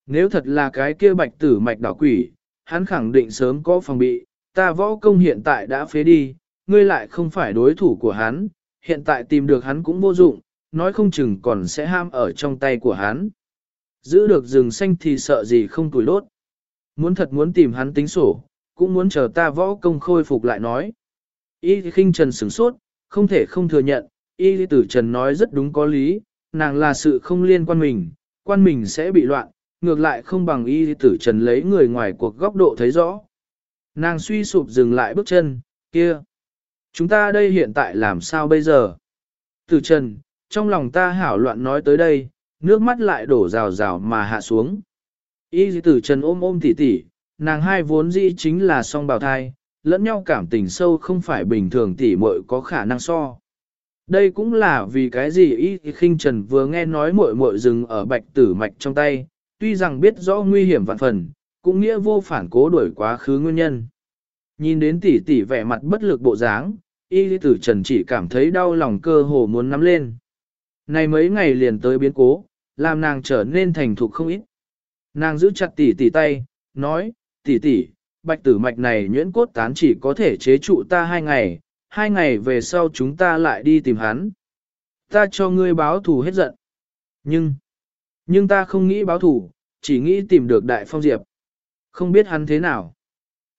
Nếu thật là cái kia bạch tử mạch đảo quỷ, hắn khẳng định sớm có phòng bị, ta võ công hiện tại đã phế đi, ngươi lại không phải đối thủ của hắn, hiện tại tìm được hắn cũng vô dụng, nói không chừng còn sẽ ham ở trong tay của hắn. Giữ được rừng xanh thì sợ gì không tuổi lốt. Muốn thật muốn tìm hắn tính sổ, cũng muốn chờ ta võ công khôi phục lại nói. Y khinh trần sửng sốt, không thể không thừa nhận, y tử trần nói rất đúng có lý, nàng là sự không liên quan mình, quan mình sẽ bị loạn, ngược lại không bằng y tử trần lấy người ngoài cuộc góc độ thấy rõ. Nàng suy sụp dừng lại bước chân, kia. Chúng ta đây hiện tại làm sao bây giờ? Tử trần, trong lòng ta hảo loạn nói tới đây, nước mắt lại đổ rào rào mà hạ xuống. Y tử trần ôm ôm tỉ tỉ, nàng hai vốn dĩ chính là song bào thai, lẫn nhau cảm tình sâu không phải bình thường tỉ muội có khả năng so. Đây cũng là vì cái gì y khinh trần vừa nghe nói muội muội dừng ở bạch tử mạch trong tay, tuy rằng biết rõ nguy hiểm vạn phần, cũng nghĩa vô phản cố đuổi quá khứ nguyên nhân. Nhìn đến tỷ tỷ vẻ mặt bất lực bộ dáng, y tử trần chỉ cảm thấy đau lòng cơ hồ muốn nắm lên. Này mấy ngày liền tới biến cố, làm nàng trở nên thành thục không ít. Nàng giữ chặt tỷ tỷ tay, nói, tỷ tỷ, bạch tử mạch này nhuyễn cốt tán chỉ có thể chế trụ ta hai ngày, hai ngày về sau chúng ta lại đi tìm hắn. Ta cho ngươi báo thù hết giận. Nhưng, nhưng ta không nghĩ báo thù, chỉ nghĩ tìm được đại phong diệp. Không biết hắn thế nào.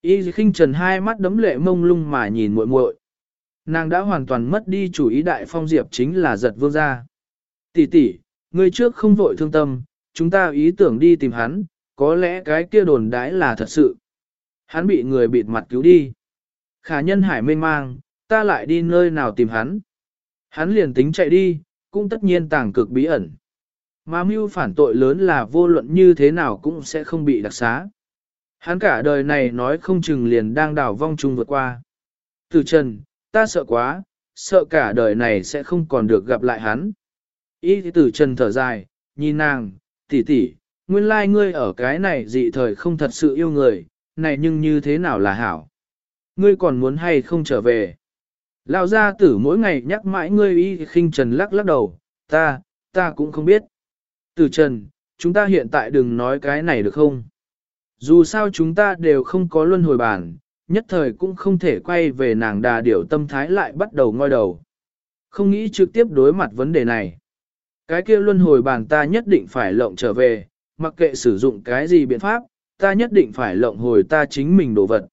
Y khinh trần hai mắt đấm lệ mông lung mà nhìn muội muội. Nàng đã hoàn toàn mất đi chủ ý đại phong diệp chính là giật vương gia. Tỷ tỷ, ngươi trước không vội thương tâm, chúng ta ý tưởng đi tìm hắn, có lẽ cái kia đồn đãi là thật sự. Hắn bị người bịt mặt cứu đi. Khả nhân hải mênh mang, ta lại đi nơi nào tìm hắn. Hắn liền tính chạy đi, cũng tất nhiên tàng cực bí ẩn. Mà mưu phản tội lớn là vô luận như thế nào cũng sẽ không bị đặc xá. Hắn cả đời này nói không chừng liền đang đảo vong chung vượt qua. Từ trần, ta sợ quá, sợ cả đời này sẽ không còn được gặp lại hắn. Ý tử trần thở dài, nhìn nàng, tỷ tỷ, nguyên lai ngươi ở cái này dị thời không thật sự yêu người, này nhưng như thế nào là hảo. Ngươi còn muốn hay không trở về. Lão gia tử mỗi ngày nhắc mãi ngươi y khinh trần lắc lắc đầu, ta, ta cũng không biết. Tử trần, chúng ta hiện tại đừng nói cái này được không? Dù sao chúng ta đều không có luân hồi bản, nhất thời cũng không thể quay về nàng đà điểu tâm thái lại bắt đầu ngoi đầu. Không nghĩ trực tiếp đối mặt vấn đề này. Cái kia luân hồi bản ta nhất định phải lộng trở về, mặc kệ sử dụng cái gì biện pháp, ta nhất định phải lộng hồi ta chính mình đồ vật.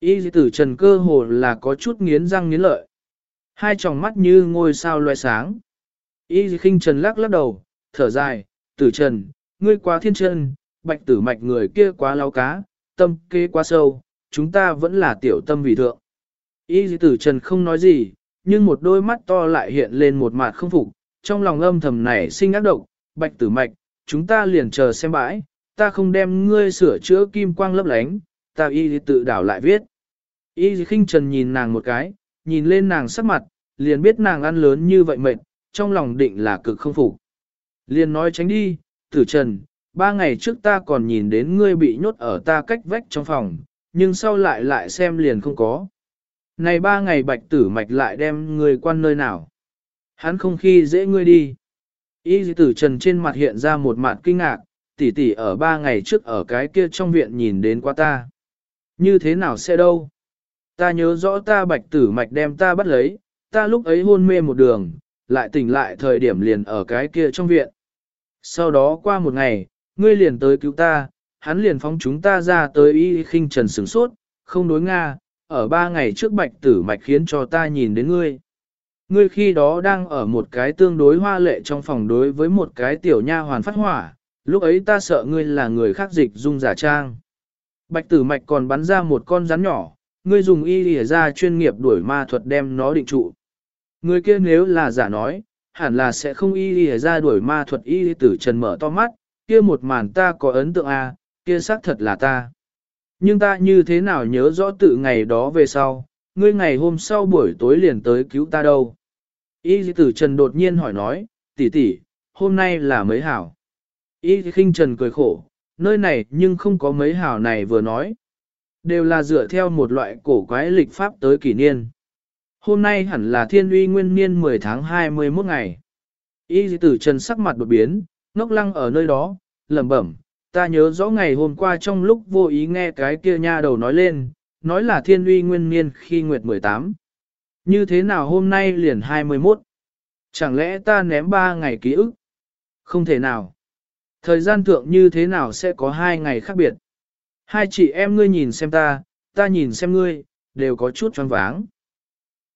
Y tử trần cơ hồ là có chút nghiến răng nghiến lợi. Hai tròng mắt như ngôi sao loe sáng. Y khinh trần lắc lắc đầu, thở dài, tử trần, ngươi quá thiên chân, bạch tử mạch người kia quá lao cá, tâm kế quá sâu, chúng ta vẫn là tiểu tâm vì thượng. Y tử trần không nói gì, nhưng một đôi mắt to lại hiện lên một mặt không phục, trong lòng âm thầm này sinh ác độc, bạch tử mạch, chúng ta liền chờ xem bãi, ta không đem ngươi sửa chữa kim quang lấp lánh, ta y tự đảo lại viết. Y khinh trần nhìn nàng một cái, nhìn lên nàng sắc mặt, liền biết nàng ăn lớn như vậy mệt, trong lòng định là cực không phục. Liền nói tránh đi, tử trần, ba ngày trước ta còn nhìn đến ngươi bị nhốt ở ta cách vách trong phòng, nhưng sau lại lại xem liền không có. Này ba ngày bạch tử mạch lại đem ngươi quan nơi nào. Hắn không khi dễ ngươi đi. Y tử trần trên mặt hiện ra một mặt kinh ngạc, tỷ tỷ ở ba ngày trước ở cái kia trong viện nhìn đến qua ta. Như thế nào sẽ đâu? Ta nhớ rõ ta bạch tử mạch đem ta bắt lấy, ta lúc ấy hôn mê một đường, lại tỉnh lại thời điểm liền ở cái kia trong viện. Sau đó qua một ngày, ngươi liền tới cứu ta, hắn liền phóng chúng ta ra tới y khinh trần sửng sốt, không đối Nga, ở ba ngày trước bạch tử mạch khiến cho ta nhìn đến ngươi. Ngươi khi đó đang ở một cái tương đối hoa lệ trong phòng đối với một cái tiểu nha hoàn phát hỏa, lúc ấy ta sợ ngươi là người khác dịch dung giả trang. Bạch tử mạch còn bắn ra một con rắn nhỏ, ngươi dùng y lìa ra chuyên nghiệp đuổi ma thuật đem nó định trụ. Người kia nếu là giả nói, hẳn là sẽ không y lìa ra đuổi ma thuật y tử trần mở to mắt, kia một màn ta có ấn tượng a, à, kia xác thật là ta. Nhưng ta như thế nào nhớ rõ tự ngày đó về sau, ngươi ngày hôm sau buổi tối liền tới cứu ta đâu. Y tử trần đột nhiên hỏi nói, tỷ tỷ, hôm nay là mấy hảo. Y khinh trần cười khổ, nơi này nhưng không có mấy hảo này vừa nói. Đều là dựa theo một loại cổ quái lịch pháp tới kỷ niên. Hôm nay hẳn là thiên uy nguyên niên 10 tháng 21 ngày. Y tử trần sắc mặt đột biến, ngốc lăng ở nơi đó, lẩm bẩm, ta nhớ rõ ngày hôm qua trong lúc vô ý nghe cái kia nha đầu nói lên, nói là thiên uy nguyên niên khi nguyệt 18. Như thế nào hôm nay liền 21? Chẳng lẽ ta ném 3 ngày ký ức? Không thể nào. Thời gian thượng như thế nào sẽ có hai ngày khác biệt? Hai chị em ngươi nhìn xem ta, ta nhìn xem ngươi, đều có chút choáng váng.